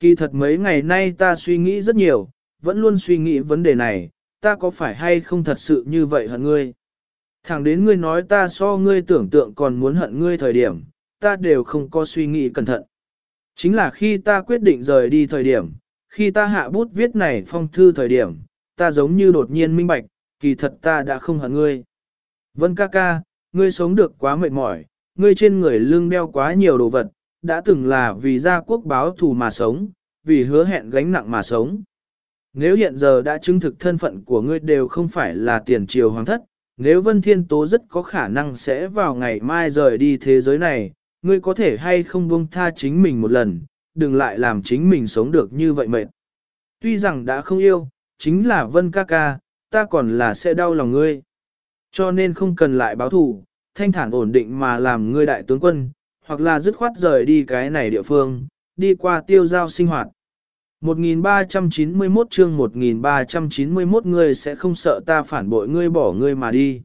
Kỳ thật mấy ngày nay ta suy nghĩ rất nhiều, vẫn luôn suy nghĩ vấn đề này, ta có phải hay không thật sự như vậy hận ngươi. Thẳng đến ngươi nói ta so ngươi tưởng tượng còn muốn hận ngươi thời điểm, ta đều không có suy nghĩ cẩn thận. Chính là khi ta quyết định rời đi thời điểm, khi ta hạ bút viết này phong thư thời điểm, ta giống như đột nhiên minh bạch, kỳ thật ta đã không hận ngươi. Vân ca ca, ngươi sống được quá mệt mỏi, ngươi trên người lưng đeo quá nhiều đồ vật, đã từng là vì gia quốc báo thù mà sống, vì hứa hẹn gánh nặng mà sống. Nếu hiện giờ đã chứng thực thân phận của ngươi đều không phải là tiền triều hoàng thất, nếu Vân Thiên Tố rất có khả năng sẽ vào ngày mai rời đi thế giới này, ngươi có thể hay không buông tha chính mình một lần, đừng lại làm chính mình sống được như vậy mệt. Tuy rằng đã không yêu, chính là Vân ca ca, ta còn là sẽ đau lòng ngươi. Cho nên không cần lại báo thù, thanh thản ổn định mà làm ngươi đại tướng quân, hoặc là dứt khoát rời đi cái này địa phương, đi qua tiêu giao sinh hoạt. 1391 chương 1391 ngươi sẽ không sợ ta phản bội ngươi bỏ ngươi mà đi.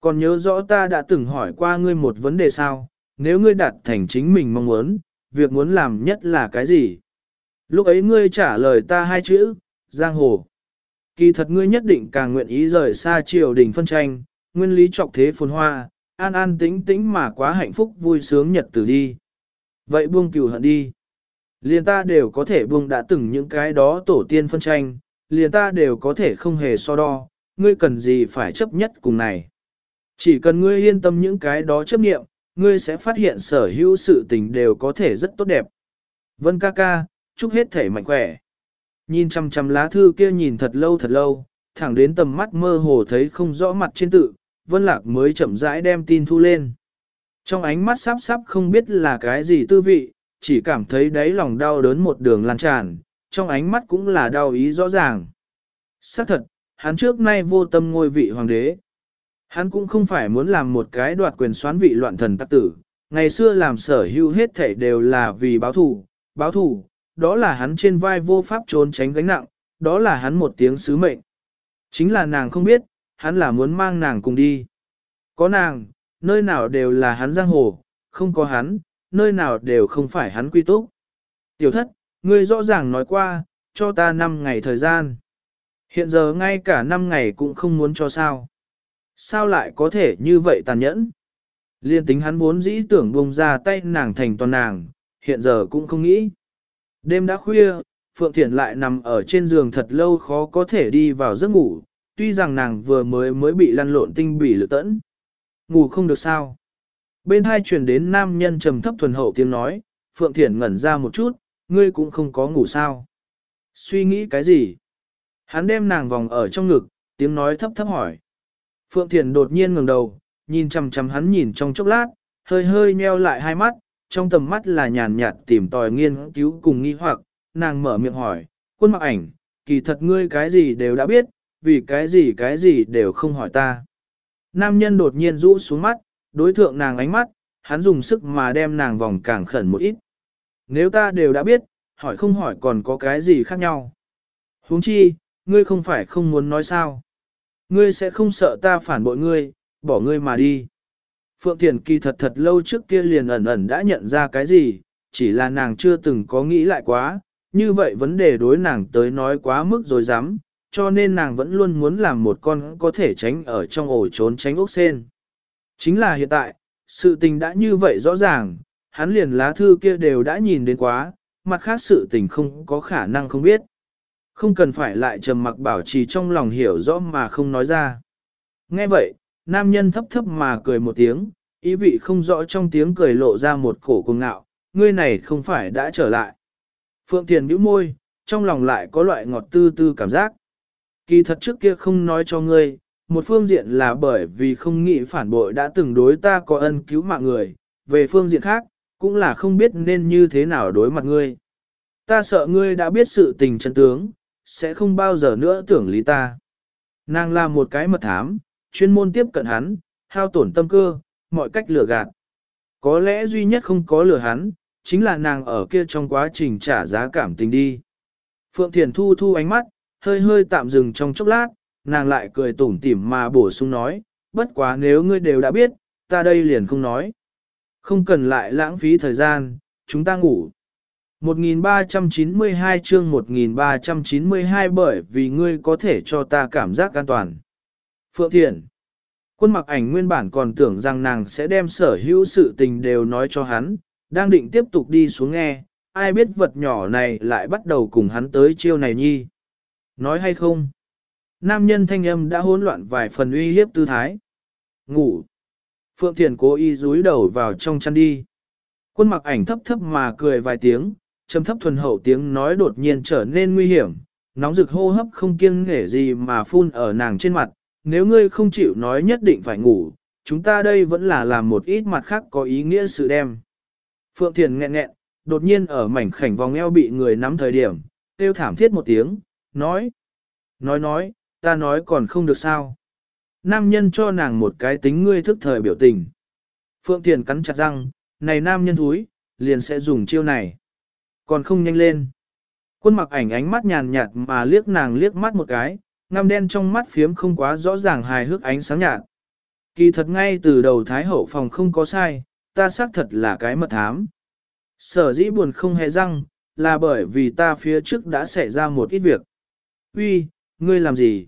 Còn nhớ rõ ta đã từng hỏi qua ngươi một vấn đề sao, nếu ngươi đạt thành chính mình mong muốn, việc muốn làm nhất là cái gì? Lúc ấy ngươi trả lời ta hai chữ, giang hồ. Kỳ thật ngươi nhất định càng nguyện ý rời xa triều đình phân tranh, nguyên lý trọc thế phồn hoa, an an tĩnh tĩnh mà quá hạnh phúc vui sướng nhật tử đi. Vậy buông cửu hận đi. Liền ta đều có thể buông đã từng những cái đó tổ tiên phân tranh, liền ta đều có thể không hề so đo, ngươi cần gì phải chấp nhất cùng này. Chỉ cần ngươi yên tâm những cái đó chấp nghiệm, ngươi sẽ phát hiện sở hữu sự tình đều có thể rất tốt đẹp. Vân ca ca, chúc hết thể mạnh khỏe. Nhìn chăm chăm lá thư kia nhìn thật lâu thật lâu, thẳng đến tầm mắt mơ hồ thấy không rõ mặt trên tự, Vân Lạc mới chậm rãi đem tin thu lên. Trong ánh mắt sắp sắp không biết là cái gì tư vị, chỉ cảm thấy đáy lòng đau đớn một đường lan tràn, trong ánh mắt cũng là đau ý rõ ràng. Xác thật, hắn trước nay vô tâm ngôi vị hoàng đế. Hắn cũng không phải muốn làm một cái đoạt quyền xoán vị loạn thần tắc tử, ngày xưa làm sở hữu hết thể đều là vì báo thù, báo thù, đó là hắn trên vai vô pháp trốn tránh gánh nặng, đó là hắn một tiếng sứ mệnh. Chính là nàng không biết, hắn là muốn mang nàng cùng đi. Có nàng, nơi nào đều là hắn giang hồ, không có hắn, nơi nào đều không phải hắn quy túc. Tiểu thất, ngươi rõ ràng nói qua, cho ta 5 ngày thời gian. Hiện giờ ngay cả 5 ngày cũng không muốn cho sao. Sao lại có thể như vậy tàn nhẫn? Liên tính hắn vốn dĩ tưởng buông ra tay nàng thành toàn nàng, hiện giờ cũng không nghĩ. Đêm đã khuya, Phượng Thiển lại nằm ở trên giường thật lâu khó có thể đi vào giấc ngủ, tuy rằng nàng vừa mới mới bị lăn lộn tinh bỉ lựa tẫn. Ngủ không được sao. Bên hai truyền đến nam nhân trầm thấp thuần hậu tiếng nói, Phượng Thiển ngẩn ra một chút, ngươi cũng không có ngủ sao. Suy nghĩ cái gì? Hắn đem nàng vòng ở trong ngực, tiếng nói thấp thấp hỏi. Phượng Thiển đột nhiên ngừng đầu, nhìn chầm chầm hắn nhìn trong chốc lát, hơi hơi nheo lại hai mắt, trong tầm mắt là nhàn nhạt tìm tòi nghiên cứu cùng nghi hoặc, nàng mở miệng hỏi, quân mặc ảnh, kỳ thật ngươi cái gì đều đã biết, vì cái gì cái gì đều không hỏi ta. Nam nhân đột nhiên rũ xuống mắt, đối thượng nàng ánh mắt, hắn dùng sức mà đem nàng vòng càng khẩn một ít. Nếu ta đều đã biết, hỏi không hỏi còn có cái gì khác nhau. huống chi, ngươi không phải không muốn nói sao. Ngươi sẽ không sợ ta phản bội ngươi, bỏ ngươi mà đi. Phượng Thiền kỳ thật thật lâu trước kia liền ẩn ẩn đã nhận ra cái gì, chỉ là nàng chưa từng có nghĩ lại quá, như vậy vấn đề đối nàng tới nói quá mức rồi dám, cho nên nàng vẫn luôn muốn làm một con có thể tránh ở trong ổ trốn tránh ốc sen. Chính là hiện tại, sự tình đã như vậy rõ ràng, hắn liền lá thư kia đều đã nhìn đến quá, mặt khác sự tình không có khả năng không biết. Không cần phải lại trầm mặc bảo trì trong lòng hiểu rõ mà không nói ra. Nghe vậy, nam nhân thấp thấp mà cười một tiếng, ý vị không rõ trong tiếng cười lộ ra một cổ cuồng ngạo, ngươi này không phải đã trở lại. Phượng Thiền bĩu môi, trong lòng lại có loại ngọt tư tư cảm giác. Kỳ thật trước kia không nói cho ngươi, một phương diện là bởi vì không nghĩ phản bội đã từng đối ta có ân cứu mạng người, về phương diện khác, cũng là không biết nên như thế nào đối mặt ngươi. Ta sợ ngươi đã biết sự tình chân tướng, sẽ không bao giờ nữa tưởng lý ta. Nàng là một cái mật thám, chuyên môn tiếp cận hắn, hao tổn tâm cơ, mọi cách lừa gạt. Có lẽ duy nhất không có lừa hắn, chính là nàng ở kia trong quá trình trả giá cảm tình đi. Phượng Thiền thu thu ánh mắt, hơi hơi tạm dừng trong chốc lát, nàng lại cười tủm tỉm mà bổ sung nói, bất quá nếu ngươi đều đã biết, ta đây liền không nói. Không cần lại lãng phí thời gian, chúng ta ngủ. 1392 chương 1392 bởi vì ngươi có thể cho ta cảm giác an toàn. Phượng Thiện Quân mặc ảnh nguyên bản còn tưởng rằng nàng sẽ đem sở hữu sự tình đều nói cho hắn, đang định tiếp tục đi xuống nghe, ai biết vật nhỏ này lại bắt đầu cùng hắn tới chiêu này nhi. Nói hay không? Nam nhân thanh âm đã hỗn loạn vài phần uy hiếp tư thái. Ngủ. Phượng Thiền cố ý rúi đầu vào trong chăn đi. Quân mặc ảnh thấp thấp mà cười vài tiếng, trầm thấp thuần hậu tiếng nói đột nhiên trở nên nguy hiểm, nóng rực hô hấp không kiêng nghể gì mà phun ở nàng trên mặt, nếu ngươi không chịu nói nhất định phải ngủ, chúng ta đây vẫn là làm một ít mặt khác có ý nghĩa sự đem. Phượng Thiền nghẹn nghẹn, đột nhiên ở mảnh khảnh vòng eo bị người nắm thời điểm, tiêu thảm thiết một tiếng, nói. Nói nói, ta nói còn không được sao. Nam nhân cho nàng một cái tính ngươi thức thời biểu tình. Phượng Thiền cắn chặt răng, này nam nhân thúi, liền sẽ dùng chiêu này. Còn không nhanh lên. Quân mặc ảnh ánh mắt nhàn nhạt mà liếc nàng liếc mắt một cái, ngăm đen trong mắt phiếm không quá rõ ràng hài hước ánh sáng nhạt. Kỳ thật ngay từ đầu Thái Hậu phòng không có sai, ta xác thật là cái mật thám. Sở dĩ buồn không hề răng, là bởi vì ta phía trước đã xảy ra một ít việc. Uy, ngươi làm gì?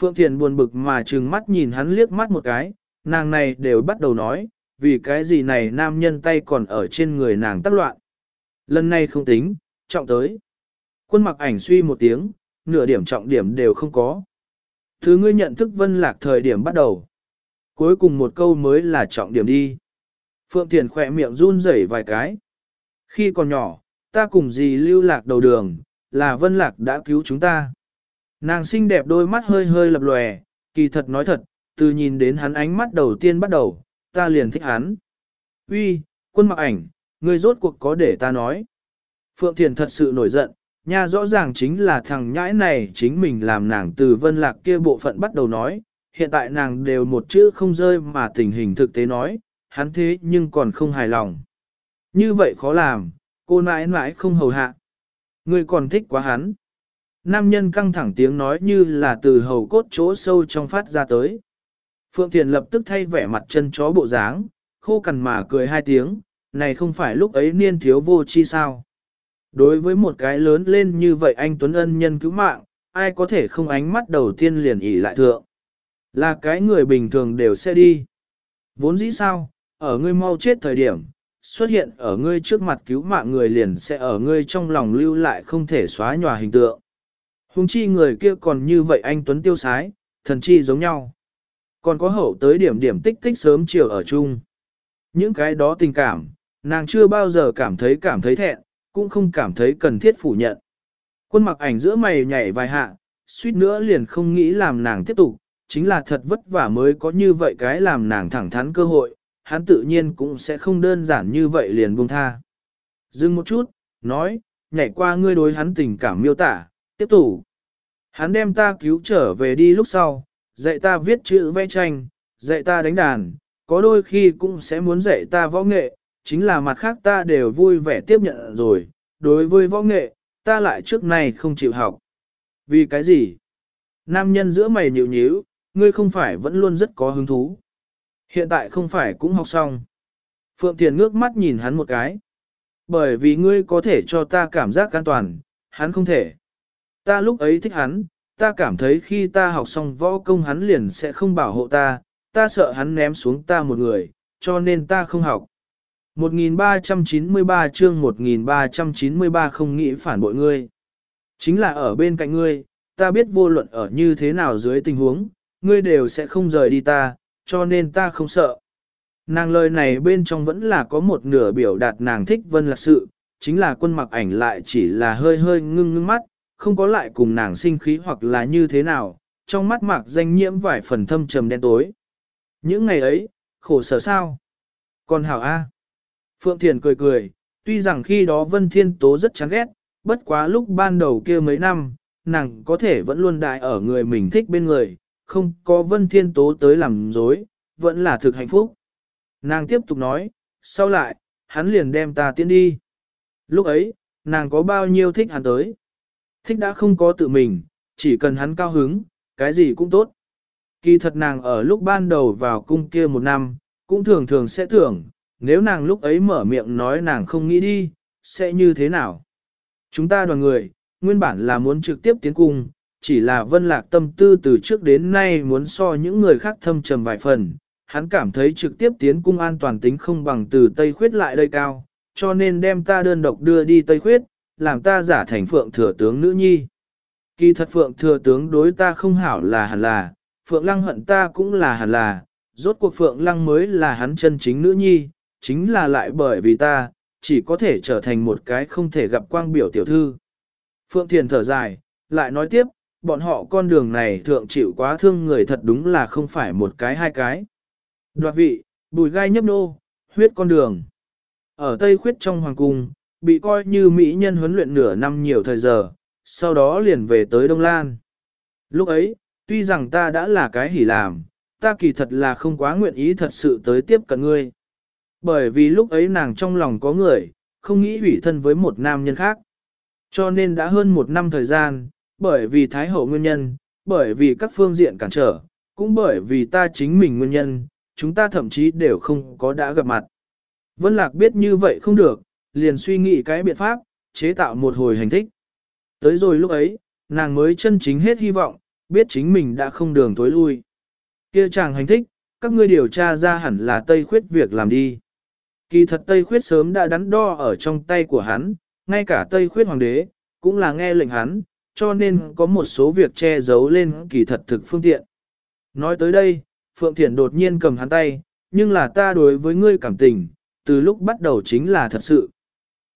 Phượng Thiền buồn bực mà trừng mắt nhìn hắn liếc mắt một cái, nàng này đều bắt đầu nói, vì cái gì này nam nhân tay còn ở trên người nàng tác loạn. Lần này không tính, trọng tới. Quân mặc ảnh suy một tiếng, nửa điểm trọng điểm đều không có. Thứ ngươi nhận thức vân lạc thời điểm bắt đầu. Cuối cùng một câu mới là trọng điểm đi. Phượng Thiền khỏe miệng run rẩy vài cái. Khi còn nhỏ, ta cùng dì lưu lạc đầu đường, là vân lạc đã cứu chúng ta. Nàng xinh đẹp đôi mắt hơi hơi lập lòe, kỳ thật nói thật, từ nhìn đến hắn ánh mắt đầu tiên bắt đầu, ta liền thích hắn. Uy, quân mặc ảnh, ngươi rốt cuộc có để ta nói. Phượng Thiền thật sự nổi giận, nha rõ ràng chính là thằng nhãi này chính mình làm nàng từ vân lạc kia bộ phận bắt đầu nói, hiện tại nàng đều một chữ không rơi mà tình hình thực tế nói, hắn thế nhưng còn không hài lòng. Như vậy khó làm, cô nãi nãi không hầu hạ. Ngươi còn thích quá hắn. Nam nhân căng thẳng tiếng nói như là từ hầu cốt chỗ sâu trong phát ra tới. Phượng Thiền lập tức thay vẻ mặt chân chó bộ dáng, khô cằn mà cười hai tiếng, này không phải lúc ấy niên thiếu vô chi sao. Đối với một cái lớn lên như vậy anh Tuấn Ân nhân cứu mạng, ai có thể không ánh mắt đầu tiên liền ỉ lại thượng. Là cái người bình thường đều sẽ đi. Vốn dĩ sao, ở ngươi mau chết thời điểm, xuất hiện ở ngươi trước mặt cứu mạng người liền sẽ ở ngươi trong lòng lưu lại không thể xóa nhòa hình tượng. Hùng chi người kia còn như vậy anh Tuấn tiêu sái, thần chi giống nhau. Còn có hậu tới điểm điểm tích tích sớm chiều ở chung. Những cái đó tình cảm, nàng chưa bao giờ cảm thấy cảm thấy thẹn, cũng không cảm thấy cần thiết phủ nhận. Quân mặc ảnh giữa mày nhảy vài hạ, suýt nữa liền không nghĩ làm nàng tiếp tục, chính là thật vất vả mới có như vậy cái làm nàng thẳng thắn cơ hội, hắn tự nhiên cũng sẽ không đơn giản như vậy liền buông tha. Dừng một chút, nói, nhảy qua ngươi đối hắn tình cảm miêu tả, tiếp tục. Hắn đem ta cứu trở về đi lúc sau, dạy ta viết chữ vẽ tranh, dạy ta đánh đàn, có đôi khi cũng sẽ muốn dạy ta võ nghệ, chính là mặt khác ta đều vui vẻ tiếp nhận rồi, đối với võ nghệ, ta lại trước này không chịu học. Vì cái gì? Nam nhân giữa mày nhịu nhíu, ngươi không phải vẫn luôn rất có hứng thú. Hiện tại không phải cũng học xong. Phượng Thiền ngước mắt nhìn hắn một cái. Bởi vì ngươi có thể cho ta cảm giác an toàn, hắn không thể. Ta lúc ấy thích hắn, ta cảm thấy khi ta học xong võ công hắn liền sẽ không bảo hộ ta, ta sợ hắn ném xuống ta một người, cho nên ta không học. 1393 chương 1393 không nghĩ phản bội ngươi. Chính là ở bên cạnh ngươi, ta biết vô luận ở như thế nào dưới tình huống, ngươi đều sẽ không rời đi ta, cho nên ta không sợ. Nàng lời này bên trong vẫn là có một nửa biểu đạt nàng thích vân lạc sự, chính là quân mặc ảnh lại chỉ là hơi hơi ngưng ngưng mắt, không có lại cùng nàng sinh khí hoặc là như thế nào, trong mắt mạc danh nhiễm vài phần thâm trầm đen tối. Những ngày ấy, khổ sở sao? Còn hảo A. Phượng Thiền cười cười, tuy rằng khi đó Vân Thiên Tố rất chán ghét, bất quá lúc ban đầu kia mấy năm, nàng có thể vẫn luôn đại ở người mình thích bên người, không có Vân Thiên Tố tới làm dối, vẫn là thực hạnh phúc. Nàng tiếp tục nói, sau lại, hắn liền đem ta tiến đi. Lúc ấy, nàng có bao nhiêu thích hắn tới. Thích đã không có tự mình, chỉ cần hắn cao hứng, cái gì cũng tốt. Kỳ thật nàng ở lúc ban đầu vào cung kia một năm, cũng thường thường sẽ tưởng, nếu nàng lúc ấy mở miệng nói nàng không nghĩ đi, sẽ như thế nào? Chúng ta đoàn người, nguyên bản là muốn trực tiếp tiến cung, chỉ là vân lạc tâm tư từ trước đến nay muốn so những người khác thâm trầm vài phần. Hắn cảm thấy trực tiếp tiến cung an toàn tính không bằng từ Tây Khuyết lại đây cao, cho nên đem ta đơn độc đưa đi Tây Khuyết, làm ta giả thành phượng thừa tướng nữ nhi. Kỳ thật phượng thừa tướng đối ta không hảo là hẳn là, phượng lăng hận ta cũng là hẳn là, rốt cuộc phượng lăng mới là hắn chân chính nữ nhi, chính là lại bởi vì ta, chỉ có thể trở thành một cái không thể gặp quang biểu tiểu thư. Phượng Thiền thở dài, lại nói tiếp, bọn họ con đường này thượng chịu quá thương người thật đúng là không phải một cái hai cái. Đoạt vị, bùi gai nhấp nô, huyết con đường. Ở Tây Khuyết trong Hoàng Cung, bị coi như mỹ nhân huấn luyện nửa năm nhiều thời giờ, sau đó liền về tới Đông Lan. Lúc ấy, tuy rằng ta đã là cái hỉ làm, ta kỳ thật là không quá nguyện ý thật sự tới tiếp cận ngươi. Bởi vì lúc ấy nàng trong lòng có người, không nghĩ ủy thân với một nam nhân khác. Cho nên đã hơn một năm thời gian, bởi vì Thái Hậu nguyên nhân, bởi vì các phương diện cản trở, cũng bởi vì ta chính mình nguyên nhân, chúng ta thậm chí đều không có đã gặp mặt. Vân Lạc biết như vậy không được, liền suy nghĩ cái biện pháp, chế tạo một hồi hành thích. Tới rồi lúc ấy, nàng mới chân chính hết hy vọng, biết chính mình đã không đường tối lui. Kia chàng hành thích, các ngươi điều tra ra hẳn là Tây Khuyết việc làm đi. Kỳ thật Tây Khuyết sớm đã đắn đo ở trong tay của hắn, ngay cả Tây Khuyết Hoàng đế, cũng là nghe lệnh hắn, cho nên có một số việc che giấu lên kỳ thật thực phương tiện. Nói tới đây, Phượng Thiển đột nhiên cầm hắn tay, nhưng là ta đối với ngươi cảm tình, từ lúc bắt đầu chính là thật sự.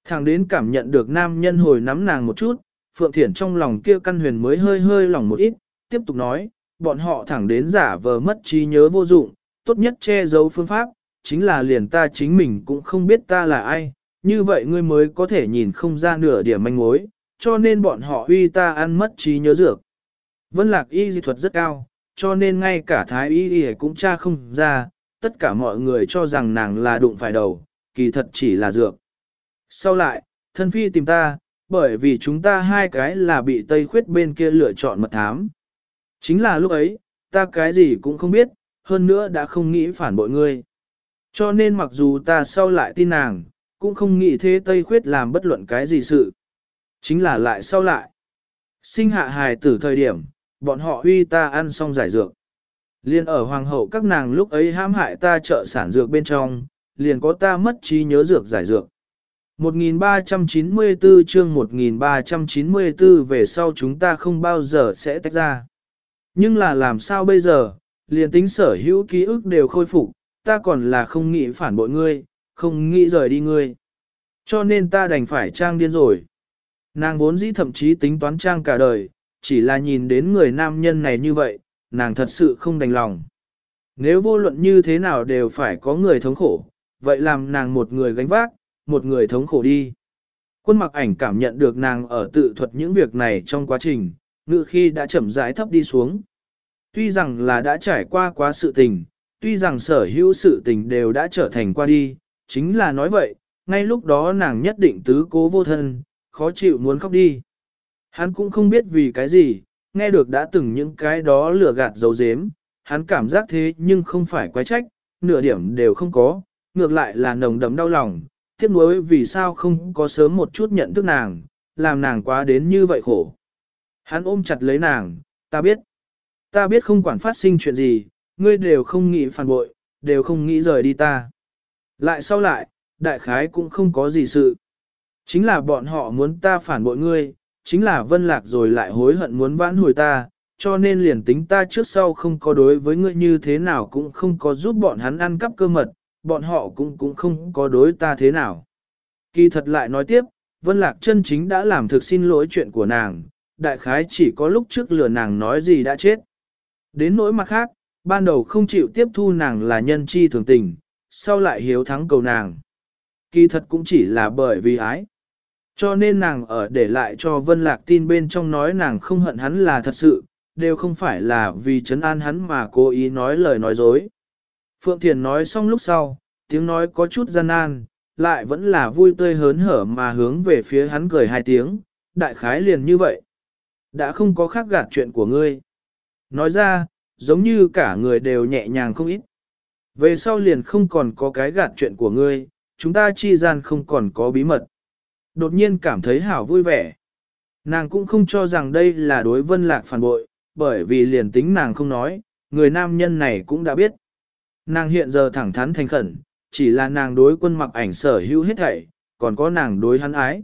Thẳng đến cảm nhận được nam nhân hồi nắm nàng một chút, Phượng Thiển trong lòng kia căn huyền mới hơi hơi lòng một ít, tiếp tục nói, bọn họ thẳng đến giả vờ mất trí nhớ vô dụng, tốt nhất che giấu phương pháp, chính là liền ta chính mình cũng không biết ta là ai, như vậy ngươi mới có thể nhìn không ra nửa điểm manh mối, cho nên bọn họ uy ta ăn mất trí nhớ dược. Vân lạc y di thuật rất cao, cho nên ngay cả thái y y cũng tra không ra, tất cả mọi người cho rằng nàng là đụng phải đầu, kỳ thật chỉ là dược. Sau lại, thân phi tìm ta, bởi vì chúng ta hai cái là bị Tây Khuyết bên kia lựa chọn mật thám. Chính là lúc ấy, ta cái gì cũng không biết, hơn nữa đã không nghĩ phản bội ngươi. Cho nên mặc dù ta sau lại tin nàng, cũng không nghĩ thế Tây Khuyết làm bất luận cái gì sự. Chính là lại sau lại. Sinh hạ hài tử thời điểm, bọn họ huy ta ăn xong giải dược. Liên ở hoàng hậu các nàng lúc ấy hãm hại ta trợ sản dược bên trong, liền có ta mất trí nhớ dược giải dược. 1394 chương 1394 về sau chúng ta không bao giờ sẽ tách ra. Nhưng là làm sao bây giờ, liền tính sở hữu ký ức đều khôi phục, ta còn là không nghĩ phản bội ngươi, không nghĩ rời đi ngươi. Cho nên ta đành phải trang điên rồi. Nàng vốn dĩ thậm chí tính toán trang cả đời, chỉ là nhìn đến người nam nhân này như vậy, nàng thật sự không đành lòng. Nếu vô luận như thế nào đều phải có người thống khổ, vậy làm nàng một người gánh vác, một người thống khổ đi. Quân mặc ảnh cảm nhận được nàng ở tự thuật những việc này trong quá trình, ngự khi đã chậm rãi thấp đi xuống. Tuy rằng là đã trải qua quá sự tình, tuy rằng sở hữu sự tình đều đã trở thành qua đi, chính là nói vậy, ngay lúc đó nàng nhất định tứ cố vô thân, khó chịu muốn khóc đi. Hắn cũng không biết vì cái gì, nghe được đã từng những cái đó lừa gạt dấu dếm, hắn cảm giác thế nhưng không phải quái trách, nửa điểm đều không có, ngược lại là nồng đấm đau lòng, tiếc nuối vì sao không có sớm một chút nhận thức nàng, làm nàng quá đến như vậy khổ. Hắn ôm chặt lấy nàng, ta biết, ta biết không quản phát sinh chuyện gì, ngươi đều không nghĩ phản bội, đều không nghĩ rời đi ta. Lại sau lại, đại khái cũng không có gì sự. Chính là bọn họ muốn ta phản bội ngươi, chính là vân lạc rồi lại hối hận muốn vãn hồi ta, cho nên liền tính ta trước sau không có đối với ngươi như thế nào cũng không có giúp bọn hắn ăn cắp cơ mật, bọn họ cũng cũng không có đối ta thế nào. Kỳ thật lại nói tiếp, Vân Lạc chân chính đã làm thực xin lỗi chuyện của nàng, đại khái chỉ có lúc trước lừa nàng nói gì đã chết. Đến nỗi mặt khác, ban đầu không chịu tiếp thu nàng là nhân chi thường tình, sau lại hiếu thắng cầu nàng. Kỳ thật cũng chỉ là bởi vì ái. Cho nên nàng ở để lại cho Vân Lạc tin bên trong nói nàng không hận hắn là thật sự, đều không phải là vì Trấn an hắn mà cố ý nói lời nói dối. Phượng Thiền nói xong lúc sau, tiếng nói có chút gian nan, lại vẫn là vui tươi hớn hở mà hướng về phía hắn cười hai tiếng, đại khái liền như vậy. Đã không có khác gạt chuyện của ngươi. Nói ra, giống như cả người đều nhẹ nhàng không ít. Về sau liền không còn có cái gạt chuyện của ngươi, chúng ta chi gian không còn có bí mật. Đột nhiên cảm thấy hảo vui vẻ. Nàng cũng không cho rằng đây là đối vân lạc phản bội, bởi vì liền tính nàng không nói, người nam nhân này cũng đã biết. Nàng hiện giờ thẳng thắn thành khẩn, chỉ là nàng đối quân mặc ảnh sở hữu hết thảy, còn có nàng đối hắn ái.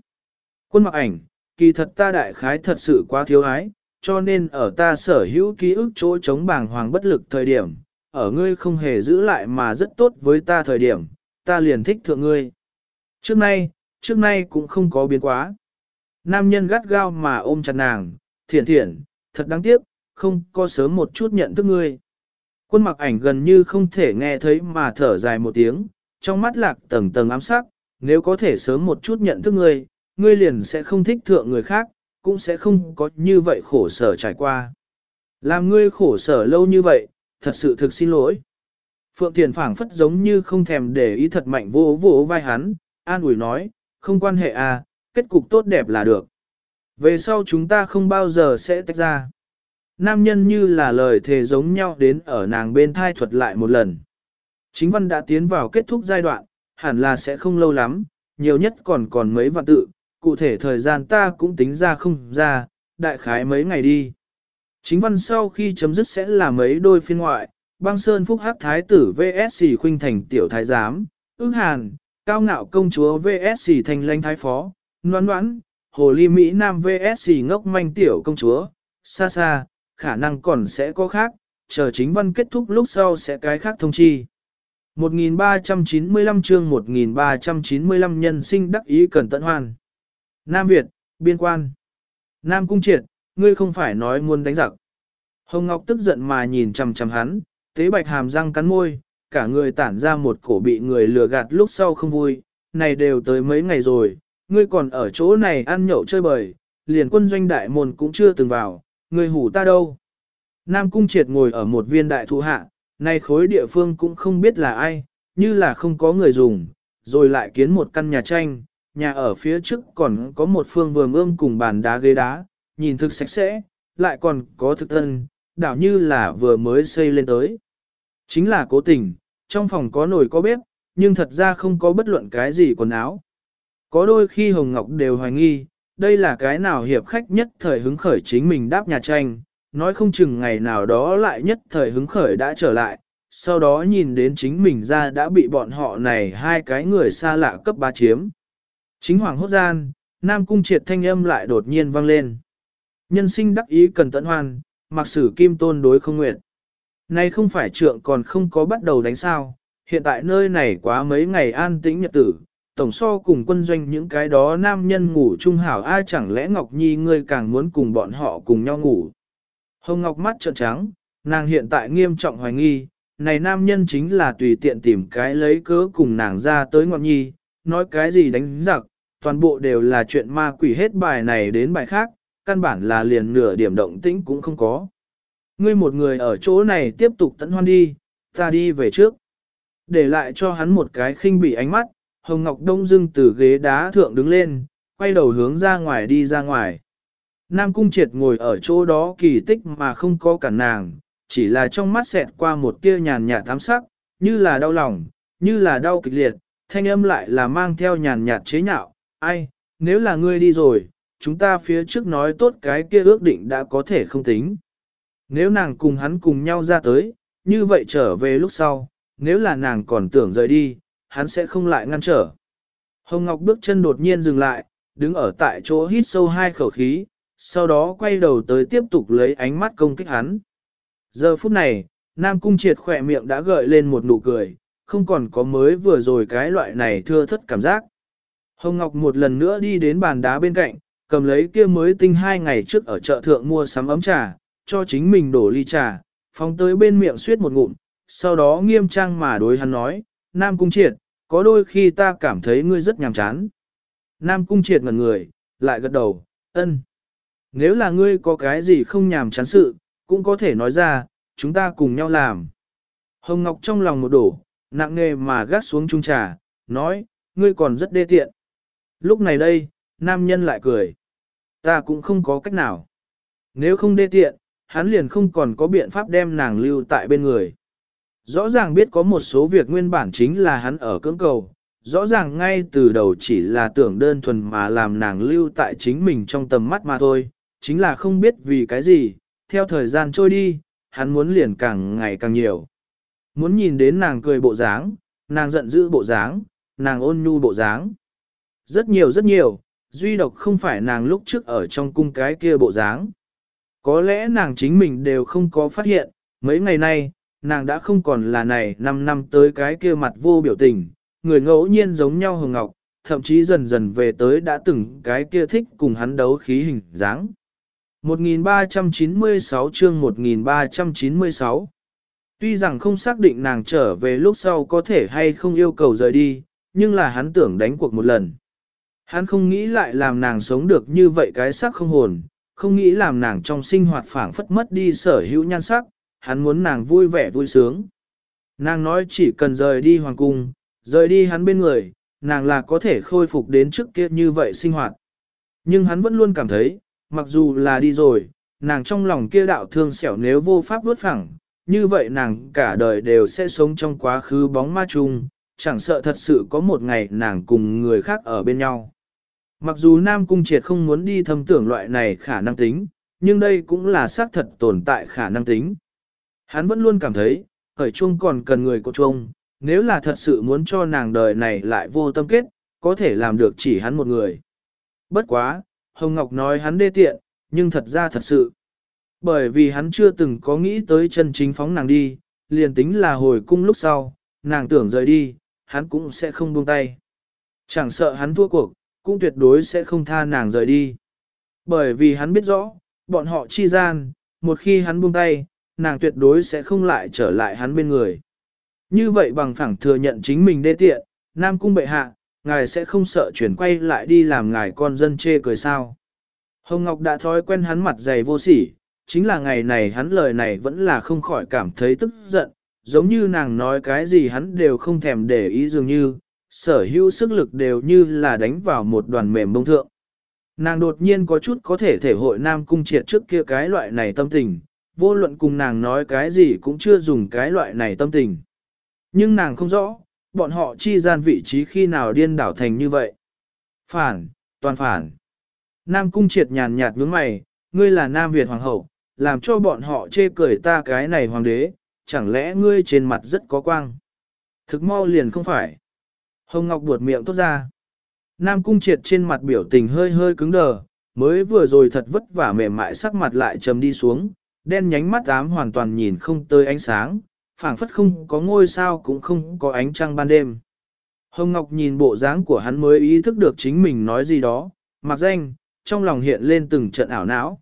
Quân mặc ảnh, kỳ thật ta đại khái thật sự quá thiếu ái, cho nên ở ta sở hữu ký ức chỗ chống bàng hoàng bất lực thời điểm, ở ngươi không hề giữ lại mà rất tốt với ta thời điểm, ta liền thích thượng ngươi. Trước nay, trước nay cũng không có biến quá. Nam nhân gắt gao mà ôm chặt nàng, thiện thiện, thật đáng tiếc, không có sớm một chút nhận thức ngươi. Quân mặc ảnh gần như không thể nghe thấy mà thở dài một tiếng, trong mắt lạc tầng tầng ám sắc, nếu có thể sớm một chút nhận thức ngươi, ngươi liền sẽ không thích thượng người khác, cũng sẽ không có như vậy khổ sở trải qua. Làm ngươi khổ sở lâu như vậy, thật sự thực xin lỗi. Phượng Thiền phảng phất giống như không thèm để ý thật mạnh vô vô vai hắn, an ủi nói, không quan hệ à, kết cục tốt đẹp là được. Về sau chúng ta không bao giờ sẽ tách ra. Nam nhân như là lời thề giống nhau đến ở nàng bên thai thuật lại một lần. Chính văn đã tiến vào kết thúc giai đoạn, hẳn là sẽ không lâu lắm, nhiều nhất còn còn mấy vạn tự, cụ thể thời gian ta cũng tính ra không ra, đại khái mấy ngày đi. Chính văn sau khi chấm dứt sẽ là mấy đôi phiên ngoại, băng sơn phúc hắc thái tử VSC khuynh thành tiểu thái giám, ước hàn, cao ngạo công chúa VSC thành lãnh thái phó, noan noãn, hồ ly Mỹ Nam VSC ngốc manh tiểu công chúa, xa xa, khả năng còn sẽ có khác, chờ chính văn kết thúc lúc sau sẽ cái khác thông chi. 1395 chương 1395 nhân sinh đắc ý cần tận hoàn. Nam Việt, biên quan. Nam Cung Triệt, ngươi không phải nói muốn đánh giặc. Hồng Ngọc tức giận mà nhìn chằm chằm hắn, tế bạch hàm răng cắn môi, cả người tản ra một cổ bị người lừa gạt lúc sau không vui, này đều tới mấy ngày rồi, ngươi còn ở chỗ này ăn nhậu chơi bời, liền quân doanh đại môn cũng chưa từng vào, Người hủ ta đâu. Nam Cung Triệt ngồi ở một viên đại thụ hạ, nay khối địa phương cũng không biết là ai, như là không có người dùng, rồi lại kiến một căn nhà tranh, nhà ở phía trước còn có một phương vườn ươm cùng bàn đá ghế đá, nhìn thực sạch sẽ, lại còn có thực thân, đảo như là vừa mới xây lên tới. Chính là cố tình, trong phòng có nồi có bếp, nhưng thật ra không có bất luận cái gì quần áo. Có đôi khi Hồng Ngọc đều hoài nghi, đây là cái nào hiệp khách nhất thời hứng khởi chính mình đáp nhà tranh, nói không chừng ngày nào đó lại nhất thời hứng khởi đã trở lại, sau đó nhìn đến chính mình ra đã bị bọn họ này hai cái người xa lạ cấp ba chiếm. Chính hoàng hốt gian, Nam Cung triệt thanh âm lại đột nhiên vang lên. Nhân sinh đắc ý cần tận hoan, mặc sử kim tôn đối không nguyện. Nay không phải trượng còn không có bắt đầu đánh sao, hiện tại nơi này quá mấy ngày an tĩnh nhật tử, tổng so cùng quân doanh những cái đó nam nhân ngủ chung hảo ai chẳng lẽ Ngọc Nhi ngươi càng muốn cùng bọn họ cùng nhau ngủ. Hồng Ngọc mắt trợn trắng, nàng hiện tại nghiêm trọng hoài nghi, này nam nhân chính là tùy tiện tìm cái lấy cớ cùng nàng ra tới Ngọc Nhi, nói cái gì đánh giặc, toàn bộ đều là chuyện ma quỷ hết bài này đến bài khác, căn bản là liền nửa điểm động tĩnh cũng không có. Ngươi một người ở chỗ này tiếp tục tận hoan đi, ta đi về trước. Để lại cho hắn một cái khinh bị ánh mắt, Hồng Ngọc Đông Dương từ ghế đá thượng đứng lên, quay đầu hướng ra ngoài đi ra ngoài. Nam Cung Triệt ngồi ở chỗ đó kỳ tích mà không có cả nàng, chỉ là trong mắt xẹt qua một tia nhàn nhạt thám sắc, như là đau lòng, như là đau kịch liệt, thanh âm lại là mang theo nhàn nhạt chế nhạo, ai, nếu là ngươi đi rồi, chúng ta phía trước nói tốt cái kia ước định đã có thể không tính. Nếu nàng cùng hắn cùng nhau ra tới, như vậy trở về lúc sau, nếu là nàng còn tưởng rời đi, hắn sẽ không lại ngăn trở. Hồng Ngọc bước chân đột nhiên dừng lại, đứng ở tại chỗ hít sâu hai khẩu khí, sau đó quay đầu tới tiếp tục lấy ánh mắt công kích hắn. Giờ phút này, Nam Cung Triệt khỏe miệng đã gợi lên một nụ cười, không còn có mới vừa rồi cái loại này thưa thất cảm giác. Hồng Ngọc một lần nữa đi đến bàn đá bên cạnh, cầm lấy kia mới tinh hai ngày trước ở chợ thượng mua sắm ấm trà, cho chính mình đổ ly trà, phóng tới bên miệng suýt một ngụm, sau đó nghiêm trang mà đối hắn nói, Nam Cung Triệt, có đôi khi ta cảm thấy ngươi rất nhàm chán. Nam Cung Triệt ngẩn người, lại gật đầu, ân. Nếu là ngươi có cái gì không nhàm chán sự, cũng có thể nói ra, chúng ta cùng nhau làm. Hồng Ngọc trong lòng một đổ, nặng nề mà gác xuống chung trà, nói, ngươi còn rất đê tiện. Lúc này đây, nam nhân lại cười. Ta cũng không có cách nào. Nếu không đê tiện, hắn liền không còn có biện pháp đem nàng lưu tại bên người. Rõ ràng biết có một số việc nguyên bản chính là hắn ở cưỡng cầu, rõ ràng ngay từ đầu chỉ là tưởng đơn thuần mà làm nàng lưu tại chính mình trong tầm mắt mà thôi, chính là không biết vì cái gì, theo thời gian trôi đi, hắn muốn liền càng ngày càng nhiều. Muốn nhìn đến nàng cười bộ dáng, nàng giận dữ bộ dáng, nàng ôn nhu bộ dáng. Rất nhiều rất nhiều, duy độc không phải nàng lúc trước ở trong cung cái kia bộ dáng. Có lẽ nàng chính mình đều không có phát hiện, mấy ngày nay, nàng đã không còn là này 5 năm tới cái kia mặt vô biểu tình, người ngẫu nhiên giống nhau hồng ngọc, thậm chí dần dần về tới đã từng cái kia thích cùng hắn đấu khí hình dáng. 1396 chương 1396 Tuy rằng không xác định nàng trở về lúc sau có thể hay không yêu cầu rời đi, nhưng là hắn tưởng đánh cuộc một lần. Hắn không nghĩ lại làm nàng sống được như vậy cái sắc không hồn, không nghĩ làm nàng trong sinh hoạt phảng phất mất đi sở hữu nhan sắc, hắn muốn nàng vui vẻ vui sướng. Nàng nói chỉ cần rời đi hoàng cung, rời đi hắn bên người, nàng là có thể khôi phục đến trước kia như vậy sinh hoạt. Nhưng hắn vẫn luôn cảm thấy, mặc dù là đi rồi, nàng trong lòng kia đạo thương xẻo nếu vô pháp vuốt phẳng, như vậy nàng cả đời đều sẽ sống trong quá khứ bóng ma chung, chẳng sợ thật sự có một ngày nàng cùng người khác ở bên nhau. Mặc dù Nam Cung Triệt không muốn đi thâm tưởng loại này khả năng tính, nhưng đây cũng là xác thật tồn tại khả năng tính. Hắn vẫn luôn cảm thấy, khởi chuông còn cần người có chuông, nếu là thật sự muốn cho nàng đời này lại vô tâm kết, có thể làm được chỉ hắn một người. Bất quá, Hồng Ngọc nói hắn đê tiện, nhưng thật ra thật sự. Bởi vì hắn chưa từng có nghĩ tới chân chính phóng nàng đi, liền tính là hồi cung lúc sau, nàng tưởng rời đi, hắn cũng sẽ không buông tay. Chẳng sợ hắn thua cuộc, cũng tuyệt đối sẽ không tha nàng rời đi. Bởi vì hắn biết rõ, bọn họ chi gian, một khi hắn buông tay, nàng tuyệt đối sẽ không lại trở lại hắn bên người. Như vậy bằng phẳng thừa nhận chính mình đê tiện, Nam Cung bệ hạ, ngài sẽ không sợ chuyển quay lại đi làm ngài con dân chê cười sao. Hồng Ngọc đã thói quen hắn mặt dày vô sỉ, chính là ngày này hắn lời này vẫn là không khỏi cảm thấy tức giận, giống như nàng nói cái gì hắn đều không thèm để ý dường như, sở hữu sức lực đều như là đánh vào một đoàn mềm bông thượng. Nàng đột nhiên có chút có thể thể hội nam cung triệt trước kia cái loại này tâm tình, vô luận cùng nàng nói cái gì cũng chưa dùng cái loại này tâm tình. Nhưng nàng không rõ, bọn họ chi gian vị trí khi nào điên đảo thành như vậy. Phản, toàn phản. Nam cung triệt nhàn nhạt nhướng mày, ngươi là Nam Việt Hoàng hậu, làm cho bọn họ chê cười ta cái này hoàng đế, chẳng lẽ ngươi trên mặt rất có quang. Thực mau liền không phải. Hồng Ngọc buột miệng tốt ra. Nam cung triệt trên mặt biểu tình hơi hơi cứng đờ, mới vừa rồi thật vất vả mềm mại sắc mặt lại trầm đi xuống, đen nhánh mắt ám hoàn toàn nhìn không tới ánh sáng, phảng phất không có ngôi sao cũng không có ánh trăng ban đêm. Hồng Ngọc nhìn bộ dáng của hắn mới ý thức được chính mình nói gì đó, mặc danh, trong lòng hiện lên từng trận ảo não.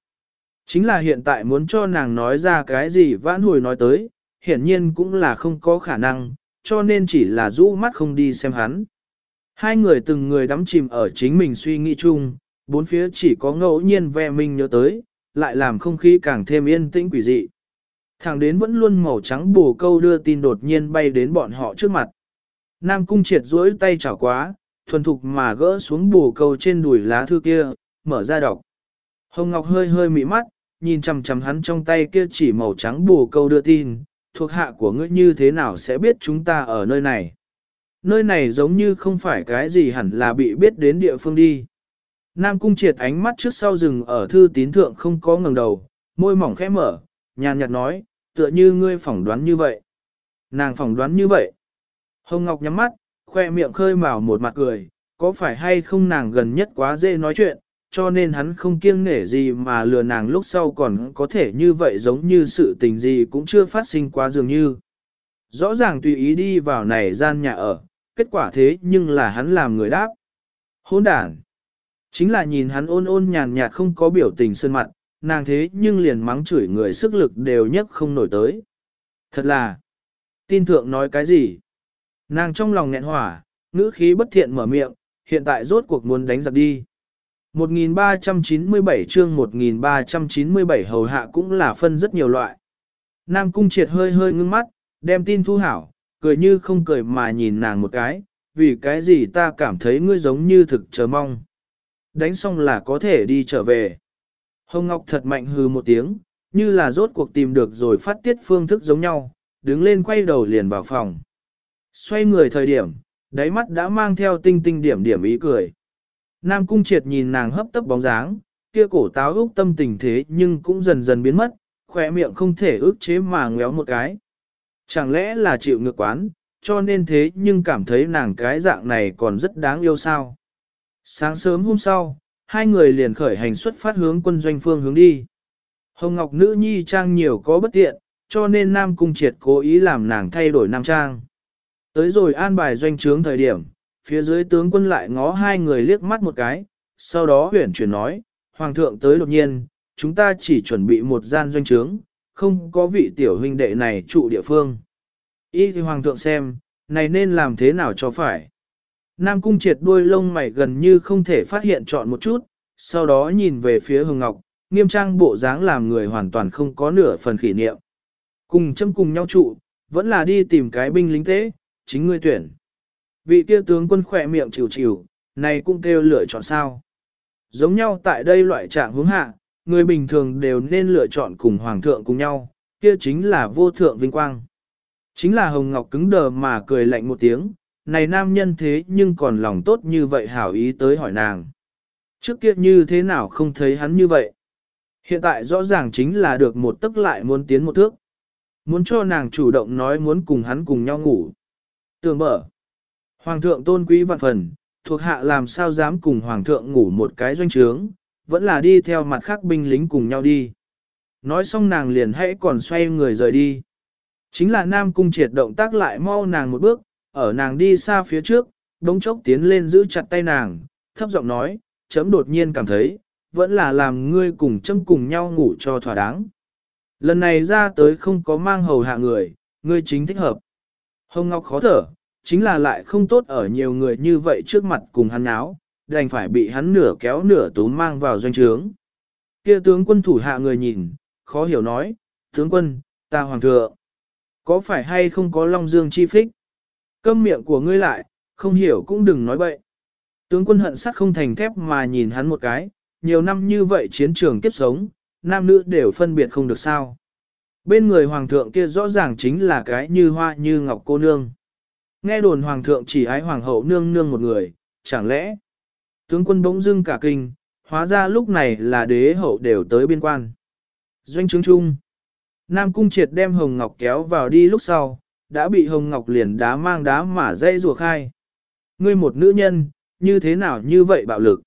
Chính là hiện tại muốn cho nàng nói ra cái gì vãn hồi nói tới, hiển nhiên cũng là không có khả năng, cho nên chỉ là rũ mắt không đi xem hắn. Hai người từng người đắm chìm ở chính mình suy nghĩ chung, bốn phía chỉ có ngẫu nhiên ve minh nhớ tới, lại làm không khí càng thêm yên tĩnh quỷ dị. Thẳng đến vẫn luôn màu trắng bù câu đưa tin đột nhiên bay đến bọn họ trước mặt. Nam cung triệt duỗi tay chảo quá, thuần thục mà gỡ xuống bù câu trên đùi lá thư kia, mở ra đọc. Hồng Ngọc hơi hơi mị mắt, nhìn chằm chằm hắn trong tay kia chỉ màu trắng bù câu đưa tin, thuộc hạ của ngươi như thế nào sẽ biết chúng ta ở nơi này. Nơi này giống như không phải cái gì hẳn là bị biết đến địa phương đi. Nam cung triệt ánh mắt trước sau rừng ở thư tín thượng không có ngẩng đầu, môi mỏng khẽ mở, nhàn nhạt nói, tựa như ngươi phỏng đoán như vậy. Nàng phỏng đoán như vậy. Hồng Ngọc nhắm mắt, khoe miệng khơi mào một mặt cười, có phải hay không nàng gần nhất quá dễ nói chuyện, cho nên hắn không kiêng nể gì mà lừa nàng lúc sau còn có thể như vậy giống như sự tình gì cũng chưa phát sinh quá dường như. Rõ ràng tùy ý đi vào này gian nhà ở, kết quả thế nhưng là hắn làm người đáp. Hôn đản. Chính là nhìn hắn ôn ôn nhàn nhạt không có biểu tình sơn mặt, nàng thế nhưng liền mắng chửi người sức lực đều nhất không nổi tới. Thật là, tin thượng nói cái gì? Nàng trong lòng nghẹn hỏa, ngữ khí bất thiện mở miệng, hiện tại rốt cuộc muốn đánh giặc đi. 1397 chương 1397 hầu hạ cũng là phân rất nhiều loại. Nam cung triệt hơi hơi ngưng mắt, đem tin thu hảo, cười như không cười mà nhìn nàng một cái, vì cái gì ta cảm thấy ngươi giống như thực chờ mong. Đánh xong là có thể đi trở về. Hồng Ngọc thật mạnh hừ một tiếng, như là rốt cuộc tìm được rồi phát tiết phương thức giống nhau, đứng lên quay đầu liền vào phòng. Xoay người thời điểm, đáy mắt đã mang theo tinh tinh điểm điểm ý cười. Nam Cung Triệt nhìn nàng hấp tấp bóng dáng, kia cổ táo úc tâm tình thế nhưng cũng dần dần biến mất, khỏe miệng không thể ước chế mà ngéo một cái. Chẳng lẽ là chịu ngược quán, cho nên thế nhưng cảm thấy nàng cái dạng này còn rất đáng yêu sao. Sáng sớm hôm sau, hai người liền khởi hành xuất phát hướng quân doanh phương hướng đi. Hồng Ngọc nữ nhi trang nhiều có bất tiện, cho nên Nam Cung Triệt cố ý làm nàng thay đổi nam trang. Tới rồi an bài doanh trướng thời điểm, phía dưới tướng quân lại ngó hai người liếc mắt một cái, sau đó huyển chuyển nói, Hoàng thượng tới đột nhiên, chúng ta chỉ chuẩn bị một gian doanh trướng, không có vị tiểu huynh đệ này trụ địa phương. Ý thì Hoàng thượng xem, này nên làm thế nào cho phải. Nam cung triệt đuôi lông mày gần như không thể phát hiện chọn một chút, sau đó nhìn về phía Hồng Ngọc, nghiêm trang bộ dáng làm người hoàn toàn không có nửa phần kỷ niệm. Cùng châm cùng nhau trụ, vẫn là đi tìm cái binh lính tế, chính ngươi tuyển. Vị kia tướng quân khỏe miệng chịu chịu, này cũng kêu lựa chọn sao. Giống nhau tại đây loại trạng hướng hạ, người bình thường đều nên lựa chọn cùng hoàng thượng cùng nhau, kia chính là vô thượng vinh quang. Chính là Hồng Ngọc cứng đờ mà cười lạnh một tiếng, này nam nhân thế nhưng còn lòng tốt như vậy hảo ý tới hỏi nàng. Trước kia như thế nào không thấy hắn như vậy? Hiện tại rõ ràng chính là được một tức lại muốn tiến một thước. Muốn cho nàng chủ động nói muốn cùng hắn cùng nhau ngủ. Tường mở. Hoàng thượng tôn quý vạn phần, thuộc hạ làm sao dám cùng hoàng thượng ngủ một cái doanh trướng, vẫn là đi theo mặt khác binh lính cùng nhau đi. Nói xong nàng liền hãy còn xoay người rời đi. Chính là Nam Cung triệt động tác lại mau nàng một bước, ở nàng đi xa phía trước, đống chốc tiến lên giữ chặt tay nàng, thấp giọng nói, chấm đột nhiên cảm thấy, vẫn là làm ngươi cùng chấm cùng nhau ngủ cho thỏa đáng. Lần này ra tới không có mang hầu hạ người, ngươi chính thích hợp. Hồng Ngọc khó thở, chính là lại không tốt ở nhiều người như vậy trước mặt cùng hắn áo, đành phải bị hắn nửa kéo nửa tốn mang vào doanh trướng. Kia tướng quân thủ hạ người nhìn, khó hiểu nói, tướng quân, ta hoàng thượng, có phải hay không có long dương chi phích? Câm miệng của ngươi lại, không hiểu cũng đừng nói bậy. Tướng quân hận sắt không thành thép mà nhìn hắn một cái, nhiều năm như vậy chiến trường kiếp sống, nam nữ đều phân biệt không được sao. Bên người hoàng thượng kia rõ ràng chính là cái như hoa như ngọc cô nương. Nghe đồn hoàng thượng chỉ ái hoàng hậu nương nương một người, chẳng lẽ tướng quân bỗng dưng cả kinh, hóa ra lúc này là đế hậu đều tới biên quan. Doanh chứng chung, Nam Cung Triệt đem Hồng Ngọc kéo vào đi lúc sau, đã bị Hồng Ngọc liền đá mang đá mà dây rùa khai. Ngươi một nữ nhân, như thế nào như vậy bạo lực?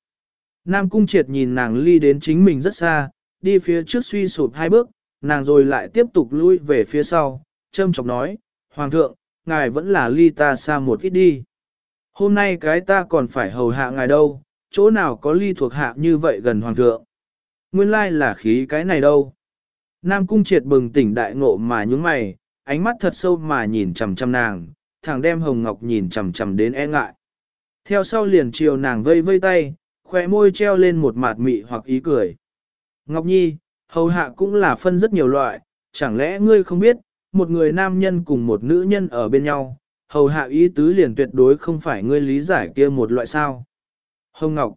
Nam Cung Triệt nhìn nàng ly đến chính mình rất xa, đi phía trước suy sụp hai bước, nàng rồi lại tiếp tục lui về phía sau, châm chọc nói, Hoàng thượng, ngài vẫn là ly ta xa một ít đi. Hôm nay cái ta còn phải hầu hạ ngài đâu, chỗ nào có ly thuộc hạ như vậy gần Hoàng thượng. Nguyên lai là khí cái này đâu. Nam Cung Triệt bừng tỉnh đại ngộ mà nhướng mày, ánh mắt thật sâu mà nhìn chằm chằm nàng, thằng đem Hồng Ngọc nhìn chằm chằm đến e ngại. Theo sau liền chiều nàng vây vây tay, khóe môi treo lên một mạt mị hoặc ý cười. Ngọc Nhi, hầu hạ cũng là phân rất nhiều loại, chẳng lẽ ngươi không biết, một người nam nhân cùng một nữ nhân ở bên nhau, hầu hạ ý tứ liền tuyệt đối không phải ngươi lý giải kia một loại sao. Hồng Ngọc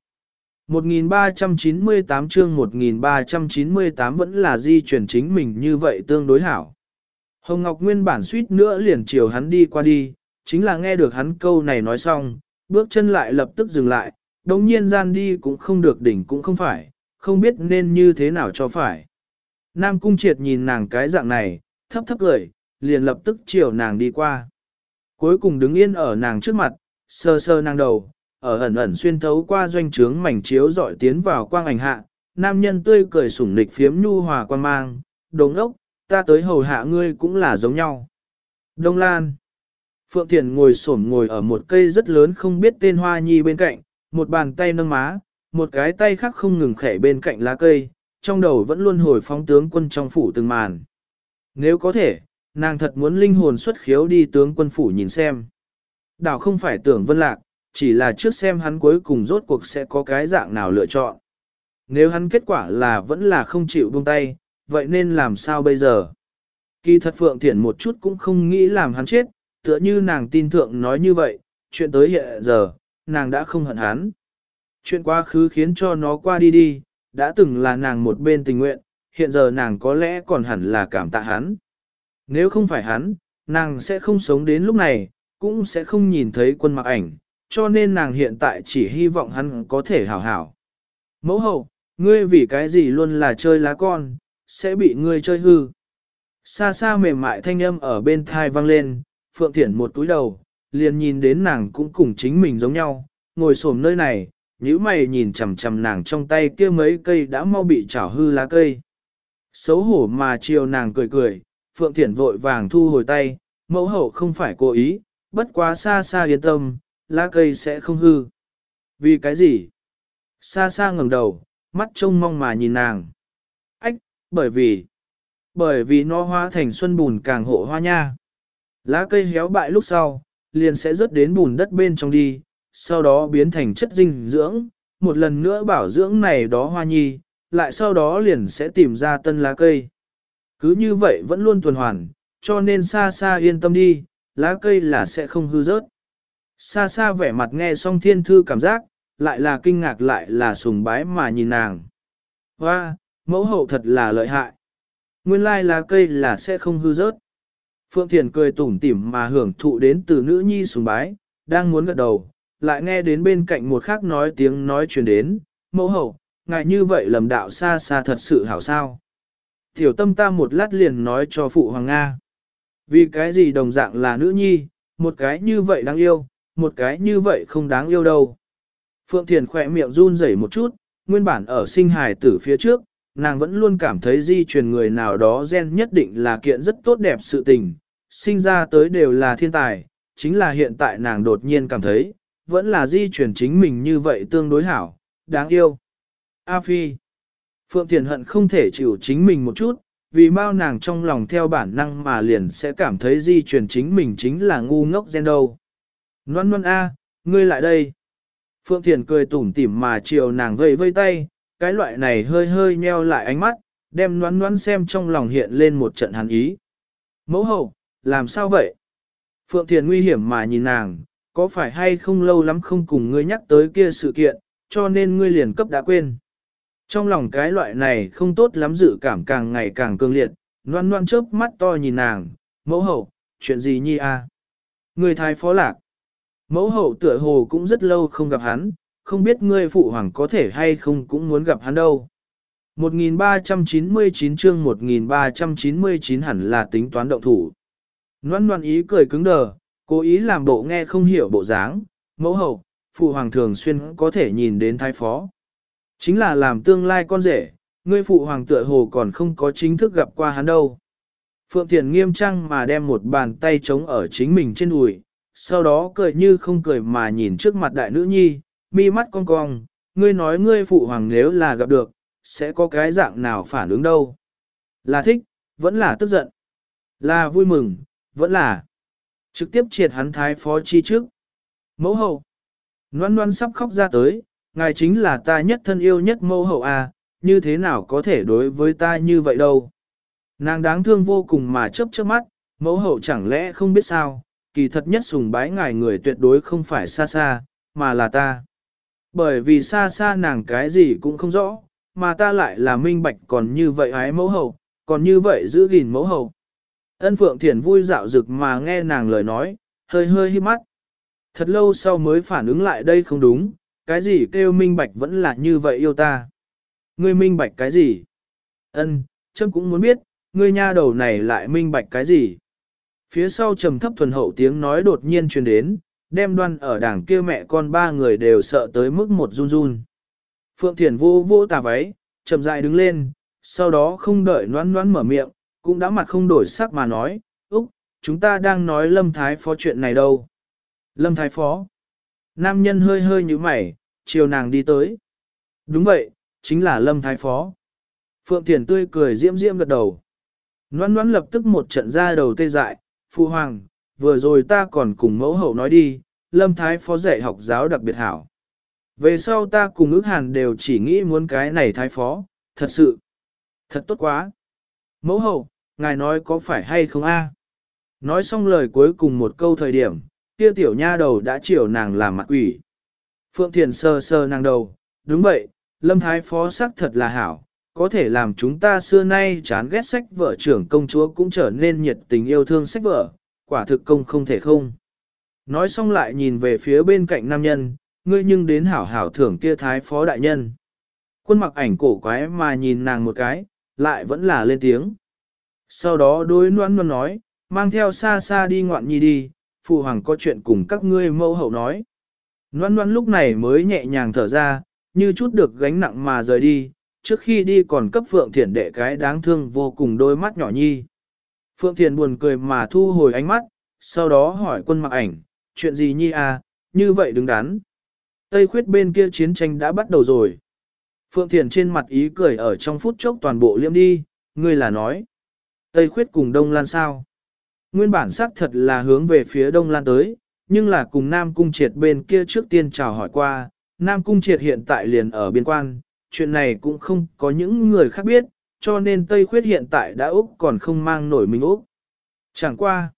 1398 chương 1398 vẫn là di chuyển chính mình như vậy tương đối hảo. Hồng Ngọc nguyên bản suýt nữa liền chiều hắn đi qua đi, chính là nghe được hắn câu này nói xong, bước chân lại lập tức dừng lại, đồng nhiên gian đi cũng không được đỉnh cũng không phải, không biết nên như thế nào cho phải. Nam Cung Triệt nhìn nàng cái dạng này, thấp thấp cười, liền lập tức chiều nàng đi qua. Cuối cùng đứng yên ở nàng trước mặt, sơ sơ nàng đầu, ở ẩn ẩn xuyên thấu qua doanh trướng mảnh chiếu dọi tiến vào quang ảnh hạ, nam nhân tươi cười sủng nịch phiếm nhu hòa quan mang, đồng ốc, ta tới hầu hạ ngươi cũng là giống nhau. Đông Lan Phượng Thiền ngồi xổm ngồi ở một cây rất lớn không biết tên hoa nhi bên cạnh, một bàn tay nâng má, một cái tay khác không ngừng khẽ bên cạnh lá cây, trong đầu vẫn luôn hồi phóng tướng quân trong phủ từng màn. Nếu có thể, nàng thật muốn linh hồn xuất khiếu đi tướng quân phủ nhìn xem. Đảo không phải tưởng vân lạc, chỉ là trước xem hắn cuối cùng rốt cuộc sẽ có cái dạng nào lựa chọn. Nếu hắn kết quả là vẫn là không chịu buông tay, vậy nên làm sao bây giờ? Kỳ thật Phượng Thiển một chút cũng không nghĩ làm hắn chết, tựa như nàng tin thượng nói như vậy, chuyện tới hiện giờ, nàng đã không hận hắn. Chuyện quá khứ khiến cho nó qua đi đi, đã từng là nàng một bên tình nguyện, hiện giờ nàng có lẽ còn hẳn là cảm tạ hắn. Nếu không phải hắn, nàng sẽ không sống đến lúc này, cũng sẽ không nhìn thấy quân mặc ảnh, cho nên nàng hiện tại chỉ hy vọng hắn có thể hảo hảo. Mẫu hậu, ngươi vì cái gì luôn là chơi lá con, sẽ bị ngươi chơi hư. Xa xa mềm mại thanh âm ở bên thai vang lên, Phượng Thiển một túi đầu, liền nhìn đến nàng cũng cùng chính mình giống nhau, ngồi xổm nơi này, nhíu mày nhìn chằm chằm nàng trong tay kia mấy cây đã mau bị chảo hư lá cây. Xấu hổ mà chiều nàng cười cười, Phượng Thiển vội vàng thu hồi tay, mẫu hậu không phải cố ý, bất quá xa xa yên tâm, lá cây sẽ không hư. Vì cái gì? Xa xa ngẩng đầu, mắt trông mong mà nhìn nàng. Bởi vì, bởi vì nó hóa thành xuân bùn càng hộ hoa nha. Lá cây héo bại lúc sau, liền sẽ rớt đến bùn đất bên trong đi, sau đó biến thành chất dinh dưỡng, một lần nữa bảo dưỡng này đó hoa nhi, lại sau đó liền sẽ tìm ra tân lá cây. Cứ như vậy vẫn luôn tuần hoàn, cho nên xa xa yên tâm đi, lá cây là sẽ không hư rớt. Xa xa vẻ mặt nghe xong thiên thư cảm giác, lại là kinh ngạc lại là sùng bái mà nhìn nàng. Hoa, mẫu hậu thật là lợi hại. Nguyên lai lá cây là sẽ không hư rớt. Phượng Thiền cười tủm tỉm mà hưởng thụ đến từ nữ nhi sùng bái, đang muốn gật đầu, lại nghe đến bên cạnh một khác nói tiếng nói chuyển đến, mẫu hậu, ngại như vậy lầm đạo xa xa thật sự hảo sao. Tiểu tâm ta một lát liền nói cho phụ hoàng Nga. Vì cái gì đồng dạng là nữ nhi, một cái như vậy đáng yêu, một cái như vậy không đáng yêu đâu. Phượng Thiền khỏe miệng run rẩy một chút, nguyên bản ở sinh hài tử phía trước, nàng vẫn luôn cảm thấy di truyền người nào đó gen nhất định là kiện rất tốt đẹp sự tình, sinh ra tới đều là thiên tài, chính là hiện tại nàng đột nhiên cảm thấy, vẫn là di truyền chính mình như vậy tương đối hảo, đáng yêu. A Phi Phượng Thiền hận không thể chịu chính mình một chút, vì mau nàng trong lòng theo bản năng mà liền sẽ cảm thấy di truyền chính mình chính là ngu ngốc gen đâu. Loan loan A, ngươi lại đây. Phượng Thiền cười tủm tỉm mà chiều nàng vây vây tay, cái loại này hơi hơi nheo lại ánh mắt, đem noan noan xem trong lòng hiện lên một trận hàn ý. Mẫu hậu, làm sao vậy? Phượng Thiền nguy hiểm mà nhìn nàng, có phải hay không lâu lắm không cùng ngươi nhắc tới kia sự kiện, cho nên ngươi liền cấp đã quên. Trong lòng cái loại này không tốt lắm dự cảm càng ngày càng cương liệt, noan noan chớp mắt to nhìn nàng, mẫu hậu, chuyện gì nhi a? À? Người thái phó lạc. Mẫu hậu tựa hồ cũng rất lâu không gặp hắn, không biết ngươi phụ hoàng có thể hay không cũng muốn gặp hắn đâu. 1399 chương 1399 hẳn là tính toán động thủ. Loan loan ý cười cứng đờ, cố ý làm bộ nghe không hiểu bộ dáng, mẫu hậu, phụ hoàng thường xuyên có thể nhìn đến thái phó. Chính là làm tương lai con rể, ngươi phụ hoàng tựa hồ còn không có chính thức gặp qua hắn đâu. Phượng Thiền nghiêm trang mà đem một bàn tay trống ở chính mình trên đùi, sau đó cười như không cười mà nhìn trước mặt đại nữ nhi, mi mắt cong cong, ngươi nói ngươi phụ hoàng nếu là gặp được, sẽ có cái dạng nào phản ứng đâu. Là thích, vẫn là tức giận, là vui mừng, vẫn là trực tiếp triệt hắn thái phó chi trước. Mẫu hậu, noan noan sắp khóc ra tới, ngài chính là ta nhất thân yêu nhất mẫu hậu à, như thế nào có thể đối với ta như vậy đâu. Nàng đáng thương vô cùng mà chớp chớp mắt, mẫu hậu chẳng lẽ không biết sao, kỳ thật nhất sùng bái ngài người tuyệt đối không phải xa xa, mà là ta. Bởi vì xa xa nàng cái gì cũng không rõ, mà ta lại là minh bạch còn như vậy ái mẫu hậu, còn như vậy giữ gìn mẫu hậu. Ân Phượng Thiển vui dạo rực mà nghe nàng lời nói, hơi hơi hiếp mắt. Thật lâu sau mới phản ứng lại đây không đúng, cái gì kêu minh bạch vẫn là như vậy yêu ta. Ngươi minh bạch cái gì? Ân, chấm cũng muốn biết, ngươi nha đầu này lại minh bạch cái gì? Phía sau trầm thấp thuần hậu tiếng nói đột nhiên truyền đến, đem đoan ở đảng kia mẹ con ba người đều sợ tới mức một run run. Phượng Thiền vô vô tà váy, chậm dại đứng lên, sau đó không đợi noan noan mở miệng, cũng đã mặt không đổi sắc mà nói, Úc, chúng ta đang nói Lâm Thái Phó chuyện này đâu. Lâm Thái Phó. Nam nhân hơi hơi như mày, chiều nàng đi tới. Đúng vậy, chính là Lâm Thái Phó. Phượng Thiền tươi cười diễm diễm gật đầu. Noan noan lập tức một trận ra đầu tê dại, Phu Hoàng, vừa rồi ta còn cùng mẫu hậu nói đi, Lâm Thái Phó dạy học giáo đặc biệt hảo. Về sau ta cùng ước hàn đều chỉ nghĩ muốn cái này Thái Phó, thật sự, thật tốt quá. Mẫu hậu, ngài nói có phải hay không a? Nói xong lời cuối cùng một câu thời điểm, kia tiểu nha đầu đã chiều nàng làm mặt quỷ. Phượng Thiền sơ sơ nàng đầu, đúng vậy, Lâm Thái Phó sắc thật là hảo, có thể làm chúng ta xưa nay chán ghét sách vợ trưởng công chúa cũng trở nên nhiệt tình yêu thương sách vợ, quả thực công không thể không. Nói xong lại nhìn về phía bên cạnh nam nhân, ngươi nhưng đến hảo hảo thưởng kia thái phó đại nhân. Quân mặc ảnh cổ quái mà nhìn nàng một cái, lại vẫn là lên tiếng. Sau đó đối noan noan nói, mang theo xa xa đi ngoạn nhi đi, phụ hoàng có chuyện cùng các ngươi mâu hậu nói. Noan noan lúc này mới nhẹ nhàng thở ra, như chút được gánh nặng mà rời đi, trước khi đi còn cấp Phượng Thiển đệ cái đáng thương vô cùng đôi mắt nhỏ nhi. Phượng Thiển buồn cười mà thu hồi ánh mắt, sau đó hỏi quân mặc ảnh, chuyện gì nhi à, như vậy đứng đắn. Tây khuyết bên kia chiến tranh đã bắt đầu rồi. Phượng Thiển trên mặt ý cười ở trong phút chốc toàn bộ liêm đi, ngươi là nói. Tây khuyết cùng Đông Lan sao? Nguyên bản xác thật là hướng về phía Đông Lan tới, nhưng là cùng Nam Cung Triệt bên kia trước tiên chào hỏi qua, Nam Cung Triệt hiện tại liền ở biên quan, chuyện này cũng không có những người khác biết, cho nên Tây Khuyết hiện tại đã Úc còn không mang nổi mình Úc. Chẳng qua.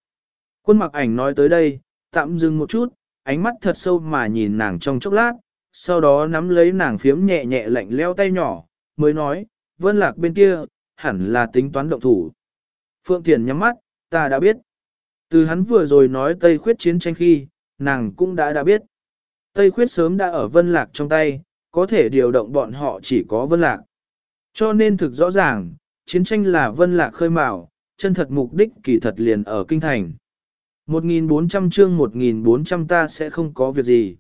Quân mặc ảnh nói tới đây, tạm dừng một chút, ánh mắt thật sâu mà nhìn nàng trong chốc lát, sau đó nắm lấy nàng phiếm nhẹ nhẹ lạnh leo tay nhỏ, mới nói, vân lạc bên kia, hẳn là tính toán động thủ. Phượng Thiền nhắm mắt, ta đã biết. Từ hắn vừa rồi nói Tây Khuyết chiến tranh khi, nàng cũng đã đã biết. Tây Khuyết sớm đã ở vân lạc trong tay, có thể điều động bọn họ chỉ có vân lạc. Cho nên thực rõ ràng, chiến tranh là vân lạc khơi mào, chân thật mục đích kỳ thật liền ở kinh thành. 1.400 chương 1.400 ta sẽ không có việc gì.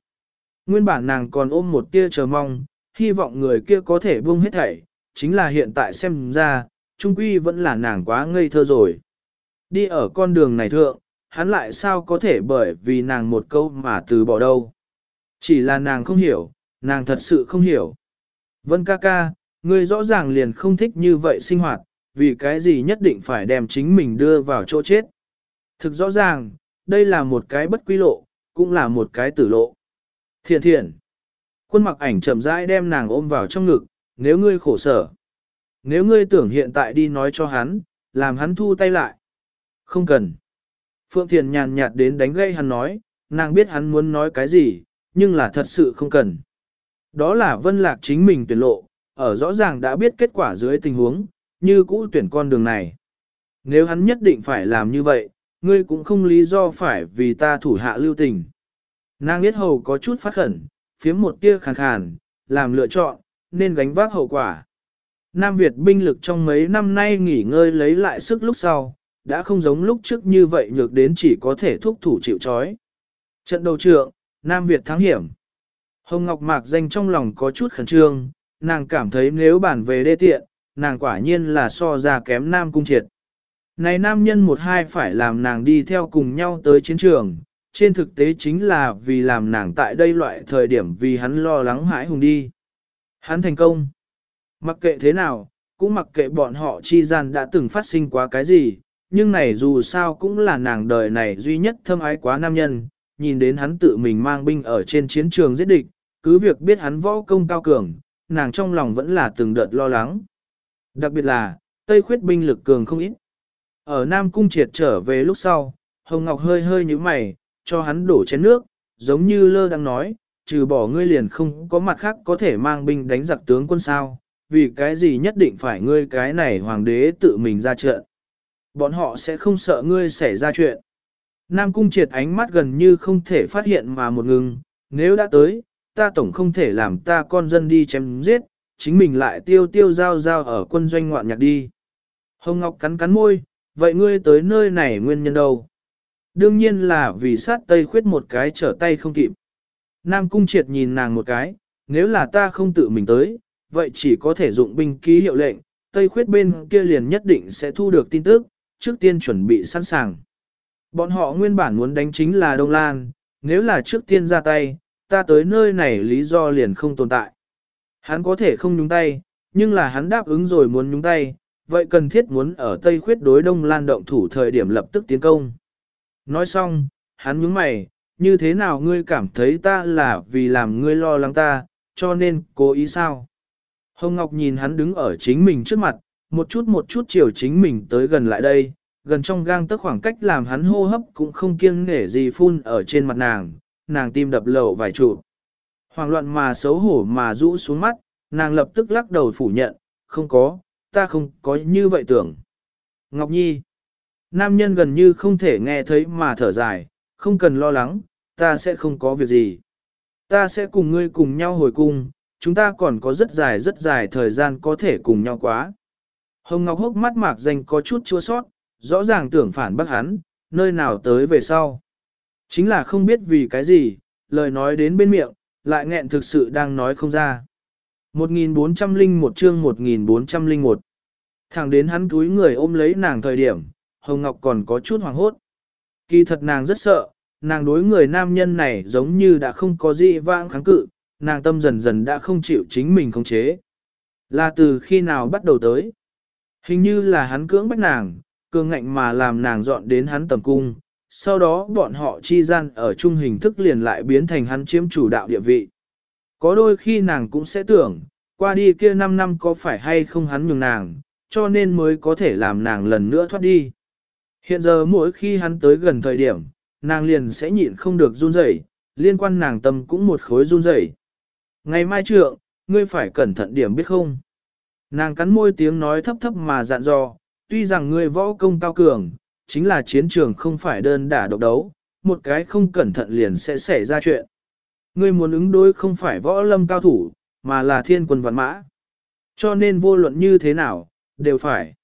Nguyên bản nàng còn ôm một tia chờ mong, hy vọng người kia có thể buông hết thảy, chính là hiện tại xem ra, trung quy vẫn là nàng quá ngây thơ rồi. Đi ở con đường này thượng, hắn lại sao có thể bởi vì nàng một câu mà từ bỏ đâu. Chỉ là nàng không hiểu, nàng thật sự không hiểu. Vân ca ca, ngươi rõ ràng liền không thích như vậy sinh hoạt, vì cái gì nhất định phải đem chính mình đưa vào chỗ chết. Thực rõ ràng, đây là một cái bất quy lộ, cũng là một cái tử lộ. Thiện thiện. Quân mặc ảnh chậm rãi đem nàng ôm vào trong ngực, nếu ngươi khổ sở. Nếu ngươi tưởng hiện tại đi nói cho hắn, làm hắn thu tay lại. Không cần. Phượng Thiền nhàn nhạt đến đánh gây hắn nói, nàng biết hắn muốn nói cái gì, nhưng là thật sự không cần. Đó là vân lạc chính mình tuyển lộ, ở rõ ràng đã biết kết quả dưới tình huống, như cũ tuyển con đường này. Nếu hắn nhất định phải làm như vậy, ngươi cũng không lý do phải vì ta thủ hạ lưu tình. Nàng biết hầu có chút phát khẩn, phiếm một tia khàn khàn, làm lựa chọn, nên gánh vác hậu quả. Nam Việt binh lực trong mấy năm nay nghỉ ngơi lấy lại sức lúc sau, đã không giống lúc trước như vậy nhược đến chỉ có thể thúc thủ chịu chói. Trận đầu trượng, Nam Việt thắng hiểm. Hồng Ngọc Mạc danh trong lòng có chút khẩn trương, nàng cảm thấy nếu bản về đê tiện, nàng quả nhiên là so ra kém Nam Cung Triệt. Này nam nhân một hai phải làm nàng đi theo cùng nhau tới chiến trường, trên thực tế chính là vì làm nàng tại đây loại thời điểm vì hắn lo lắng hãi hùng đi. Hắn thành công. Mặc kệ thế nào, cũng mặc kệ bọn họ chi gian đã từng phát sinh quá cái gì, nhưng này dù sao cũng là nàng đời này duy nhất thâm ái quá nam nhân, nhìn đến hắn tự mình mang binh ở trên chiến trường giết địch, cứ việc biết hắn võ công cao cường, nàng trong lòng vẫn là từng đợt lo lắng. Đặc biệt là, Tây khuyết binh lực cường không ít. Ở Nam Cung triệt trở về lúc sau, Hồng Ngọc hơi hơi như mày, cho hắn đổ chén nước, giống như lơ đang nói, trừ bỏ ngươi liền không có mặt khác có thể mang binh đánh giặc tướng quân sao, vì cái gì nhất định phải ngươi cái này hoàng đế tự mình ra trận. Bọn họ sẽ không sợ ngươi xảy ra chuyện. Nam Cung triệt ánh mắt gần như không thể phát hiện mà một ngừng, nếu đã tới, ta tổng không thể làm ta con dân đi chém giết, chính mình lại tiêu tiêu giao giao ở quân doanh ngoạn nhạc đi. Hồng Ngọc cắn cắn môi, vậy ngươi tới nơi này nguyên nhân đâu? Đương nhiên là vì sát tây khuyết một cái trở tay không kịp. Nam Cung triệt nhìn nàng một cái, nếu là ta không tự mình tới, vậy chỉ có thể dụng binh ký hiệu lệnh, tây khuyết bên kia liền nhất định sẽ thu được tin tức, trước tiên chuẩn bị sẵn sàng. Bọn họ nguyên bản muốn đánh chính là Đông Lan, nếu là trước tiên ra tay, ta tới nơi này lý do liền không tồn tại. Hắn có thể không nhúng tay, nhưng là hắn đáp ứng rồi muốn nhúng tay, vậy cần thiết muốn ở Tây Khuyết đối Đông Lan động thủ thời điểm lập tức tiến công. Nói xong, hắn nhướng mày, như thế nào ngươi cảm thấy ta là vì làm ngươi lo lắng ta, cho nên cố ý sao? Hồng Ngọc nhìn hắn đứng ở chính mình trước mặt, một chút một chút chiều chính mình tới gần lại đây, gần trong gang tức khoảng cách làm hắn hô hấp cũng không kiêng nể gì phun ở trên mặt nàng, nàng tim đập lậu vài trụ. Hoàng loạn mà xấu hổ mà rũ xuống mắt, nàng lập tức lắc đầu phủ nhận, không có, ta không có như vậy tưởng. Ngọc Nhi, nam nhân gần như không thể nghe thấy mà thở dài, không cần lo lắng, ta sẽ không có việc gì. Ta sẽ cùng ngươi cùng nhau hồi cung, chúng ta còn có rất dài rất dài thời gian có thể cùng nhau quá. Hồng Ngọc hốc mắt mạc danh có chút chua sót, rõ ràng tưởng phản bác hắn, nơi nào tới về sau. Chính là không biết vì cái gì, lời nói đến bên miệng, lại nghẹn thực sự đang nói không ra. 1401 chương 1401 Thẳng đến hắn túi người ôm lấy nàng thời điểm, Hồng Ngọc còn có chút hoảng hốt. Kỳ thật nàng rất sợ, nàng đối người nam nhân này giống như đã không có gì vãng kháng cự, nàng tâm dần dần đã không chịu chính mình khống chế. Là từ khi nào bắt đầu tới? Hình như là hắn cưỡng bách nàng, cường ngạnh mà làm nàng dọn đến hắn tầm cung, sau đó bọn họ chi gian ở chung hình thức liền lại biến thành hắn chiếm chủ đạo địa vị. Có đôi khi nàng cũng sẽ tưởng, qua đi kia 5 năm có phải hay không hắn nhường nàng, cho nên mới có thể làm nàng lần nữa thoát đi. Hiện giờ mỗi khi hắn tới gần thời điểm, nàng liền sẽ nhịn không được run rẩy, liên quan nàng tâm cũng một khối run rẩy. Ngày mai trượng, ngươi phải cẩn thận điểm biết không? Nàng cắn môi tiếng nói thấp thấp mà dặn dò, tuy rằng ngươi võ công cao cường, chính là chiến trường không phải đơn đả độc đấu, một cái không cẩn thận liền sẽ xảy ra chuyện. Ngươi muốn ứng đối không phải võ lâm cao thủ, mà là thiên quân vạn mã. Cho nên vô luận như thế nào, đều phải.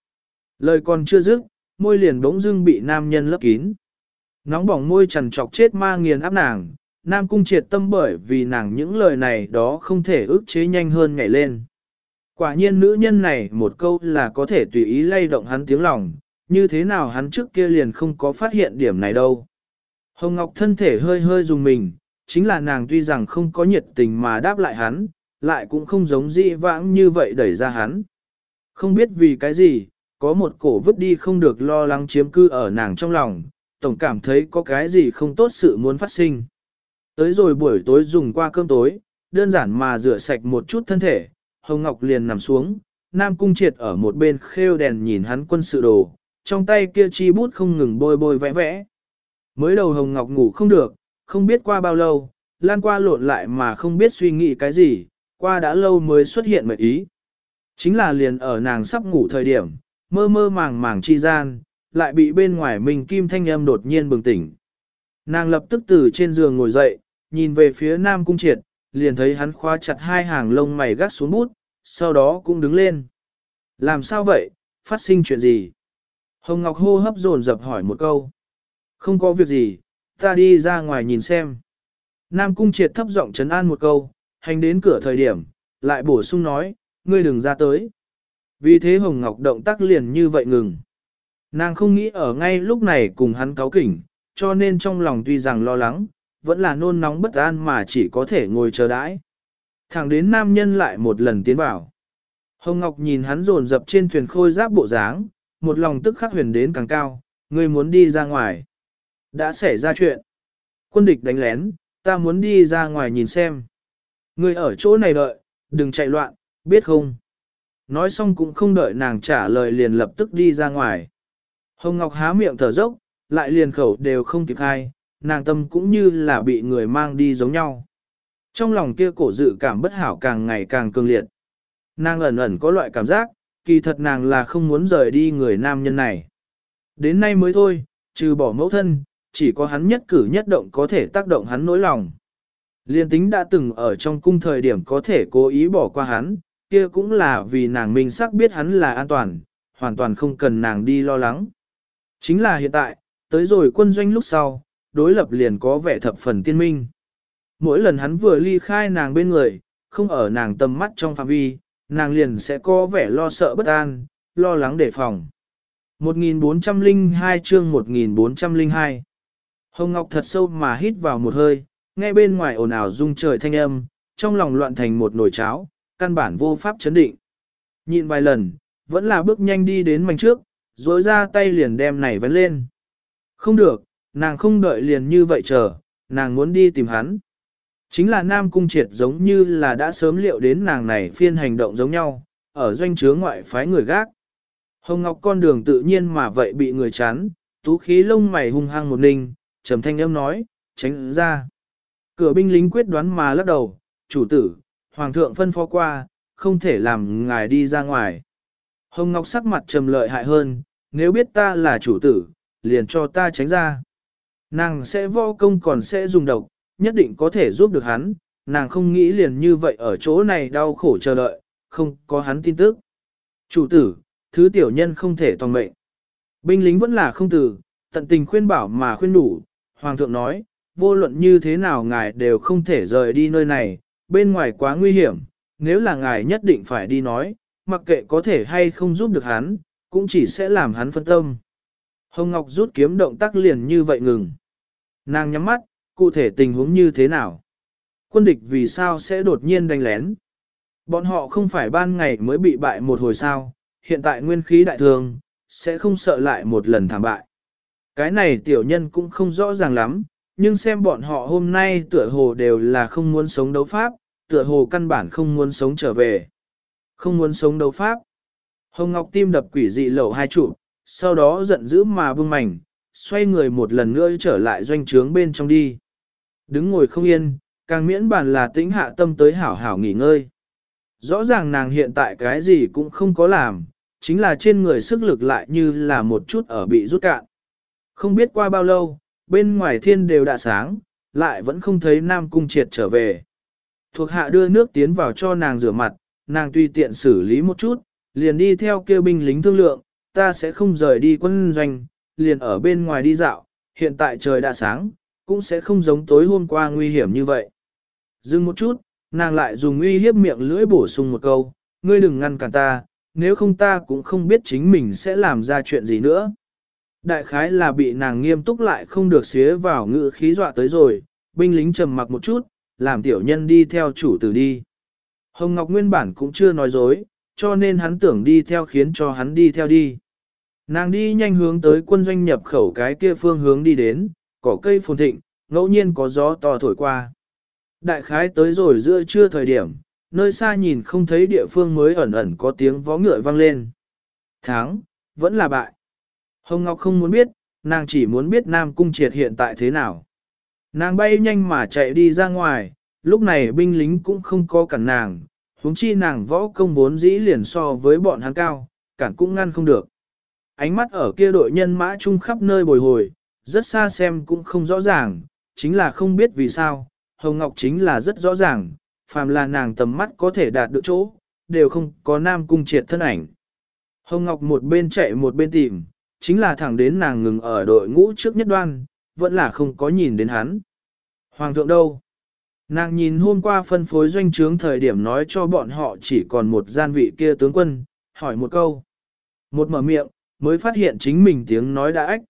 Lời còn chưa dứt, môi liền bỗng dưng bị nam nhân lấp kín. Nóng bỏng môi trần trọc chết ma nghiền áp nàng, nam cung triệt tâm bởi vì nàng những lời này đó không thể ức chế nhanh hơn nhảy lên. Quả nhiên nữ nhân này một câu là có thể tùy ý lay động hắn tiếng lòng, như thế nào hắn trước kia liền không có phát hiện điểm này đâu. Hồng Ngọc thân thể hơi hơi dùng mình, chính là nàng tuy rằng không có nhiệt tình mà đáp lại hắn, lại cũng không giống dĩ vãng như vậy đẩy ra hắn. Không biết vì cái gì, có một cổ vứt đi không được lo lắng chiếm cư ở nàng trong lòng, tổng cảm thấy có cái gì không tốt sự muốn phát sinh. Tới rồi buổi tối dùng qua cơm tối, đơn giản mà rửa sạch một chút thân thể, Hồng Ngọc liền nằm xuống, Nam Cung Triệt ở một bên khêu đèn nhìn hắn quân sự đồ, trong tay kia chi bút không ngừng bôi bôi vẽ vẽ. Mới đầu Hồng Ngọc ngủ không được, không biết qua bao lâu, lan qua lộn lại mà không biết suy nghĩ cái gì, qua đã lâu mới xuất hiện mệt ý. Chính là liền ở nàng sắp ngủ thời điểm, mơ mơ màng màng chi gian, lại bị bên ngoài mình kim thanh âm đột nhiên bừng tỉnh. Nàng lập tức từ trên giường ngồi dậy, nhìn về phía Nam Cung Triệt, liền thấy hắn khóa chặt hai hàng lông mày gắt xuống bút, sau đó cũng đứng lên. Làm sao vậy, phát sinh chuyện gì? Hồng Ngọc hô hấp dồn dập hỏi một câu. Không có việc gì, ta đi ra ngoài nhìn xem. Nam Cung Triệt thấp giọng trấn an một câu, hành đến cửa thời điểm, lại bổ sung nói, ngươi đừng ra tới. Vì thế Hồng Ngọc động tác liền như vậy ngừng. Nàng không nghĩ ở ngay lúc này cùng hắn cáo kỉnh, cho nên trong lòng tuy rằng lo lắng, vẫn là nôn nóng bất an mà chỉ có thể ngồi chờ đãi. Thẳng đến nam nhân lại một lần tiến vào. Hồng Ngọc nhìn hắn rồn dập trên thuyền khôi giáp bộ dáng, một lòng tức khắc huyền đến càng cao, ngươi muốn đi ra ngoài. Đã xảy ra chuyện. Quân địch đánh lén, ta muốn đi ra ngoài nhìn xem. Ngươi ở chỗ này đợi, đừng chạy loạn, biết không? Nói xong cũng không đợi nàng trả lời liền lập tức đi ra ngoài. Hồng Ngọc há miệng thở dốc, lại liền khẩu đều không kịp khai, nàng tâm cũng như là bị người mang đi giống nhau. Trong lòng kia cổ dự cảm bất hảo càng ngày càng cường liệt. Nàng ẩn ẩn có loại cảm giác, kỳ thật nàng là không muốn rời đi người nam nhân này. Đến nay mới thôi, trừ bỏ mẫu thân, chỉ có hắn nhất cử nhất động có thể tác động hắn nỗi lòng. Liên tính đã từng ở trong cung thời điểm có thể cố ý bỏ qua hắn, kia cũng là vì nàng minh xác biết hắn là an toàn, hoàn toàn không cần nàng đi lo lắng. Chính là hiện tại, tới rồi quân doanh lúc sau, đối lập liền có vẻ thập phần tiên minh. Mỗi lần hắn vừa ly khai nàng bên người, không ở nàng tầm mắt trong phạm vi, nàng liền sẽ có vẻ lo sợ bất an, lo lắng đề phòng. 1402 chương 1402 Hồng Ngọc thật sâu mà hít vào một hơi, nghe bên ngoài ồn ào rung trời thanh âm, trong lòng loạn thành một nồi cháo, căn bản vô pháp chấn định. Nhịn vài lần, vẫn là bước nhanh đi đến mảnh trước, dối ra tay liền đem này vấn lên. Không được, nàng không đợi liền như vậy chờ, nàng muốn đi tìm hắn. Chính là Nam Cung Triệt giống như là đã sớm liệu đến nàng này phiên hành động giống nhau, ở doanh chứa ngoại phái người gác. Hồng Ngọc con đường tự nhiên mà vậy bị người chán, tú khí lông mày hung hăng một ninh, trầm thanh âm nói, tránh ra. Cửa binh lính quyết đoán mà lắc đầu, chủ tử, hoàng thượng phân phó qua, không thể làm ngài đi ra ngoài. Hồng Ngọc sắc mặt trầm lợi hại hơn, nếu biết ta là chủ tử, liền cho ta tránh ra. Nàng sẽ vô công còn sẽ dùng độc, nhất định có thể giúp được hắn, nàng không nghĩ liền như vậy ở chỗ này đau khổ chờ đợi, không có hắn tin tức. Chủ tử, thứ tiểu nhân không thể toàn mệnh. Binh lính vẫn là không tử, tận tình khuyên bảo mà khuyên đủ, Hoàng thượng nói, vô luận như thế nào ngài đều không thể rời đi nơi này, bên ngoài quá nguy hiểm, nếu là ngài nhất định phải đi nói, mặc kệ có thể hay không giúp được hắn, cũng chỉ sẽ làm hắn phân tâm. Hồng Ngọc rút kiếm động tác liền như vậy ngừng. Nàng nhắm mắt, cụ thể tình huống như thế nào? Quân địch vì sao sẽ đột nhiên đánh lén? Bọn họ không phải ban ngày mới bị bại một hồi sao, hiện tại nguyên khí đại thường, sẽ không sợ lại một lần thảm bại. Cái này tiểu nhân cũng không rõ ràng lắm, nhưng xem bọn họ hôm nay tựa hồ đều là không muốn sống đấu pháp, tựa hồ căn bản không muốn sống trở về. Không muốn sống đấu pháp. Hồng Ngọc tim đập quỷ dị lẩu hai trụ, sau đó giận dữ mà bưng mảnh, xoay người một lần nữa trở lại doanh trướng bên trong đi. Đứng ngồi không yên, càng miễn bàn là tĩnh hạ tâm tới hảo hảo nghỉ ngơi. Rõ ràng nàng hiện tại cái gì cũng không có làm, chính là trên người sức lực lại như là một chút ở bị rút cạn. Không biết qua bao lâu, bên ngoài thiên đều đã sáng, lại vẫn không thấy Nam Cung Triệt trở về. Thuộc hạ đưa nước tiến vào cho nàng rửa mặt, nàng tùy tiện xử lý một chút, liền đi theo kêu binh lính thương lượng, ta sẽ không rời đi quân doanh, liền ở bên ngoài đi dạo, hiện tại trời đã sáng, cũng sẽ không giống tối hôm qua nguy hiểm như vậy. Dừng một chút, nàng lại dùng uy hiếp miệng lưỡi bổ sung một câu, ngươi đừng ngăn cản ta, nếu không ta cũng không biết chính mình sẽ làm ra chuyện gì nữa. Đại khái là bị nàng nghiêm túc lại không được xía vào ngự khí dọa tới rồi, binh lính trầm mặc một chút, làm tiểu nhân đi theo chủ tử đi. Hồng Ngọc nguyên bản cũng chưa nói dối, cho nên hắn tưởng đi theo khiến cho hắn đi theo đi. Nàng đi nhanh hướng tới quân doanh nhập khẩu cái kia phương hướng đi đến, cỏ cây phồn thịnh, ngẫu nhiên có gió to thổi qua. Đại khái tới rồi giữa trưa thời điểm, nơi xa nhìn không thấy địa phương mới ẩn ẩn có tiếng vó ngựa vang lên. Tháng, vẫn là bại. Hồng Ngọc không muốn biết, nàng chỉ muốn biết Nam Cung Triệt hiện tại thế nào. Nàng bay nhanh mà chạy đi ra ngoài, lúc này binh lính cũng không có cản nàng, huống chi nàng võ công vốn dĩ liền so với bọn hắn cao, cản cũng ngăn không được. Ánh mắt ở kia đội nhân mã chung khắp nơi bồi hồi, rất xa xem cũng không rõ ràng, chính là không biết vì sao, Hồng Ngọc chính là rất rõ ràng, phàm là nàng tầm mắt có thể đạt được chỗ, đều không có nam cung triệt thân ảnh. Hồng Ngọc một bên chạy một bên tìm, chính là thẳng đến nàng ngừng ở đội ngũ trước nhất đoan, vẫn là không có nhìn đến hắn. Hoàng thượng đâu? Nàng nhìn hôm qua phân phối doanh trướng thời điểm nói cho bọn họ chỉ còn một gian vị kia tướng quân, hỏi một câu. Một mở miệng, mới phát hiện chính mình tiếng nói đã ách.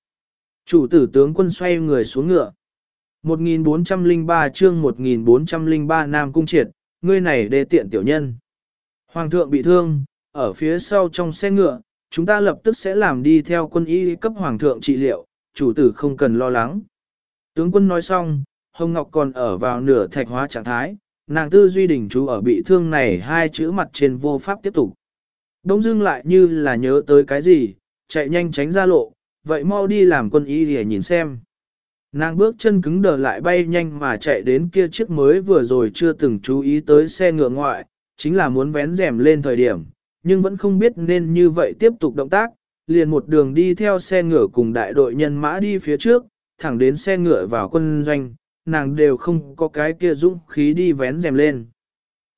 Chủ tử tướng quân xoay người xuống ngựa. 1403 chương 1403 Nam Cung Triệt, ngươi này đê tiện tiểu nhân. Hoàng thượng bị thương, ở phía sau trong xe ngựa, chúng ta lập tức sẽ làm đi theo quân y cấp hoàng thượng trị liệu, chủ tử không cần lo lắng. Tướng quân nói xong, Hồng Ngọc còn ở vào nửa thạch hóa trạng thái, nàng tư duy đỉnh chú ở bị thương này hai chữ mặt trên vô pháp tiếp tục. Đông dưng lại như là nhớ tới cái gì, chạy nhanh tránh ra lộ, vậy mau đi làm quân y để nhìn xem. Nàng bước chân cứng đờ lại bay nhanh mà chạy đến kia chiếc mới vừa rồi chưa từng chú ý tới xe ngựa ngoại, chính là muốn vén rèm lên thời điểm, nhưng vẫn không biết nên như vậy tiếp tục động tác, liền một đường đi theo xe ngựa cùng đại đội nhân mã đi phía trước, thẳng đến xe ngựa vào quân doanh, nàng đều không có cái kia dũng khí đi vén rèm lên.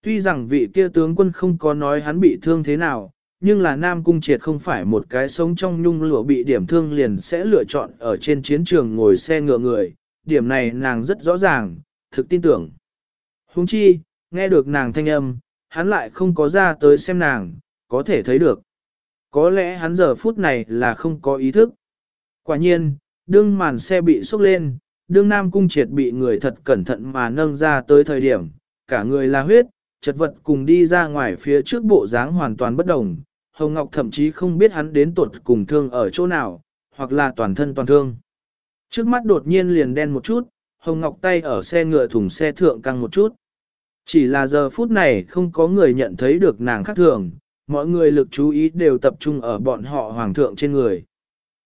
Tuy rằng vị kia tướng quân không có nói hắn bị thương thế nào, nhưng là Nam Cung Triệt không phải một cái sống trong nhung lụa bị điểm thương liền sẽ lựa chọn ở trên chiến trường ngồi xe ngựa người, điểm này nàng rất rõ ràng, thực tin tưởng. Huống chi, nghe được nàng thanh âm, hắn lại không có ra tới xem nàng, có thể thấy được. Có lẽ hắn giờ phút này là không có ý thức. Quả nhiên, đương màn xe bị xúc lên, đương Nam Cung Triệt bị người thật cẩn thận mà nâng ra tới thời điểm, cả người là huyết, chật vật cùng đi ra ngoài phía trước bộ dáng hoàn toàn bất đồng. Hồng Ngọc thậm chí không biết hắn đến tuột cùng thương ở chỗ nào, hoặc là toàn thân toàn thương. Trước mắt đột nhiên liền đen một chút, Hồng Ngọc tay ở xe ngựa thùng xe thượng căng một chút. Chỉ là giờ phút này không có người nhận thấy được nàng khác thường, mọi người lực chú ý đều tập trung ở bọn họ hoàng thượng trên người.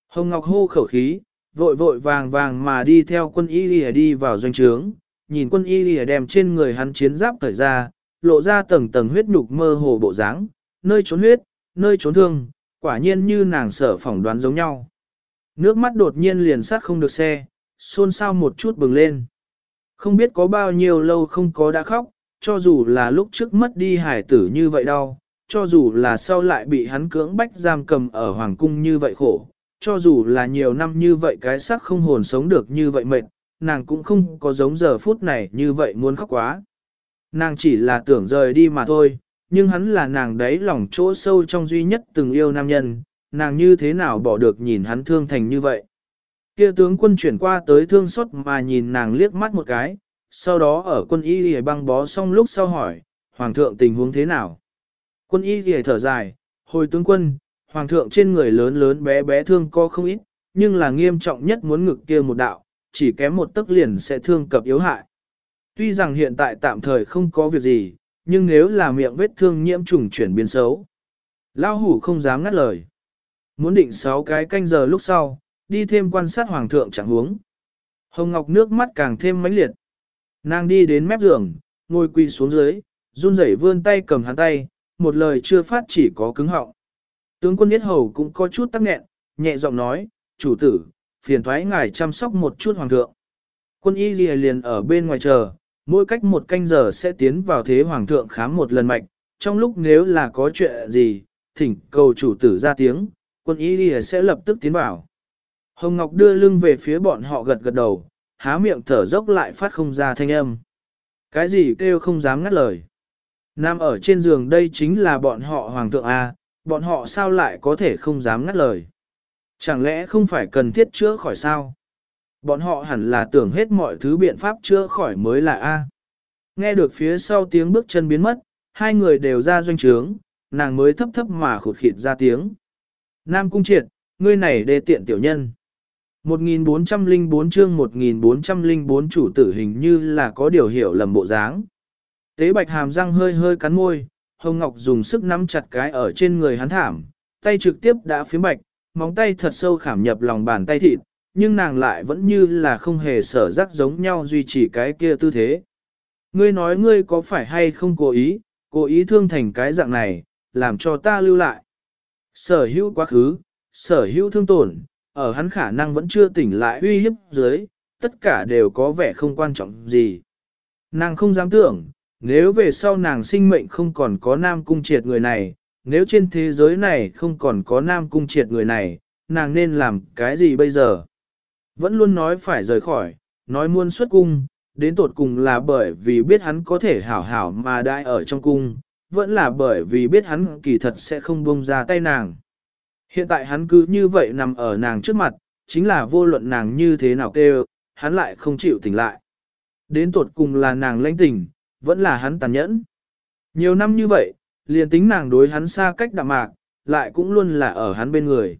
Hồng Ngọc hô khẩu khí, vội vội vàng vàng mà đi theo quân y lìa đi vào doanh trướng, nhìn quân y lìa đem trên người hắn chiến giáp cởi ra, lộ ra tầng tầng huyết nhục mơ hồ bộ dáng, nơi trốn huyết, nơi trốn thương, quả nhiên như nàng sở phỏng đoán giống nhau. Nước mắt đột nhiên liền sát không được xe, xôn xao một chút bừng lên. Không biết có bao nhiêu lâu không có đã khóc, cho dù là lúc trước mất đi hải tử như vậy đau, cho dù là sau lại bị hắn cưỡng bách giam cầm ở hoàng cung như vậy khổ, cho dù là nhiều năm như vậy cái xác không hồn sống được như vậy mệt, nàng cũng không có giống giờ phút này như vậy muốn khóc quá. Nàng chỉ là tưởng rời đi mà thôi, nhưng hắn là nàng đấy lòng chỗ sâu trong duy nhất từng yêu nam nhân, nàng như thế nào bỏ được nhìn hắn thương thành như vậy. Kia tướng quân chuyển qua tới thương xót mà nhìn nàng liếc mắt một cái, sau đó ở quân y lìa băng bó xong lúc sau hỏi, Hoàng thượng tình huống thế nào? Quân y thì thở dài, hồi tướng quân, Hoàng thượng trên người lớn lớn bé bé thương co không ít, nhưng là nghiêm trọng nhất muốn ngực kia một đạo, chỉ kém một tấc liền sẽ thương cập yếu hại. Tuy rằng hiện tại tạm thời không có việc gì, nhưng nếu là miệng vết thương nhiễm trùng chuyển biến xấu. Lao hủ không dám ngắt lời. Muốn định 6 cái canh giờ lúc sau, đi thêm quan sát hoàng thượng chẳng huống. Hồng Ngọc nước mắt càng thêm mãnh liệt. Nàng đi đến mép giường, ngồi quỳ xuống dưới, run rẩy vươn tay cầm hắn tay, một lời chưa phát chỉ có cứng họng. Tướng quân Yết Hầu cũng có chút tắc nghẹn, nhẹ giọng nói, chủ tử, phiền thoái ngài chăm sóc một chút hoàng thượng. Quân y liền ở bên ngoài chờ, mỗi cách một canh giờ sẽ tiến vào thế hoàng thượng khám một lần mạch, trong lúc nếu là có chuyện gì, thỉnh cầu chủ tử ra tiếng, quân y lìa sẽ lập tức tiến vào. Hồng Ngọc đưa lưng về phía bọn họ gật gật đầu, há miệng thở dốc lại phát không ra thanh âm. Cái gì kêu không dám ngắt lời. Nam ở trên giường đây chính là bọn họ hoàng thượng A, bọn họ sao lại có thể không dám ngắt lời. Chẳng lẽ không phải cần thiết chữa khỏi sao? Bọn họ hẳn là tưởng hết mọi thứ biện pháp chữa khỏi mới là A. Nghe được phía sau tiếng bước chân biến mất, hai người đều ra doanh trướng, nàng mới thấp thấp mà khụt khịt ra tiếng. Nam Cung Triệt, ngươi này đê tiện tiểu nhân. 1404 chương 1404 chủ tử hình như là có điều hiểu lầm bộ dáng. Tế bạch hàm răng hơi hơi cắn môi, Hồng Ngọc dùng sức nắm chặt cái ở trên người hắn thảm, tay trực tiếp đã phía bạch, móng tay thật sâu khảm nhập lòng bàn tay thịt, nhưng nàng lại vẫn như là không hề sở rắc giống nhau duy trì cái kia tư thế. Ngươi nói ngươi có phải hay không cố ý, cố ý thương thành cái dạng này, làm cho ta lưu lại. Sở hữu quá khứ, sở hữu thương tổn, ở hắn khả năng vẫn chưa tỉnh lại uy hiếp dưới, tất cả đều có vẻ không quan trọng gì. Nàng không dám tưởng, nếu về sau nàng sinh mệnh không còn có nam cung triệt người này, nếu trên thế giới này không còn có nam cung triệt người này, nàng nên làm cái gì bây giờ? Vẫn luôn nói phải rời khỏi, nói muôn xuất cung, đến tột cùng là bởi vì biết hắn có thể hảo hảo mà đại ở trong cung, vẫn là bởi vì biết hắn kỳ thật sẽ không buông ra tay nàng. Hiện tại hắn cứ như vậy nằm ở nàng trước mặt, chính là vô luận nàng như thế nào kêu, hắn lại không chịu tỉnh lại. Đến tột cùng là nàng lãnh tình, vẫn là hắn tàn nhẫn. Nhiều năm như vậy, liền tính nàng đối hắn xa cách đạm mạc, lại cũng luôn là ở hắn bên người.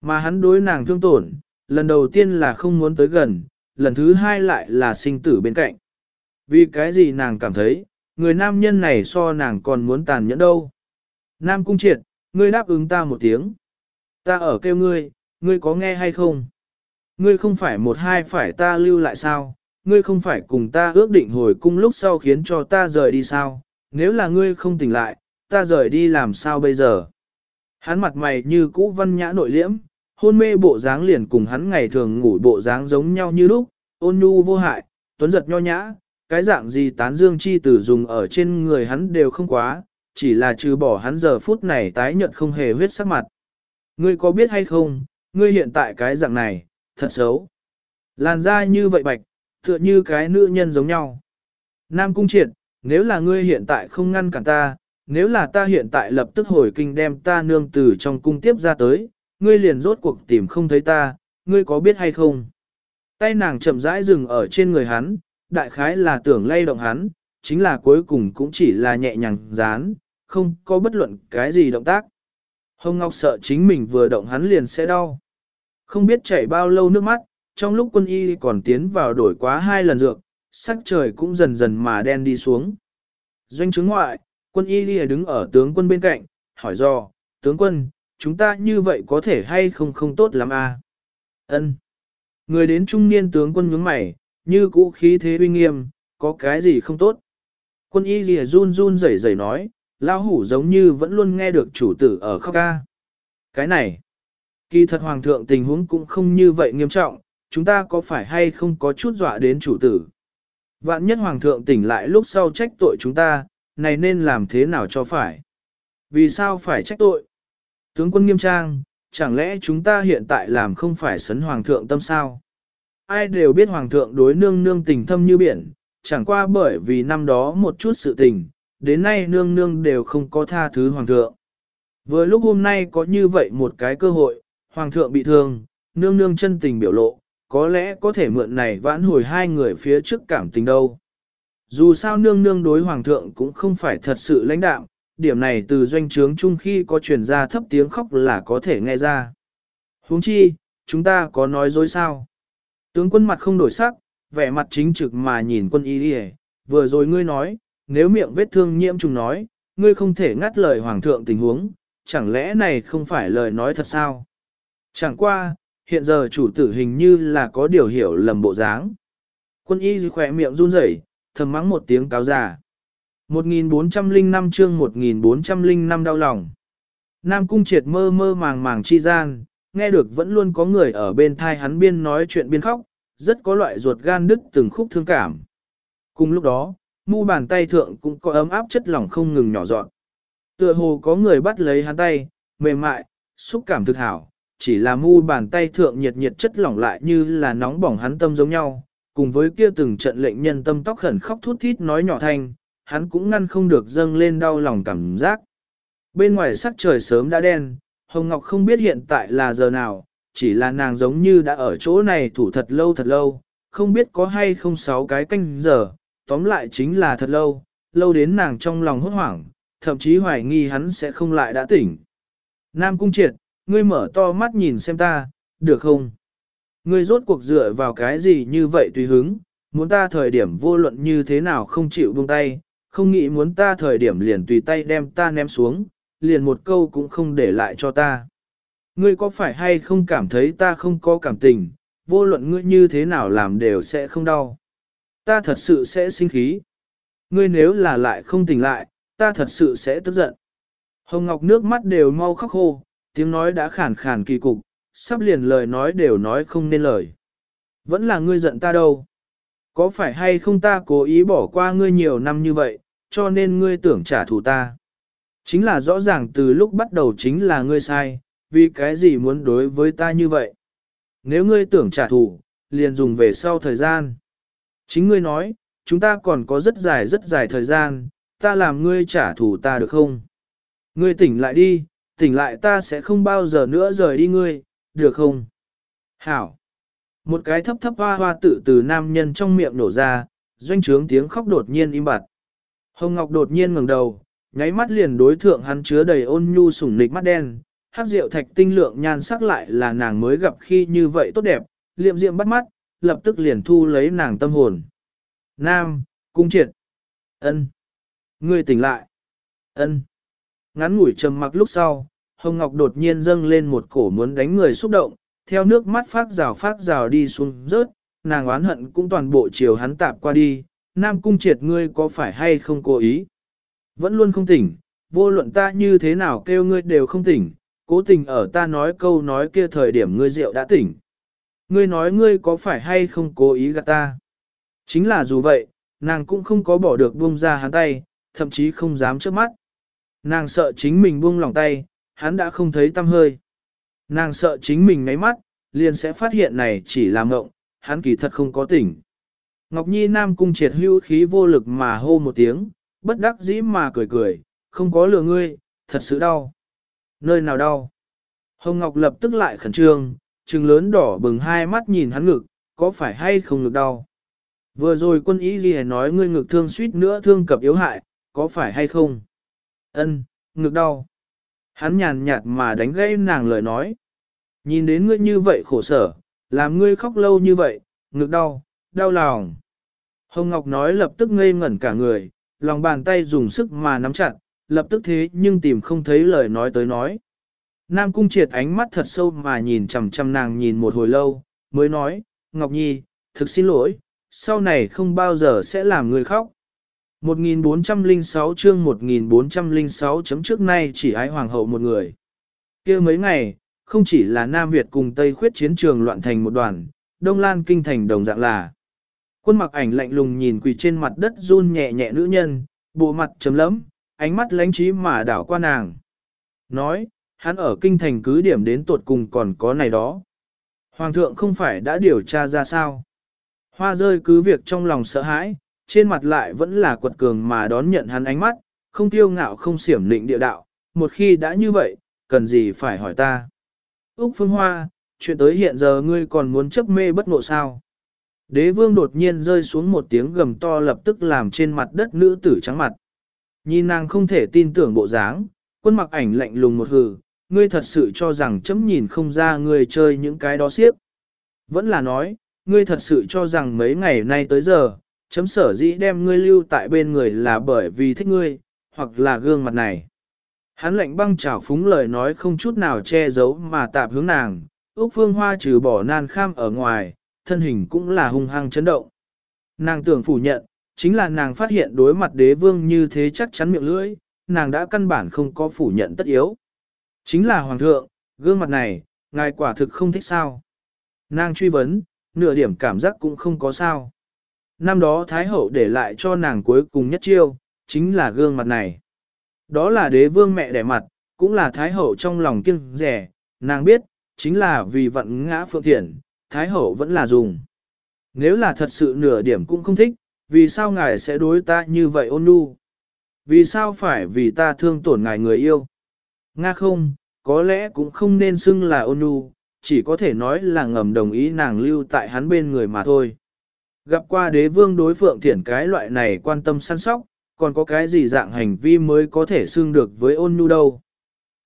Mà hắn đối nàng thương tổn, lần đầu tiên là không muốn tới gần, lần thứ hai lại là sinh tử bên cạnh. Vì cái gì nàng cảm thấy, người nam nhân này so nàng còn muốn tàn nhẫn đâu. Nam cung triệt, ngươi đáp ứng ta một tiếng. Ta ở kêu ngươi, ngươi có nghe hay không? Ngươi không phải một hai phải ta lưu lại sao? Ngươi không phải cùng ta ước định hồi cung lúc sau khiến cho ta rời đi sao? Nếu là ngươi không tỉnh lại, ta rời đi làm sao bây giờ? Hắn mặt mày như cũ văn nhã nội liễm, hôn mê bộ dáng liền cùng hắn ngày thường ngủ bộ dáng giống nhau như lúc, ôn nhu vô hại, tuấn giật nho nhã, cái dạng gì tán dương chi tử dùng ở trên người hắn đều không quá, chỉ là trừ bỏ hắn giờ phút này tái nhợt không hề huyết sắc mặt. Ngươi có biết hay không, ngươi hiện tại cái dạng này, thật xấu. Làn da như vậy bạch, tựa như cái nữ nhân giống nhau. Nam Cung Triệt, nếu là ngươi hiện tại không ngăn cản ta, nếu là ta hiện tại lập tức hồi kinh đem ta nương tử trong cung tiếp ra tới, ngươi liền rốt cuộc tìm không thấy ta, ngươi có biết hay không? Tay nàng chậm rãi dừng ở trên người hắn, đại khái là tưởng lay động hắn, chính là cuối cùng cũng chỉ là nhẹ nhàng dán, không có bất luận cái gì động tác. Hồng Ngọc sợ chính mình vừa động hắn liền sẽ đau. Không biết chảy bao lâu nước mắt, trong lúc quân y còn tiến vào đổi quá hai lần dược, sắc trời cũng dần dần mà đen đi xuống. Doanh chứng ngoại, quân y lìa đứng ở tướng quân bên cạnh, hỏi do, tướng quân, chúng ta như vậy có thể hay không không tốt lắm à? Ân. Người đến trung niên tướng quân nhướng mày, như cũ khí thế uy nghiêm, có cái gì không tốt? Quân y lìa run run rẩy rẩy nói, lao hủ giống như vẫn luôn nghe được chủ tử ở khóc ca. Cái này, kỳ thật hoàng thượng tình huống cũng không như vậy nghiêm trọng, chúng ta có phải hay không có chút dọa đến chủ tử. Vạn nhất hoàng thượng tỉnh lại lúc sau trách tội chúng ta, này nên làm thế nào cho phải? Vì sao phải trách tội? Tướng quân nghiêm trang, chẳng lẽ chúng ta hiện tại làm không phải sấn hoàng thượng tâm sao? Ai đều biết hoàng thượng đối nương nương tình thâm như biển, chẳng qua bởi vì năm đó một chút sự tình, đến nay nương nương đều không có tha thứ hoàng thượng. Vừa lúc hôm nay có như vậy một cái cơ hội, hoàng thượng bị thương, nương nương chân tình biểu lộ, có lẽ có thể mượn này vãn hồi hai người phía trước cảm tình đâu. Dù sao nương nương đối hoàng thượng cũng không phải thật sự lãnh đạo, điểm này từ doanh trướng chung khi có truyền ra thấp tiếng khóc là có thể nghe ra. huống chi, chúng ta có nói dối sao? Tướng quân mặt không đổi sắc, vẻ mặt chính trực mà nhìn quân y đi vừa rồi ngươi nói, nếu miệng vết thương nhiễm trùng nói, ngươi không thể ngắt lời hoàng thượng tình huống, chẳng lẽ này không phải lời nói thật sao? Chẳng qua, hiện giờ chủ tử hình như là có điều hiểu lầm bộ dáng. Quân y khỏe miệng run rẩy, thầm mắng một tiếng cáo già. 1405 chương 1405 đau lòng. Nam cung triệt mơ mơ màng màng chi gian, nghe được vẫn luôn có người ở bên thai hắn biên nói chuyện biên khóc, rất có loại ruột gan đứt từng khúc thương cảm. Cùng lúc đó, mu bàn tay thượng cũng có ấm áp chất lỏng không ngừng nhỏ dọn. Tựa hồ có người bắt lấy hắn tay, mềm mại, xúc cảm thực hảo, chỉ là mu bàn tay thượng nhiệt nhiệt chất lỏng lại như là nóng bỏng hắn tâm giống nhau, cùng với kia từng trận lệnh nhân tâm tóc khẩn khóc thút thít nói nhỏ thanh, hắn cũng ngăn không được dâng lên đau lòng cảm giác. Bên ngoài sắc trời sớm đã đen, Hồng Ngọc không biết hiện tại là giờ nào, chỉ là nàng giống như đã ở chỗ này thủ thật lâu thật lâu, không biết có hay không sáu cái canh giờ, tóm lại chính là thật lâu, lâu đến nàng trong lòng hốt hoảng, thậm chí hoài nghi hắn sẽ không lại đã tỉnh. Nam Cung Triệt, ngươi mở to mắt nhìn xem ta, được không? Ngươi rốt cuộc dựa vào cái gì như vậy tùy hứng, muốn ta thời điểm vô luận như thế nào không chịu buông tay, không nghĩ muốn ta thời điểm liền tùy tay đem ta ném xuống, liền một câu cũng không để lại cho ta. Ngươi có phải hay không cảm thấy ta không có cảm tình, vô luận ngươi như thế nào làm đều sẽ không đau. Ta thật sự sẽ sinh khí. Ngươi nếu là lại không tỉnh lại, ta thật sự sẽ tức giận. Hồng Ngọc nước mắt đều mau khóc khô, tiếng nói đã khàn khàn kỳ cục, sắp liền lời nói đều nói không nên lời. Vẫn là ngươi giận ta đâu. Có phải hay không ta cố ý bỏ qua ngươi nhiều năm như vậy, cho nên ngươi tưởng trả thù ta. Chính là rõ ràng từ lúc bắt đầu chính là ngươi sai, vì cái gì muốn đối với ta như vậy. Nếu ngươi tưởng trả thù, liền dùng về sau thời gian. Chính ngươi nói, chúng ta còn có rất dài rất dài thời gian, ta làm ngươi trả thù ta được không? Ngươi tỉnh lại đi, tỉnh lại ta sẽ không bao giờ nữa rời đi ngươi, được không? Hảo! Một cái thấp thấp hoa hoa tự từ nam nhân trong miệng nổ ra, doanh trướng tiếng khóc đột nhiên im bặt. Hồng Ngọc đột nhiên ngẩng đầu, nháy mắt liền đối thượng hắn chứa đầy ôn nhu sủng nịch mắt đen, hát rượu thạch tinh lượng nhan sắc lại là nàng mới gặp khi như vậy tốt đẹp, liệm diệm bắt mắt, lập tức liền thu lấy nàng tâm hồn. Nam, cung triệt. ân, Ngươi tỉnh lại. ân. Ngắn ngủi trầm mặc lúc sau, Hồng Ngọc đột nhiên dâng lên một cổ muốn đánh người xúc động, theo nước mắt phát rào phát rào đi xuống rớt, nàng oán hận cũng toàn bộ chiều hắn tạp qua đi, Nam Cung triệt ngươi có phải hay không cố ý? Vẫn luôn không tỉnh, vô luận ta như thế nào kêu ngươi đều không tỉnh, cố tình ở ta nói câu nói kia thời điểm ngươi rượu đã tỉnh. Ngươi nói ngươi có phải hay không cố ý gạt ta? Chính là dù vậy, nàng cũng không có bỏ được buông ra hắn tay, thậm chí không dám trước mắt. Nàng sợ chính mình buông lòng tay, hắn đã không thấy tâm hơi. Nàng sợ chính mình ngáy mắt, liền sẽ phát hiện này chỉ là mộng, hắn kỳ thật không có tỉnh. Ngọc Nhi Nam cung triệt hưu khí vô lực mà hô một tiếng, bất đắc dĩ mà cười cười, không có lừa ngươi, thật sự đau. Nơi nào đau? Hồng Ngọc lập tức lại khẩn trương, trừng lớn đỏ bừng hai mắt nhìn hắn ngực, có phải hay không ngực đau? Vừa rồi quân ý gì nói ngươi ngực thương suýt nữa thương cập yếu hại, có phải hay không? Ân, ngực đau. Hắn nhàn nhạt mà đánh gãy nàng lời nói. Nhìn đến ngươi như vậy khổ sở, làm ngươi khóc lâu như vậy, ngực đau, đau lòng. Hồng Ngọc nói lập tức ngây ngẩn cả người, lòng bàn tay dùng sức mà nắm chặt, lập tức thế nhưng tìm không thấy lời nói tới nói. Nam Cung triệt ánh mắt thật sâu mà nhìn chằm chằm nàng nhìn một hồi lâu, mới nói, Ngọc Nhi, thực xin lỗi, sau này không bao giờ sẽ làm người khóc. 1406 chương 1406 chấm trước nay chỉ ái hoàng hậu một người. kia mấy ngày, không chỉ là Nam Việt cùng Tây khuyết chiến trường loạn thành một đoàn, Đông Lan kinh thành đồng dạng là. Quân mặc ảnh lạnh lùng nhìn quỳ trên mặt đất run nhẹ nhẹ nữ nhân, bộ mặt chấm lấm, ánh mắt lánh trí mà đảo qua nàng. Nói, hắn ở kinh thành cứ điểm đến tuột cùng còn có này đó. Hoàng thượng không phải đã điều tra ra sao. Hoa rơi cứ việc trong lòng sợ hãi, trên mặt lại vẫn là quật cường mà đón nhận hắn ánh mắt, không tiêu ngạo không xiểm định địa đạo, một khi đã như vậy, cần gì phải hỏi ta. Úc Phương Hoa, chuyện tới hiện giờ ngươi còn muốn chấp mê bất ngộ sao. Đế vương đột nhiên rơi xuống một tiếng gầm to lập tức làm trên mặt đất nữ tử trắng mặt. Nhìn nàng không thể tin tưởng bộ dáng, quân mặc ảnh lạnh lùng một hừ, ngươi thật sự cho rằng chấm nhìn không ra ngươi chơi những cái đó xiếp. Vẫn là nói, ngươi thật sự cho rằng mấy ngày nay tới giờ, chấm sở dĩ đem ngươi lưu tại bên người là bởi vì thích ngươi, hoặc là gương mặt này. Hắn lệnh băng trào phúng lời nói không chút nào che giấu mà tạp hướng nàng, Úc Phương Hoa trừ bỏ nan kham ở ngoài, thân hình cũng là hung hăng chấn động. Nàng tưởng phủ nhận, chính là nàng phát hiện đối mặt đế vương như thế chắc chắn miệng lưỡi, nàng đã căn bản không có phủ nhận tất yếu. Chính là hoàng thượng, gương mặt này, ngài quả thực không thích sao. Nàng truy vấn, nửa điểm cảm giác cũng không có sao. Năm đó Thái Hậu để lại cho nàng cuối cùng nhất chiêu, chính là gương mặt này. Đó là đế vương mẹ đẻ mặt, cũng là Thái Hậu trong lòng kiêng rẻ, nàng biết, chính là vì vận ngã phượng thiện, Thái Hậu vẫn là dùng. Nếu là thật sự nửa điểm cũng không thích, vì sao ngài sẽ đối ta như vậy ôn nhu? Vì sao phải vì ta thương tổn ngài người yêu? Nga không, có lẽ cũng không nên xưng là ôn nhu, chỉ có thể nói là ngầm đồng ý nàng lưu tại hắn bên người mà thôi. Gặp qua đế vương đối phượng thiển cái loại này quan tâm săn sóc, còn có cái gì dạng hành vi mới có thể xưng được với ôn nhu đâu.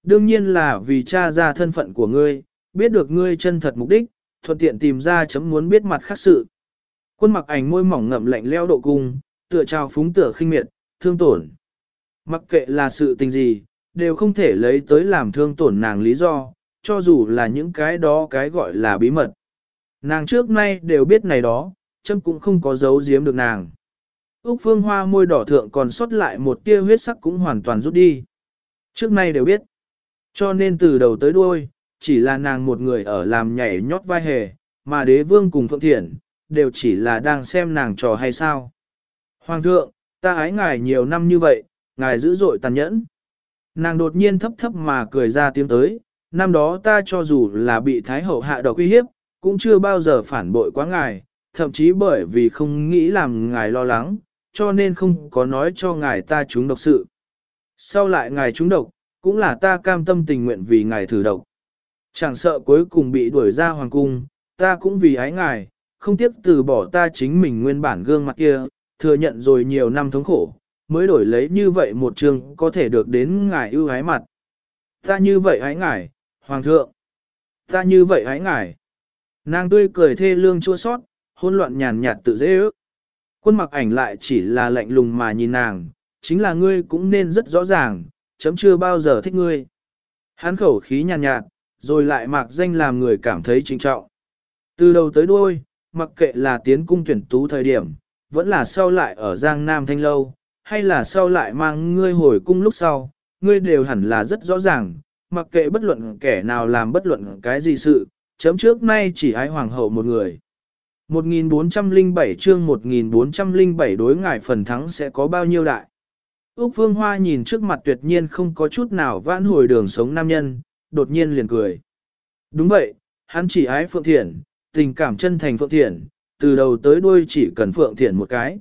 Đương nhiên là vì cha ra thân phận của ngươi, biết được ngươi chân thật mục đích, thuận tiện tìm ra chấm muốn biết mặt khác sự. Quân mặc ảnh môi mỏng ngậm lạnh leo độ cung, tựa trao phúng tựa khinh miệt, thương tổn. Mặc kệ là sự tình gì, đều không thể lấy tới làm thương tổn nàng lý do, cho dù là những cái đó cái gọi là bí mật. Nàng trước nay đều biết này đó, châm cũng không có giấu giếm được nàng. Úc phương hoa môi đỏ thượng còn sót lại một tia huyết sắc cũng hoàn toàn rút đi. Trước nay đều biết. Cho nên từ đầu tới đuôi, chỉ là nàng một người ở làm nhảy nhót vai hề, mà đế vương cùng Phượng Thiện, đều chỉ là đang xem nàng trò hay sao. Hoàng thượng, ta ái ngài nhiều năm như vậy, ngài dữ dội tàn nhẫn. Nàng đột nhiên thấp thấp mà cười ra tiếng tới, năm đó ta cho dù là bị Thái Hậu hạ độc uy hiếp, cũng chưa bao giờ phản bội quá ngài, thậm chí bởi vì không nghĩ làm ngài lo lắng, cho nên không có nói cho ngài ta trúng độc sự. Sau lại ngài trúng độc, cũng là ta cam tâm tình nguyện vì ngài thử độc. Chẳng sợ cuối cùng bị đuổi ra hoàng cung, ta cũng vì ái ngài, không tiếc từ bỏ ta chính mình nguyên bản gương mặt kia, thừa nhận rồi nhiều năm thống khổ, mới đổi lấy như vậy một trường có thể được đến ngài ưu ái mặt. Ta như vậy ái ngài, hoàng thượng. Ta như vậy ái ngài. Nàng tươi cười thê lương chua sót, hôn loạn nhàn nhạt tự dễ ước. Quân mặc ảnh lại chỉ là lạnh lùng mà nhìn nàng, chính là ngươi cũng nên rất rõ ràng, chấm chưa bao giờ thích ngươi. Hắn khẩu khí nhàn nhạt, nhạt, rồi lại mặc danh làm người cảm thấy trinh trọng. Từ đầu tới đuôi, mặc kệ là tiến cung tuyển tú thời điểm, vẫn là sau lại ở Giang Nam Thanh Lâu, hay là sau lại mang ngươi hồi cung lúc sau, ngươi đều hẳn là rất rõ ràng, mặc kệ bất luận kẻ nào làm bất luận cái gì sự, chấm trước nay chỉ ái hoàng hậu một người. 1407 chương 1407 đối ngài phần thắng sẽ có bao nhiêu đại. Úc Phương Hoa nhìn trước mặt tuyệt nhiên không có chút nào vãn hồi đường sống nam nhân, đột nhiên liền cười. Đúng vậy, hắn chỉ ái Phượng Thiển, tình cảm chân thành Phượng Thiển, từ đầu tới đuôi chỉ cần Phượng Thiển một cái.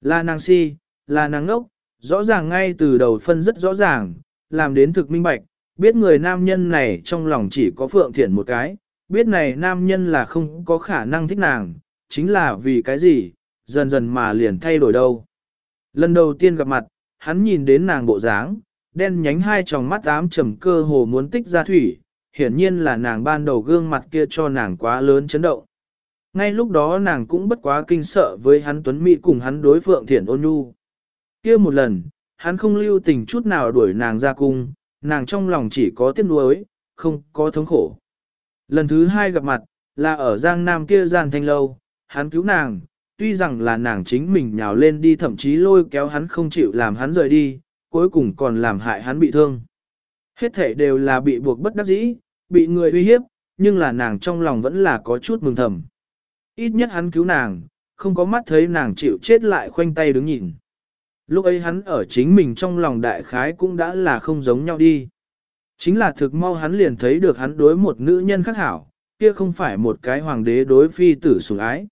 Là nàng si, là nàng ngốc, rõ ràng ngay từ đầu phân rất rõ ràng, làm đến thực minh bạch, biết người nam nhân này trong lòng chỉ có Phượng Thiển một cái, biết này nam nhân là không có khả năng thích nàng, chính là vì cái gì, dần dần mà liền thay đổi đâu. Lần đầu tiên gặp mặt, hắn nhìn đến nàng bộ dáng, đen nhánh hai tròng mắt ám trầm cơ hồ muốn tích ra thủy, hiển nhiên là nàng ban đầu gương mặt kia cho nàng quá lớn chấn động. Ngay lúc đó nàng cũng bất quá kinh sợ với hắn tuấn mỹ cùng hắn đối phượng thiện ôn nhu. kia một lần, hắn không lưu tình chút nào đuổi nàng ra cung, nàng trong lòng chỉ có tiếc nuối, không có thống khổ. Lần thứ hai gặp mặt, là ở Giang Nam kia gian thanh lâu, hắn cứu nàng, tuy rằng là nàng chính mình nhào lên đi thậm chí lôi kéo hắn không chịu làm hắn rời đi, cuối cùng còn làm hại hắn bị thương. Hết thể đều là bị buộc bất đắc dĩ, bị người uy hiếp, nhưng là nàng trong lòng vẫn là có chút mừng thầm. Ít nhất hắn cứu nàng, không có mắt thấy nàng chịu chết lại khoanh tay đứng nhìn. Lúc ấy hắn ở chính mình trong lòng đại khái cũng đã là không giống nhau đi. Chính là thực mau hắn liền thấy được hắn đối một nữ nhân khác hảo, kia không phải một cái hoàng đế đối phi tử sủng ái.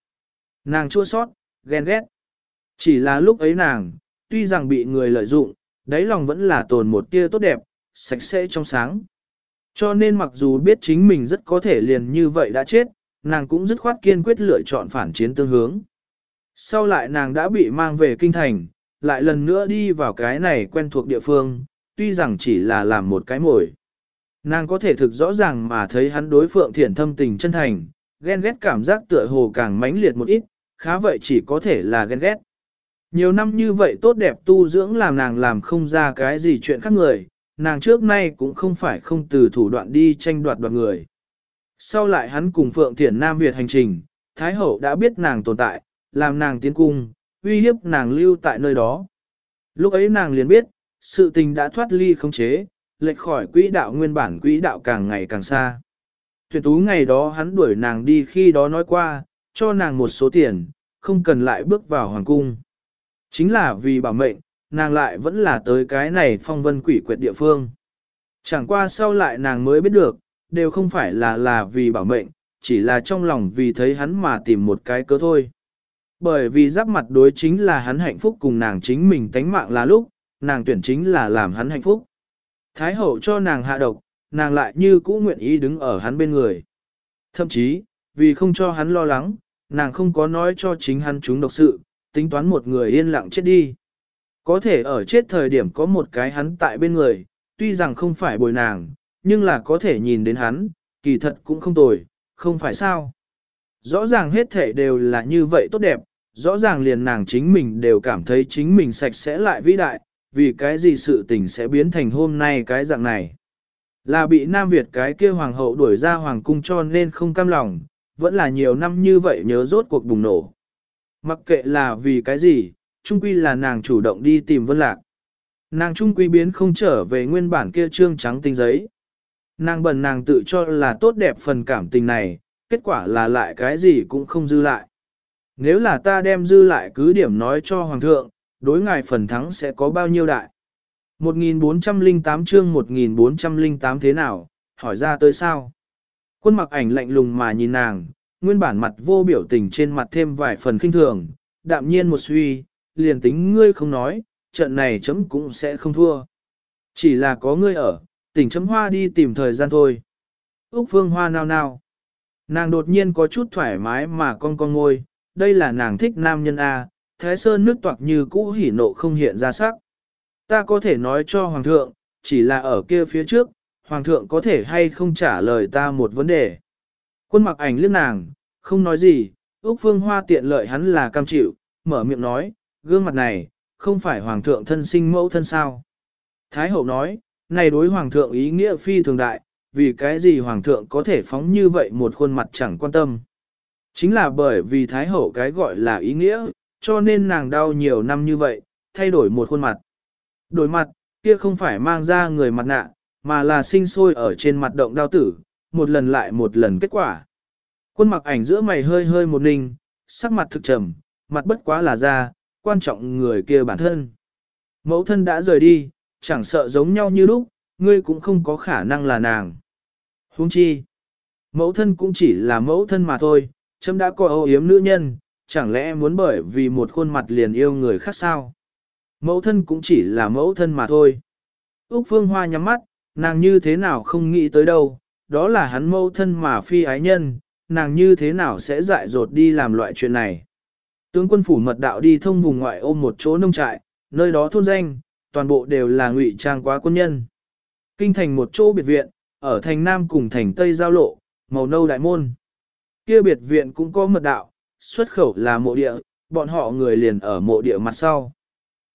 Nàng chua sót, ghen ghét. Chỉ là lúc ấy nàng, tuy rằng bị người lợi dụng, đáy lòng vẫn là tồn một tia tốt đẹp, sạch sẽ trong sáng. Cho nên mặc dù biết chính mình rất có thể liền như vậy đã chết, nàng cũng dứt khoát kiên quyết lựa chọn phản chiến tương hướng. Sau lại nàng đã bị mang về kinh thành, lại lần nữa đi vào cái này quen thuộc địa phương, tuy rằng chỉ là làm một cái mồi. Nàng có thể thực rõ ràng mà thấy hắn đối phượng thiện thâm tình chân thành, ghen ghét cảm giác tựa hồ càng mãnh liệt một ít, khá vậy chỉ có thể là ghen ghét. Nhiều năm như vậy tốt đẹp tu dưỡng làm nàng làm không ra cái gì chuyện khác người, nàng trước nay cũng không phải không từ thủ đoạn đi tranh đoạt đoạt người. Sau lại hắn cùng Phượng Thiển Nam Việt hành trình, Thái Hậu đã biết nàng tồn tại, làm nàng tiến cung, uy hiếp nàng lưu tại nơi đó. Lúc ấy nàng liền biết, sự tình đã thoát ly không chế, lệch khỏi quỹ đạo nguyên bản quỹ đạo càng ngày càng xa. Tuyển tú ngày đó hắn đuổi nàng đi khi đó nói qua, cho nàng một số tiền, không cần lại bước vào hoàng cung. Chính là vì bảo mệnh, nàng lại vẫn là tới cái này phong vân quỷ quyệt địa phương. Chẳng qua sau lại nàng mới biết được, đều không phải là là vì bảo mệnh, chỉ là trong lòng vì thấy hắn mà tìm một cái cớ thôi. Bởi vì giáp mặt đối chính là hắn hạnh phúc cùng nàng chính mình tánh mạng là lúc, nàng tuyển chính là làm hắn hạnh phúc. Thái hậu cho nàng hạ độc, nàng lại như cũ nguyện ý đứng ở hắn bên người. Thậm chí, vì không cho hắn lo lắng, nàng không có nói cho chính hắn chúng độc sự, tính toán một người yên lặng chết đi. Có thể ở chết thời điểm có một cái hắn tại bên người, tuy rằng không phải bồi nàng, nhưng là có thể nhìn đến hắn, kỳ thật cũng không tồi, không phải sao. Rõ ràng hết thể đều là như vậy tốt đẹp, rõ ràng liền nàng chính mình đều cảm thấy chính mình sạch sẽ lại vĩ đại, vì cái gì sự tình sẽ biến thành hôm nay cái dạng này. Là bị Nam Việt cái kia hoàng hậu đuổi ra hoàng cung cho nên không cam lòng, vẫn là nhiều năm như vậy nhớ rốt cuộc bùng nổ. Mặc kệ là vì cái gì, trung quy là nàng chủ động đi tìm vân lạc. Nàng trung quy biến không trở về nguyên bản kia trương trắng tinh giấy. Nàng bần nàng tự cho là tốt đẹp phần cảm tình này, kết quả là lại cái gì cũng không dư lại. Nếu là ta đem dư lại cứ điểm nói cho Hoàng thượng, đối ngài phần thắng sẽ có bao nhiêu đại. 1408 chương 1408 thế nào, hỏi ra tới sao? Quân mặc ảnh lạnh lùng mà nhìn nàng, nguyên bản mặt vô biểu tình trên mặt thêm vài phần kinh thường, đạm nhiên một suy, liền tính ngươi không nói, trận này chấm cũng sẽ không thua. Chỉ là có ngươi ở, tỉnh chấm hoa đi tìm thời gian thôi. Úc phương hoa nao nao. Nàng đột nhiên có chút thoải mái mà con con ngôi, đây là nàng thích nam nhân A, Thái Sơn nước toạc như cũ hỉ nộ không hiện ra sắc. Ta có thể nói cho Hoàng thượng, chỉ là ở kia phía trước, Hoàng thượng có thể hay không trả lời ta một vấn đề. Quân mặc ảnh liếc nàng, không nói gì, Úc Phương Hoa tiện lợi hắn là cam chịu, mở miệng nói, gương mặt này, không phải Hoàng thượng thân sinh mẫu thân sao. Thái hậu nói, này đối Hoàng thượng ý nghĩa phi thường đại, vì cái gì Hoàng thượng có thể phóng như vậy một khuôn mặt chẳng quan tâm. Chính là bởi vì Thái hậu cái gọi là ý nghĩa, cho nên nàng đau nhiều năm như vậy, thay đổi một khuôn mặt. Đổi mặt, kia không phải mang ra người mặt nạ, mà là sinh sôi ở trên mặt động đau tử, một lần lại một lần kết quả. Quân mặc ảnh giữa mày hơi hơi một ninh, sắc mặt thực trầm, mặt bất quá là ra, quan trọng người kia bản thân. Mẫu thân đã rời đi, chẳng sợ giống nhau như lúc, ngươi cũng không có khả năng là nàng. Huống chi, mẫu thân cũng chỉ là mẫu thân mà thôi, chấm đã coi ô yếm nữ nhân, chẳng lẽ muốn bởi vì một khuôn mặt liền yêu người khác sao? Mẫu thân cũng chỉ là mẫu thân mà thôi. Úc Phương Hoa nhắm mắt, nàng như thế nào không nghĩ tới đâu, đó là hắn mẫu thân mà phi ái nhân, nàng như thế nào sẽ dại dột đi làm loại chuyện này. Tướng quân phủ mật đạo đi thông vùng ngoại ôm một chỗ nông trại, nơi đó thôn danh, toàn bộ đều là ngụy trang quá quân nhân. Kinh thành một chỗ biệt viện, ở thành Nam cùng thành Tây giao lộ, màu nâu đại môn. Kia biệt viện cũng có mật đạo, xuất khẩu là mộ địa, bọn họ người liền ở mộ địa mặt sau.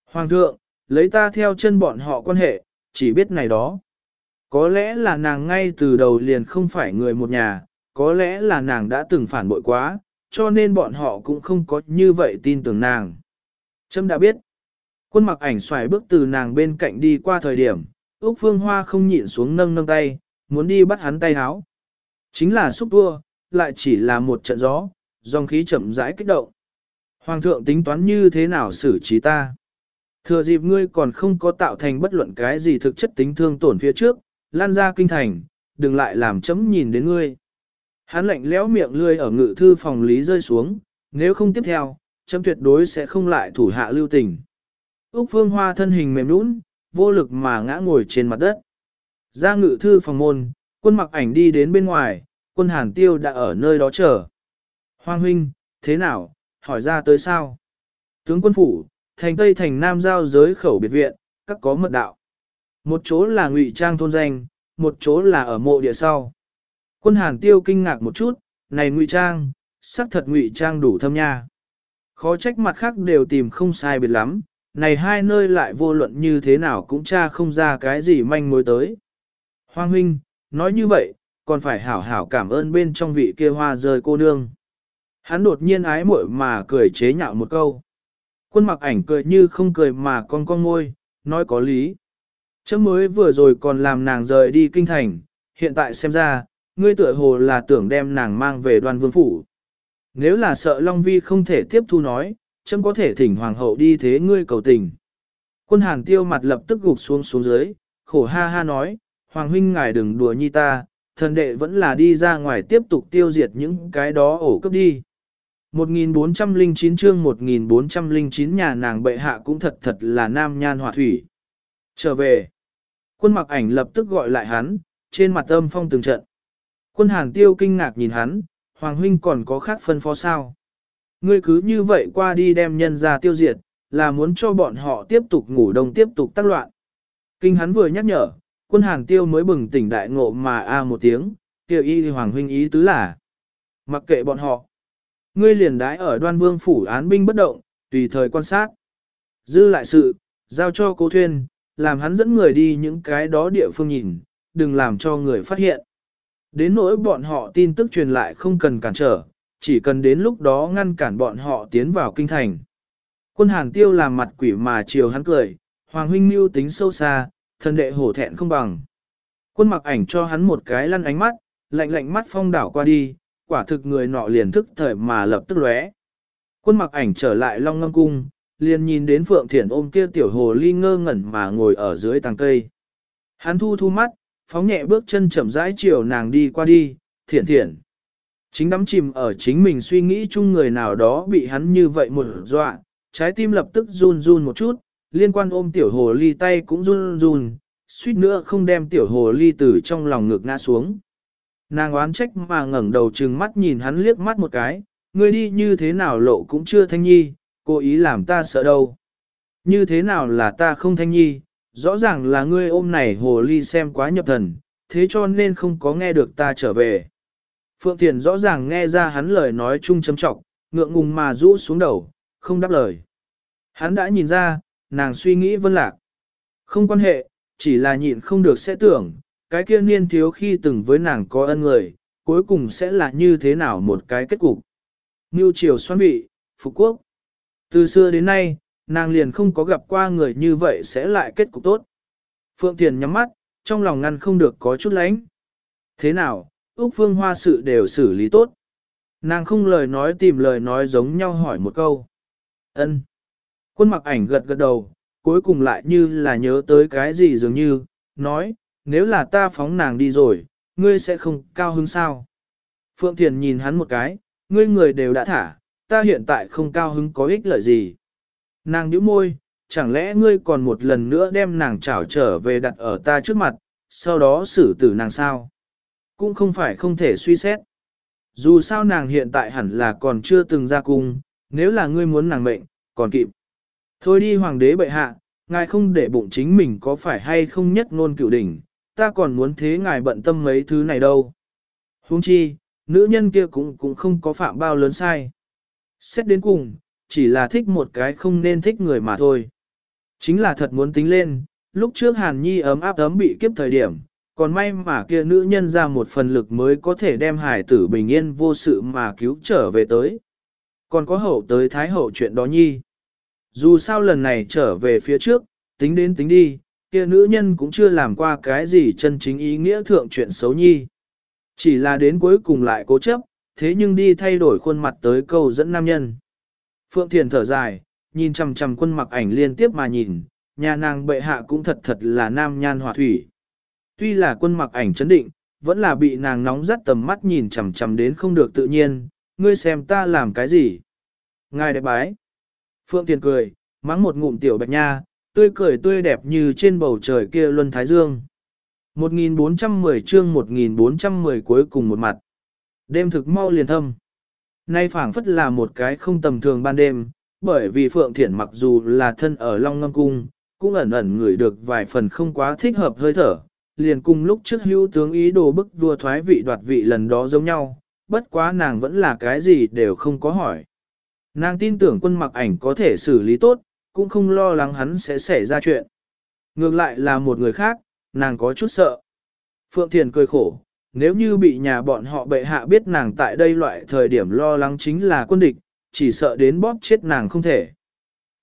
Hoàng thượng, lấy ta theo chân bọn họ quan hệ, chỉ biết này đó. Có lẽ là nàng ngay từ đầu liền không phải người một nhà, có lẽ là nàng đã từng phản bội quá, cho nên bọn họ cũng không có như vậy tin tưởng nàng. Trâm đã biết, quân mặc ảnh xoài bước từ nàng bên cạnh đi qua thời điểm, Úc Phương Hoa không nhịn xuống nâng nâng tay, muốn đi bắt hắn tay háo. Chính là xúc vua, lại chỉ là một trận gió, dòng khí chậm rãi kích động. Hoàng thượng tính toán như thế nào xử trí ta? Thừa dịp ngươi còn không có tạo thành bất luận cái gì thực chất tính thương tổn phía trước, lan ra kinh thành, đừng lại làm chấm nhìn đến ngươi. Hắn lạnh lẽo miệng lươi ở ngự thư phòng lý rơi xuống, nếu không tiếp theo, chấm tuyệt đối sẽ không lại thủ hạ lưu tình. Úc Phương Hoa thân hình mềm nũng, vô lực mà ngã ngồi trên mặt đất. Ra ngự thư phòng môn, quân mặc ảnh đi đến bên ngoài, quân hàn tiêu đã ở nơi đó chờ. Hoàng huynh, thế nào, hỏi ra tới sao? Tướng quân phủ, thành Tây thành Nam giao giới khẩu biệt viện, các có mật đạo. Một chỗ là ngụy trang thôn danh, một chỗ là ở mộ địa sau. Quân hàn tiêu kinh ngạc một chút, này ngụy trang, sắc thật ngụy trang đủ thâm nha. Khó trách mặt khác đều tìm không sai biệt lắm, này hai nơi lại vô luận như thế nào cũng tra không ra cái gì manh mối tới. Hoàng huynh, nói như vậy, còn phải hảo hảo cảm ơn bên trong vị kia hoa rơi cô nương. Hắn đột nhiên ái muội mà cười chế nhạo một câu. Quân mặc ảnh cười như không cười mà con con ngôi, nói có lý. Chấm mới vừa rồi còn làm nàng rời đi kinh thành, hiện tại xem ra, ngươi tựa hồ là tưởng đem nàng mang về đoàn vương phủ. Nếu là sợ Long Vi không thể tiếp thu nói, chấm có thể thỉnh hoàng hậu đi thế ngươi cầu tình. Quân hàn tiêu mặt lập tức gục xuống xuống dưới, khổ ha ha nói, hoàng huynh ngài đừng đùa nhi ta, thần đệ vẫn là đi ra ngoài tiếp tục tiêu diệt những cái đó ổ cấp đi. 1409 chương 1409 nhà nàng bệ hạ cũng thật thật là nam nhan hỏa thủy. Trở về, quân mặc ảnh lập tức gọi lại hắn, trên mặt âm phong từng trận. Quân hàn tiêu kinh ngạc nhìn hắn, Hoàng huynh còn có khác phân phó sao? Ngươi cứ như vậy qua đi đem nhân ra tiêu diệt, là muốn cho bọn họ tiếp tục ngủ đông tiếp tục tác loạn. Kinh hắn vừa nhắc nhở, quân hàn tiêu mới bừng tỉnh đại ngộ mà a à một tiếng, tiêu y hoàng huynh ý tứ là. Mặc kệ bọn họ. Ngươi liền đái ở đoan vương phủ án binh bất động, tùy thời quan sát. Dư lại sự, giao cho cố thuyên, làm hắn dẫn người đi những cái đó địa phương nhìn, đừng làm cho người phát hiện. Đến nỗi bọn họ tin tức truyền lại không cần cản trở, chỉ cần đến lúc đó ngăn cản bọn họ tiến vào kinh thành. Quân hàng tiêu làm mặt quỷ mà chiều hắn cười, Hoàng huynh mưu tính sâu xa, thần đệ hổ thẹn không bằng. Quân mặc ảnh cho hắn một cái lăn ánh mắt, lạnh lạnh mắt phong đảo qua đi, quả thực người nọ liền thức thời mà lập tức lóe. Quân mặc ảnh trở lại long ngâm cung, liền nhìn đến Phượng Thiển ôm kia tiểu hồ ly ngơ ngẩn mà ngồi ở dưới tàng cây. Hắn thu thu mắt, phóng nhẹ bước chân chậm rãi chiều nàng đi qua đi, thiện thiện. Chính đắm chìm ở chính mình suy nghĩ chung người nào đó bị hắn như vậy một dọa, trái tim lập tức run run một chút, liên quan ôm tiểu hồ ly tay cũng run run, suýt nữa không đem tiểu hồ ly từ trong lòng ngực ngã xuống. Nàng oán trách mà ngẩng đầu trừng mắt nhìn hắn liếc mắt một cái, ngươi đi như thế nào lộ cũng chưa thanh nhi, cố ý làm ta sợ đâu. Như thế nào là ta không thanh nhi, rõ ràng là ngươi ôm này hồ ly xem quá nhập thần, thế cho nên không có nghe được ta trở về. Phượng Thiền rõ ràng nghe ra hắn lời nói chung chấm trọng, ngượng ngùng mà rũ xuống đầu, không đáp lời. Hắn đã nhìn ra, nàng suy nghĩ vân lạc. Không quan hệ, chỉ là nhịn không được sẽ tưởng, cái kia niên thiếu khi từng với nàng có ân người, cuối cùng sẽ là như thế nào một cái kết cục. Ngưu triều xoan vị, Phục Quốc. Từ xưa đến nay, nàng liền không có gặp qua người như vậy sẽ lại kết cục tốt. Phượng Thiền nhắm mắt, trong lòng ngăn không được có chút lánh. Thế nào, Úc Phương Hoa sự đều xử lý tốt. Nàng không lời nói tìm lời nói giống nhau hỏi một câu. ân Quân mặc ảnh gật gật đầu, cuối cùng lại như là nhớ tới cái gì dường như, nói, nếu là ta phóng nàng đi rồi, ngươi sẽ không cao hứng sao. Phượng Thiền nhìn hắn một cái, ngươi người đều đã thả, ta hiện tại không cao hứng có ích lợi gì. Nàng nhíu môi, chẳng lẽ ngươi còn một lần nữa đem nàng trảo trở về đặt ở ta trước mặt, sau đó xử tử nàng sao? Cũng không phải không thể suy xét. Dù sao nàng hiện tại hẳn là còn chưa từng ra cung, nếu là ngươi muốn nàng mệnh, còn kịp. Thôi đi hoàng đế bệ hạ, ngài không để bụng chính mình có phải hay không nhất ngôn cựu đỉnh, ta còn muốn thế ngài bận tâm mấy thứ này đâu. Huống chi, nữ nhân kia cũng cũng không có phạm bao lớn sai. Xét đến cùng, chỉ là thích một cái không nên thích người mà thôi. Chính là thật muốn tính lên, lúc trước Hàn Nhi ấm áp ấm bị kiếp thời điểm, còn may mà kia nữ nhân ra một phần lực mới có thể đem hải tử bình yên vô sự mà cứu trở về tới. Còn có hậu tới Thái hậu chuyện đó Nhi. Dù sao lần này trở về phía trước, tính đến tính đi, kia nữ nhân cũng chưa làm qua cái gì chân chính ý nghĩa thượng chuyện xấu Nhi. Chỉ là đến cuối cùng lại cố chấp, thế nhưng đi thay đổi khuôn mặt tới câu dẫn nam nhân. Phượng Thiền thở dài, nhìn chằm chằm quân mặc ảnh liên tiếp mà nhìn, nhà nàng bệ hạ cũng thật thật là nam nhan hòa thủy. Tuy là quân mặc ảnh chấn định, vẫn là bị nàng nóng rất tầm mắt nhìn chằm chằm đến không được tự nhiên, ngươi xem ta làm cái gì. Ngài đẹp bái. Phượng Thiền cười, mắng một ngụm tiểu bạch nha, tươi cười tươi đẹp như trên bầu trời kia luân thái dương. 1410 chương 1410 cuối cùng một mặt. Đêm thực mau liền thâm. Nay phảng phất là một cái không tầm thường ban đêm, bởi vì Phượng Thiển mặc dù là thân ở Long Ngâm Cung, cũng ẩn ẩn ngửi được vài phần không quá thích hợp hơi thở, liền cùng lúc trước hữu tướng ý đồ bức vua thoái vị đoạt vị lần đó giống nhau, bất quá nàng vẫn là cái gì đều không có hỏi. Nàng tin tưởng quân mặc ảnh có thể xử lý tốt, cũng không lo lắng hắn sẽ xảy ra chuyện. Ngược lại là một người khác, nàng có chút sợ. Phượng Thiền cười khổ, nếu như bị nhà bọn họ bệ hạ biết nàng tại đây loại thời điểm lo lắng chính là quân địch, chỉ sợ đến bóp chết nàng không thể.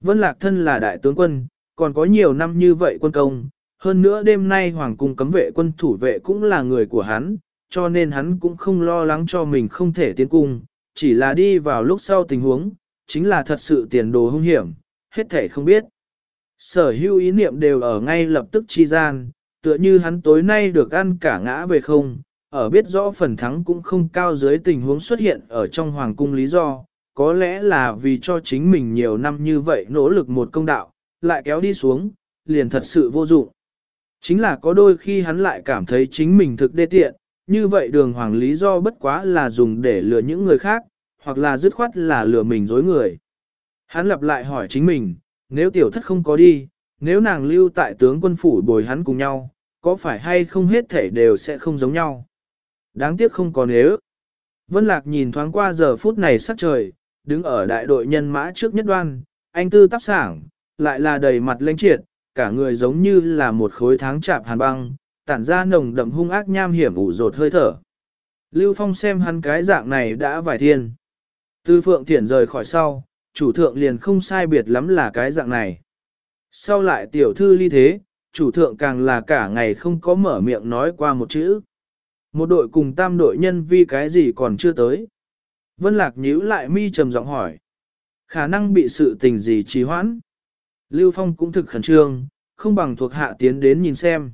Vân Lạc thân là đại tướng quân, còn có nhiều năm như vậy quân công, hơn nữa đêm nay Hoàng cung cấm vệ quân thủ vệ cũng là người của hắn, cho nên hắn cũng không lo lắng cho mình không thể tiến cung, chỉ là đi vào lúc sau tình huống, chính là thật sự tiền đồ hung hiểm, hết thể không biết. Sở hữu ý niệm đều ở ngay lập tức chi gian, tựa như hắn tối nay được ăn cả ngã về không, ở biết rõ phần thắng cũng không cao dưới tình huống xuất hiện ở trong hoàng cung lý do, có lẽ là vì cho chính mình nhiều năm như vậy nỗ lực một công đạo, lại kéo đi xuống, liền thật sự vô dụng. Chính là có đôi khi hắn lại cảm thấy chính mình thực đê tiện, như vậy đường hoàng lý do bất quá là dùng để lừa những người khác, hoặc là dứt khoát là lừa mình dối người. Hắn lặp lại hỏi chính mình, nếu tiểu thất không có đi, nếu nàng lưu tại tướng quân phủ bồi hắn cùng nhau, có phải hay không hết thể đều sẽ không giống nhau. Đáng tiếc không có nếu. Vân Lạc nhìn thoáng qua giờ phút này sắc trời, đứng ở đại đội nhân mã trước nhất đoan, anh tư tắp sảng, lại là đầy mặt lãnh triệt, cả người giống như là một khối tháng chạp hàn băng, tản ra nồng đậm hung ác nham hiểm ủ rột hơi thở. Lưu Phong xem hắn cái dạng này đã vài thiên. Tư Phượng Thiển rời khỏi sau, chủ thượng liền không sai biệt lắm là cái dạng này. Sau lại tiểu thư ly thế, chủ thượng càng là cả ngày không có mở miệng nói qua một chữ. Một đội cùng tam đội nhân vi cái gì còn chưa tới. Vân Lạc nhíu lại mi trầm giọng hỏi. Khả năng bị sự tình gì trì hoãn. Lưu Phong cũng thực khẩn trương, không bằng thuộc hạ tiến đến nhìn xem.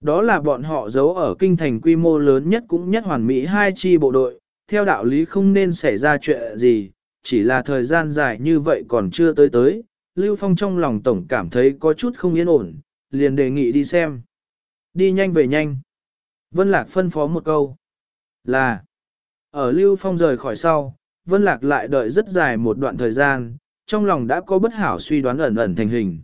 Đó là bọn họ giấu ở kinh thành quy mô lớn nhất cũng nhất hoàn mỹ hai chi bộ đội, theo đạo lý không nên xảy ra chuyện gì, chỉ là thời gian dài như vậy còn chưa tới tới. Lưu Phong trong lòng tổng cảm thấy có chút không yên ổn, liền đề nghị đi xem. Đi nhanh về nhanh. Vân Lạc phân phó một câu. Là, ở Lưu Phong rời khỏi sau, Vân Lạc lại đợi rất dài một đoạn thời gian, trong lòng đã có bất hảo suy đoán ẩn ẩn thành hình.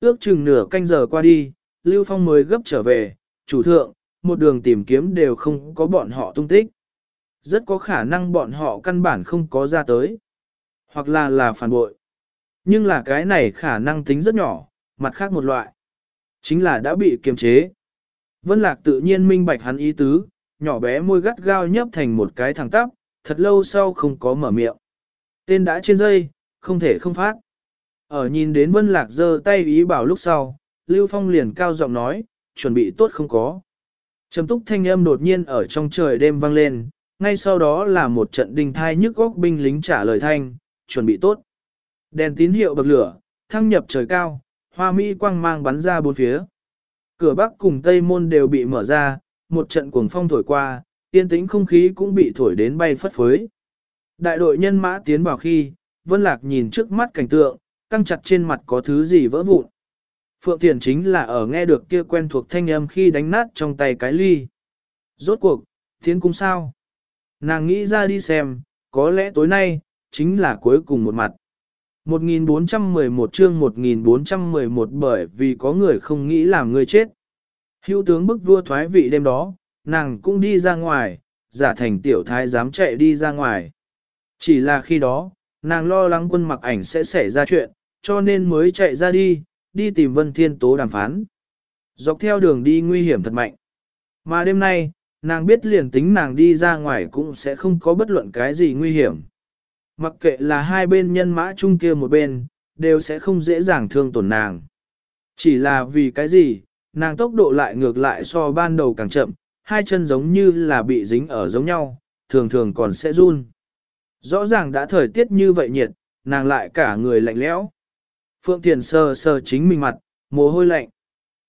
Ước chừng nửa canh giờ qua đi, Lưu Phong mới gấp trở về, chủ thượng, một đường tìm kiếm đều không có bọn họ tung tích. Rất có khả năng bọn họ căn bản không có ra tới. Hoặc là là phản bội. Nhưng là cái này khả năng tính rất nhỏ, mặt khác một loại. Chính là đã bị kiềm chế. Vân Lạc tự nhiên minh bạch hắn ý tứ, nhỏ bé môi gắt gao nhấp thành một cái thẳng tắp, thật lâu sau không có mở miệng. Tên đã trên dây, không thể không phát. Ở nhìn đến Vân Lạc giơ tay ý bảo lúc sau, Lưu Phong liền cao giọng nói, chuẩn bị tốt không có. Trầm túc thanh âm đột nhiên ở trong trời đêm vang lên, ngay sau đó là một trận đình thai nhức góc binh lính trả lời thanh, chuẩn bị tốt. Đèn tín hiệu bậc lửa, thăng nhập trời cao, hoa mỹ quang mang bắn ra bốn phía. Cửa bắc cùng tây môn đều bị mở ra, một trận cuồng phong thổi qua, yên tĩnh không khí cũng bị thổi đến bay phất phới. Đại đội nhân mã tiến vào khi, Vân Lạc nhìn trước mắt cảnh tượng, căng chặt trên mặt có thứ gì vỡ vụn. Phượng Thiền chính là ở nghe được kia quen thuộc thanh âm khi đánh nát trong tay cái ly. Rốt cuộc, tiến cung sao? Nàng nghĩ ra đi xem, có lẽ tối nay, chính là cuối cùng một mặt. 1411 chương 1411 bởi vì có người không nghĩ làm người chết. Hữu tướng bức vua thoái vị đêm đó, nàng cũng đi ra ngoài, giả thành tiểu thái dám chạy đi ra ngoài. Chỉ là khi đó, nàng lo lắng quân mặc ảnh sẽ xảy ra chuyện, cho nên mới chạy ra đi, đi tìm Vân Thiên Tố đàm phán. Dọc theo đường đi nguy hiểm thật mạnh. Mà đêm nay, nàng biết liền tính nàng đi ra ngoài cũng sẽ không có bất luận cái gì nguy hiểm. Mặc kệ là hai bên nhân mã chung kia một bên, đều sẽ không dễ dàng thương tổn nàng. Chỉ là vì cái gì, nàng tốc độ lại ngược lại so ban đầu càng chậm, hai chân giống như là bị dính ở giống nhau, thường thường còn sẽ run. Rõ ràng đã thời tiết như vậy nhiệt, nàng lại cả người lạnh lẽo. Phượng Thiền sờ sờ chính mình mặt, mồ hôi lạnh.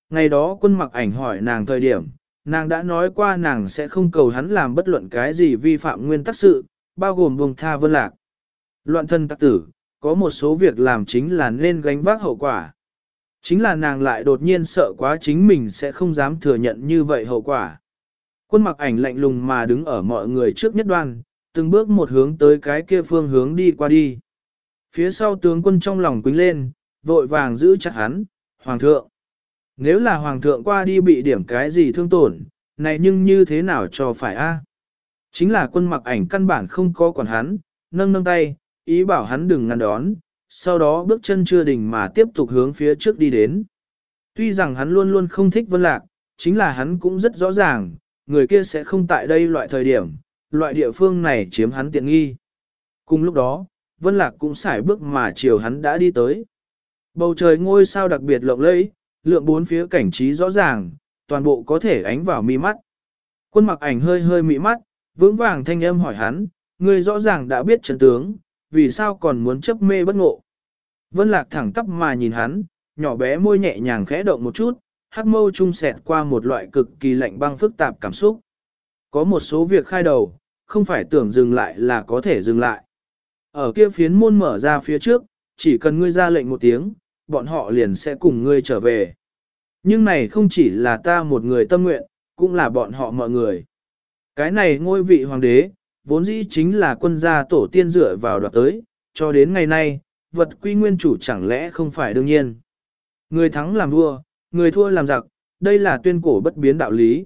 Ngày đó quân mặc ảnh hỏi nàng thời điểm, nàng đã nói qua nàng sẽ không cầu hắn làm bất luận cái gì vi phạm nguyên tắc sự, bao gồm vùng tha vân lạc. Loạn thân tắc tử, có một số việc làm chính là nên gánh vác hậu quả. Chính là nàng lại đột nhiên sợ quá chính mình sẽ không dám thừa nhận như vậy hậu quả. Quân mặc ảnh lạnh lùng mà đứng ở mọi người trước nhất đoan, từng bước một hướng tới cái kia phương hướng đi qua đi. Phía sau tướng quân trong lòng quính lên, vội vàng giữ chặt hắn, Hoàng thượng. Nếu là Hoàng thượng qua đi bị điểm cái gì thương tổn, này nhưng như thế nào cho phải a? Chính là quân mặc ảnh căn bản không có quản hắn, nâng nâng tay, ý bảo hắn đừng ngăn đón, sau đó bước chân chưa đỉnh mà tiếp tục hướng phía trước đi đến. Tuy rằng hắn luôn luôn không thích vân lạc, chính là hắn cũng rất rõ ràng, người kia sẽ không tại đây loại thời điểm, loại địa phương này chiếm hắn tiện nghi. Cùng lúc đó, vân lạc cũng xài bước mà chiều hắn đã đi tới. Bầu trời ngôi sao đặc biệt lộng lẫy, lượng bốn phía cảnh trí rõ ràng, toàn bộ có thể ánh vào mi mắt. Quân mặc ảnh hơi hơi mị mắt, vững vàng thanh âm hỏi hắn, người rõ ràng đã biết trận tướng, vì sao còn muốn chấp mê bất ngộ. Vân lạc thẳng tắp mà nhìn hắn, nhỏ bé môi nhẹ nhàng khẽ động một chút, hắc mâu trung sẹt qua một loại cực kỳ lạnh băng phức tạp cảm xúc. Có một số việc khai đầu, không phải tưởng dừng lại là có thể dừng lại. Ở kia phiến môn mở ra phía trước, chỉ cần ngươi ra lệnh một tiếng, bọn họ liền sẽ cùng ngươi trở về. Nhưng này không chỉ là ta một người tâm nguyện, cũng là bọn họ mọi người. Cái này ngôi vị hoàng đế, vốn dĩ chính là quân gia tổ tiên dựa vào đoạt tới, cho đến ngày nay, vật quy nguyên chủ chẳng lẽ không phải đương nhiên. Người thắng làm vua, người thua làm giặc, đây là tuyên cổ bất biến đạo lý.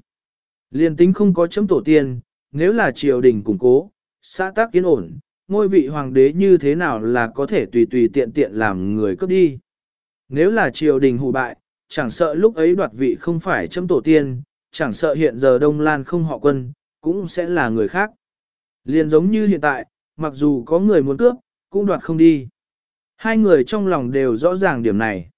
Liên tính không có chấm tổ tiên, nếu là triều đình củng cố, xã tác kiến ổn, ngôi vị hoàng đế như thế nào là có thể tùy tùy tiện tiện làm người cướp đi. Nếu là triều đình hủ bại, chẳng sợ lúc ấy đoạt vị không phải châm tổ tiên, chẳng sợ hiện giờ Đông Lan không họ quân, cũng sẽ là người khác. Liền giống như hiện tại, mặc dù có người muốn cướp, cũng đoạt không đi. Hai người trong lòng đều rõ ràng điểm này.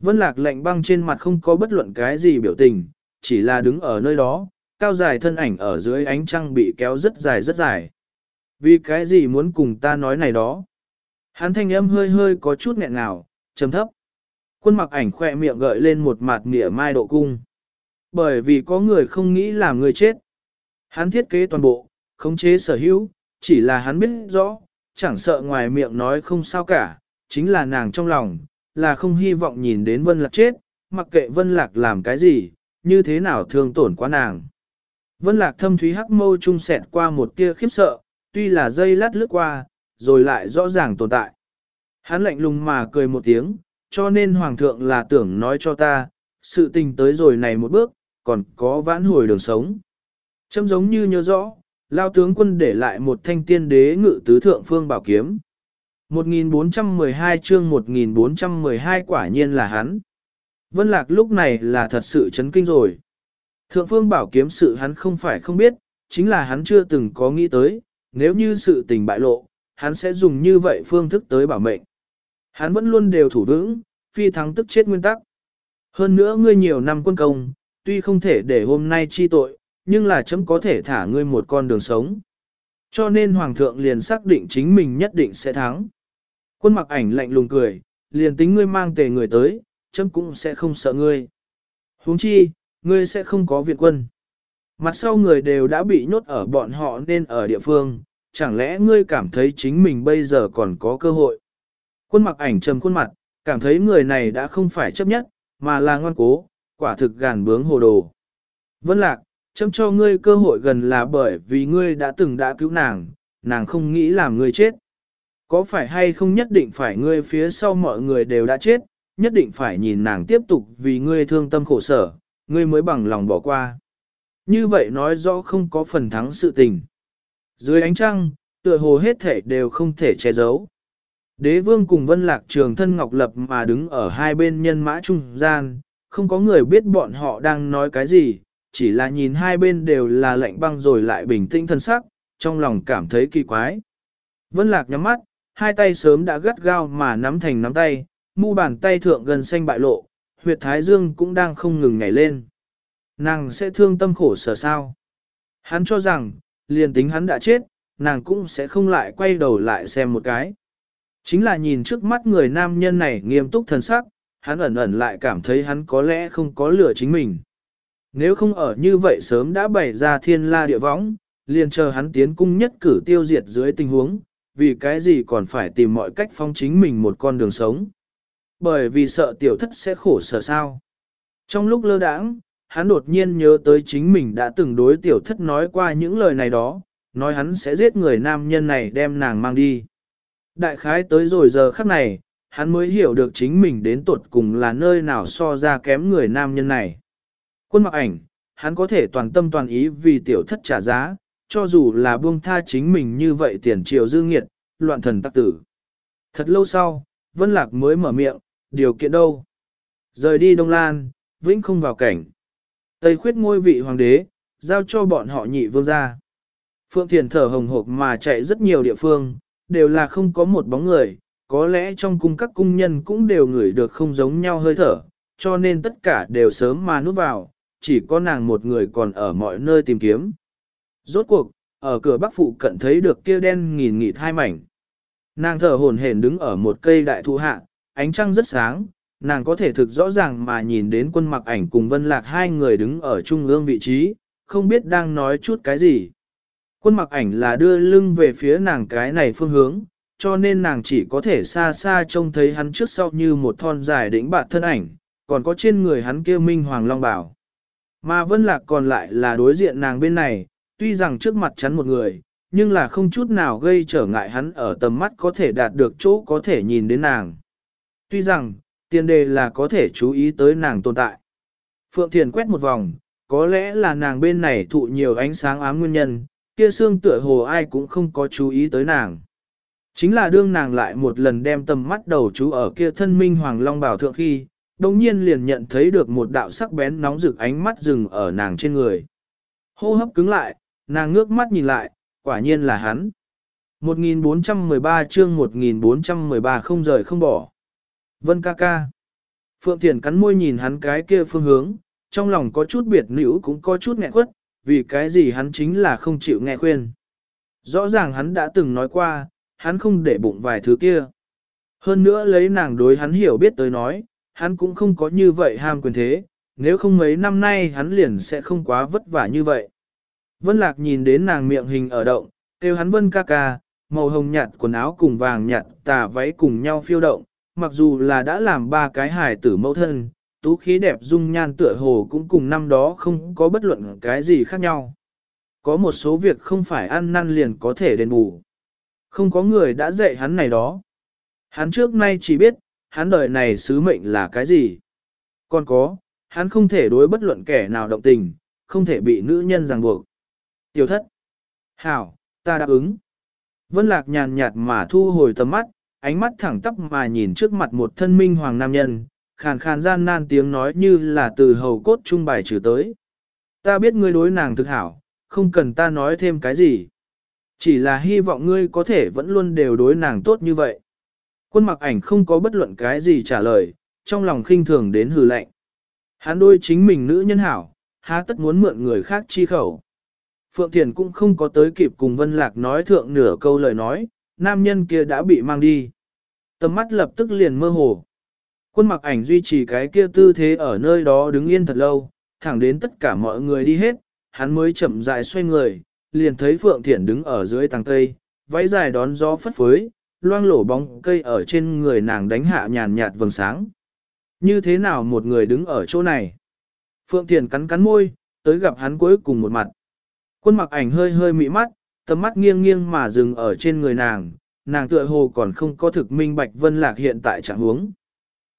Vân lạc lạnh băng trên mặt không có bất luận cái gì biểu tình, chỉ là đứng ở nơi đó, cao dài thân ảnh ở dưới ánh trăng bị kéo rất dài rất dài. Vì cái gì muốn cùng ta nói này đó? Hắn thanh âm hơi hơi có chút nghẹn ngào, trầm thấp. Quân mặc ảnh khỏe miệng gợi lên một mặt mỉa mai độ cung. Bởi vì có người không nghĩ làm người chết. Hắn thiết kế toàn bộ, khống chế sở hữu, chỉ là hắn biết rõ, chẳng sợ ngoài miệng nói không sao cả, chính là nàng trong lòng, là không hy vọng nhìn đến Vân Lạc chết, mặc kệ Vân Lạc làm cái gì, như thế nào thương tổn quá nàng. Vân Lạc thâm thúy hắc mâu trung sẹt qua một tia khiếp sợ, tuy là dây lát lướt qua, rồi lại rõ ràng tồn tại. Hắn lạnh lùng mà cười một tiếng, cho nên Hoàng thượng là tưởng nói cho ta, sự tình tới rồi này một bước, còn có vãn hồi đường sống. Châm giống như nhớ rõ, lao tướng quân để lại một thanh tiên đế ngự tứ thượng phương bảo kiếm. 1412 chương 1412 quả nhiên là hắn. Vân Lạc lúc này là thật sự chấn kinh rồi. Thượng phương bảo kiếm sự hắn không phải không biết, chính là hắn chưa từng có nghĩ tới, nếu như sự tình bại lộ, hắn sẽ dùng như vậy phương thức tới bảo mệnh. Hắn vẫn luôn đều thủ vững, phi thắng tức chết nguyên tắc. Hơn nữa ngươi nhiều năm quân công, tuy không thể để hôm nay chi tội, nhưng là chấm có thể thả ngươi một con đường sống. Cho nên Hoàng thượng liền xác định chính mình nhất định sẽ thắng. Quân mặc ảnh lạnh lùng cười, liền tính ngươi mang tề người tới, chấm cũng sẽ không sợ ngươi. huống chi, ngươi sẽ không có viện quân. Mặt sau người đều đã bị nhốt ở bọn họ nên ở địa phương, chẳng lẽ ngươi cảm thấy chính mình bây giờ còn có cơ hội. Quân mặc ảnh trầm khuôn mặt, cảm thấy người này đã không phải chấp nhất, mà là ngoan cố, quả thực gàn bướng hồ đồ. Vân lạc, chấm cho ngươi cơ hội gần là bởi vì ngươi đã từng đã cứu nàng, nàng không nghĩ làm ngươi chết. Có phải hay không nhất định phải ngươi phía sau mọi người đều đã chết, nhất định phải nhìn nàng tiếp tục vì ngươi thương tâm khổ sở, ngươi mới bằng lòng bỏ qua. Như vậy nói rõ không có phần thắng sự tình. Dưới ánh trăng, tựa hồ hết thể đều không thể che giấu. Đế vương cùng vân lạc trường thân ngọc lập mà đứng ở hai bên nhân mã trung gian, không có người biết bọn họ đang nói cái gì, chỉ là nhìn hai bên đều là lạnh băng rồi lại bình tĩnh thân sắc, trong lòng cảm thấy kỳ quái. Vân lạc nhắm mắt, hai tay sớm đã gắt gao mà nắm thành nắm tay, mu bàn tay thượng gần xanh bại lộ, huyệt thái dương cũng đang không ngừng nhảy lên. Nàng sẽ thương tâm khổ sở sao. Hắn cho rằng, liền tính hắn đã chết, nàng cũng sẽ không lại quay đầu lại xem một cái. Chính là nhìn trước mắt người nam nhân này nghiêm túc thần sắc, hắn ẩn ẩn lại cảm thấy hắn có lẽ không có lửa chính mình. Nếu không ở như vậy sớm đã bày ra thiên la địa võng, liền chờ hắn tiến cung nhất cử tiêu diệt dưới tình huống, vì cái gì còn phải tìm mọi cách phong chính mình một con đường sống. Bởi vì sợ tiểu thất sẽ khổ sở sao. Trong lúc lơ đãng, hắn đột nhiên nhớ tới chính mình đã từng đối tiểu thất nói qua những lời này đó, nói hắn sẽ giết người nam nhân này đem nàng mang đi. Đại khái tới rồi giờ khắc này, hắn mới hiểu được chính mình đến tuột cùng là nơi nào so ra kém người nam nhân này. Quân mặc ảnh, hắn có thể toàn tâm toàn ý vì tiểu thất trả giá, cho dù là buông tha chính mình như vậy tiền triều dư nghiệt, loạn thần tắc tử. Thật lâu sau, Vân Lạc mới mở miệng, điều kiện đâu? Rời đi Đông Lan, vĩnh không vào cảnh. Tây khuyết ngôi vị hoàng đế, giao cho bọn họ nhị vương gia. Phượng Thiền thở hồng hộp mà chạy rất nhiều địa phương, đều là không có một bóng người, có lẽ trong cung các cung nhân cũng đều ngửi được không giống nhau hơi thở, cho nên tất cả đều sớm mà núp vào, chỉ có nàng một người còn ở mọi nơi tìm kiếm. Rốt cuộc, ở cửa bắc phụ cận thấy được kia đen nghìn nghịt hai mảnh. Nàng thở hồn hển đứng ở một cây đại thụ hạ, ánh trăng rất sáng, nàng có thể thực rõ ràng mà nhìn đến quân mặc ảnh cùng vân lạc hai người đứng ở trung ương vị trí, không biết đang nói chút cái gì. Quân mặc ảnh là đưa lưng về phía nàng cái này phương hướng, cho nên nàng chỉ có thể xa xa trông thấy hắn trước sau như một thon dài đỉnh bạt thân ảnh, còn có trên người hắn kia minh hoàng long bảo. Mà vân lạc còn lại là đối diện nàng bên này, tuy rằng trước mặt chắn một người, nhưng là không chút nào gây trở ngại hắn ở tầm mắt có thể đạt được chỗ có thể nhìn đến nàng. Tuy rằng, tiền đề là có thể chú ý tới nàng tồn tại. Phượng Thiền quét một vòng, có lẽ là nàng bên này thụ nhiều ánh sáng ám nguyên nhân, kia xương tựa hồ ai cũng không có chú ý tới nàng. Chính là đương nàng lại một lần đem tầm mắt đầu chú ở kia thân minh hoàng long bảo thượng khi, đồng nhiên liền nhận thấy được một đạo sắc bén nóng rực ánh mắt rừng ở nàng trên người. Hô hấp cứng lại, nàng ngước mắt nhìn lại, quả nhiên là hắn. 1413 chương 1413 không rời không bỏ. Vân ca ca. Phượng Thiền cắn môi nhìn hắn cái kia phương hướng, trong lòng có chút biệt nữ cũng có chút nghẹn quất, vì cái gì hắn chính là không chịu nghe khuyên. Rõ ràng hắn đã từng nói qua, hắn không để bụng vài thứ kia. Hơn nữa lấy nàng đối hắn hiểu biết tới nói, hắn cũng không có như vậy ham quyền thế, nếu không mấy năm nay hắn liền sẽ không quá vất vả như vậy. Vân Lạc nhìn đến nàng miệng hình ở động, kêu hắn Vân ca ca, màu hồng nhạt quần áo cùng vàng nhạt tà váy cùng nhau phiêu động, mặc dù là đã làm ba cái hài tử mẫu thân, tú khí đẹp dung nhan tựa hồ cũng cùng năm đó không có bất luận cái gì khác nhau. Có một số việc không phải ăn năn liền có thể đền bù. Không có người đã dạy hắn này đó. Hắn trước nay chỉ biết, hắn đời này sứ mệnh là cái gì. Còn có, hắn không thể đối bất luận kẻ nào động tình, không thể bị nữ nhân ràng buộc. Tiểu thất. Hảo, ta đáp ứng. Vân lạc nhàn nhạt mà thu hồi tầm mắt, ánh mắt thẳng tắp mà nhìn trước mặt một thân minh hoàng nam nhân, khàn khàn gian nan tiếng nói như là từ hầu cốt trung bài trừ tới. Ta biết ngươi đối nàng thực hảo, không cần ta nói thêm cái gì. Chỉ là hy vọng ngươi có thể vẫn luôn đều đối nàng tốt như vậy. Quân mặc ảnh không có bất luận cái gì trả lời, trong lòng khinh thường đến hừ lạnh. Hắn đôi chính mình nữ nhân hảo, há tất muốn mượn người khác chi khẩu. Phượng Thiền cũng không có tới kịp cùng Vân Lạc nói thượng nửa câu lời nói, nam nhân kia đã bị mang đi. Tầm mắt lập tức liền mơ hồ. Quân mặc ảnh duy trì cái kia tư thế ở nơi đó đứng yên thật lâu, thẳng đến tất cả mọi người đi hết, hắn mới chậm rãi xoay người, liền thấy Phượng Thiển đứng ở dưới tàng cây, váy dài đón gió phất phới, loang lổ bóng cây ở trên người nàng đánh hạ nhàn nhạt vầng sáng. Như thế nào một người đứng ở chỗ này? Phượng Thiển cắn cắn môi, tới gặp hắn cuối cùng một mặt. Quân mặc ảnh hơi hơi mị mắt, tầm mắt nghiêng nghiêng mà dừng ở trên người nàng, nàng tựa hồ còn không có thực minh bạch vân lạc hiện tại trạng huống.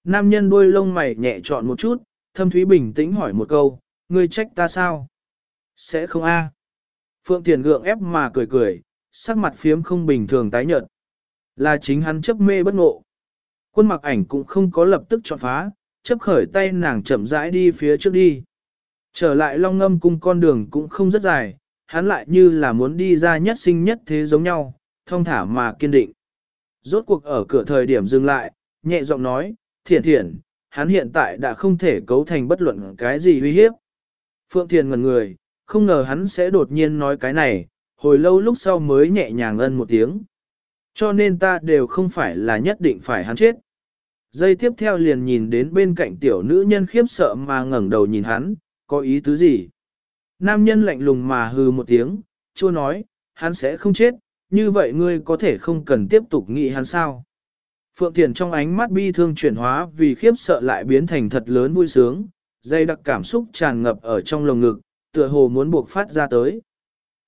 Nam nhân đuôi lông mày nhẹ trọn một chút, thâm thúy bình tĩnh hỏi một câu, ngươi trách ta sao? Sẽ không a. Phượng Thiền gượng ép mà cười cười, sắc mặt phiếm không bình thường tái nhợt. Là chính hắn chấp mê bất ngộ. Quân mặc ảnh cũng không có lập tức chọn phá, chấp khởi tay nàng chậm rãi đi phía trước đi. Trở lại long ngâm cung con đường cũng không rất dài, hắn lại như là muốn đi ra nhất sinh nhất thế giống nhau, thông thả mà kiên định. Rốt cuộc ở cửa thời điểm dừng lại, nhẹ giọng nói, thiện thiện, hắn hiện tại đã không thể cấu thành bất luận cái gì uy hiếp. Phượng Thiền ngần người, không ngờ hắn sẽ đột nhiên nói cái này, hồi lâu lúc sau mới nhẹ nhàng ân một tiếng. Cho nên ta đều không phải là nhất định phải hắn chết. Giây tiếp theo liền nhìn đến bên cạnh tiểu nữ nhân khiếp sợ mà ngẩng đầu nhìn hắn, có ý tứ gì? Nam nhân lạnh lùng mà hừ một tiếng, chua nói, hắn sẽ không chết, như vậy ngươi có thể không cần tiếp tục nghĩ hắn sao? Phượng Thiền trong ánh mắt bi thương chuyển hóa vì khiếp sợ lại biến thành thật lớn vui sướng, dây đặc cảm xúc tràn ngập ở trong lồng ngực, tựa hồ muốn buộc phát ra tới.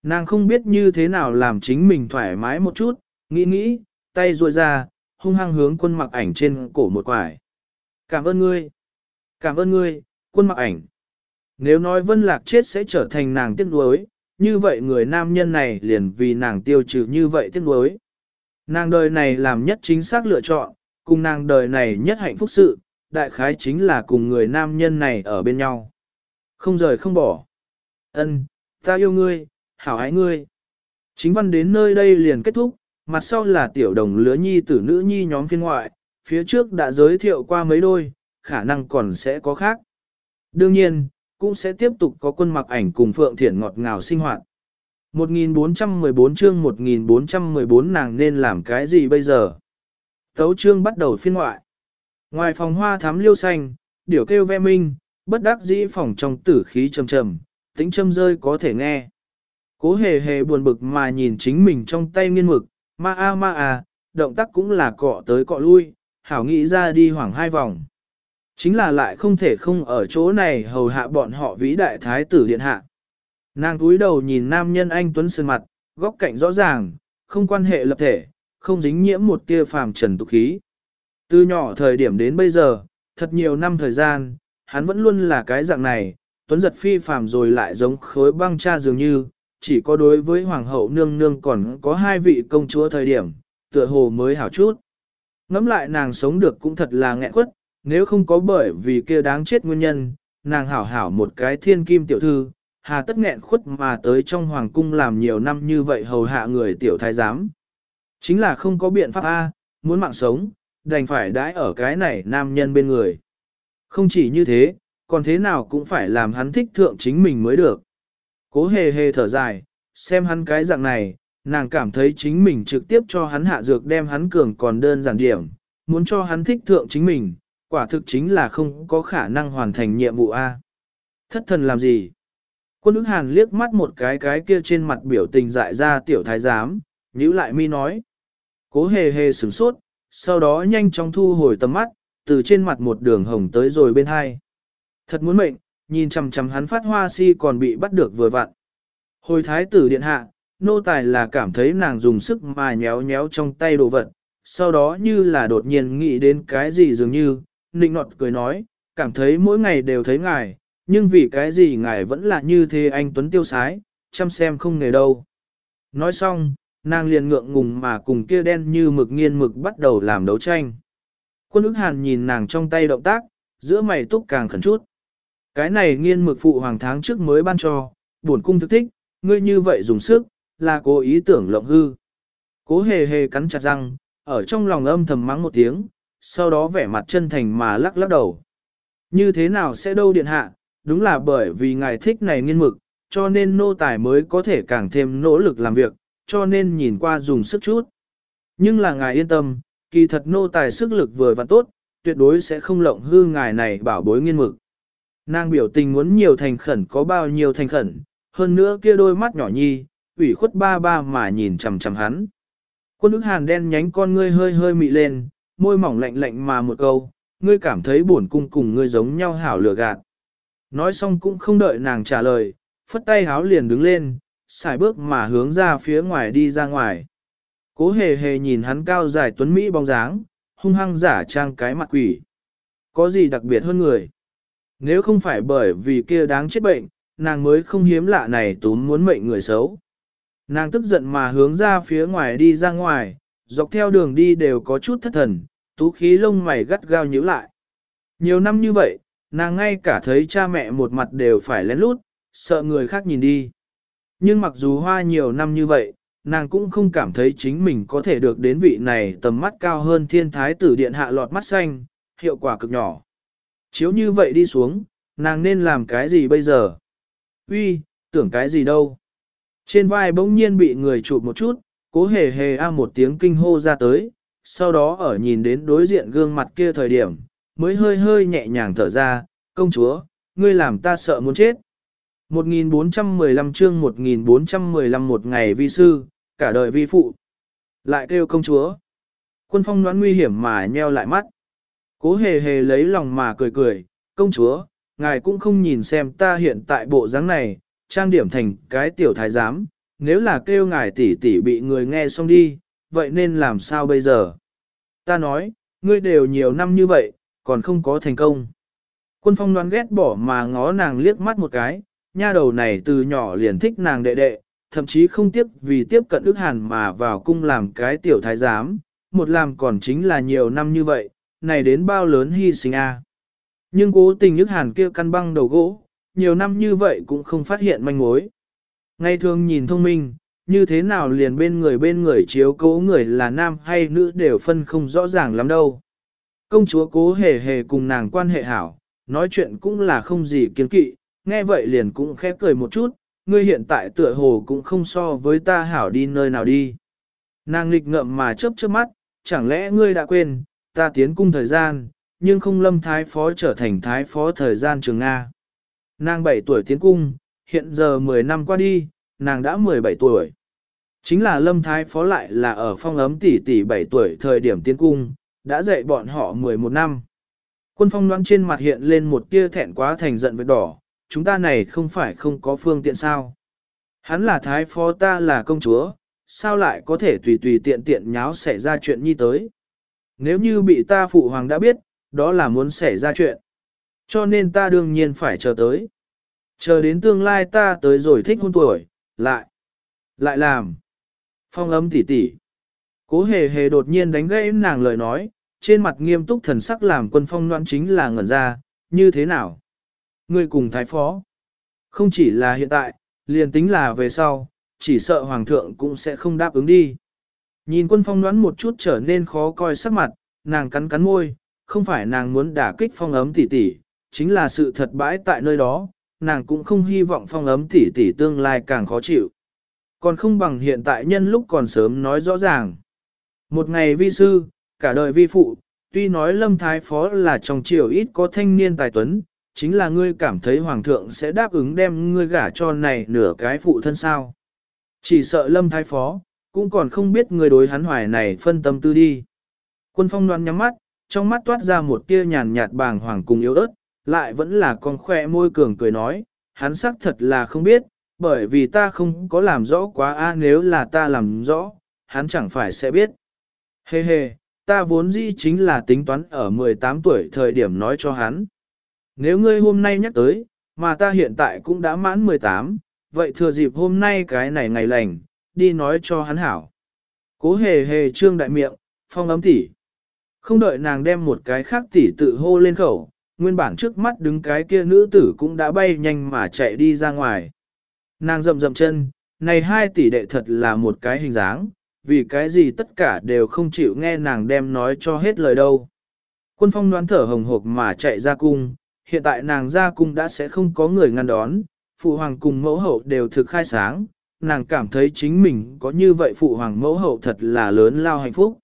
Nàng không biết như thế nào làm chính mình thoải mái một chút, nghĩ nghĩ, tay ruôi ra, hung hăng hướng quân mặc ảnh trên cổ một quải. Cảm ơn ngươi. Cảm ơn ngươi, quân mặc ảnh. Nếu nói vân lạc chết sẽ trở thành nàng tiếc nuối, như vậy người nam nhân này liền vì nàng tiêu trừ như vậy tiếc nuối. Nàng đời này làm nhất chính xác lựa chọn, cùng nàng đời này nhất hạnh phúc sự, đại khái chính là cùng người nam nhân này ở bên nhau. Không rời không bỏ. Ân, ta yêu ngươi, hảo ái ngươi. Chính văn đến nơi đây liền kết thúc, mặt sau là tiểu đồng lứa nhi tử nữ nhi nhóm phiên ngoại, phía trước đã giới thiệu qua mấy đôi, khả năng còn sẽ có khác. Đương nhiên, cũng sẽ tiếp tục có quân mặc ảnh cùng Phượng Thiển ngọt ngào sinh hoạt. 1414 chương 1414 nàng nên làm cái gì bây giờ? Tấu chương bắt đầu phiên ngoại. Ngoài phòng hoa thắm liêu xanh, điểu kêu ve minh, bất đắc dĩ phòng trong tử khí trầm trầm, tính châm rơi có thể nghe. Cố hề hề buồn bực mà nhìn chính mình trong tay nghiên mực, ma a ma a, động tác cũng là cọ tới cọ lui, hảo nghĩ ra đi hoảng hai vòng. Chính là lại không thể không ở chỗ này hầu hạ bọn họ vĩ đại thái tử điện hạ. Nàng túi đầu nhìn nam nhân anh Tuấn Sơn mặt, góc cạnh rõ ràng, không quan hệ lập thể, không dính nhiễm một tia phàm trần tục khí. Từ nhỏ thời điểm đến bây giờ, thật nhiều năm thời gian, hắn vẫn luôn là cái dạng này, Tuấn giật phi phàm rồi lại giống khối băng cha dường như, chỉ có đối với hoàng hậu nương nương còn có hai vị công chúa thời điểm, tựa hồ mới hảo chút. Ngắm lại nàng sống được cũng thật là nghẹn quất, nếu không có bởi vì kia đáng chết nguyên nhân, nàng hảo hảo một cái thiên kim tiểu thư, hà tất nghẹn khuất mà tới trong hoàng cung làm nhiều năm như vậy hầu hạ người tiểu thái giám. Chính là không có biện pháp A, muốn mạng sống, đành phải đãi ở cái này nam nhân bên người. Không chỉ như thế, còn thế nào cũng phải làm hắn thích thượng chính mình mới được. Cố hề hề thở dài, xem hắn cái dạng này, nàng cảm thấy chính mình trực tiếp cho hắn hạ dược đem hắn cường còn đơn giản điểm, muốn cho hắn thích thượng chính mình, quả thực chính là không có khả năng hoàn thành nhiệm vụ A. Thất thần làm gì? Quân ức hàn liếc mắt một cái cái kia trên mặt biểu tình dại ra tiểu thái giám, nhíu lại mi nói. Cố hề hề sửng sốt, sau đó nhanh chóng thu hồi tầm mắt, từ trên mặt một đường hồng tới rồi bên hai. Thật muốn mệnh, nhìn chằm chằm hắn phát hoa si còn bị bắt được vừa vặn. Hồi thái tử điện hạ, nô tài là cảm thấy nàng dùng sức mà nhéo nhéo trong tay đồ vật, sau đó như là đột nhiên nghĩ đến cái gì dường như, nịnh nọt cười nói, cảm thấy mỗi ngày đều thấy ngài, nhưng vì cái gì ngài vẫn là như thế anh Tuấn tiêu sái, chăm xem không nghề đâu. Nói xong, nàng liền ngượng ngùng mà cùng kia đen như mực nghiên mực bắt đầu làm đấu tranh. Quân ức hàn nhìn nàng trong tay động tác, giữa mày túc càng khẩn chút. Cái này nghiên mực phụ hoàng tháng trước mới ban cho, buồn cung thức thích, ngươi như vậy dùng sức, là cố ý tưởng lộng hư. Cố hề hề cắn chặt răng, ở trong lòng âm thầm mắng một tiếng, sau đó vẻ mặt chân thành mà lắc lắc đầu. Như thế nào sẽ đâu điện hạ, đúng là bởi vì ngài thích này nghiên mực, cho nên nô tài mới có thể càng thêm nỗ lực làm việc, cho nên nhìn qua dùng sức chút. Nhưng là ngài yên tâm, kỳ thật nô tài sức lực vừa và tốt, tuyệt đối sẽ không lộng hư ngài này bảo bối nghiên mực. Nàng biểu tình muốn nhiều thành khẩn có bao nhiêu thành khẩn, hơn nữa kia đôi mắt nhỏ nhi, ủy khuất ba ba mà nhìn chằm chằm hắn. Quân ức hàn đen nhánh con ngươi hơi hơi mị lên, môi mỏng lạnh lạnh mà một câu, ngươi cảm thấy buồn cung cùng ngươi giống nhau hảo lừa gạt. Nói xong cũng không đợi nàng trả lời, phất tay háo liền đứng lên, xài bước mà hướng ra phía ngoài đi ra ngoài. Cố hề hề nhìn hắn cao dài tuấn Mỹ bóng dáng, hung hăng giả trang cái mặt quỷ. Có gì đặc biệt hơn người? Nếu không phải bởi vì kia đáng chết bệnh, nàng mới không hiếm lạ này túm muốn mệnh người xấu. Nàng tức giận mà hướng ra phía ngoài đi ra ngoài, dọc theo đường đi đều có chút thất thần, tú khí lông mày gắt gao nhíu lại. Nhiều năm như vậy, nàng ngay cả thấy cha mẹ một mặt đều phải lén lút, sợ người khác nhìn đi. Nhưng mặc dù hoa nhiều năm như vậy, nàng cũng không cảm thấy chính mình có thể được đến vị này tầm mắt cao hơn thiên thái tử điện hạ lọt mắt xanh, hiệu quả cực nhỏ. Chiếu như vậy đi xuống, nàng nên làm cái gì bây giờ? Uy, tưởng cái gì đâu? Trên vai bỗng nhiên bị người chụp một chút, cố hề hề a một tiếng kinh hô ra tới, sau đó ở nhìn đến đối diện gương mặt kia thời điểm, mới hơi hơi nhẹ nhàng thở ra, công chúa, ngươi làm ta sợ muốn chết. 1415 chương 1415 một ngày vi sư, cả đời vi phụ. Lại kêu công chúa. Quân phong đoán nguy hiểm mà nheo lại mắt. Cố hề hề lấy lòng mà cười cười, công chúa, ngài cũng không nhìn xem ta hiện tại bộ dáng này, trang điểm thành cái tiểu thái giám, nếu là kêu ngài tỷ tỷ bị người nghe xong đi, vậy nên làm sao bây giờ? Ta nói, ngươi đều nhiều năm như vậy, còn không có thành công. Quân phong đoán ghét bỏ mà ngó nàng liếc mắt một cái, nha đầu này từ nhỏ liền thích nàng đệ đệ, thậm chí không tiếc vì tiếp cận ước hàn mà vào cung làm cái tiểu thái giám, một làm còn chính là nhiều năm như vậy, này đến bao lớn hy sinh a. Nhưng cố tình ước hàn kia căn băng đầu gỗ, nhiều năm như vậy cũng không phát hiện manh mối. Ngay thường nhìn thông minh, như thế nào liền bên người bên người chiếu cố người là nam hay nữ đều phân không rõ ràng lắm đâu. Công chúa cố hề hề cùng nàng quan hệ hảo, nói chuyện cũng là không gì kiên kỵ, nghe vậy liền cũng khẽ cười một chút, ngươi hiện tại tựa hồ cũng không so với ta hảo đi nơi nào đi. Nàng nghịch ngậm mà chớp chớp mắt, chẳng lẽ ngươi đã quên, ta tiến cung thời gian, nhưng không lâm thái phó trở thành thái phó thời gian trường Nga. Nàng 7 tuổi tiến cung, hiện giờ 10 năm qua đi, nàng đã 17 tuổi. Chính là lâm thái phó lại là ở phong ấm tỷ tỷ 7 tuổi thời điểm tiến cung, đã dạy bọn họ 11 năm. Quân phong đoán trên mặt hiện lên một tia thẹn quá thành giận với đỏ, chúng ta này không phải không có phương tiện sao. Hắn là thái phó ta là công chúa, sao lại có thể tùy tùy tiện tiện nháo xảy ra chuyện như tới. Nếu như bị ta phụ hoàng đã biết, đó là muốn xảy ra chuyện. Cho nên ta đương nhiên phải chờ tới. Chờ đến tương lai ta tới rồi thích hôn tuổi, lại, lại làm. Phong ấm tỉ tỉ. Cố hề hề đột nhiên đánh gãy nàng lời nói, trên mặt nghiêm túc thần sắc làm quân phong noan chính là ngẩn ra, như thế nào? Ngươi cùng thái phó. Không chỉ là hiện tại, liền tính là về sau, chỉ sợ hoàng thượng cũng sẽ không đáp ứng đi. Nhìn quân phong noan một chút trở nên khó coi sắc mặt, nàng cắn cắn môi, không phải nàng muốn đả kích phong ấm tỉ tỉ, chính là sự thật bãi tại nơi đó, nàng cũng không hy vọng phong ấm tỉ tỉ tương lai càng khó chịu. Còn không bằng hiện tại nhân lúc còn sớm nói rõ ràng. Một ngày vi sư, cả đời vi phụ, tuy nói lâm thái phó là trong triều ít có thanh niên tài tuấn, chính là ngươi cảm thấy hoàng thượng sẽ đáp ứng đem ngươi gả cho này nửa cái phụ thân sao. Chỉ sợ lâm thái phó, cũng còn không biết ngươi đối hắn hoài này phân tâm tư đi. Quân phong đoan nhắm mắt, trong mắt toát ra một tia nhàn nhạt bàng hoàng cùng yếu ớt, lại vẫn là con khoe môi cường cười nói, hắn xác thật là không biết, bởi vì ta không có làm rõ quá a nếu là ta làm rõ, hắn chẳng phải sẽ biết. Hê hê, ta vốn dĩ chính là tính toán ở 18 tuổi thời điểm nói cho hắn. Nếu ngươi hôm nay nhắc tới, mà ta hiện tại cũng đã mãn 18, vậy thừa dịp hôm nay cái này ngày lành, đi nói cho hắn hảo. Cố hề hề trương đại miệng, phong ấm tỉ. Không đợi nàng đem một cái khác tỉ tự hô lên khẩu, nguyên bản trước mắt đứng cái kia nữ tử cũng đã bay nhanh mà chạy đi ra ngoài. Nàng rậm rậm chân, này hai tỷ đệ thật là một cái hình dáng, vì cái gì tất cả đều không chịu nghe nàng đem nói cho hết lời đâu. Quân phong đoán thở hồng hộc mà chạy ra cung, hiện tại nàng ra cung đã sẽ không có người ngăn đón, phụ hoàng cùng mẫu hậu đều thực khai sáng, nàng cảm thấy chính mình có như vậy phụ hoàng mẫu hậu thật là lớn lao hạnh phúc.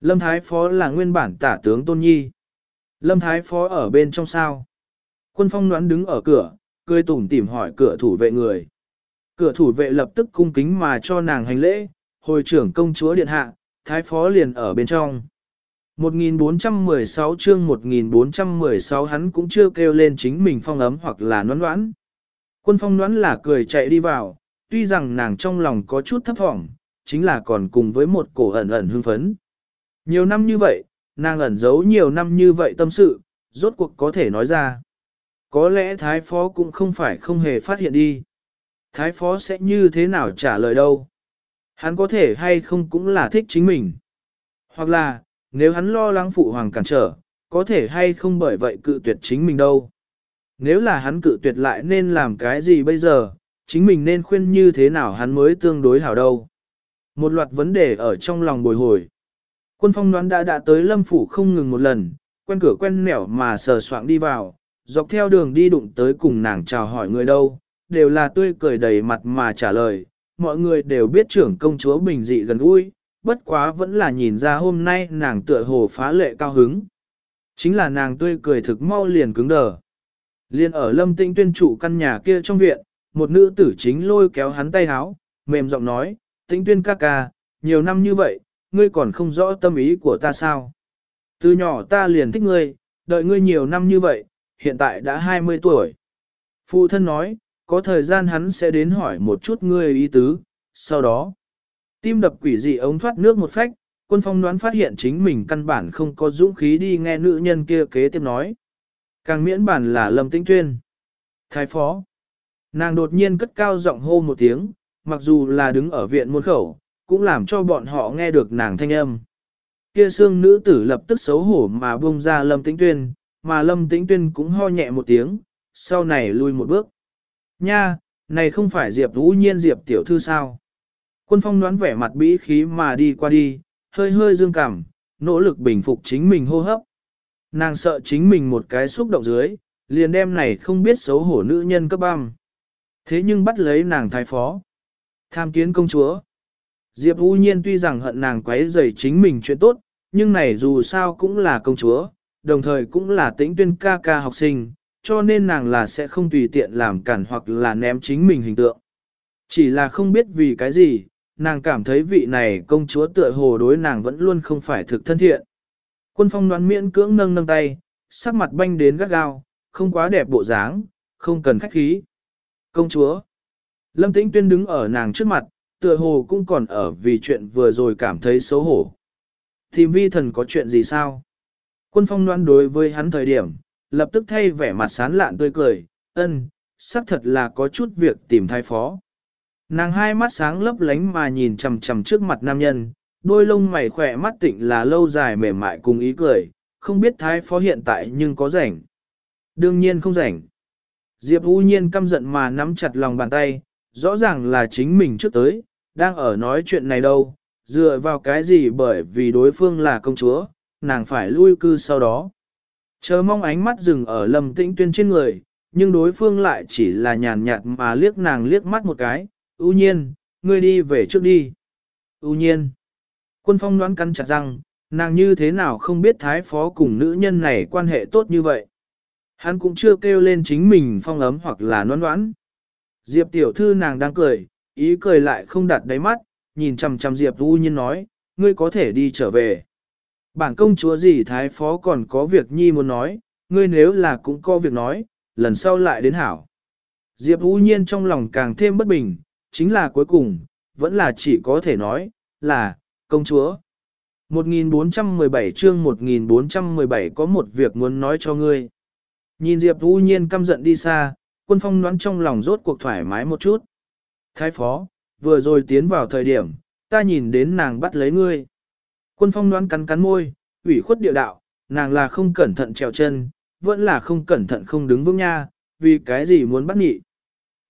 Lâm Thái Phó là nguyên bản tả tướng Tôn Nhi. Lâm Thái Phó ở bên trong sao. Quân phong đoán đứng ở cửa, cười tủm tỉm hỏi cửa thủ vệ người. Cửa thủ vệ lập tức cung kính mà cho nàng hành lễ, hồi trưởng công chúa điện hạ, Thái Phó liền ở bên trong. 1416 chương 1416 hắn cũng chưa kêu lên chính mình phong ấm hoặc là noãn noãn. Quân phong noãn là cười chạy đi vào, tuy rằng nàng trong lòng có chút thấp thỏm, chính là còn cùng với một cổ ẩn ẩn hưng phấn. Nhiều năm như vậy, nàng ẩn giấu nhiều năm như vậy tâm sự, rốt cuộc có thể nói ra. Có lẽ Thái Phó cũng không phải không hề phát hiện đi. Thái Phó sẽ như thế nào trả lời đâu. Hắn có thể hay không cũng là thích chính mình. Hoặc là, nếu hắn lo lắng phụ hoàng cản trở, có thể hay không bởi vậy cự tuyệt chính mình đâu. Nếu là hắn cự tuyệt lại nên làm cái gì bây giờ, chính mình nên khuyên như thế nào hắn mới tương đối hảo đâu. Một loạt vấn đề ở trong lòng bồi hồi. Quân phong đoán đã đã tới lâm phủ không ngừng một lần, quen cửa quen nẻo mà sờ soạng đi vào, dọc theo đường đi đụng tới cùng nàng chào hỏi người đâu, đều là tươi cười đầy mặt mà trả lời, mọi người đều biết trưởng công chúa bình dị gần gũi, bất quá vẫn là nhìn ra hôm nay nàng tựa hồ phá lệ cao hứng. Chính là nàng tươi cười thực mau liền cứng đờ. Liên ở lâm tĩnh tuyên trụ căn nhà kia trong viện, một nữ tử chính lôi kéo hắn tay háo, mềm giọng nói, tĩnh tuyên ca ca, nhiều năm như vậy, ngươi còn không rõ tâm ý của ta sao. Từ nhỏ ta liền thích ngươi, đợi ngươi nhiều năm như vậy, hiện tại đã 20 tuổi. Phụ thân nói, có thời gian hắn sẽ đến hỏi một chút ngươi ý tứ, sau đó, tim đập quỷ dị ống thoát nước một phách, quân phong đoán phát hiện chính mình căn bản không có dũng khí đi nghe nữ nhân kia kế tiếp nói. Càng miễn bản là Lâm Tĩnh Tuyên. Thái phó. Nàng đột nhiên cất cao giọng hô một tiếng, mặc dù là đứng ở viện môn khẩu, cũng làm cho bọn họ nghe được nàng thanh âm. Kia xương nữ tử lập tức xấu hổ mà buông ra Lâm Tĩnh Tuyên, mà Lâm Tĩnh Tuyên cũng ho nhẹ một tiếng, sau này lui một bước. Nha, này không phải Diệp Vũ Nhiên Diệp tiểu thư sao? Quân phong đoán vẻ mặt bĩ khí mà đi qua đi, hơi hơi dương cảm, nỗ lực bình phục chính mình hô hấp. Nàng sợ chính mình một cái xúc động dưới, liền đem này không biết xấu hổ nữ nhân cấp băm. Thế nhưng bắt lấy nàng thái phó. Tham kiến công chúa. Diệp Vũ Nhiên tuy rằng hận nàng quấy rầy chính mình chuyện tốt, nhưng này dù sao cũng là công chúa, đồng thời cũng là tĩnh tuyên ca ca học sinh, cho nên nàng là sẽ không tùy tiện làm cản hoặc là ném chính mình hình tượng. Chỉ là không biết vì cái gì, nàng cảm thấy vị này công chúa tựa hồ đối nàng vẫn luôn không phải thực thân thiện. Quân phong đoán miễn cưỡng nâng nâng tay, sắc mặt banh đến gắt gao, không quá đẹp bộ dáng, không cần khách khí. Công chúa. Lâm Tĩnh Tuyên đứng ở nàng trước mặt, tựa hồ cũng còn ở vì chuyện vừa rồi cảm thấy xấu hổ. Thì vi thần có chuyện gì sao? Quân phong đoán đối với hắn thời điểm, lập tức thay vẻ mặt sán lạn tươi cười, ân, xác thật là có chút việc tìm thai phó. Nàng hai mắt sáng lấp lánh mà nhìn chầm chầm trước mặt nam nhân, đôi lông mày khỏe mắt tịnh là lâu dài mềm mại cùng ý cười, không biết thái phó hiện tại nhưng có rảnh. Đương nhiên không rảnh. Diệp U nhiên căm giận mà nắm chặt lòng bàn tay, rõ ràng là chính mình trước tới, đang ở nói chuyện này đâu, dựa vào cái gì bởi vì đối phương là công chúa, nàng phải lui cư sau đó. Chờ mong ánh mắt dừng ở lâm tĩnh tuyên trên người, nhưng đối phương lại chỉ là nhàn nhạt mà liếc nàng liếc mắt một cái, ưu nhiên, ngươi đi về trước đi. ưu nhiên, quân phong đoán cắn chặt rằng nàng như thế nào không biết thái phó cùng nữ nhân này quan hệ tốt như vậy. Hắn cũng chưa kêu lên chính mình phong ấm hoặc là noan noãn. Diệp tiểu thư nàng đang cười, ý cười lại không đặt đáy mắt, nhìn chằm chằm Diệp ưu nhiên nói, ngươi có thể đi trở về. Bản công chúa gì thái phó còn có việc nhi muốn nói, ngươi nếu là cũng có việc nói, lần sau lại đến hảo. Diệp Vũ Nhiên trong lòng càng thêm bất bình, chính là cuối cùng, vẫn là chỉ có thể nói, là, công chúa. 1417 chương 1417 có một việc muốn nói cho ngươi. Nhìn Diệp Vũ Nhiên căm giận đi xa, quân phong đoán trong lòng rốt cuộc thoải mái một chút. Thái phó, vừa rồi tiến vào thời điểm, ta nhìn đến nàng bắt lấy ngươi. Quân phong đoán cắn cắn môi, ủy khuất địa đạo, nàng là không cẩn thận trèo chân, vẫn là không cẩn thận không đứng vững nha, vì cái gì muốn bắt nhị.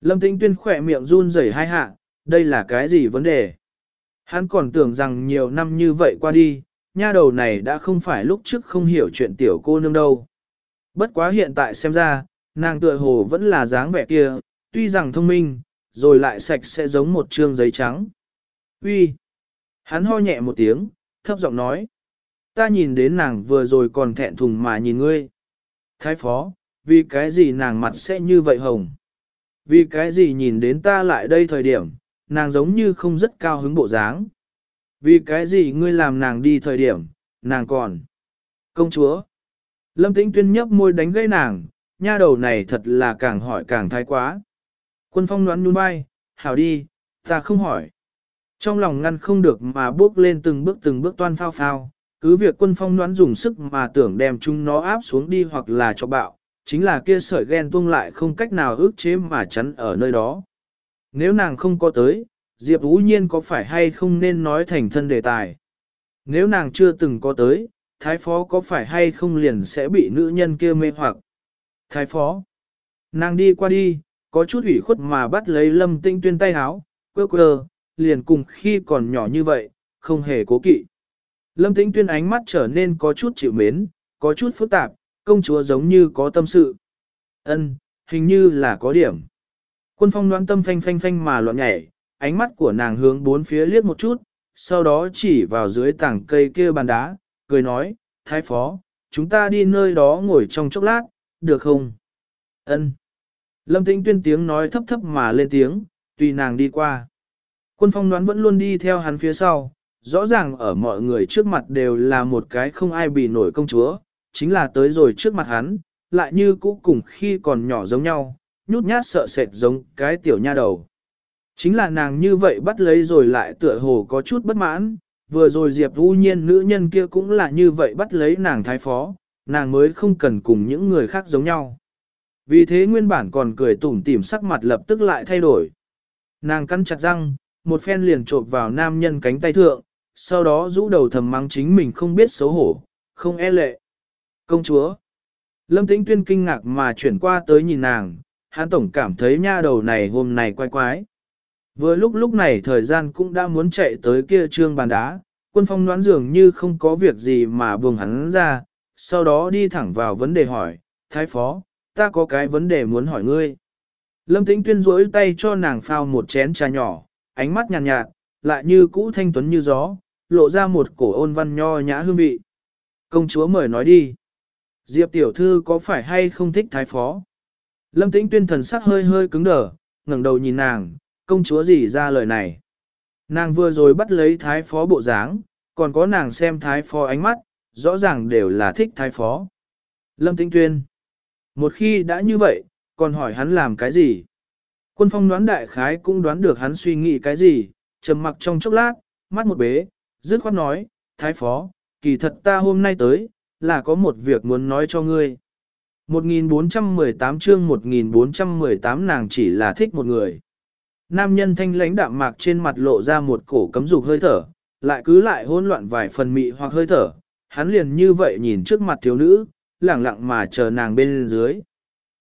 Lâm Tĩnh Tuyên khỏe miệng run rẩy hai hạ, đây là cái gì vấn đề? Hắn còn tưởng rằng nhiều năm như vậy qua đi, nha đầu này đã không phải lúc trước không hiểu chuyện tiểu cô nương đâu. Bất quá hiện tại xem ra, nàng tựa hồ vẫn là dáng vẻ kia, tuy rằng thông minh, rồi lại sạch sẽ giống một trương giấy trắng. Uy, Hắn ho nhẹ một tiếng, thấp giọng nói. Ta nhìn đến nàng vừa rồi còn thẹn thùng mà nhìn ngươi. Thái phó, vì cái gì nàng mặt sẽ như vậy hồng? Vì cái gì nhìn đến ta lại đây thời điểm, nàng giống như không rất cao hứng bộ dáng. Vì cái gì ngươi làm nàng đi thời điểm, nàng còn. Công chúa. Lâm tĩnh tuyên nhấp môi đánh gây nàng, nha đầu này thật là càng hỏi càng thái quá. Quân phong đoán nhún vai, hảo đi, ta không hỏi. Trong lòng ngăn không được mà bước lên từng bước từng bước toan phao phao, cứ việc quân phong đoán dùng sức mà tưởng đem chúng nó áp xuống đi hoặc là cho bạo, chính là kia sợi ghen tuông lại không cách nào ước chế mà chắn ở nơi đó. Nếu nàng không có tới, Diệp ú Nhiên có phải hay không nên nói thành thân đề tài? Nếu nàng chưa từng có tới, thái phó có phải hay không liền sẽ bị nữ nhân kia mê hoặc? Thái phó, nàng đi qua đi, có chút ủy khuất mà bắt lấy lâm tinh tuyên tay háo, quơ quơ, liền cùng khi còn nhỏ như vậy, không hề cố kỵ. Lâm Tĩnh Tuyên ánh mắt trở nên có chút chịu mến, có chút phức tạp, công chúa giống như có tâm sự. Ân, hình như là có điểm. Quân phong đoán tâm phanh phanh phanh mà loạn nhảy, ánh mắt của nàng hướng bốn phía liếc một chút, sau đó chỉ vào dưới tảng cây kia bàn đá, cười nói, thái phó, chúng ta đi nơi đó ngồi trong chốc lát, được không? Ân. Lâm Tĩnh tuyên tiếng nói thấp thấp mà lên tiếng, tùy nàng đi qua. Quân phong đoán vẫn luôn đi theo hắn phía sau, rõ ràng ở mọi người trước mặt đều là một cái không ai bị nổi công chúa, chính là tới rồi trước mặt hắn, lại như cũ cùng khi còn nhỏ giống nhau, nhút nhát sợ sệt giống cái tiểu nha đầu. Chính là nàng như vậy bắt lấy rồi lại tựa hồ có chút bất mãn, vừa rồi Diệp Vũ Nhiên nữ nhân kia cũng là như vậy bắt lấy nàng thái phó, nàng mới không cần cùng những người khác giống nhau. Vì thế nguyên bản còn cười tủm tỉm sắc mặt lập tức lại thay đổi. Nàng cắn chặt răng, một phen liền trộn vào nam nhân cánh tay thượng, sau đó rũ đầu thầm mắng chính mình không biết xấu hổ, không e lệ. Công chúa! Lâm Tĩnh Tuyên kinh ngạc mà chuyển qua tới nhìn nàng, hắn tổng cảm thấy nha đầu này hôm nay quái quái. Vừa lúc lúc này thời gian cũng đã muốn chạy tới kia trương bàn đá, quân phong đoán dường như không có việc gì mà buông hắn ra, sau đó đi thẳng vào vấn đề hỏi, Thái Phó, ta có cái vấn đề muốn hỏi ngươi. Lâm Tĩnh Tuyên rỗi tay cho nàng phao một chén trà nhỏ, ánh mắt nhàn nhạt, nhạt, lại như cũ thanh tuấn như gió, lộ ra một cổ ôn văn nho nhã hương vị. Công chúa mời nói đi. Diệp tiểu thư có phải hay không thích thái phó? Lâm tĩnh tuyên thần sắc hơi hơi cứng đờ, ngẩng đầu nhìn nàng, công chúa gì ra lời này. Nàng vừa rồi bắt lấy thái phó bộ dáng, còn có nàng xem thái phó ánh mắt, rõ ràng đều là thích thái phó. Lâm tĩnh tuyên. Một khi đã như vậy, còn hỏi hắn làm cái gì? Quân phong đoán đại khái cũng đoán được hắn suy nghĩ cái gì, trầm mặc trong chốc lát, mắt một bế, dứt khoát nói, thái phó, kỳ thật ta hôm nay tới, là có một việc muốn nói cho ngươi. 1418 chương 1418 nàng chỉ là thích một người. Nam nhân thanh lãnh đạm mạc trên mặt lộ ra một cổ cấm dục hơi thở, lại cứ lại hỗn loạn vài phần mị hoặc hơi thở, hắn liền như vậy nhìn trước mặt thiếu nữ, lẳng lặng mà chờ nàng bên dưới.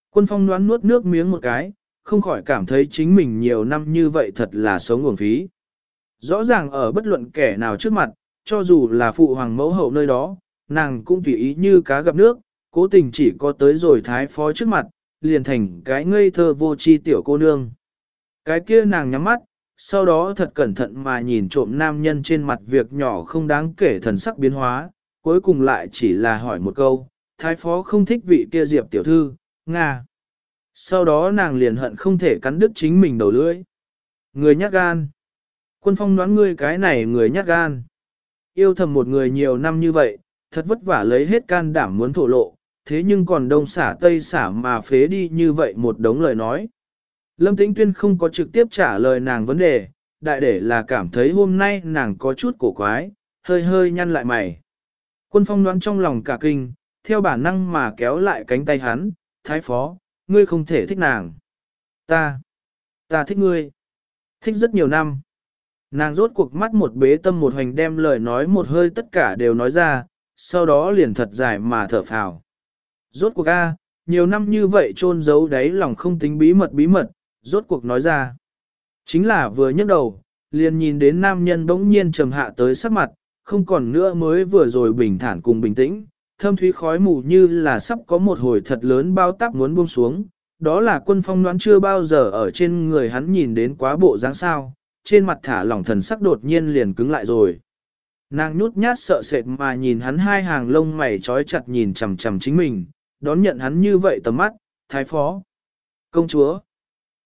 Quân phong đoán nuốt nước miếng một cái, không khỏi cảm thấy chính mình nhiều năm như vậy thật là sống nguồn phí. Rõ ràng ở bất luận kẻ nào trước mặt, cho dù là phụ hoàng mẫu hậu nơi đó, nàng cũng tùy ý như cá gặp nước, cố tình chỉ có tới rồi thái phó trước mặt, liền thành cái ngây thơ vô chi tiểu cô nương. Cái kia nàng nhắm mắt, sau đó thật cẩn thận mà nhìn trộm nam nhân trên mặt việc nhỏ không đáng kể thần sắc biến hóa, cuối cùng lại chỉ là hỏi một câu, thái phó không thích vị kia diệp tiểu thư, Nga. Sau đó nàng liền hận không thể cắn đứt chính mình đầu lưỡi. Người nhát gan. Quân phong đoán ngươi cái này người nhát gan. Yêu thầm một người nhiều năm như vậy, thật vất vả lấy hết can đảm muốn thổ lộ, thế nhưng còn đông xả tây xả mà phế đi như vậy một đống lời nói. Lâm Tĩnh Tuyên không có trực tiếp trả lời nàng vấn đề, đại để là cảm thấy hôm nay nàng có chút cổ quái, hơi hơi nhăn lại mày. Quân phong đoán trong lòng cả kinh, theo bản năng mà kéo lại cánh tay hắn, thái phó, ngươi không thể thích nàng. Ta, ta thích ngươi. Thích rất nhiều năm. Nàng rốt cuộc mắt một bế tâm một hoành đem lời nói một hơi tất cả đều nói ra, sau đó liền thật dài mà thở phào. Rốt cuộc a, nhiều năm như vậy trôn giấu đáy lòng không tính bí mật bí mật, rốt cuộc nói ra. Chính là vừa nhấc đầu, liền nhìn đến nam nhân bỗng nhiên trầm hạ tới sắc mặt, không còn nữa mới vừa rồi bình thản cùng bình tĩnh, thơm thúy khói mù như là sắp có một hồi thật lớn bao táp muốn buông xuống. Đó là quân phong đoán chưa bao giờ ở trên người hắn nhìn đến quá bộ dáng sao, trên mặt thả lỏng thần sắc đột nhiên liền cứng lại rồi. Nàng nhút nhát sợ sệt mà nhìn hắn hai hàng lông mày trói chặt nhìn chằm chằm chính mình, đón nhận hắn như vậy tầm mắt, thái phó. Công chúa.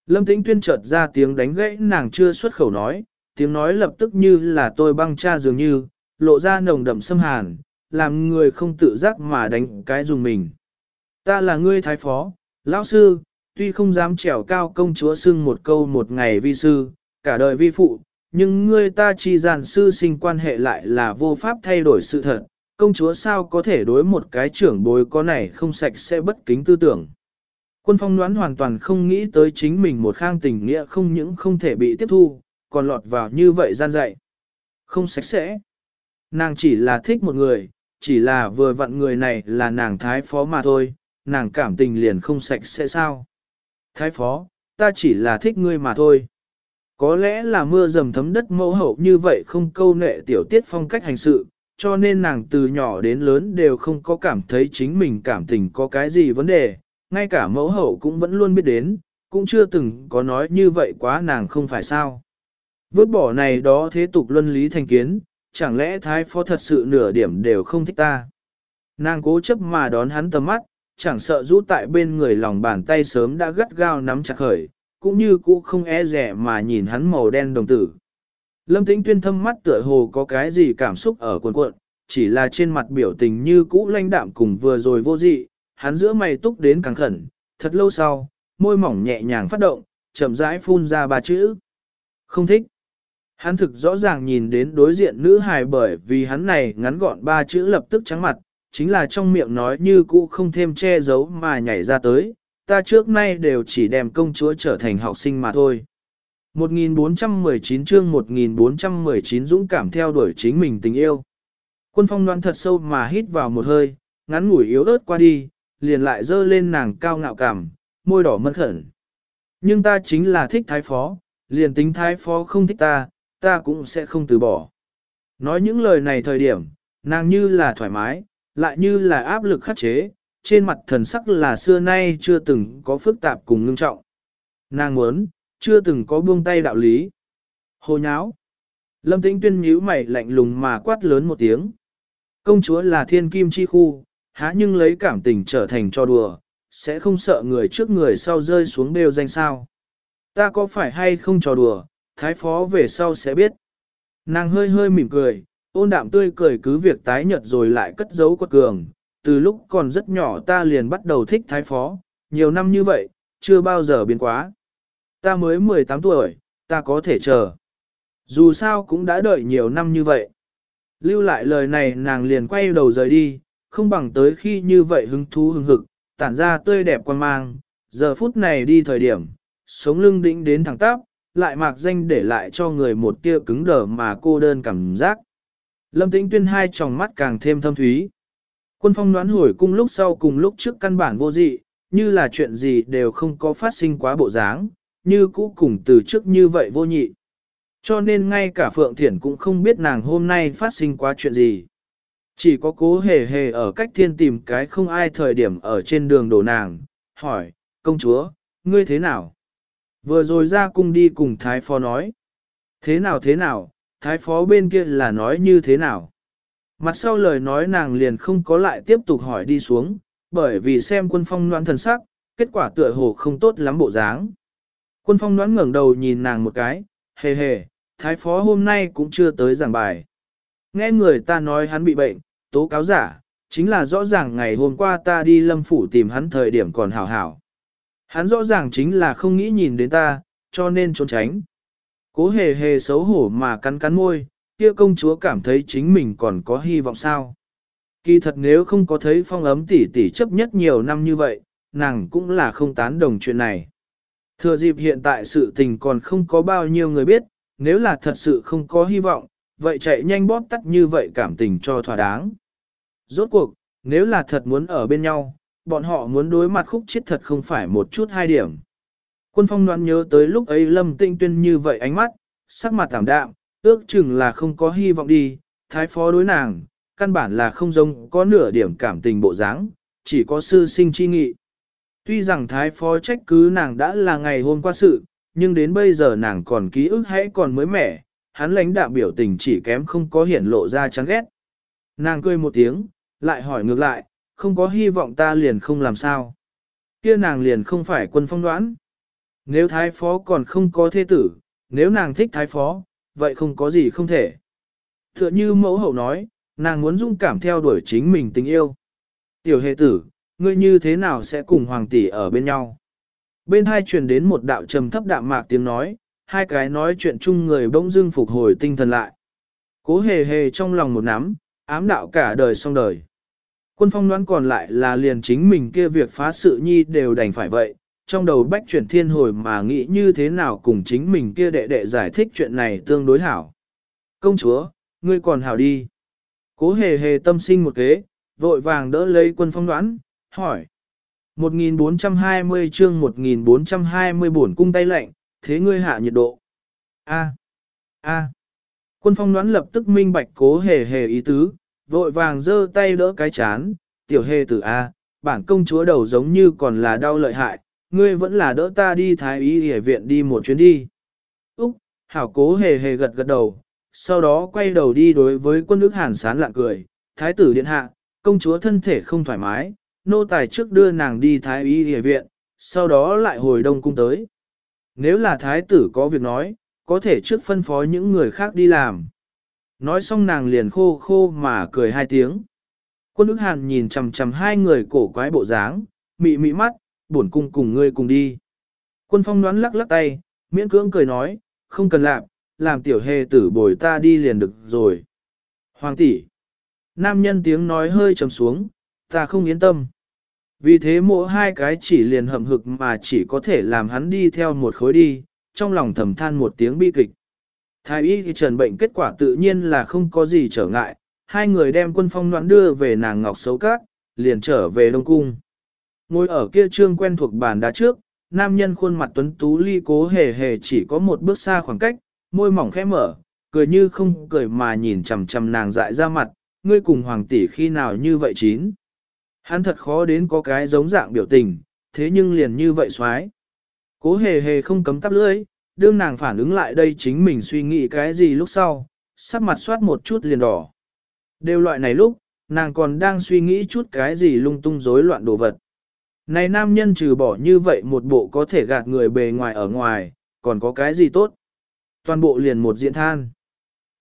Lâm tĩnh tuyên chợt ra tiếng đánh gãy nàng chưa xuất khẩu nói, tiếng nói lập tức như là tôi băng cha dường như, lộ ra nồng đậm xâm hàn, làm người không tự giác mà đánh cái dùng mình. Ta là ngươi thái phó, lão sư, tuy không dám trèo cao công chúa xưng một câu một ngày vi sư, cả đời vi phụ, nhưng ngươi ta chi giàn sư sinh quan hệ lại là vô pháp thay đổi sự thật, công chúa sao có thể đối một cái trưởng bối có này không sạch sẽ bất kính tư tưởng. Quân phong đoán hoàn toàn không nghĩ tới chính mình một khang tình nghĩa không những không thể bị tiếp thu, còn lọt vào như vậy gian dạy. Không sạch sẽ. Nàng chỉ là thích một người, chỉ là vừa vặn người này là nàng thái phó mà thôi, nàng cảm tình liền không sạch sẽ sao. Thái phó, ta chỉ là thích ngươi mà thôi. Có lẽ là mưa dầm thấm đất mẫu hậu như vậy không câu nệ tiểu tiết phong cách hành sự, cho nên nàng từ nhỏ đến lớn đều không có cảm thấy chính mình cảm tình có cái gì vấn đề, ngay cả mẫu hậu cũng vẫn luôn biết đến, cũng chưa từng có nói như vậy quá nàng không phải sao. Vứt bỏ này đó thế tục luân lý thành kiến, chẳng lẽ thái phó thật sự nửa điểm đều không thích ta. Nàng cố chấp mà đón hắn tầm mắt, chẳng sợ rũ tại bên người lòng bàn tay sớm đã gắt gao nắm chặt khởi, cũng như cũ không e rẻ mà nhìn hắn màu đen đồng tử. Lâm tĩnh tuyên thâm mắt tựa hồ có cái gì cảm xúc ở cuộn cuộn, chỉ là trên mặt biểu tình như cũ lãnh đạm cùng vừa rồi vô dị, hắn giữa mày túc đến càng khẩn, thật lâu sau, môi mỏng nhẹ nhàng phát động, chậm rãi phun ra ba chữ. Không thích. Hắn thực rõ ràng nhìn đến đối diện nữ hài bởi vì hắn này ngắn gọn ba chữ lập tức trắng mặt, chính là trong miệng nói như cũ không thêm che giấu mà nhảy ra tới, ta trước nay đều chỉ đem công chúa trở thành học sinh mà thôi. 1419 chương 1419 dũng cảm theo đuổi chính mình tình yêu. Quân phong đoan thật sâu mà hít vào một hơi, ngắn ngủi yếu ớt qua đi, liền lại dơ lên nàng cao ngạo cảm, môi đỏ mân khẩn. Nhưng ta chính là thích thái phó, liền tính thái phó không thích ta, ta cũng sẽ không từ bỏ. Nói những lời này thời điểm, nàng như là thoải mái, lại như là áp lực khắc chế, trên mặt thần sắc là xưa nay chưa từng có phức tạp cùng ngưng trọng. Nàng muốn, chưa từng có buông tay đạo lý. Hồ nháo. Lâm tĩnh tuyên nhíu mày lạnh lùng mà quát lớn một tiếng. Công chúa là thiên kim chi khu, há nhưng lấy cảm tình trở thành cho đùa, sẽ không sợ người trước người sau rơi xuống đều danh sao. Ta có phải hay không trò đùa, thái phó về sau sẽ biết. Nàng hơi hơi mỉm cười, ôn đạm tươi cười cứ việc tái nhợt rồi lại cất giấu quật cường. Từ lúc còn rất nhỏ ta liền bắt đầu thích thái phó, nhiều năm như vậy, chưa bao giờ biến quá. Ta mới 18 tuổi, ta có thể chờ. Dù sao cũng đã đợi nhiều năm như vậy. Lưu lại lời này nàng liền quay đầu rời đi, không bằng tới khi như vậy hứng thú hứng hực, tản ra tươi đẹp quan mang, giờ phút này đi thời điểm, sống lưng đĩnh đến thẳng tắp, lại mạc danh để lại cho người một tia cứng đờ mà cô đơn cảm giác. Lâm tĩnh tuyên hai tròng mắt càng thêm thâm thúy. Quân phong đoán hồi cung lúc sau cùng lúc trước căn bản vô dị, như là chuyện gì đều không có phát sinh quá bộ dáng, như cũ cùng từ trước như vậy vô nhị. Cho nên ngay cả Phượng Thiển cũng không biết nàng hôm nay phát sinh quá chuyện gì. Chỉ có cố hề hề ở cách thiên tìm cái không ai thời điểm ở trên đường đổ nàng, hỏi, công chúa, ngươi thế nào? Vừa rồi ra cung đi cùng Thái Phó nói. Thế nào thế nào, Thái Phó bên kia là nói như thế nào? Mặt sau lời nói nàng liền không có lại tiếp tục hỏi đi xuống, bởi vì xem quân phong noan thần sắc, kết quả tựa hồ không tốt lắm bộ dáng. Quân phong noan ngẩng đầu nhìn nàng một cái, hề hề, Thái Phó hôm nay cũng chưa tới giảng bài. Nghe người ta nói hắn bị bệnh, tố cáo giả, chính là rõ ràng ngày hôm qua ta đi lâm phủ tìm hắn thời điểm còn hảo hảo. Hắn rõ ràng chính là không nghĩ nhìn đến ta, cho nên trốn tránh. Cố hề hề xấu hổ mà cắn cắn môi, kia công chúa cảm thấy chính mình còn có hy vọng sao. Kỳ thật nếu không có thấy phong ấm tỷ tỷ chấp nhất nhiều năm như vậy, nàng cũng là không tán đồng chuyện này. Thừa dịp hiện tại sự tình còn không có bao nhiêu người biết, nếu là thật sự không có hy vọng, vậy chạy nhanh bóp tắt như vậy cảm tình cho thỏa đáng. Rốt cuộc, nếu là thật muốn ở bên nhau, bọn họ muốn đối mặt khúc chết thật không phải một chút hai điểm. Quân phong đoán nhớ tới lúc ấy lâm tinh tuyên như vậy ánh mắt, sắc mặt tảm đạm, ước chừng là không có hy vọng đi, thái phó đối nàng, căn bản là không giống có nửa điểm cảm tình bộ dáng, chỉ có sư sinh chi nghị. Tuy rằng thái phó trách cứ nàng đã là ngày hôm qua sự, nhưng đến bây giờ nàng còn ký ức hãy còn mới mẻ, hắn lãnh đạo biểu tình chỉ kém không có hiển lộ ra chán ghét. Nàng cười một tiếng, lại hỏi ngược lại, không có hy vọng ta liền không làm sao. Kia nàng liền không phải quân phong đoán. Nếu thái phó còn không có thế tử, nếu nàng thích thái phó, vậy không có gì không thể. Tựa như mẫu hậu nói, nàng muốn dung cảm theo đuổi chính mình tình yêu. Tiểu hệ tử, ngươi như thế nào sẽ cùng hoàng tỷ ở bên nhau? Bên hai truyền đến một đạo trầm thấp đạm mạc tiếng nói, hai cái nói chuyện chung người bỗng dưng phục hồi tinh thần lại. Cố hề hề trong lòng một nắm, ám đạo cả đời xong đời. Quân phong đoán còn lại là liền chính mình kia việc phá sự nhi đều đành phải vậy, trong đầu bách chuyển thiên hồi mà nghĩ như thế nào cùng chính mình kia đệ đệ giải thích chuyện này tương đối hảo. Công chúa, ngươi còn hảo đi. Cố hề hề tâm sinh một kế, vội vàng đỡ lấy quân phong đoán, hỏi. 1420 chương 1420 bổn cung tay lệnh, thế ngươi hạ nhiệt độ. A. A. Quân phong đoán lập tức minh bạch cố hề hề ý tứ, vội vàng giơ tay đỡ cái chán, tiểu hề tử A, bản công chúa đầu giống như còn là đau lợi hại, ngươi vẫn là đỡ ta đi thái y hề viện đi một chuyến đi. Úc, hảo cố hề hề gật gật đầu, sau đó quay đầu đi đối với quân nước hàn sán lạng cười, thái tử điện hạ, công chúa thân thể không thoải mái, nô tài trước đưa nàng đi thái y hề viện, sau đó lại hồi đông cung tới. Nếu là thái tử có việc nói, có thể trước phân phó những người khác đi làm. Nói xong nàng liền khô khô mà cười hai tiếng. Quân ức hàn nhìn chằm chằm hai người cổ quái bộ dáng, mị mị mắt, buồn cung cùng ngươi cùng đi. Quân phong đoán lắc lắc tay, miễn cưỡng cười nói, không cần làm, làm tiểu hề tử bồi ta đi liền được rồi. Hoàng tỷ, nam nhân tiếng nói hơi trầm xuống, ta không yên tâm. Vì thế mỗi hai cái chỉ liền hậm hực mà chỉ có thể làm hắn đi theo một khối đi, trong lòng thầm than một tiếng bi kịch. Thái y thì trần bệnh kết quả tự nhiên là không có gì trở ngại, hai người đem quân phong noãn đưa về nàng ngọc xấu cát, liền trở về Đông Cung. Ngồi ở kia trương quen thuộc bàn đá trước, nam nhân khuôn mặt tuấn tú ly cố hề hề chỉ có một bước xa khoảng cách, môi mỏng khẽ mở, cười như không cười mà nhìn chằm chằm nàng dại ra mặt, ngươi cùng hoàng tỷ khi nào như vậy chín. Hắn thật khó đến có cái giống dạng biểu tình, thế nhưng liền như vậy xoái. Cố hề hề không cấm tắp lưỡi, đương nàng phản ứng lại đây chính mình suy nghĩ cái gì lúc sau, sắc mặt soát một chút liền đỏ. Đều loại này lúc, nàng còn đang suy nghĩ chút cái gì lung tung rối loạn đồ vật. Này nam nhân trừ bỏ như vậy một bộ có thể gạt người bề ngoài ở ngoài, còn có cái gì tốt? Toàn bộ liền một diện than.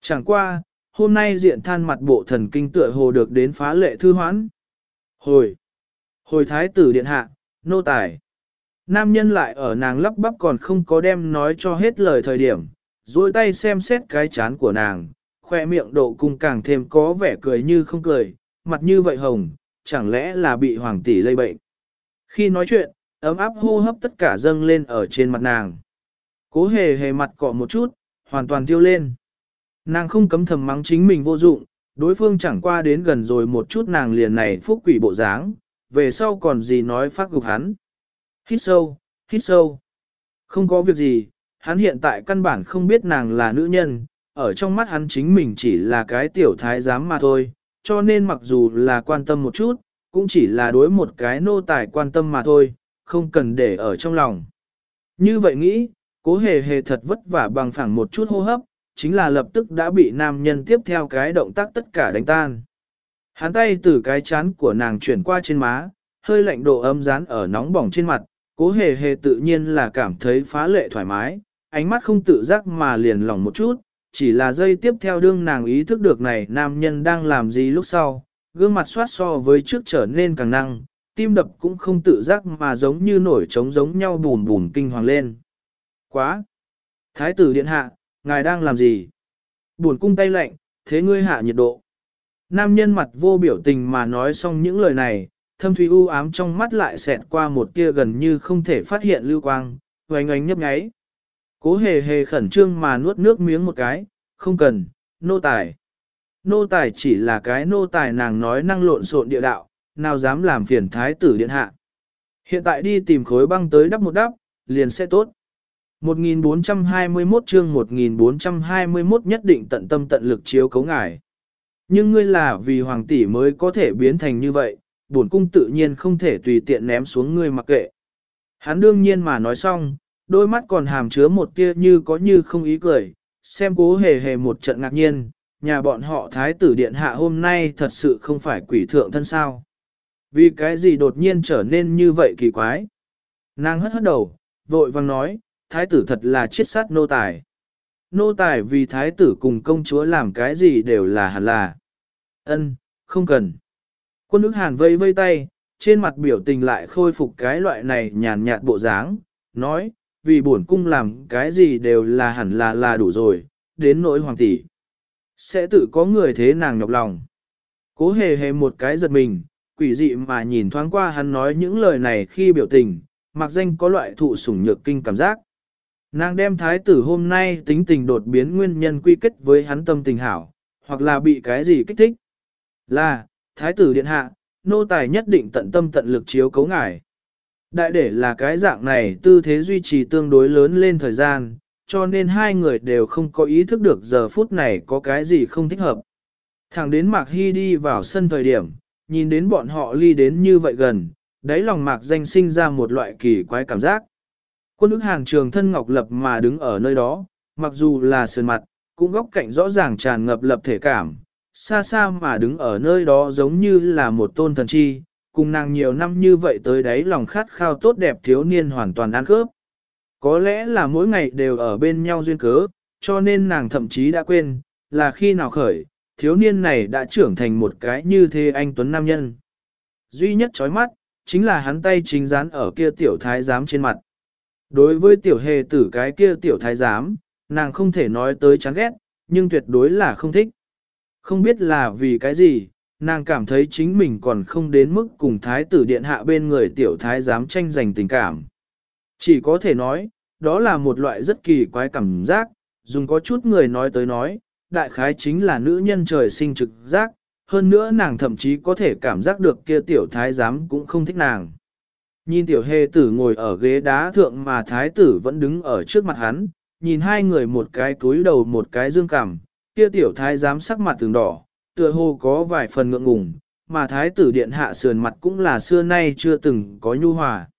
Chẳng qua, hôm nay diện than mặt bộ thần kinh tựa hồ được đến phá lệ thư hoãn. Hồi! Hồi thái tử điện hạ, nô tài. Nam nhân lại ở nàng lắp bắp còn không có đem nói cho hết lời thời điểm, duỗi tay xem xét cái chán của nàng, khoe miệng độ cung càng thêm có vẻ cười như không cười, mặt như vậy hồng, chẳng lẽ là bị hoàng tỷ lây bệnh. Khi nói chuyện, ấm áp hô hấp tất cả dâng lên ở trên mặt nàng. Cố hề hề mặt cọ một chút, hoàn toàn tiêu lên. Nàng không cấm thầm mắng chính mình vô dụng, đối phương chẳng qua đến gần rồi một chút nàng liền này phúc quỷ bộ dáng, về sau còn gì nói phát gục hắn. Hít sâu, hít sâu. Không có việc gì, hắn hiện tại căn bản không biết nàng là nữ nhân, ở trong mắt hắn chính mình chỉ là cái tiểu thái giám mà thôi, cho nên mặc dù là quan tâm một chút, cũng chỉ là đối một cái nô tài quan tâm mà thôi, không cần để ở trong lòng. Như vậy nghĩ, cố hề hề thật vất vả bằng phẳng một chút hô hấp, chính là lập tức đã bị nam nhân tiếp theo cái động tác tất cả đánh tan. Hắn tay từ cái chán của nàng chuyển qua trên má, hơi lạnh độ ấm dán ở nóng bỏng trên mặt, cố hề hề tự nhiên là cảm thấy phá lệ thoải mái, ánh mắt không tự giác mà liền lỏng một chút, chỉ là dây tiếp theo đương nàng ý thức được này nam nhân đang làm gì lúc sau, gương mặt soát so với trước trở nên càng năng, tim đập cũng không tự giác mà giống như nổi trống giống nhau bùn bùn kinh hoàng lên. Quá! Thái tử điện hạ, ngài đang làm gì? Buồn cung tay lạnh, thế ngươi hạ nhiệt độ. Nam nhân mặt vô biểu tình mà nói xong những lời này, thâm thủy u ám trong mắt lại xẹt qua một tia gần như không thể phát hiện lưu quang, oanh oanh nhấp nháy. Cố hề hề khẩn trương mà nuốt nước miếng một cái, không cần, nô tài. Nô tài chỉ là cái nô tài nàng nói năng lộn xộn địa đạo, nào dám làm phiền thái tử điện hạ. Hiện tại đi tìm khối băng tới đắp một đắp, liền sẽ tốt. 1421 chương 1421 nhất định tận tâm tận lực chiếu cấu ngài. Nhưng ngươi là vì hoàng tỷ mới có thể biến thành như vậy, bổn cung tự nhiên không thể tùy tiện ném xuống ngươi mặc kệ. Hắn đương nhiên mà nói xong, đôi mắt còn hàm chứa một tia như có như không ý cười, xem cố hề hề một trận ngạc nhiên, nhà bọn họ thái tử điện hạ hôm nay thật sự không phải quỷ thượng thân sao. Vì cái gì đột nhiên trở nên như vậy kỳ quái. Nàng hất hất đầu, vội vang nói, thái tử thật là chiết sát nô tài. Nô tài vì thái tử cùng công chúa làm cái gì đều là hẳn là. Ân, không cần. Quân ức hàn vây vây tay, trên mặt biểu tình lại khôi phục cái loại này nhàn nhạt bộ dáng, nói, vì bổn cung làm cái gì đều là hẳn là là đủ rồi, đến nỗi hoàng tỷ. Sẽ tự có người thế nàng nhọc lòng. Cố hề hề một cái giật mình, quỷ dị mà nhìn thoáng qua hắn nói những lời này khi biểu tình, mặc danh có loại thụ sủng nhược kinh cảm giác. Nàng đem thái tử hôm nay tính tình đột biến nguyên nhân quy kết với hắn tâm tình hảo, hoặc là bị cái gì kích thích. Là, thái tử điện hạ, nô tài nhất định tận tâm tận lực chiếu cấu ngài. Đại để là cái dạng này tư thế duy trì tương đối lớn lên thời gian, cho nên hai người đều không có ý thức được giờ phút này có cái gì không thích hợp. Thẳng đến Mạc Hy đi vào sân thời điểm, nhìn đến bọn họ ly đến như vậy gần, đáy lòng Mạc danh sinh ra một loại kỳ quái cảm giác. Quân ức hàng trường thân ngọc lập mà đứng ở nơi đó, mặc dù là sườn mặt, cũng góc cạnh rõ ràng tràn ngập lập thể cảm, xa xa mà đứng ở nơi đó giống như là một tôn thần chi, cùng nàng nhiều năm như vậy tới đấy lòng khát khao tốt đẹp thiếu niên hoàn toàn ăn khớp. Có lẽ là mỗi ngày đều ở bên nhau duyên cớ, cho nên nàng thậm chí đã quên, là khi nào khởi, thiếu niên này đã trưởng thành một cái như thế anh Tuấn Nam Nhân. Duy nhất chói mắt, chính là hắn tay chính dán ở kia tiểu thái giám trên mặt. Đối với tiểu hề tử cái kia tiểu thái giám, nàng không thể nói tới chán ghét, nhưng tuyệt đối là không thích. Không biết là vì cái gì, nàng cảm thấy chính mình còn không đến mức cùng thái tử điện hạ bên người tiểu thái giám tranh giành tình cảm. Chỉ có thể nói, đó là một loại rất kỳ quái cảm giác, dùng có chút người nói tới nói, đại khái chính là nữ nhân trời sinh trực giác, hơn nữa nàng thậm chí có thể cảm giác được kia tiểu thái giám cũng không thích nàng. Nhìn tiểu hề tử ngồi ở ghế đá thượng mà thái tử vẫn đứng ở trước mặt hắn, nhìn hai người một cái cúi đầu một cái dương cằm, kia tiểu thái giám sắc mặt từng đỏ, tựa hồ có vài phần ngượng ngùng, mà thái tử điện hạ sườn mặt cũng là xưa nay chưa từng có nhu hòa.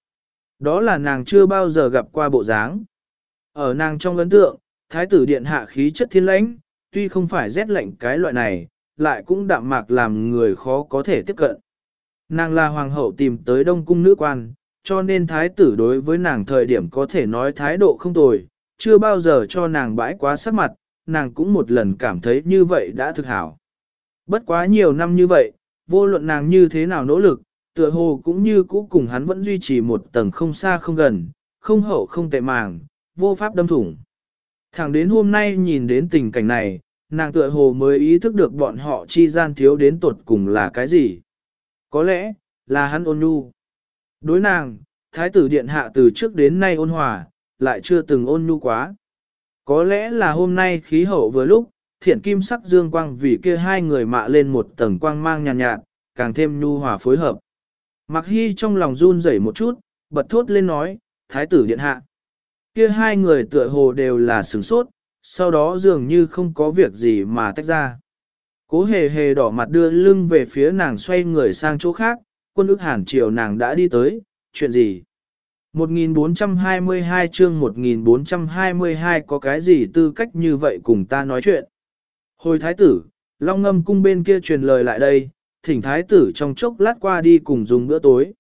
Đó là nàng chưa bao giờ gặp qua bộ dáng. Ở nàng trong ấn tượng, thái tử điện hạ khí chất thiên lãnh, tuy không phải rét lạnh cái loại này, lại cũng đạm mạc làm người khó có thể tiếp cận. Nàng là hoàng hậu tìm tới đông cung nữ quan, cho nên thái tử đối với nàng thời điểm có thể nói thái độ không tồi, chưa bao giờ cho nàng bãi quá sắc mặt, nàng cũng một lần cảm thấy như vậy đã thực hảo. Bất quá nhiều năm như vậy, vô luận nàng như thế nào nỗ lực, tựa hồ cũng như cũ cùng hắn vẫn duy trì một tầng không xa không gần, không hậu không tệ màng, vô pháp đâm thủng. Thẳng đến hôm nay nhìn đến tình cảnh này, nàng tựa hồ mới ý thức được bọn họ chi gian thiếu đến tột cùng là cái gì. Có lẽ, là hắn ôn nhu. Đối nàng, thái tử điện hạ từ trước đến nay ôn hòa, lại chưa từng ôn nhu quá. Có lẽ là hôm nay khí hậu vừa lúc, thiện kim sắc dương quang vì kia hai người mạ lên một tầng quang mang nhàn nhạt, nhạt, càng thêm nhu hòa phối hợp. Mặc hy trong lòng run rẩy một chút, bật thốt lên nói, thái tử điện hạ. Kia hai người tựa hồ đều là sửng sốt, sau đó dường như không có việc gì mà tách ra. Cố hề hề đỏ mặt đưa lưng về phía nàng xoay người sang chỗ khác, quân ức hàn chiều nàng đã đi tới, chuyện gì? 1422 chương 1422 có cái gì tư cách như vậy cùng ta nói chuyện? Hồi thái tử, Long ngâm cung bên kia truyền lời lại đây, thỉnh thái tử trong chốc lát qua đi cùng dùng bữa tối.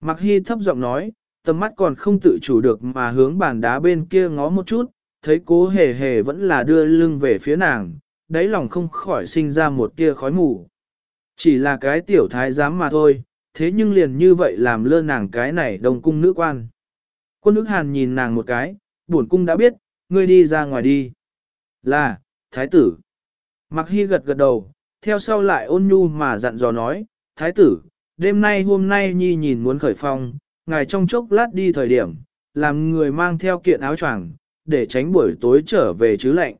Mặc hy thấp giọng nói, tầm mắt còn không tự chủ được mà hướng bàn đá bên kia ngó một chút, thấy cố hề hề vẫn là đưa lưng về phía nàng, đáy lòng không khỏi sinh ra một tia khói mù. Chỉ là cái tiểu thái giám mà thôi, thế nhưng liền như vậy làm lơ nàng cái này đồng cung nữ quan. Quân ức hàn nhìn nàng một cái, buồn cung đã biết, ngươi đi ra ngoài đi. Là, thái tử. Mặc hy gật gật đầu, theo sau lại ôn nhu mà dặn dò nói, thái tử, đêm nay hôm nay nhi nhìn muốn khởi phong, ngài trong chốc lát đi thời điểm, làm người mang theo kiện áo choàng, để tránh buổi tối trở về chứ lạnh.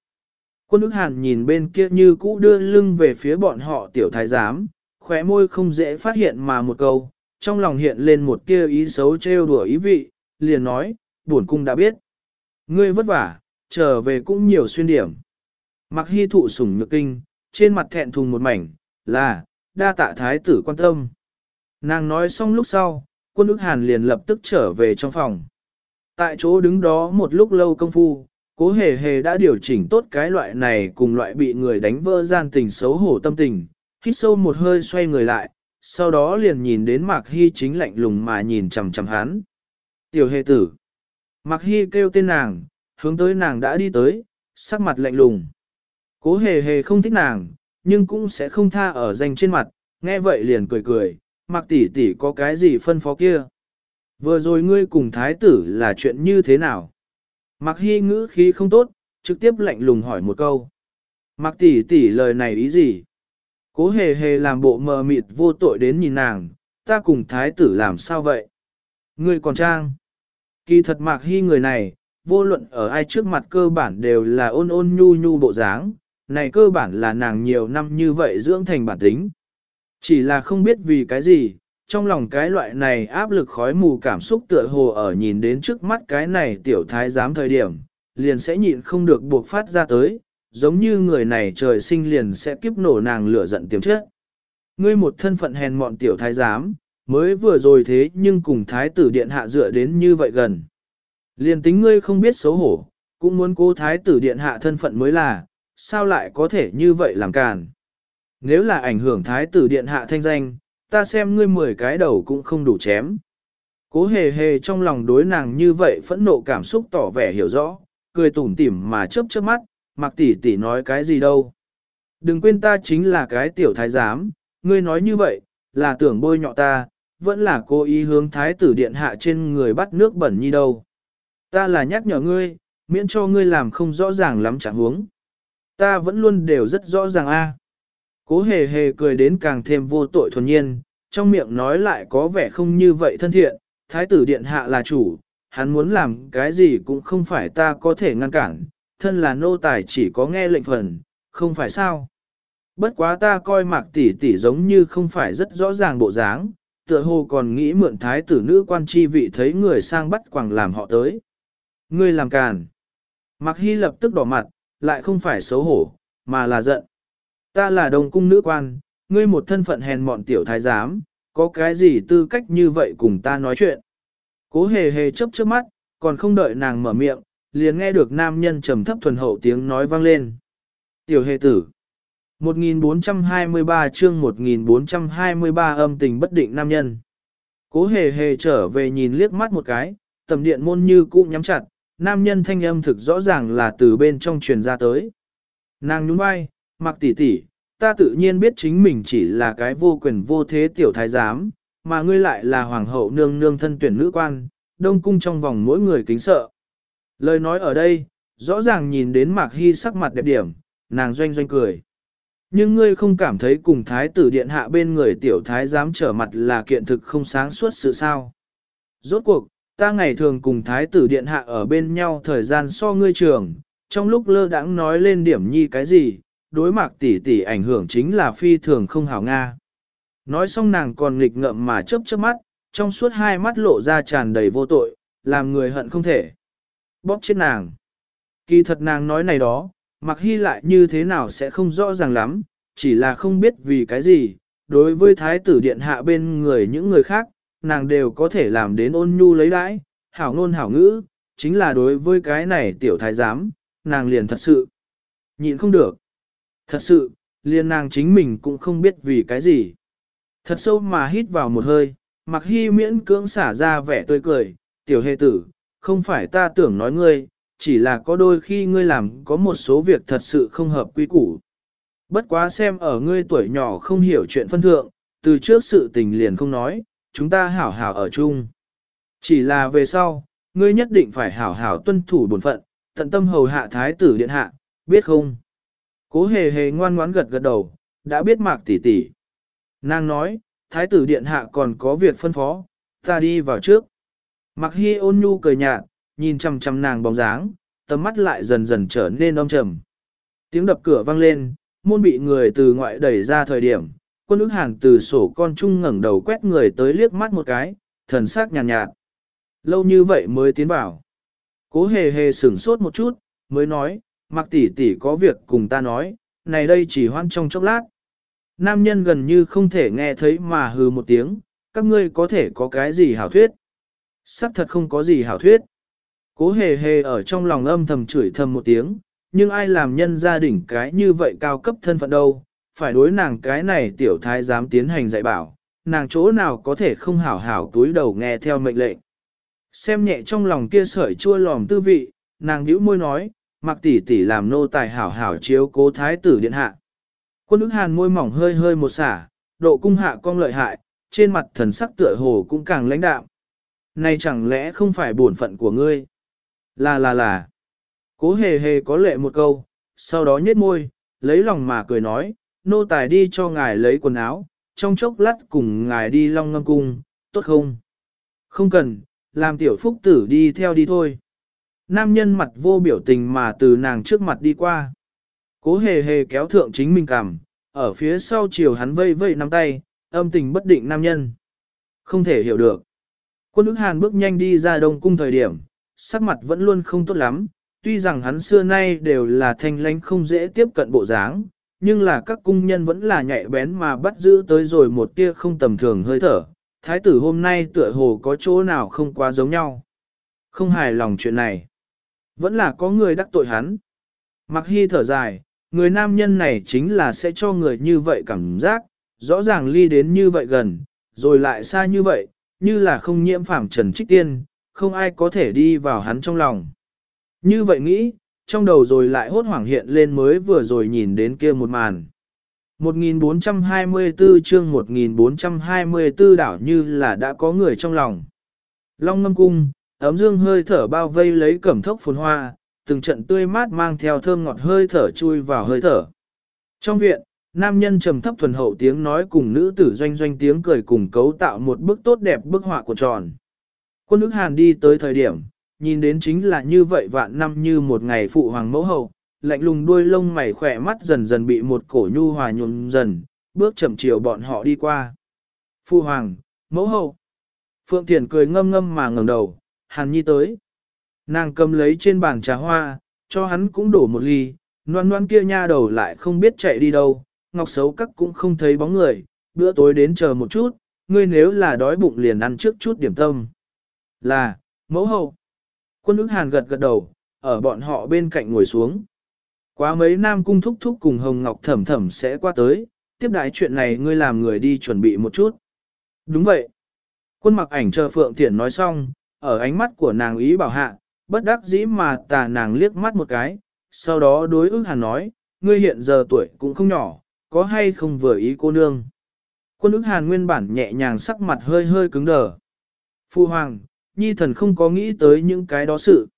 Quân ức hàn nhìn bên kia như cũ đưa lưng về phía bọn họ tiểu thái giám, khóe môi không dễ phát hiện mà một câu, trong lòng hiện lên một kia ý xấu trêu đùa ý vị, liền nói, buồn cung đã biết. Ngươi vất vả, trở về cũng nhiều xuyên điểm. Mặc hy thụ sủng nhược kinh, trên mặt thẹn thùng một mảnh, là, đa tạ thái tử quan tâm. Nàng nói xong lúc sau, quân ức hàn liền lập tức trở về trong phòng. Tại chỗ đứng đó một lúc lâu công phu, cố hề hề đã điều chỉnh tốt cái loại này cùng loại bị người đánh vỡ gian tình xấu hổ tâm tình, hít sâu một hơi xoay người lại, sau đó liền nhìn đến Mạc Hy chính lạnh lùng mà nhìn chằm chằm hắn. Tiểu hề tử. Mạc Hy kêu tên nàng, hướng tới nàng đã đi tới, sắc mặt lạnh lùng. Cố hề hề không thích nàng, nhưng cũng sẽ không tha ở danh trên mặt, nghe vậy liền cười cười, Mạc tỷ tỷ có cái gì phân phó kia. Vừa rồi ngươi cùng thái tử là chuyện như thế nào? Mạc Hy ngữ khí không tốt, trực tiếp lạnh lùng hỏi một câu. Mạc tỷ tỷ lời này ý gì? Cố hề hề làm bộ mờ mịt vô tội đến nhìn nàng, ta cùng thái tử làm sao vậy? Ngươi còn trang. Kỳ thật Mạc Hy người này, vô luận ở ai trước mặt cơ bản đều là ôn ôn nhu nhu bộ dáng, này cơ bản là nàng nhiều năm như vậy dưỡng thành bản tính. Chỉ là không biết vì cái gì, trong lòng cái loại này áp lực khói mù cảm xúc tựa hồ ở nhìn đến trước mắt cái này tiểu thái giám thời điểm, liền sẽ nhịn không được buộc phát ra tới, giống như người này trời sinh liền sẽ kiếp nổ nàng lửa giận tiềm chết. Ngươi một thân phận hèn mọn tiểu thái giám, mới vừa rồi thế nhưng cùng thái tử điện hạ dựa đến như vậy gần. Liền tính ngươi không biết xấu hổ, cũng muốn cố thái tử điện hạ thân phận mới là, sao lại có thể như vậy làm càn. Nếu là ảnh hưởng thái tử điện hạ thanh danh, ta xem ngươi mười cái đầu cũng không đủ chém. Cố hề hề trong lòng đối nàng như vậy phẫn nộ cảm xúc tỏ vẻ hiểu rõ, cười tủm tỉm mà chớp chớp mắt, mặc tỷ tỷ nói cái gì đâu. Đừng quên ta chính là cái tiểu thái giám, ngươi nói như vậy, là tưởng bôi nhọ ta, vẫn là cố ý hướng thái tử điện hạ trên người bắt nước bẩn như đâu. Ta là nhắc nhở ngươi, miễn cho ngươi làm không rõ ràng lắm chẳng huống. Ta vẫn luôn đều rất rõ ràng a. Cố hề hề cười đến càng thêm vô tội thuần nhiên, trong miệng nói lại có vẻ không như vậy thân thiện, thái tử điện hạ là chủ, hắn muốn làm cái gì cũng không phải ta có thể ngăn cản, thân là nô tài chỉ có nghe lệnh phần, không phải sao. Bất quá ta coi mạc tỷ tỷ giống như không phải rất rõ ràng bộ dáng, tựa hồ còn nghĩ mượn thái tử nữ quan chi vị thấy người sang bắt quảng làm họ tới. Ngươi làm càn. Mạc Hy lập tức đỏ mặt, lại không phải xấu hổ, mà là giận. Ta là đồng cung nữ quan, ngươi một thân phận hèn mọn tiểu thái giám, có cái gì tư cách như vậy cùng ta nói chuyện. Cố hề hề chấp chớp mắt, còn không đợi nàng mở miệng, liền nghe được nam nhân trầm thấp thuần hậu tiếng nói vang lên. Tiểu hề tử. 1423 chương 1423 âm tình bất định nam nhân. Cố hề hề trở về nhìn liếc mắt một cái, tầm điện môn như cũ nhắm chặt, nam nhân thanh âm thực rõ ràng là từ bên trong truyền ra tới. Nàng nhún vai, mặc tỷ tỷ, ta tự nhiên biết chính mình chỉ là cái vô quyền vô thế tiểu thái giám, mà ngươi lại là hoàng hậu nương nương thân tuyển nữ quan, đông cung trong vòng mỗi người kính sợ. Lời nói ở đây, rõ ràng nhìn đến Mạc Hy sắc mặt đẹp điểm, nàng doanh doanh cười. Nhưng ngươi không cảm thấy cùng thái tử điện hạ bên người tiểu thái dám trở mặt là kiện thực không sáng suốt sự sao. Rốt cuộc, ta ngày thường cùng thái tử điện hạ ở bên nhau thời gian so ngươi trường, trong lúc lơ đãng nói lên điểm nhi cái gì, đối mạc tỷ tỷ ảnh hưởng chính là phi thường không hảo Nga. Nói xong nàng còn nghịch ngợm mà chớp chớp mắt, trong suốt hai mắt lộ ra tràn đầy vô tội, làm người hận không thể. Bóp chết nàng. Kỳ thật nàng nói này đó, mặc hy lại như thế nào sẽ không rõ ràng lắm, chỉ là không biết vì cái gì, đối với thái tử điện hạ bên người những người khác, nàng đều có thể làm đến ôn nhu lấy đãi, hảo ngôn hảo ngữ, chính là đối với cái này tiểu thái giám, nàng liền thật sự nhịn không được. Thật sự, liền nàng chính mình cũng không biết vì cái gì. Thật sâu mà hít vào một hơi, mặc hy miễn cưỡng xả ra vẻ tươi cười, tiểu hề tử, không phải ta tưởng nói ngươi, chỉ là có đôi khi ngươi làm có một số việc thật sự không hợp quy củ. Bất quá xem ở ngươi tuổi nhỏ không hiểu chuyện phân thượng, từ trước sự tình liền không nói, chúng ta hảo hảo ở chung. Chỉ là về sau, ngươi nhất định phải hảo hảo tuân thủ bổn phận, tận tâm hầu hạ thái tử điện hạ, biết không? Cố hề hề ngoan ngoãn gật gật đầu, đã biết mạc tỷ tỷ. Nàng nói, thái tử điện hạ còn có việc phân phó, ta đi vào trước. Mạc Hi ôn nhu cười nhạt, nhìn chăm chăm nàng bóng dáng, tầm mắt lại dần dần trở nên âm trầm. Tiếng đập cửa vang lên, môn bị người từ ngoại đẩy ra thời điểm, quân ức hàn từ sổ con trung ngẩng đầu quét người tới liếc mắt một cái, thần sắc nhàn nhạt, nhạt. Lâu như vậy mới tiến vào. Cố hề hề sửng sốt một chút, mới nói, mặc tỷ tỷ có việc cùng ta nói, này đây chỉ hoan trong chốc lát. Nam nhân gần như không thể nghe thấy mà hừ một tiếng, các ngươi có thể có cái gì hảo thuyết. Sắc thật không có gì hảo thuyết. Cố hề hề ở trong lòng âm thầm chửi thầm một tiếng, nhưng ai làm nhân gia đình cái như vậy cao cấp thân phận đâu, phải đối nàng cái này tiểu thái dám tiến hành dạy bảo, nàng chỗ nào có thể không hảo hảo túi đầu nghe theo mệnh lệnh. Xem nhẹ trong lòng kia sợi chua lòm tư vị, nàng nhíu môi nói, mặc tỷ tỷ làm nô tài hảo hảo chiếu cố thái tử điện hạ. Quân ức hàn môi mỏng hơi hơi một xả, độ cung hạ cong lợi hại, trên mặt thần sắc tựa hồ cũng càng lãnh đạm. Này chẳng lẽ không phải bổn phận của ngươi? Là là là. Cố hề hề có lệ một câu, sau đó nhếch môi, lấy lòng mà cười nói, nô tài đi cho ngài lấy quần áo, trong chốc lát cùng ngài đi long ngâm cung, tốt không? Không cần, làm tiểu phúc tử đi theo đi thôi. Nam nhân mặt vô biểu tình mà từ nàng trước mặt đi qua. Cố hề hề kéo thượng chính mình cằm, ở phía sau chiều hắn vây vây nắm tay, âm tình bất định nam nhân. Không thể hiểu được. Quân ức hàn bước nhanh đi ra đông cung thời điểm, sắc mặt vẫn luôn không tốt lắm, tuy rằng hắn xưa nay đều là thanh lãnh không dễ tiếp cận bộ dáng, nhưng là các cung nhân vẫn là nhạy bén mà bắt giữ tới rồi một tia không tầm thường hơi thở. Thái tử hôm nay tựa hồ có chỗ nào không quá giống nhau. Không hài lòng chuyện này. Vẫn là có người đắc tội hắn. Mặc hy thở dài, người nam nhân này chính là sẽ cho người như vậy cảm giác, rõ ràng ly đến như vậy gần, rồi lại xa như vậy, như là không nhiễm phạm trần trích tiên, không ai có thể đi vào hắn trong lòng. Như vậy nghĩ, trong đầu rồi lại hốt hoảng hiện lên mới vừa rồi nhìn đến kia một màn. 1424 chương 1424 đảo như là đã có người trong lòng. Long ngâm cung, ấm dương hơi thở bao vây lấy cẩm thốc phồn hoa, từng trận tươi mát mang theo thơm ngọt hơi thở chui vào hơi thở. Trong viện, nam nhân trầm thấp thuần hậu tiếng nói cùng nữ tử doanh doanh tiếng cười cùng cấu tạo một bức tốt đẹp bức họa của tròn. Quân ức hàn đi tới thời điểm, nhìn đến chính là như vậy vạn năm như một ngày phụ hoàng mẫu hậu, lạnh lùng đuôi lông mày khỏe mắt dần dần bị một cổ nhu hòa nhuộm dần, bước chậm chiều bọn họ đi qua. Phụ hoàng, mẫu hậu. Phượng Thiền cười ngâm ngâm mà ngẩng đầu, Hàn Nhi tới. Nàng cầm lấy trên bàn trà hoa, cho hắn cũng đổ một ly, noan noan kia nha đầu lại không biết chạy đi đâu, ngọc xấu các cũng không thấy bóng người, bữa tối đến chờ một chút, ngươi nếu là đói bụng liền ăn trước chút điểm tâm. Là, mẫu hậu. Quân ức hàn gật gật đầu, ở bọn họ bên cạnh ngồi xuống. Quá mấy nam cung thúc thúc cùng Hồng Ngọc thẩm thẩm sẽ qua tới, tiếp đại chuyện này ngươi làm người đi chuẩn bị một chút. Đúng vậy. Quân mặc ảnh chờ Phượng Thiển nói xong, ở ánh mắt của nàng ý bảo hạ, bất đắc dĩ mà tà nàng liếc mắt một cái, sau đó đối ức hàn nói, ngươi hiện giờ tuổi cũng không nhỏ, có hay không vừa ý cô nương. Quân ức hàn nguyên bản nhẹ nhàng sắc mặt hơi hơi cứng đờ. Phu hoàng, nhi thần không có nghĩ tới những cái đó sự.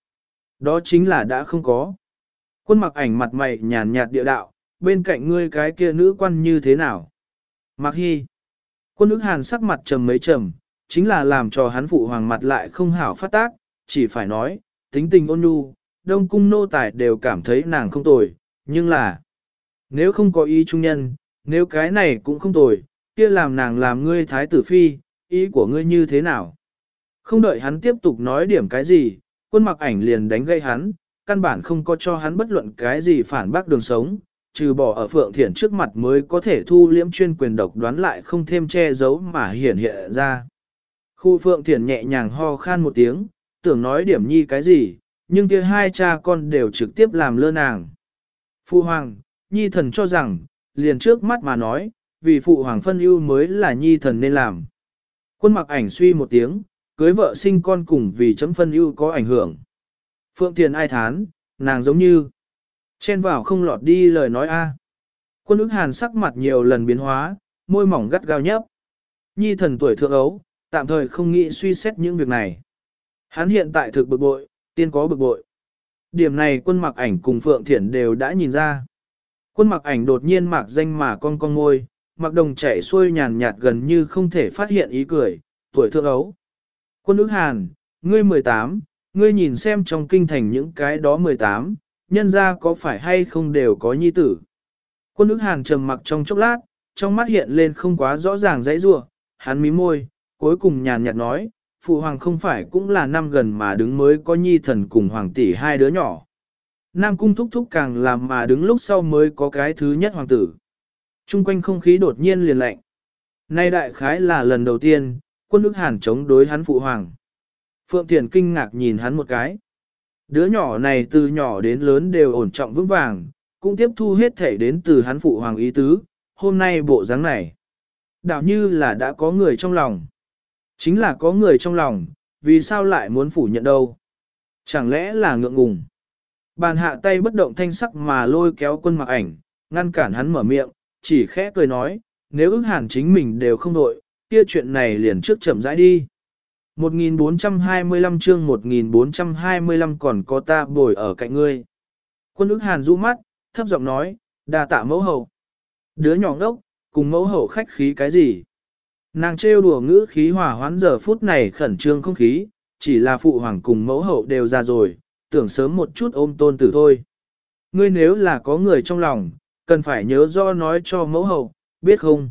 Đó chính là đã không có. Quân mặc ảnh mặt mày nhàn nhạt địa đạo, bên cạnh ngươi cái kia nữ quan như thế nào? Mặc hy. Quân ức hàn sắc mặt trầm mấy trầm, chính là làm cho hắn phụ hoàng mặt lại không hảo phát tác, chỉ phải nói, tính tình ôn nhu, đông cung nô tài đều cảm thấy nàng không tồi, nhưng là, nếu không có ý trung nhân, nếu cái này cũng không tồi, kia làm nàng làm ngươi thái tử phi, ý của ngươi như thế nào? Không đợi hắn tiếp tục nói điểm cái gì, quân mặc ảnh liền đánh gây hắn, căn bản không có cho hắn bất luận cái gì phản bác đường sống, trừ bỏ ở Phượng Thiển trước mặt mới có thể thu liễm chuyên quyền độc đoán lại không thêm che giấu mà hiển hiện ra. Khu Phượng Thiển nhẹ nhàng ho khan một tiếng, tưởng nói điểm nhi cái gì, nhưng kia hai cha con đều trực tiếp làm lơ nàng. phu hoàng, nhi thần cho rằng, liền trước mắt mà nói, vì phụ hoàng phân ưu mới là nhi thần nên làm. Quân mặc ảnh suy một tiếng, cưới vợ sinh con cùng vì chấm phân ưu có ảnh hưởng. Phượng Thiền ai thán, nàng giống như chen vào không lọt đi lời nói a. Quân ức hàn sắc mặt nhiều lần biến hóa, môi mỏng gắt gao nhấp. Nhi thần tuổi thượng ấu, tạm thời không nghĩ suy xét những việc này. Hắn hiện tại thực bực bội, tiên có bực bội. Điểm này quân mặc ảnh cùng Phượng Thiển đều đã nhìn ra. Quân mặc ảnh đột nhiên mặc danh mà con con ngôi, mặc đồng chảy xuôi nhàn nhạt gần như không thể phát hiện ý cười, tuổi thượng ấu. Quân ước hàn, ngươi 18, ngươi nhìn xem trong kinh thành những cái đó 18, nhân ra có phải hay không đều có nhi tử. Quân ước hàn trầm mặc trong chốc lát, trong mắt hiện lên không quá rõ ràng dãy rua, hắn mí môi, cuối cùng nhàn nhạt nói, phụ hoàng không phải cũng là năm gần mà đứng mới có nhi thần cùng hoàng tỷ hai đứa nhỏ. Nam cung thúc thúc càng làm mà đứng lúc sau mới có cái thứ nhất hoàng tử. Trung quanh không khí đột nhiên liền lạnh. Nay đại khái là lần đầu tiên, quân ức hàn chống đối hắn phụ hoàng. Phượng Thiền kinh ngạc nhìn hắn một cái. Đứa nhỏ này từ nhỏ đến lớn đều ổn trọng vững vàng, cũng tiếp thu hết thể đến từ hắn phụ hoàng ý tứ, hôm nay bộ dáng này. Đạo như là đã có người trong lòng. Chính là có người trong lòng, vì sao lại muốn phủ nhận đâu? Chẳng lẽ là ngượng ngùng? Bàn hạ tay bất động thanh sắc mà lôi kéo quân mặc ảnh, ngăn cản hắn mở miệng, chỉ khẽ cười nói, nếu ước hàn chính mình đều không đội, kia chuyện này liền trước chậm rãi đi. 1425 chương 1425 còn có ta bồi ở cạnh ngươi. Quân ước hàn rũ mắt, thấp giọng nói, đà tạ mẫu hậu. Đứa nhỏ ngốc, cùng mẫu hậu khách khí cái gì? Nàng trêu đùa ngữ khí hòa hoãn giờ phút này khẩn trương không khí, chỉ là phụ hoàng cùng mẫu hậu đều ra rồi, tưởng sớm một chút ôm tôn tử thôi. Ngươi nếu là có người trong lòng, cần phải nhớ do nói cho mẫu hậu, biết không?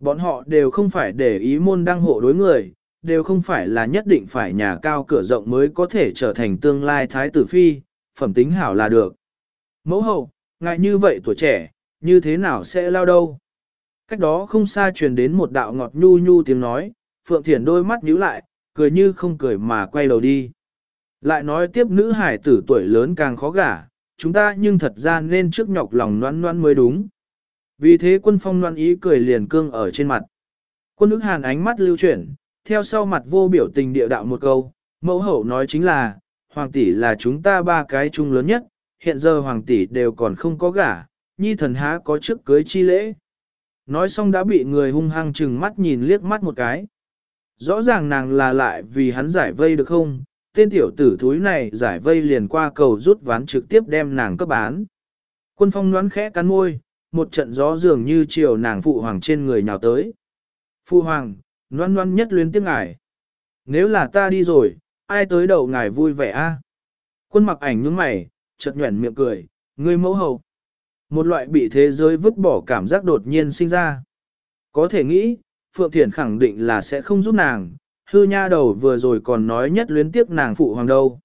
Bọn họ đều không phải để ý môn đăng hộ đối người, đều không phải là nhất định phải nhà cao cửa rộng mới có thể trở thành tương lai thái tử phi, phẩm tính hảo là được. Mẫu hậu, ngại như vậy tuổi trẻ, như thế nào sẽ lao đâu? Cách đó không xa truyền đến một đạo ngọt nhu nhu tiếng nói, Phượng Thiển đôi mắt nhíu lại, cười như không cười mà quay đầu đi. Lại nói tiếp nữ hải tử tuổi lớn càng khó gả, chúng ta nhưng thật ra nên trước nhọc lòng noan noan mới đúng. Vì thế quân phong noan ý cười liền cương ở trên mặt. Quân ức hàn ánh mắt lưu chuyển, theo sau mặt vô biểu tình địa đạo một câu, mẫu hậu nói chính là, hoàng tỷ là chúng ta ba cái chung lớn nhất, hiện giờ hoàng tỷ đều còn không có gả, nhi thần há có trước cưới chi lễ. Nói xong đã bị người hung hăng chừng mắt nhìn liếc mắt một cái. Rõ ràng nàng là lại vì hắn giải vây được không, tên tiểu tử thúi này giải vây liền qua cầu rút ván trực tiếp đem nàng cấp bán. Quân phong đoán khẽ cắn môi, một trận gió dường như chiều nàng phụ hoàng trên người nhào tới. Phụ hoàng, noan noan nhất luyến tiếc ngài. Nếu là ta đi rồi, ai tới đầu ngài vui vẻ a? Quân mặc ảnh nhướng mày, chợt nhuẩn miệng cười, ngươi mẫu hậu. Một loại bị thế giới vứt bỏ cảm giác đột nhiên sinh ra. Có thể nghĩ, Phượng Thiển khẳng định là sẽ không giúp nàng, hư nha đầu vừa rồi còn nói nhất luyến tiếc nàng phụ hoàng đâu.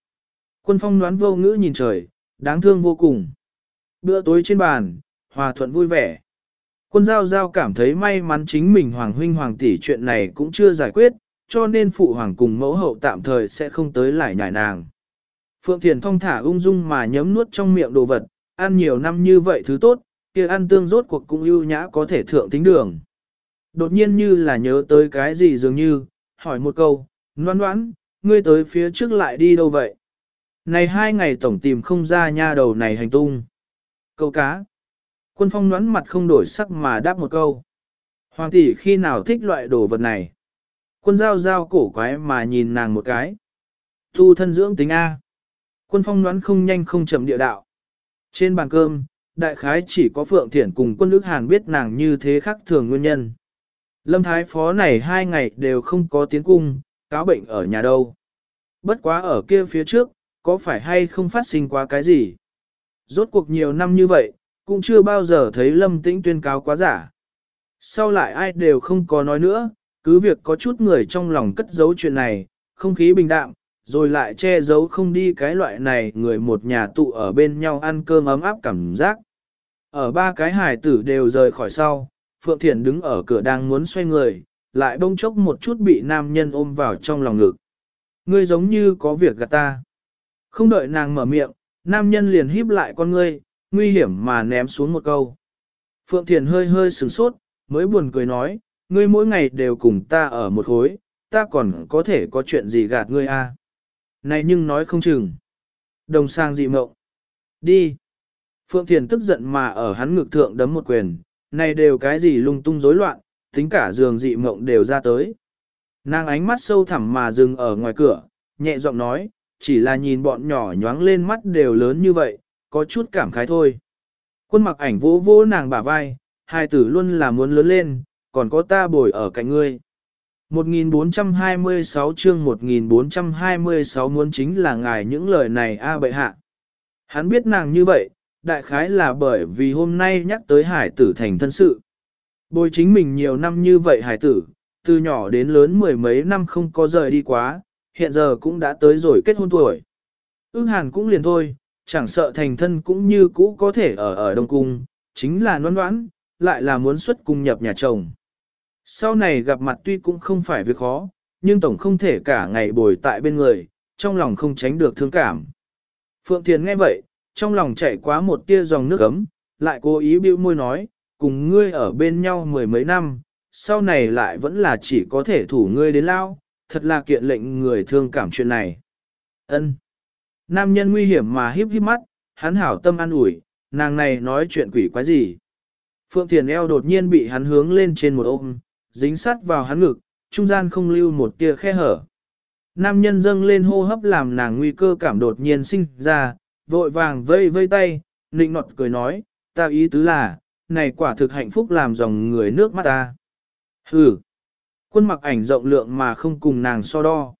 Quân phong đoán vô ngữ nhìn trời, đáng thương vô cùng. Bữa tối trên bàn, hòa thuận vui vẻ. Quân giao giao cảm thấy may mắn chính mình hoàng huynh hoàng tỷ chuyện này cũng chưa giải quyết, cho nên phụ hoàng cùng mẫu hậu tạm thời sẽ không tới lại nhải nàng. Phượng Thiền thong thả ung dung mà nhấm nuốt trong miệng đồ vật, ăn nhiều năm như vậy thứ tốt, kia ăn tương rốt cuộc cũng ưu nhã có thể thượng tính đường. Đột nhiên như là nhớ tới cái gì dường như, hỏi một câu, noan noãn, ngươi tới phía trước lại đi đâu vậy? Này hai ngày tổng tìm không ra nha đầu này hành tung. Câu cá. Quân phong noãn mặt không đổi sắc mà đáp một câu. Hoàng tỷ khi nào thích loại đồ vật này? Quân giao giao cổ quái mà nhìn nàng một cái. Tu thân dưỡng tính A. Quân phong noãn không nhanh không chậm địa đạo. Trên bàn cơm, đại khái chỉ có Phượng Thiển cùng quân nước Hàn biết nàng như thế khác thường nguyên nhân. Lâm Thái Phó này hai ngày đều không có tiến cung, cáo bệnh ở nhà đâu. Bất quá ở kia phía trước, có phải hay không phát sinh quá cái gì? Rốt cuộc nhiều năm như vậy, cũng chưa bao giờ thấy Lâm Tĩnh tuyên cáo quá giả. Sau lại ai đều không có nói nữa, cứ việc có chút người trong lòng cất giấu chuyện này, không khí bình đạm, rồi lại che giấu không đi cái loại này người một nhà tụ ở bên nhau ăn cơm ấm áp cảm giác. Ở ba cái hải tử đều rời khỏi sau, Phượng Thiển đứng ở cửa đang muốn xoay người, lại bông chốc một chút bị nam nhân ôm vào trong lòng ngực. Ngươi giống như có việc gạt ta. Không đợi nàng mở miệng, nam nhân liền híp lại con ngươi, nguy hiểm mà ném xuống một câu. Phượng Thiền hơi hơi sửng sốt, mới buồn cười nói, ngươi mỗi ngày đều cùng ta ở một khối, ta còn có thể có chuyện gì gạt ngươi a à? Này nhưng nói không chừng. Đồng sang dị mộng. Đi. Phượng Thiền tức giận mà ở hắn ngực thượng đấm một quyền, này đều cái gì lung tung rối loạn, tính cả giường dị mộng đều ra tới. Nàng ánh mắt sâu thẳm mà dừng ở ngoài cửa, nhẹ giọng nói, chỉ là nhìn bọn nhỏ nhoáng lên mắt đều lớn như vậy, có chút cảm khái thôi. Quân mặc ảnh vỗ vỗ nàng bả vai, hai tử luôn là muốn lớn lên, còn có ta bồi ở cạnh ngươi. 1426 chương 1426 muốn chính là ngài những lời này a bệ hạ. Hắn biết nàng như vậy, đại khái là bởi vì hôm nay nhắc tới hải tử thành thân sự. Bồi chính mình nhiều năm như vậy hải tử, từ nhỏ đến lớn mười mấy năm không có rời đi quá, hiện giờ cũng đã tới rồi kết hôn tuổi. Ưng hàn cũng liền thôi, chẳng sợ thành thân cũng như cũ có thể ở ở Đông Cung, chính là noan noãn, lại là muốn xuất cung nhập nhà chồng. Sau này gặp mặt tuy cũng không phải việc khó, nhưng tổng không thể cả ngày bồi tại bên người, trong lòng không tránh được thương cảm. Phượng Thiền nghe vậy, trong lòng chạy quá một tia dòng nước ấm, lại cố ý bĩu môi nói, cùng ngươi ở bên nhau mười mấy năm, sau này lại vẫn là chỉ có thể thủ ngươi đến lao, thật là kiện lệnh người thương cảm chuyện này. Ân. Nam nhân nguy hiểm mà híp híp mắt, hắn hảo tâm an ủi, nàng này nói chuyện quỷ quái gì. Phượng Thiền eo đột nhiên bị hắn hướng lên trên một ôm, dính sát vào hắn ngực, trung gian không lưu một tia khe hở. Nam nhân dâng lên hô hấp làm nàng nguy cơ cảm đột nhiên sinh ra, vội vàng vây vây tay, nịnh nọt cười nói, ta ý tứ là, này quả thực hạnh phúc làm dòng người nước mắt ta. Hừ, quân mặc ảnh rộng lượng mà không cùng nàng so đo.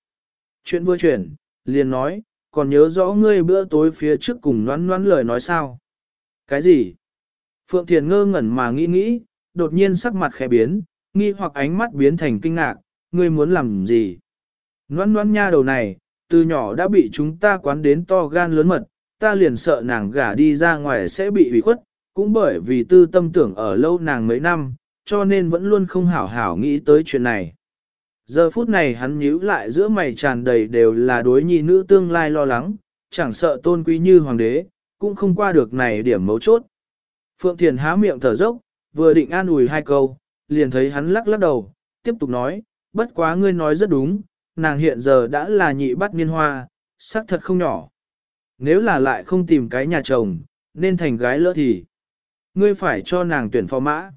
Chuyện vừa chuyển, liền nói, còn nhớ rõ ngươi bữa tối phía trước cùng noan noan lời nói sao? Cái gì? Phượng Thiền ngơ ngẩn mà nghĩ nghĩ, đột nhiên sắc mặt khẽ biến, nghi hoặc ánh mắt biến thành kinh ngạc, ngươi muốn làm gì? Noan noan nha đầu này, từ nhỏ đã bị chúng ta quán đến to gan lớn mật, ta liền sợ nàng gả đi ra ngoài sẽ bị ủy khuất, cũng bởi vì tư tâm tưởng ở lâu nàng mấy năm, cho nên vẫn luôn không hảo hảo nghĩ tới chuyện này. Giờ phút này hắn nhíu lại giữa mày tràn đầy đều là đối nhi nữ tương lai lo lắng, chẳng sợ tôn quý như hoàng đế, cũng không qua được này điểm mấu chốt. Phượng Thiền há miệng thở dốc, vừa định an ủi hai câu, liền thấy hắn lắc lắc đầu, tiếp tục nói, bất quá ngươi nói rất đúng, nàng hiện giờ đã là nhị bắt niên hoa, xác thật không nhỏ. Nếu là lại không tìm cái nhà chồng, nên thành gái lỡ thì, ngươi phải cho nàng tuyển phò mã.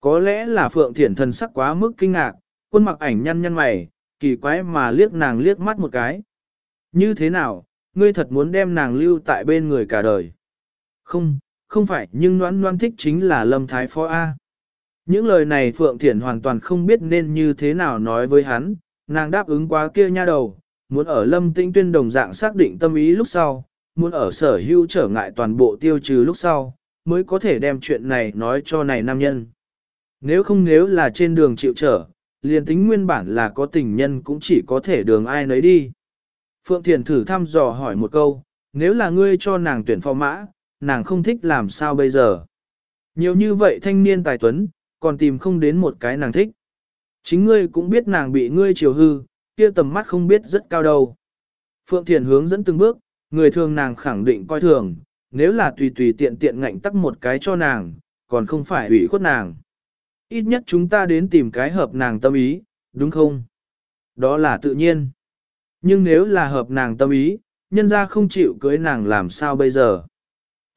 Có lẽ là Phượng Thiển thần sắc quá mức kinh ngạc, quân mặc ảnh nhăn nhăn mày, kỳ quái mà liếc nàng liếc mắt một cái. Như thế nào, ngươi thật muốn đem nàng lưu tại bên người cả đời? Không, không phải nhưng noan noan thích chính là lâm thái phó A. Những lời này Phượng Thiển hoàn toàn không biết nên như thế nào nói với hắn, nàng đáp ứng quá kia nha đầu, muốn ở lâm tinh tuyên đồng dạng xác định tâm ý lúc sau, muốn ở sở hữu trở ngại toàn bộ tiêu trừ lúc sau, mới có thể đem chuyện này nói cho này nam nhân. Nếu không nếu là trên đường chịu trở, liền tính nguyên bản là có tình nhân cũng chỉ có thể đường ai nấy đi. Phượng Thiền thử thăm dò hỏi một câu, nếu là ngươi cho nàng tuyển phò mã, nàng không thích làm sao bây giờ. Nhiều như vậy thanh niên tài tuấn, còn tìm không đến một cái nàng thích. Chính ngươi cũng biết nàng bị ngươi chiều hư, kia tầm mắt không biết rất cao đâu. Phượng Thiền hướng dẫn từng bước, người thường nàng khẳng định coi thường, nếu là tùy tùy tiện tiện ngạnh tắc một cái cho nàng, còn không phải ủy khuất nàng. Ít nhất chúng ta đến tìm cái hợp nàng tâm ý, đúng không? Đó là tự nhiên. Nhưng nếu là hợp nàng tâm ý, nhân ra không chịu cưới nàng làm sao bây giờ?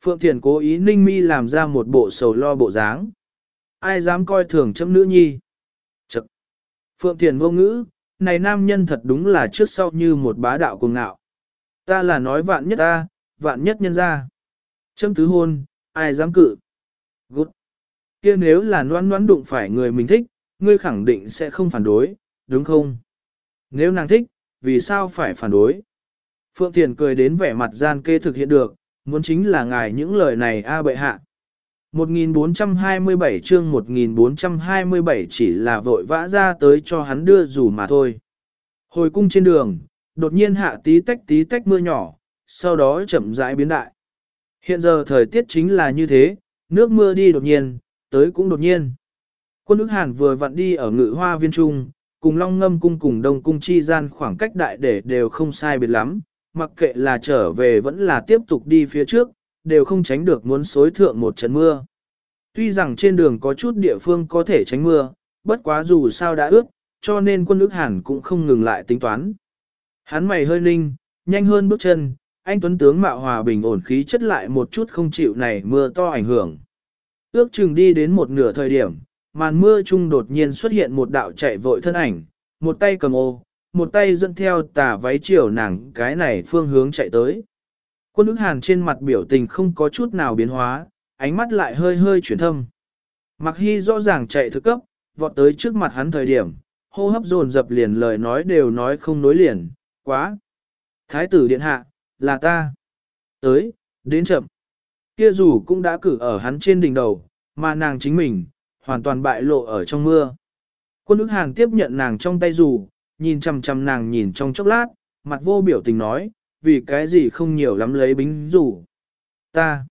Phượng Thiền cố ý ninh mi làm ra một bộ sầu lo bộ dáng. Ai dám coi thường chấm nữ nhi? Chật! Phượng Thiền vô ngữ, này nam nhân thật đúng là trước sau như một bá đạo cuồng ngạo. Ta là nói vạn nhất ta, vạn nhất nhân ra. Châm tứ hôn, ai dám cự? Gút. kia nếu là noan noan đụng phải người mình thích, ngươi khẳng định sẽ không phản đối, đúng không? Nếu nàng thích, vì sao phải phản đối? Phượng Thiền cười đến vẻ mặt gian kê thực hiện được, muốn chính là ngài những lời này a bệ hạ. 1427 chương 1427 chỉ là vội vã ra tới cho hắn đưa dù mà thôi. Hồi cung trên đường, đột nhiên hạ tí tách tí tách mưa nhỏ, sau đó chậm rãi biến đại. Hiện giờ thời tiết chính là như thế, nước mưa đi đột nhiên, tới cũng đột nhiên. Quân ức hàn vừa vặn đi ở ngự hoa viên trung, cùng long ngâm cung cùng đông cung chi gian khoảng cách đại để đều không sai biệt lắm, mặc kệ là trở về vẫn là tiếp tục đi phía trước, đều không tránh được muốn xối thượng một trận mưa. Tuy rằng trên đường có chút địa phương có thể tránh mưa, bất quá dù sao đã ướt, cho nên quân ước hàn cũng không ngừng lại tính toán. Hắn mày hơi ninh, nhanh hơn bước chân, anh tuấn tướng mạo hòa bình ổn khí chất lại một chút không chịu này mưa to ảnh hưởng. Ước chừng đi đến một nửa thời điểm, màn mưa trung đột nhiên xuất hiện một đạo chạy vội thân ảnh, một tay cầm ô, một tay dẫn theo tà váy chiều nàng cái này phương hướng chạy tới. Quân ức hàn trên mặt biểu tình không có chút nào biến hóa, ánh mắt lại hơi hơi chuyển thâm. Mặc hy rõ ràng chạy thực cấp, vọt tới trước mặt hắn thời điểm, hô hấp dồn dập liền lời nói đều nói không nối liền, quá. Thái tử điện hạ, là ta. Tới, đến chậm. Kia dù cũng đã cử ở hắn trên đỉnh đầu, mà nàng chính mình, hoàn toàn bại lộ ở trong mưa. Quân ức hàn tiếp nhận nàng trong tay dù, nhìn chằm chằm nàng nhìn trong chốc lát, mặt vô biểu tình nói, vì cái gì không nhiều lắm lấy bính rủ Ta,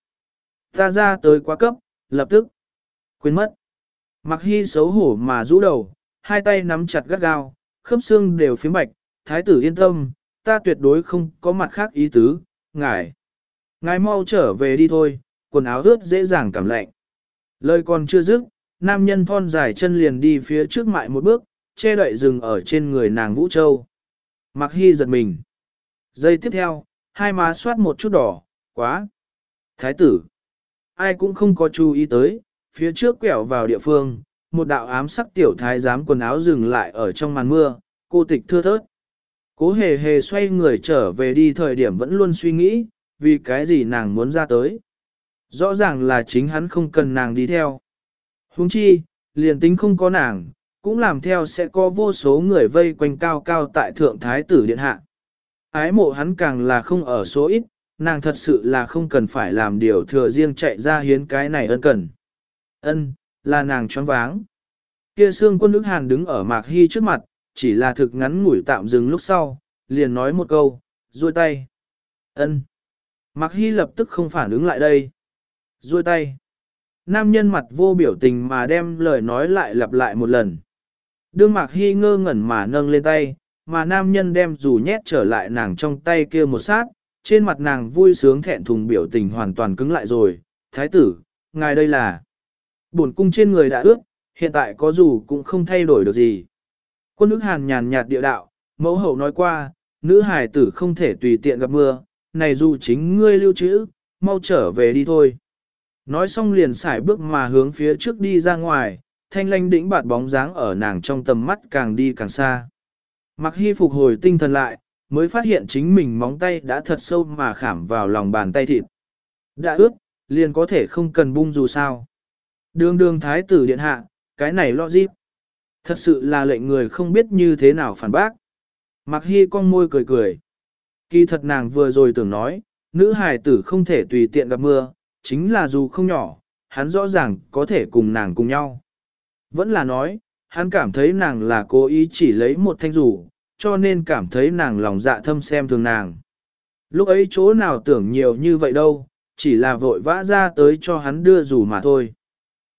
ta ra tới quá cấp, lập tức, quên mất. Mặc hy xấu hổ mà rũ đầu, hai tay nắm chặt gắt gao, khớp xương đều phiếm bạch, thái tử yên tâm, ta tuyệt đối không có mặt khác ý tứ, ngài. Ngài mau trở về đi thôi, quần áo ướt dễ dàng cảm lạnh. Lời còn chưa dứt, nam nhân thon dài chân liền đi phía trước mại một bước, che đậy rừng ở trên người nàng Vũ Châu. Mặc hy giật mình. Giây tiếp theo, hai má soát một chút đỏ, quá. Thái tử. Ai cũng không có chú ý tới, phía trước quẹo vào địa phương, một đạo ám sắc tiểu thái giám quần áo dừng lại ở trong màn mưa, cô tịch thưa thớt. Cố hề hề xoay người trở về đi thời điểm vẫn luôn suy nghĩ, vì cái gì nàng muốn ra tới. Rõ ràng là chính hắn không cần nàng đi theo. Huống chi, liền tính không có nàng, cũng làm theo sẽ có vô số người vây quanh cao cao tại thượng thái tử điện hạ. Ái mộ hắn càng là không ở số ít, nàng thật sự là không cần phải làm điều thừa riêng chạy ra hiến cái này ân cần. Ân, là nàng choáng váng. Kia xương quân nước hàn đứng ở mạc hy trước mặt, chỉ là thực ngắn ngủi tạm dừng lúc sau, liền nói một câu, duỗi tay. Ân. Mạc hy lập tức không phản ứng lại đây. duỗi tay. Nam nhân mặt vô biểu tình mà đem lời nói lại lặp lại một lần. đương mạc hy ngơ ngẩn mà nâng lên tay, mà nam nhân đem dù nhét trở lại nàng trong tay kia một sát, trên mặt nàng vui sướng thẹn thùng biểu tình hoàn toàn cứng lại rồi, thái tử, ngài đây là, bổn cung trên người đã ước, hiện tại có dù cũng không thay đổi được gì. Quân ức hàn nhàn nhạt địa đạo, mẫu hậu nói qua, nữ hài tử không thể tùy tiện gặp mưa, này dù chính ngươi lưu trữ, mau trở về đi thôi. Nói xong liền xài bước mà hướng phía trước đi ra ngoài, thanh lanh đĩnh bạt bóng dáng ở nàng trong tầm mắt càng đi càng xa. Mặc hy phục hồi tinh thần lại, mới phát hiện chính mình móng tay đã thật sâu mà khảm vào lòng bàn tay thịt. Đã ướt, liền có thể không cần bung dù sao. Đường đường thái tử điện hạ, cái này lo dịp. Thật sự là lệnh người không biết như thế nào phản bác. Mặc hy con môi cười cười. Kỳ thật nàng vừa rồi tưởng nói, nữ hài tử không thể tùy tiện gặp mưa, chính là dù không nhỏ, hắn rõ ràng có thể cùng nàng cùng nhau. Vẫn là nói, hắn cảm thấy nàng là cố ý chỉ lấy một thanh rủ, cho nên cảm thấy nàng lòng dạ thâm xem thường nàng. Lúc ấy chỗ nào tưởng nhiều như vậy đâu, chỉ là vội vã ra tới cho hắn đưa rủ mà thôi.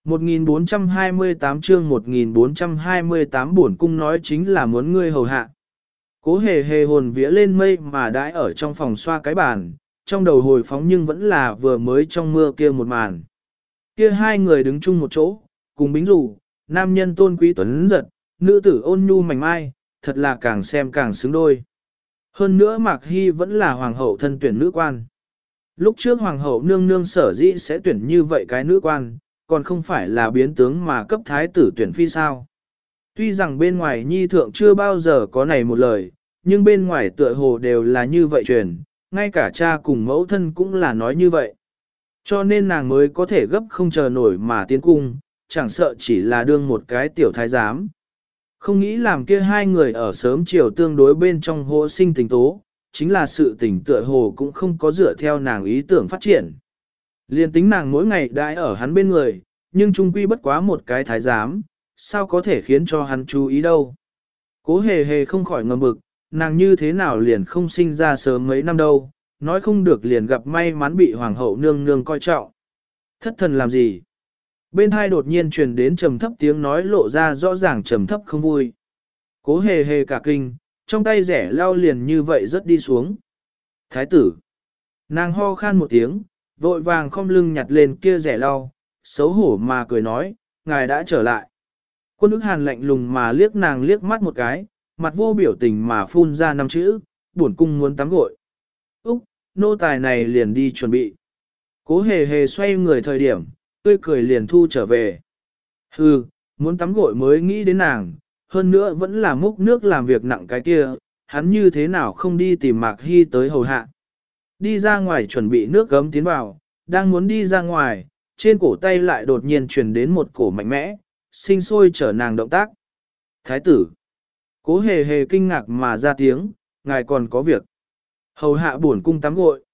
1428 chương 1428 bổn cung nói chính là muốn ngươi hầu hạ. Cố hề hề hồn vía lên mây mà đãi ở trong phòng xoa cái bàn, trong đầu hồi phóng nhưng vẫn là vừa mới trong mưa kia một màn. Kia hai người đứng chung một chỗ, cùng bính rủ, nam nhân tôn quý tuấn giật, nữ tử ôn nhu mảnh mai, thật là càng xem càng xứng đôi. Hơn nữa Mạc Hy vẫn là hoàng hậu thân tuyển nữ quan. Lúc trước hoàng hậu nương nương sở dĩ sẽ tuyển như vậy cái nữ quan, còn không phải là biến tướng mà cấp thái tử tuyển phi sao. Tuy rằng bên ngoài nhi thượng chưa bao giờ có này một lời, nhưng bên ngoài tựa hồ đều là như vậy truyền, ngay cả cha cùng mẫu thân cũng là nói như vậy. Cho nên nàng mới có thể gấp không chờ nổi mà tiến cung, chẳng sợ chỉ là đương một cái tiểu thái giám. Không nghĩ làm kia hai người ở sớm chiều tương đối bên trong hô sinh tình tố, chính là sự tình tựa hồ cũng không có dựa theo nàng ý tưởng phát triển. Liên tính nàng mỗi ngày đãi ở hắn bên người, nhưng trung quy bất quá một cái thái giám, sao có thể khiến cho hắn chú ý đâu. Cố hề hề không khỏi ngầm bực, nàng như thế nào liền không sinh ra sớm mấy năm đâu, nói không được liền gặp may mắn bị hoàng hậu nương nương coi trọng. Thất thần làm gì? Bên hai đột nhiên truyền đến trầm thấp tiếng nói lộ ra rõ ràng trầm thấp không vui. Cố hề hề cả kinh, trong tay rẻ lao liền như vậy rất đi xuống. Thái tử. Nàng ho khan một tiếng, vội vàng không lưng nhặt lên kia rẻ lao xấu hổ mà cười nói, ngài đã trở lại. Quân ức hàn lạnh lùng mà liếc nàng liếc mắt một cái, mặt vô biểu tình mà phun ra năm chữ, buồn cung muốn tắm gội. Úc, nô tài này liền đi chuẩn bị. Cố hề hề xoay người thời điểm, tươi cười liền thu trở về. Hừ, muốn tắm gội mới nghĩ đến nàng, hơn nữa vẫn là múc nước làm việc nặng cái kia, hắn như thế nào không đi tìm Mạc Hy tới hầu hạ. Đi ra ngoài chuẩn bị nước gấm tiến vào, đang muốn đi ra ngoài, trên cổ tay lại đột nhiên truyền đến một cổ mạnh mẽ, sinh sôi trở nàng động tác. Thái tử, cố hề hề kinh ngạc mà ra tiếng, ngài còn có việc. Hầu hạ buồn cung tắm gội.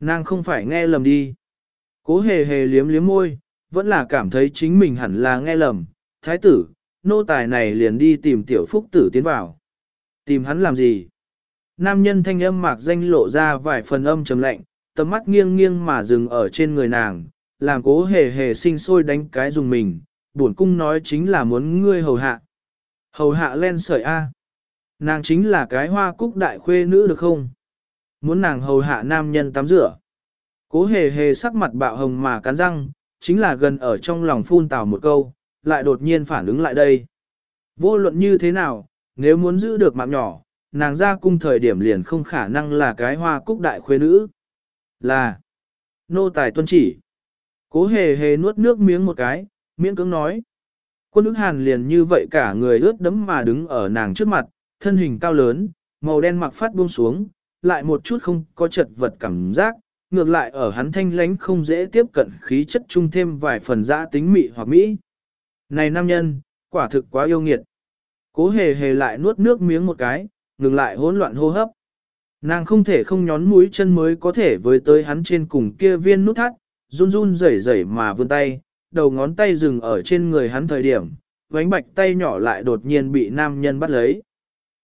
Nàng không phải nghe lầm đi. Cố hề hề liếm liếm môi, vẫn là cảm thấy chính mình hẳn là nghe lầm. Thái tử, nô tài này liền đi tìm tiểu phúc tử tiến vào. Tìm hắn làm gì? Nam nhân thanh âm mạc danh lộ ra vài phần âm trầm lạnh, tầm mắt nghiêng nghiêng mà dừng ở trên người nàng, làm cố hề hề sinh sôi đánh cái dùng mình, buồn cung nói chính là muốn ngươi hầu hạ. Hầu hạ len sợi A. Nàng chính là cái hoa cúc đại khuê nữ được không? Muốn nàng hầu hạ nam nhân tắm rửa. Cố hề hề sắc mặt bạo hồng mà cắn răng, chính là gần ở trong lòng phun tào một câu, lại đột nhiên phản ứng lại đây. Vô luận như thế nào, nếu muốn giữ được mạng nhỏ, nàng ra cung thời điểm liền không khả năng là cái hoa cúc đại khuê nữ. Là, nô tài tuân chỉ. Cố hề hề nuốt nước miếng một cái, miễn cưỡng nói. Quân ức hàn liền như vậy cả người ướt đấm mà đứng ở nàng trước mặt, thân hình cao lớn, màu đen mặc phát buông xuống, lại một chút không có chật vật cảm giác, ngược lại ở hắn thanh lánh không dễ tiếp cận khí chất chung thêm vài phần dã tính mị hoặc mỹ. Này nam nhân, quả thực quá yêu nghiệt. Cố hề hề lại nuốt nước miếng một cái, ngừng lại hỗn loạn hô hấp. Nàng không thể không nhón mũi chân mới có thể với tới hắn trên cùng kia viên nút thắt, run run rẩy rẩy mà vươn tay, đầu ngón tay dừng ở trên người hắn thời điểm, vánh bạch tay nhỏ lại đột nhiên bị nam nhân bắt lấy.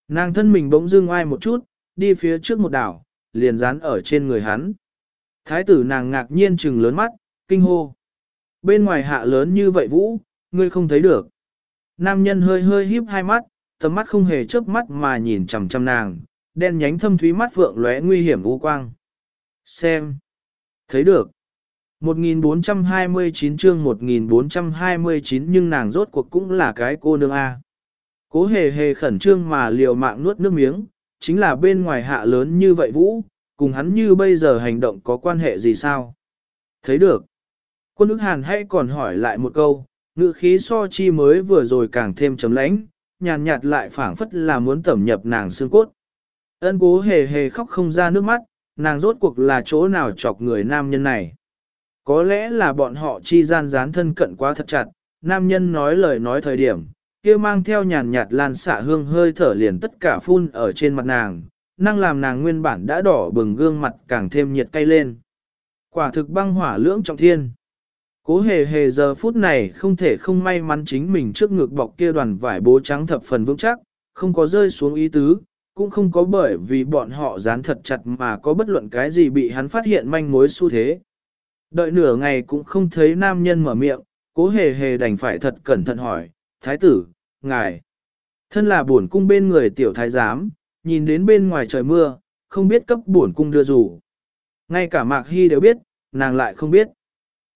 Nàng thân mình bỗng dưng ai một chút, đi phía trước một đảo, liền dán ở trên người hắn. Thái tử nàng ngạc nhiên trừng lớn mắt, kinh hô. Bên ngoài hạ lớn như vậy vũ, ngươi không thấy được. nam nhân hơi hơi híp hai mắt, tầm mắt không hề chớp mắt mà nhìn chằm chằm nàng, đen nhánh thâm thúy mắt vượng lóe nguy hiểm u quang. Xem. Thấy được. 1429 chương 1429 nhưng nàng rốt cuộc cũng là cái cô nương A. Cố hề hề khẩn trương mà liều mạng nuốt nước miếng, chính là bên ngoài hạ lớn như vậy vũ, cùng hắn như bây giờ hành động có quan hệ gì sao? Thấy được. Quân ức hàn hãy còn hỏi lại một câu, ngữ khí so chi mới vừa rồi càng thêm chấm lãnh, nhàn nhạt lại phảng phất là muốn tẩm nhập nàng xương cốt. Ân cố hề hề khóc không ra nước mắt, nàng rốt cuộc là chỗ nào chọc người nam nhân này. Có lẽ là bọn họ chi gian dán thân cận quá thật chặt, nam nhân nói lời nói thời điểm, kia mang theo nhàn nhạt lan xạ hương hơi thở liền tất cả phun ở trên mặt nàng, năng làm nàng nguyên bản đã đỏ bừng gương mặt càng thêm nhiệt cay lên. Quả thực băng hỏa lưỡng trọng thiên. Cố hề hề giờ phút này không thể không may mắn chính mình trước ngực bọc kia đoàn vải bố trắng thập phần vững chắc, không có rơi xuống ý tứ, cũng không có bởi vì bọn họ dán thật chặt mà có bất luận cái gì bị hắn phát hiện manh mối xu thế. Đợi nửa ngày cũng không thấy nam nhân mở miệng, cố hề hề đành phải thật cẩn thận hỏi, thái tử, ngài, thân là buồn cung bên người tiểu thái giám, nhìn đến bên ngoài trời mưa, không biết cấp buồn cung đưa rủ. Ngay cả Mạc Hy đều biết, nàng lại không biết.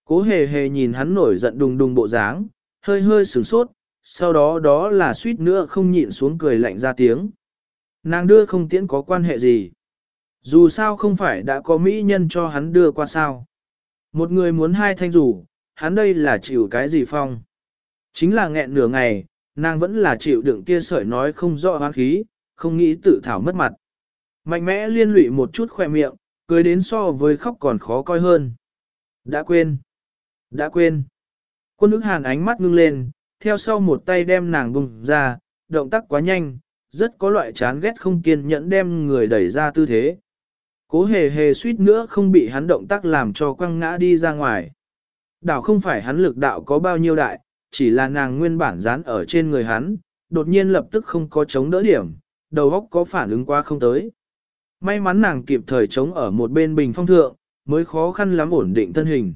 Cố hề hề nhìn hắn nổi giận đùng đùng bộ dáng, hơi hơi sửng sốt, sau đó đó là suýt nữa không nhịn xuống cười lạnh ra tiếng. Nàng đưa không tiễn có quan hệ gì. Dù sao không phải đã có mỹ nhân cho hắn đưa qua sao. Một người muốn hai thanh rủ, hắn đây là chịu cái gì phong. Chính là nghẹn nửa ngày, nàng vẫn là chịu đựng kia sợi nói không rõ hoang khí, không nghĩ tự thảo mất mặt. Mạnh mẽ liên lụy một chút khỏe miệng, cười đến so với khóc còn khó coi hơn. Đã quên. Đã quên. Quân ức hàn ánh mắt ngưng lên, theo sau một tay đem nàng bùng ra, động tác quá nhanh, rất có loại chán ghét không kiên nhẫn đem người đẩy ra tư thế. Cố hề hề suýt nữa không bị hắn động tác làm cho quăng ngã đi ra ngoài. Đảo không phải hắn lực đạo có bao nhiêu đại, chỉ là nàng nguyên bản dán ở trên người hắn, đột nhiên lập tức không có chống đỡ điểm, đầu óc có phản ứng qua không tới. May mắn nàng kịp thời chống ở một bên bình phong thượng, mới khó khăn lắm ổn định thân hình.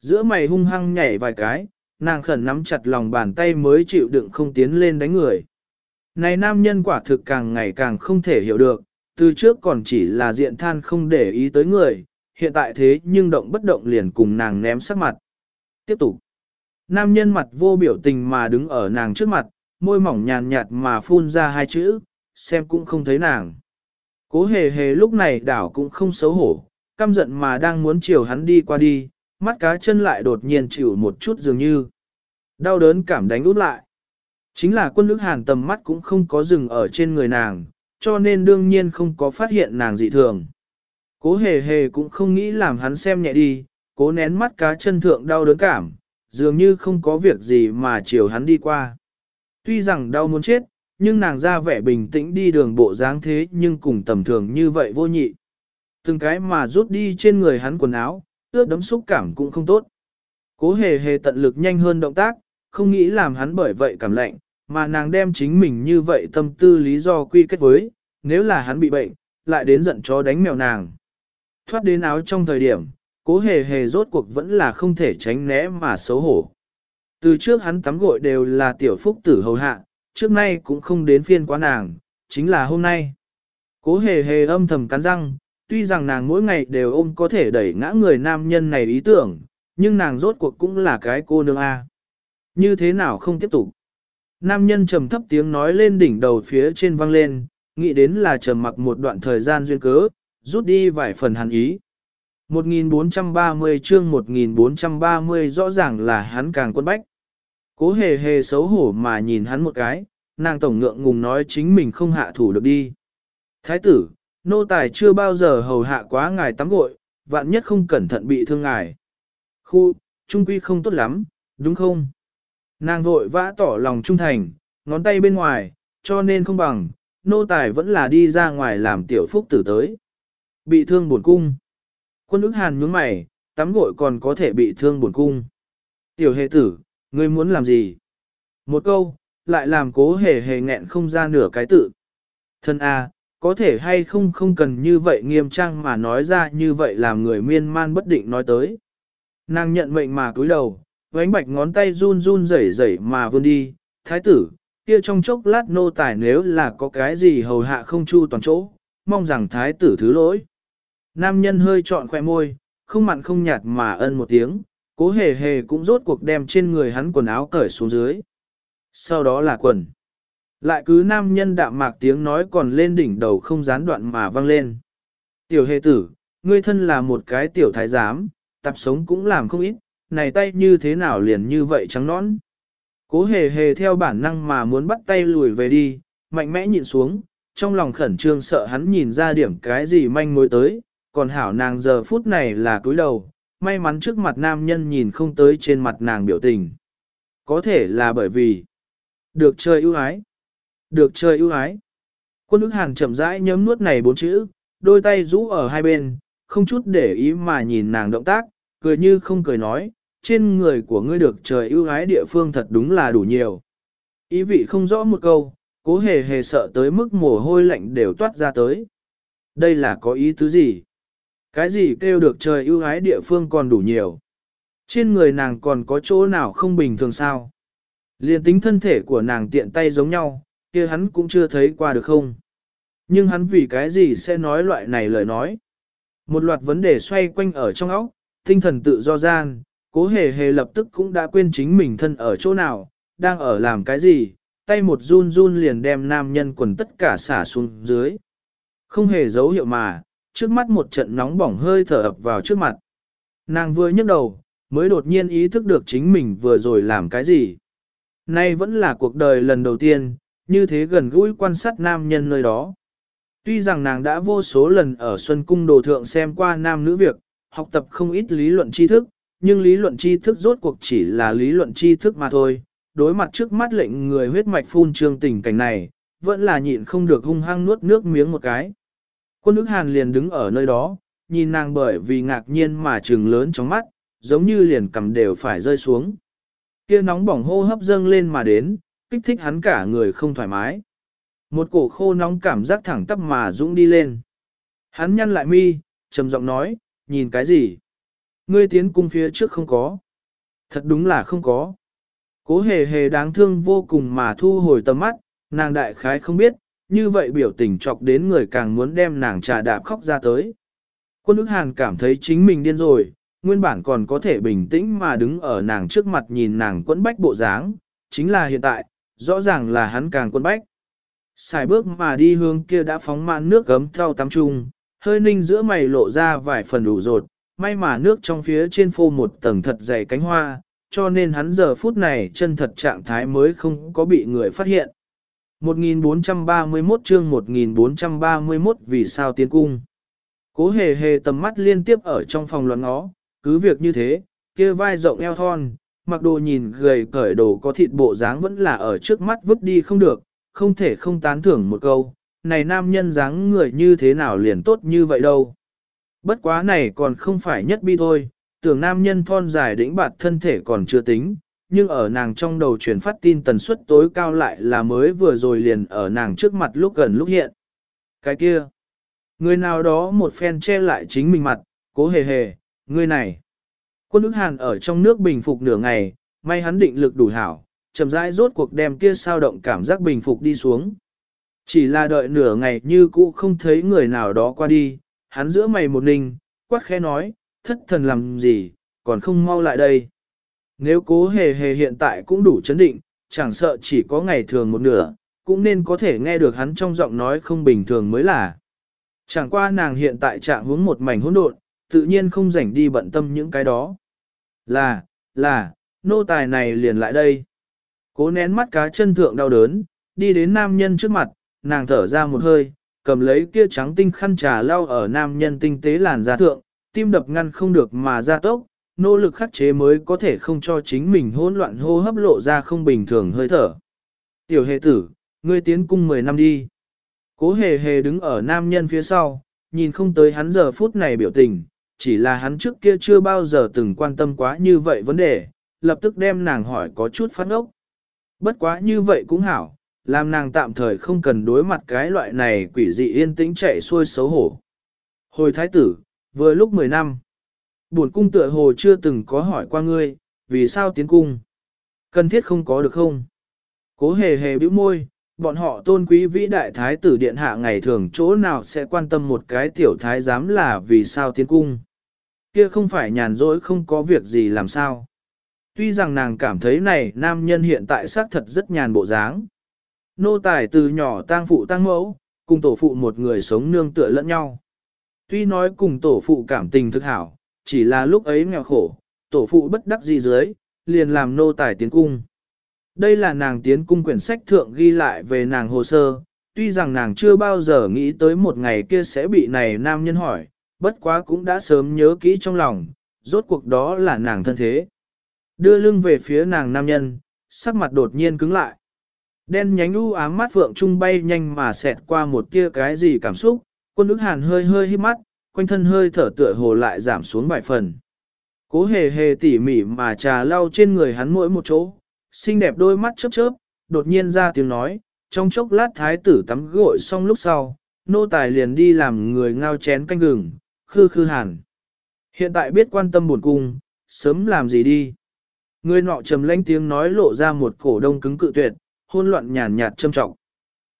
Giữa mày hung hăng nhảy vài cái, nàng khẩn nắm chặt lòng bàn tay mới chịu đựng không tiến lên đánh người. Này nam nhân quả thực càng ngày càng không thể hiểu được, từ trước còn chỉ là diện than không để ý tới người, hiện tại thế nhưng động bất động liền cùng nàng ném sắc mặt. Tiếp tục. Nam nhân mặt vô biểu tình mà đứng ở nàng trước mặt, môi mỏng nhàn nhạt mà phun ra hai chữ, xem cũng không thấy nàng. Cố hề hề lúc này đảo cũng không xấu hổ, căm giận mà đang muốn chiều hắn đi qua đi, mắt cá chân lại đột nhiên chịu một chút dường như. Đau đớn cảm đánh út lại. Chính là quân lức hàn tầm mắt cũng không có dừng ở trên người nàng, cho nên đương nhiên không có phát hiện nàng dị thường. Cố hề hề cũng không nghĩ làm hắn xem nhẹ đi, cố nén mắt cá chân thượng đau đớn cảm, dường như không có việc gì mà chiều hắn đi qua. Tuy rằng đau muốn chết, nhưng nàng ra vẻ bình tĩnh đi đường bộ dáng thế nhưng cùng tầm thường như vậy vô nhị. Từng cái mà rút đi trên người hắn quần áo, ướt đấm xúc cảm cũng không tốt. Cố hề hề tận lực nhanh hơn động tác, không nghĩ làm hắn bởi vậy cảm lạnh, mà nàng đem chính mình như vậy tâm tư lý do quy kết với, nếu là hắn bị bệnh, lại đến giận chó đánh mèo nàng. Thoát đến áo trong thời điểm, cố hề hề rốt cuộc vẫn là không thể tránh né mà xấu hổ. Từ trước hắn tắm gội đều là tiểu phúc tử hầu hạ, trước nay cũng không đến phiên quá nàng, chính là hôm nay. Cố hề hề âm thầm cắn răng, tuy rằng nàng mỗi ngày đều ôm có thể đẩy ngã người nam nhân này ý tưởng, nhưng nàng rốt cuộc cũng là cái cô nương A. Như thế nào không tiếp tục? Nam nhân trầm thấp tiếng nói lên đỉnh đầu phía trên vang lên, nghĩ đến là trầm mặc một đoạn thời gian duyên cớ, rút đi vài phần hàn ý. 1430 chương 1430 rõ ràng là hắn càng quân bách. Cố hề hề xấu hổ mà nhìn hắn một cái, nàng tổng ngượng ngùng nói chính mình không hạ thủ được đi. Thái tử, nô tài chưa bao giờ hầu hạ quá ngài tắm gội, vạn nhất không cẩn thận bị thương ngài. Khu, trung quy không tốt lắm, đúng không? Nàng vội vã tỏ lòng trung thành, ngón tay bên ngoài, cho nên không bằng, nô tài vẫn là đi ra ngoài làm tiểu phúc tử tới. Bị thương buồn cung. Quân ức hàn nhướng mày, tắm gội còn có thể bị thương buồn cung. Tiểu hệ tử, ngươi muốn làm gì? Một câu, lại làm cố hề hề nghẹn không ra nửa cái tự. Thân A, có thể hay không không cần như vậy nghiêm trang mà nói ra như vậy làm người miên man bất định nói tới. Nàng nhận mệnh mà cúi đầu, vánh bạch ngón tay run run rẩy rẩy mà vươn đi, thái tử, kia trong chốc lát nô tài nếu là có cái gì hầu hạ không chu toàn chỗ, mong rằng thái tử thứ lỗi. Nam nhân hơi trọn khoe môi, không mặn không nhạt mà ân một tiếng, cố hề hề cũng rốt cuộc đem trên người hắn quần áo cởi xuống dưới. Sau đó là quần. Lại cứ nam nhân đạm mạc tiếng nói còn lên đỉnh đầu không gián đoạn mà vang lên. Tiểu hề tử, ngươi thân là một cái tiểu thái giám, tập sống cũng làm không ít, này tay như thế nào liền như vậy trắng nõn. Cố hề hề theo bản năng mà muốn bắt tay lùi về đi, mạnh mẽ nhìn xuống, trong lòng khẩn trương sợ hắn nhìn ra điểm cái gì manh mối tới, còn hảo nàng giờ phút này là cúi đầu, may mắn trước mặt nam nhân nhìn không tới trên mặt nàng biểu tình. Có thể là bởi vì được chơi ưu ái. Được chơi ưu ái. Quân ức hàn chậm rãi nhấm nuốt này bốn chữ, đôi tay rũ ở hai bên, không chút để ý mà nhìn nàng động tác, cười như không cười nói, trên người của ngươi được trời ưu ái địa phương thật đúng là đủ nhiều. Ý vị không rõ một câu, cố hề hề sợ tới mức mồ hôi lạnh đều toát ra tới. Đây là có ý tứ gì? Cái gì kêu được trời ưu ái địa phương còn đủ nhiều? Trên người nàng còn có chỗ nào không bình thường sao? Liên tính thân thể của nàng tiện tay giống nhau, kia hắn cũng chưa thấy qua được không? Nhưng hắn vì cái gì sẽ nói loại này lời nói? Một loạt vấn đề xoay quanh ở trong óc, tinh thần tự do gian, cố hề hề lập tức cũng đã quên chính mình thân ở chỗ nào, đang ở làm cái gì, tay một run run liền đem nam nhân quần tất cả xả xuống dưới. Không hề dấu hiệu mà, trước mắt một trận nóng bỏng hơi thở ập vào trước mặt. Nàng vừa nhấc đầu, mới đột nhiên ý thức được chính mình vừa rồi làm cái gì. Nay vẫn là cuộc đời lần đầu tiên, như thế gần gũi quan sát nam nhân nơi đó. Tuy rằng nàng đã vô số lần ở Xuân Cung Đồ Thượng xem qua nam nữ việc, học tập không ít lý luận tri thức, nhưng lý luận tri thức rốt cuộc chỉ là lý luận tri thức mà thôi. Đối mặt trước mắt lệnh người huyết mạch phun trương tình cảnh này, vẫn là nhịn không được hung hăng nuốt nước miếng một cái. Quân ức hàn liền đứng ở nơi đó, nhìn nàng bởi vì ngạc nhiên mà trừng lớn trong mắt, giống như liền cầm đều phải rơi xuống. Kia nóng bỏng hô hấp dâng lên mà đến, kích thích hắn cả người không thoải mái. Một cổ khô nóng cảm giác thẳng tắp mà dũng đi lên. Hắn nhăn lại mi, trầm giọng nói, nhìn cái gì? Ngươi tiến cung phía trước không có. Thật đúng là không có. Cố hề hề đáng thương vô cùng mà thu hồi tầm mắt, nàng đại khái không biết, như vậy biểu tình chọc đến người càng muốn đem nàng trà đạp khóc ra tới. Quân ức hàn cảm thấy chính mình điên rồi, nguyên bản còn có thể bình tĩnh mà đứng ở nàng trước mặt nhìn nàng quẫn bách bộ dáng, chính là hiện tại, rõ ràng là hắn càng quẫn bách. Xài bước mà đi hướng kia đã phóng mạn nước gấm theo tắm trung, hơi ninh giữa mày lộ ra vài phần đủ rột, may mà nước trong phía trên phô một tầng thật dày cánh hoa, cho nên hắn giờ phút này chân thật trạng thái mới không có bị người phát hiện. 1431 chương 1431 vì sao tiến cung. Cố hề hề tầm mắt liên tiếp ở trong phòng loạn ngó, cứ việc như thế, kia vai rộng eo thon, mặc đồ nhìn gầy cởi đồ có thịt bộ dáng vẫn là ở trước mắt vứt đi không được, không thể không tán thưởng một câu, này nam nhân dáng người như thế nào liền tốt như vậy đâu. Bất quá này còn không phải nhất bi thôi, tưởng nam nhân thon dài đĩnh bạt thân thể còn chưa tính, nhưng ở nàng trong đầu truyền phát tin tần suất tối cao lại là mới vừa rồi liền ở nàng trước mặt lúc gần lúc hiện. Cái kia, người nào đó một phen che lại chính mình mặt, cố hề hề, người này. Quân ức hàn ở trong nước bình phục nửa ngày, may hắn định lực đủ hảo, chậm rãi rốt cuộc đem kia sao động cảm giác bình phục đi xuống. Chỉ là đợi nửa ngày như cũ không thấy người nào đó qua đi, hắn giữa mày một ninh, quát khẽ nói, thất thần làm gì, còn không mau lại đây. Nếu cố hề hề hiện tại cũng đủ chấn định, chẳng sợ chỉ có ngày thường một nửa, cũng nên có thể nghe được hắn trong giọng nói không bình thường mới là. Chẳng qua nàng hiện tại trạng hướng một mảnh hỗn độn, tự nhiên không rảnh đi bận tâm những cái đó. Là, là, nô tài này liền lại đây. Cố nén mắt cá chân thượng đau đớn, đi đến nam nhân trước mặt, nàng thở ra một hơi, cầm lấy kia trắng tinh khăn trà lau ở nam nhân tinh tế làn da thượng, tim đập ngăn không được mà ra tốc, nỗ lực khắc chế mới có thể không cho chính mình hỗn loạn hô hấp lộ ra không bình thường hơi thở. Tiểu hề tử, ngươi tiến cung 10 năm đi. Cố hề hề đứng ở nam nhân phía sau, nhìn không tới hắn giờ phút này biểu tình, chỉ là hắn trước kia chưa bao giờ từng quan tâm quá như vậy vấn đề, lập tức đem nàng hỏi có chút phát ốc. Bất quá như vậy cũng hảo, làm nàng tạm thời không cần đối mặt cái loại này quỷ dị yên tĩnh chạy xuôi xấu hổ. Hồi thái tử, vừa lúc 10 năm, buồn cung tựa hồ chưa từng có hỏi qua ngươi, vì sao tiến cung? Cần thiết không có được không? Cố hề hề bĩu môi, bọn họ tôn quý vĩ đại thái tử điện hạ ngày thường chỗ nào sẽ quan tâm một cái tiểu thái giám là vì sao tiến cung. Kia không phải nhàn rỗi không có việc gì làm sao. Tuy rằng nàng cảm thấy này nam nhân hiện tại xác thật rất nhàn bộ dáng. Nô tài từ nhỏ tang phụ tang mẫu, cùng tổ phụ một người sống nương tựa lẫn nhau. Tuy nói cùng tổ phụ cảm tình thực hảo, chỉ là lúc ấy nghèo khổ, tổ phụ bất đắc gì dưới, liền làm nô tài tiến cung. Đây là nàng tiến cung quyển sách thượng ghi lại về nàng hồ sơ, tuy rằng nàng chưa bao giờ nghĩ tới một ngày kia sẽ bị này nam nhân hỏi, bất quá cũng đã sớm nhớ kỹ trong lòng, rốt cuộc đó là nàng thân thế. Đưa lưng về phía nàng nam nhân, sắc mặt đột nhiên cứng lại. Đen nhánh u ám mắt phượng trung bay nhanh mà xẹt qua một tia cái gì cảm xúc, quân ức hàn hơi hơi hít mắt, quanh thân hơi thở tựa hồ lại giảm xuống vài phần. Cố hề hề tỉ mỉ mà trà lau trên người hắn mỗi một chỗ, xinh đẹp đôi mắt chớp chớp, đột nhiên ra tiếng nói, trong chốc lát thái tử tắm gội xong lúc sau, nô tài liền đi làm người ngao chén canh gừng, khư khư hẳn. Hiện tại biết quan tâm buồn cung, sớm làm gì đi. Người nọ trầm lanh tiếng nói lộ ra một cổ đông cứng cự tuyệt, hôn loạn nhàn nhạt châm trọng.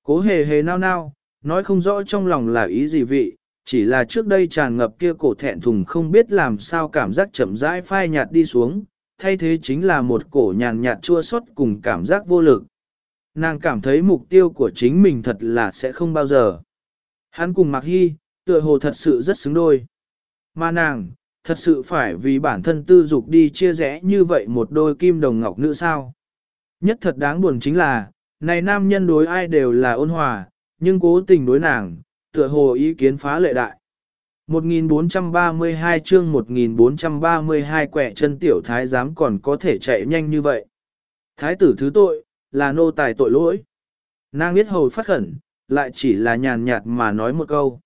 Cố hề hề nao nao, nói không rõ trong lòng là ý gì vị, chỉ là trước đây tràn ngập kia cổ thẹn thùng không biết làm sao cảm giác chậm rãi phai nhạt đi xuống, thay thế chính là một cổ nhàn nhạt chua xót cùng cảm giác vô lực. Nàng cảm thấy mục tiêu của chính mình thật là sẽ không bao giờ. Hắn cùng Mạc Hy, tựa hồ thật sự rất xứng đôi. Mà nàng, thật sự phải vì bản thân tư dục đi chia rẽ như vậy một đôi kim đồng ngọc nữ sao. Nhất thật đáng buồn chính là, này nam nhân đối ai đều là ôn hòa, nhưng cố tình đối nàng, tựa hồ ý kiến phá lệ đại. 1432 chương 1432 quẻ chân tiểu thái giám còn có thể chạy nhanh như vậy. Thái tử thứ tội, là nô tài tội lỗi. Nàng biết hầu phát khẩn, lại chỉ là nhàn nhạt mà nói một câu.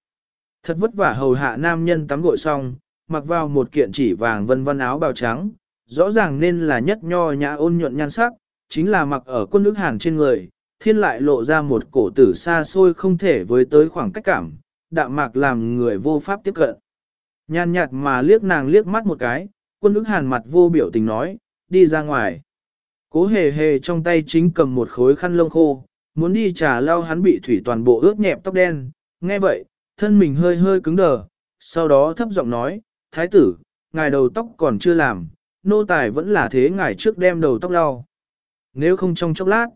Thật vất vả hầu hạ nam nhân tắm gội xong, mặc vào một kiện chỉ vàng vân vân áo bào trắng, rõ ràng nên là nhất nho nhã ôn nhuận nhan sắc, chính là mặc ở quân nước hàn trên người, thiên lại lộ ra một cổ tử xa xôi không thể với tới khoảng cách cảm, đạm mạc làm người vô pháp tiếp cận. Nhàn nhạt mà liếc nàng liếc mắt một cái, quân ức hàn mặt vô biểu tình nói, đi ra ngoài. Cố hề hề trong tay chính cầm một khối khăn lông khô, muốn đi trà lau hắn bị thủy toàn bộ ướt nhẹp tóc đen, nghe vậy, thân mình hơi hơi cứng đờ, sau đó thấp giọng nói, thái tử, ngài đầu tóc còn chưa làm, nô tài vẫn là thế ngài trước đem đầu tóc lau. Nếu không trong chốc lát,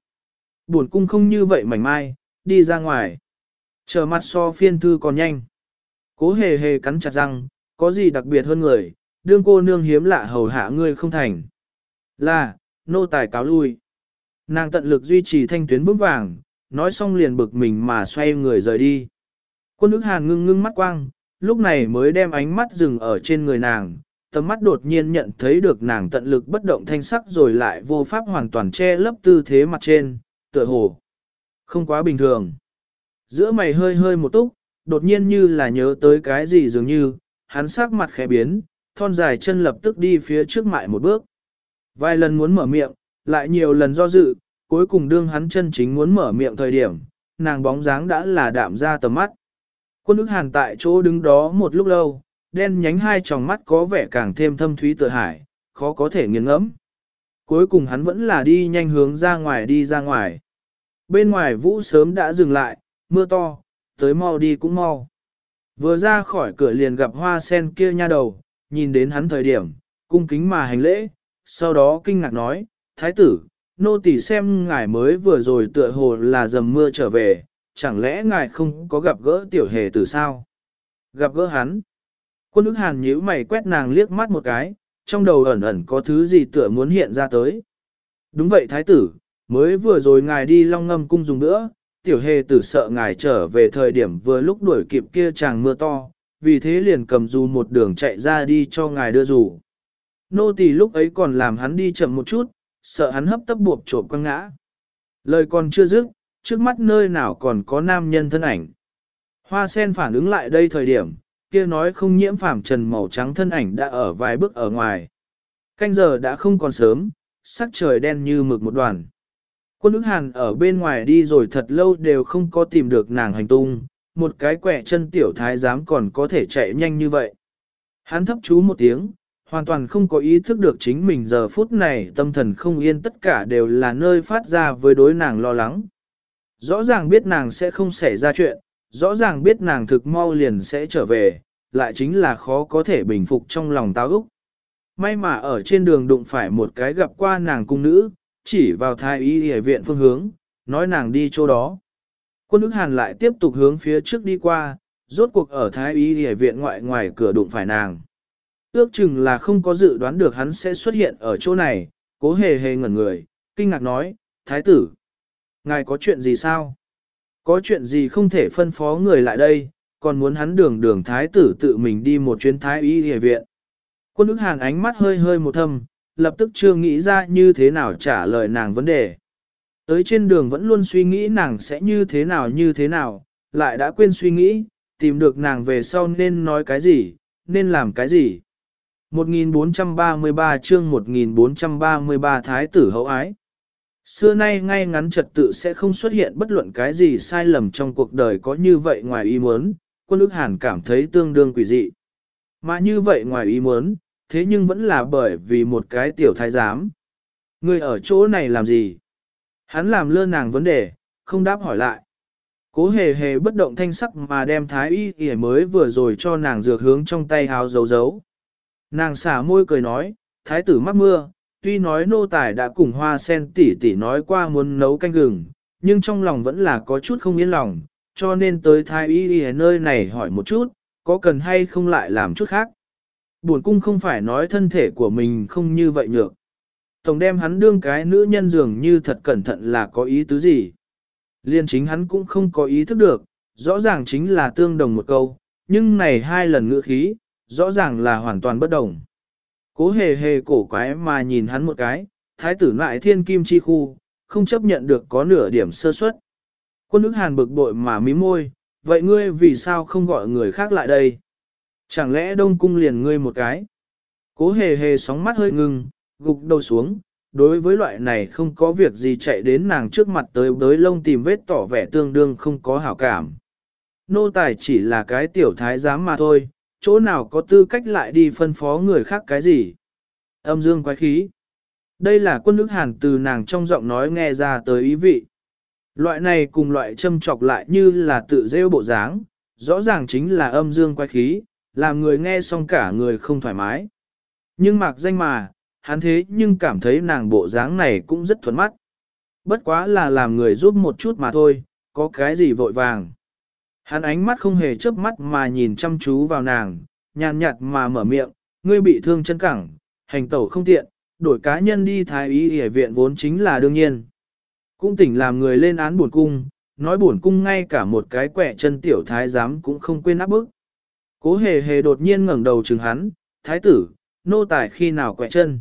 buồn cung không như vậy mảnh mai, đi ra ngoài. Chờ mặt so phiên thư còn nhanh. Cố hề hề cắn chặt răng, có gì đặc biệt hơn người, đương cô nương hiếm lạ hầu hạ ngươi không thành. Là, nô tài cáo lui. Nàng tận lực duy trì thanh tuyến vững vàng, nói xong liền bực mình mà xoay người rời đi. Quân ức hàn ngưng ngưng mắt quang, lúc này mới đem ánh mắt dừng ở trên người nàng, tầm mắt đột nhiên nhận thấy được nàng tận lực bất động thanh sắc rồi lại vô pháp hoàn toàn che lấp tư thế mặt trên, tựa hồ. Không quá bình thường. Giữa mày hơi hơi một túc, đột nhiên như là nhớ tới cái gì dường như, hắn sắc mặt khẽ biến, thon dài chân lập tức đi phía trước mại một bước. Vài lần muốn mở miệng, lại nhiều lần do dự, cuối cùng đương hắn chân chính muốn mở miệng thời điểm, nàng bóng dáng đã là đạm ra tầm mắt. Quân ức hàn tại chỗ đứng đó một lúc lâu, đen nhánh hai tròng mắt có vẻ càng thêm thâm thúy tự hải, khó có thể nghiền ngẫm. Cuối cùng hắn vẫn là đi nhanh hướng ra ngoài đi ra ngoài. Bên ngoài vũ sớm đã dừng lại, mưa to, tới mau đi cũng mau. Vừa ra khỏi cửa liền gặp hoa sen kia nha đầu, nhìn đến hắn thời điểm, cung kính mà hành lễ, sau đó kinh ngạc nói, thái tử, nô tỳ xem ngài mới vừa rồi tựa hồ là dầm mưa trở về, chẳng lẽ ngài không có gặp gỡ tiểu hề tử sao? Gặp gỡ hắn. Quân ức hàn nhíu mày quét nàng liếc mắt một cái, trong đầu ẩn ẩn có thứ gì tựa muốn hiện ra tới. Đúng vậy thái tử, mới vừa rồi ngài đi long ngâm cung dùng nữa, tiểu hề tử sợ ngài trở về thời điểm vừa lúc đuổi kịp kia chàng mưa to, vì thế liền cầm dù một đường chạy ra đi cho ngài đưa dù. Nô tỳ lúc ấy còn làm hắn đi chậm một chút, sợ hắn hấp tấp buộc trộm quăng ngã. Lời còn chưa dứt, trước mắt nơi nào còn có nam nhân thân ảnh. Hoa sen phản ứng lại đây thời điểm, kia nói không nhiễm phàm trần màu trắng thân ảnh đã ở vài bước ở ngoài. Canh giờ đã không còn sớm, sắc trời đen như mực một đoàn. Quân ức hàn ở bên ngoài đi rồi thật lâu đều không có tìm được nàng hành tung, một cái quẻ chân tiểu thái giám còn có thể chạy nhanh như vậy. Hắn thấp chú một tiếng, hoàn toàn không có ý thức được chính mình giờ phút này tâm thần không yên tất cả đều là nơi phát ra với đối nàng lo lắng. Rõ ràng biết nàng sẽ không xảy ra chuyện, rõ ràng biết nàng thực mau liền sẽ trở về, lại chính là khó có thể bình phục trong lòng táo úc. May mà ở trên đường đụng phải một cái gặp qua nàng cung nữ, chỉ vào thái y y viện phương hướng, nói nàng đi chỗ đó. Quân ức hàn lại tiếp tục hướng phía trước đi qua, rốt cuộc ở thái y y viện ngoại ngoài cửa đụng phải nàng. Ước chừng là không có dự đoán được hắn sẽ xuất hiện ở chỗ này, cố hề hề ngẩn người, kinh ngạc nói, thái tử, ngài có chuyện gì sao? Có chuyện gì không thể phân phó người lại đây, còn muốn hắn đường đường thái tử tự mình đi một chuyến thái y y viện. Quân ức hàn ánh mắt hơi hơi một thâm, lập tức chưa nghĩ ra như thế nào trả lời nàng vấn đề. Tới trên đường vẫn luôn suy nghĩ nàng sẽ như thế nào như thế nào, lại đã quên suy nghĩ, tìm được nàng về sau nên nói cái gì, nên làm cái gì. 1433 chương 1433 Thái tử hậu ái Xưa nay ngay ngắn trật tự sẽ không xuất hiện bất luận cái gì sai lầm trong cuộc đời có như vậy ngoài ý muốn, quân ức hàn cảm thấy tương đương quỷ dị. Mà như vậy ngoài ý muốn, thế nhưng vẫn là bởi vì một cái tiểu thái giám. Người ở chỗ này làm gì? Hắn làm lơ nàng vấn đề, không đáp hỏi lại. Cố hề hề bất động thanh sắc mà đem thái y y mới vừa rồi cho nàng dược hướng trong tay háo giấu giấu. Nàng xả môi cười nói, thái tử mắc mưa, tuy nói nô tài đã cùng hoa sen tỷ tỷ nói qua muốn nấu canh gừng, nhưng trong lòng vẫn là có chút không yên lòng, cho nên tới thái y ở nơi này hỏi một chút, có cần hay không lại làm chút khác. Buồn cung không phải nói thân thể của mình không như vậy nhược. Tổng đem hắn đương cái nữ nhân dường như thật cẩn thận là có ý tứ gì. Liên chính hắn cũng không có ý thức được, rõ ràng chính là tương đồng một câu, nhưng này hai lần ngữ khí, rõ ràng là hoàn toàn bất đồng. Cố hề hề cổ quái mà nhìn hắn một cái, thái tử lại thiên kim chi khu, không chấp nhận được có nửa điểm sơ suất. Quân ức hàn bực bội mà mí môi, vậy ngươi vì sao không gọi người khác lại đây? Chẳng lẽ đông cung liền ngươi một cái? Cố hề hề sóng mắt hơi ngừng, gục đầu xuống, đối với loại này không có việc gì chạy đến nàng trước mặt tới đới lông tìm vết tỏ vẻ tương đương không có hảo cảm. Nô tài chỉ là cái tiểu thái giám mà thôi, chỗ nào có tư cách lại đi phân phó người khác cái gì. Âm dương quái khí. Đây là quân nước hàn từ nàng trong giọng nói nghe ra tới ý vị. Loại này cùng loại châm chọc lại như là tự rêu bộ dáng, rõ ràng chính là âm dương quái khí, làm người nghe xong cả người không thoải mái. Nhưng mặc danh mà, hắn thế nhưng cảm thấy nàng bộ dáng này cũng rất thuận mắt. Bất quá là làm người giúp một chút mà thôi, có cái gì vội vàng. Hắn ánh mắt không hề chớp mắt mà nhìn chăm chú vào nàng, nhàn nhạt mà mở miệng, ngươi bị thương chân cẳng, hành tẩu không tiện, đổi cá nhân đi thái y y viện vốn chính là đương nhiên. Cũng tỉnh làm người lên án buồn cung, nói buồn cung ngay cả một cái quẻ chân tiểu thái giám cũng không quên áp bức. Cố hề hề đột nhiên ngẩng đầu chừng hắn, thái tử, nô tài khi nào quẹ chân.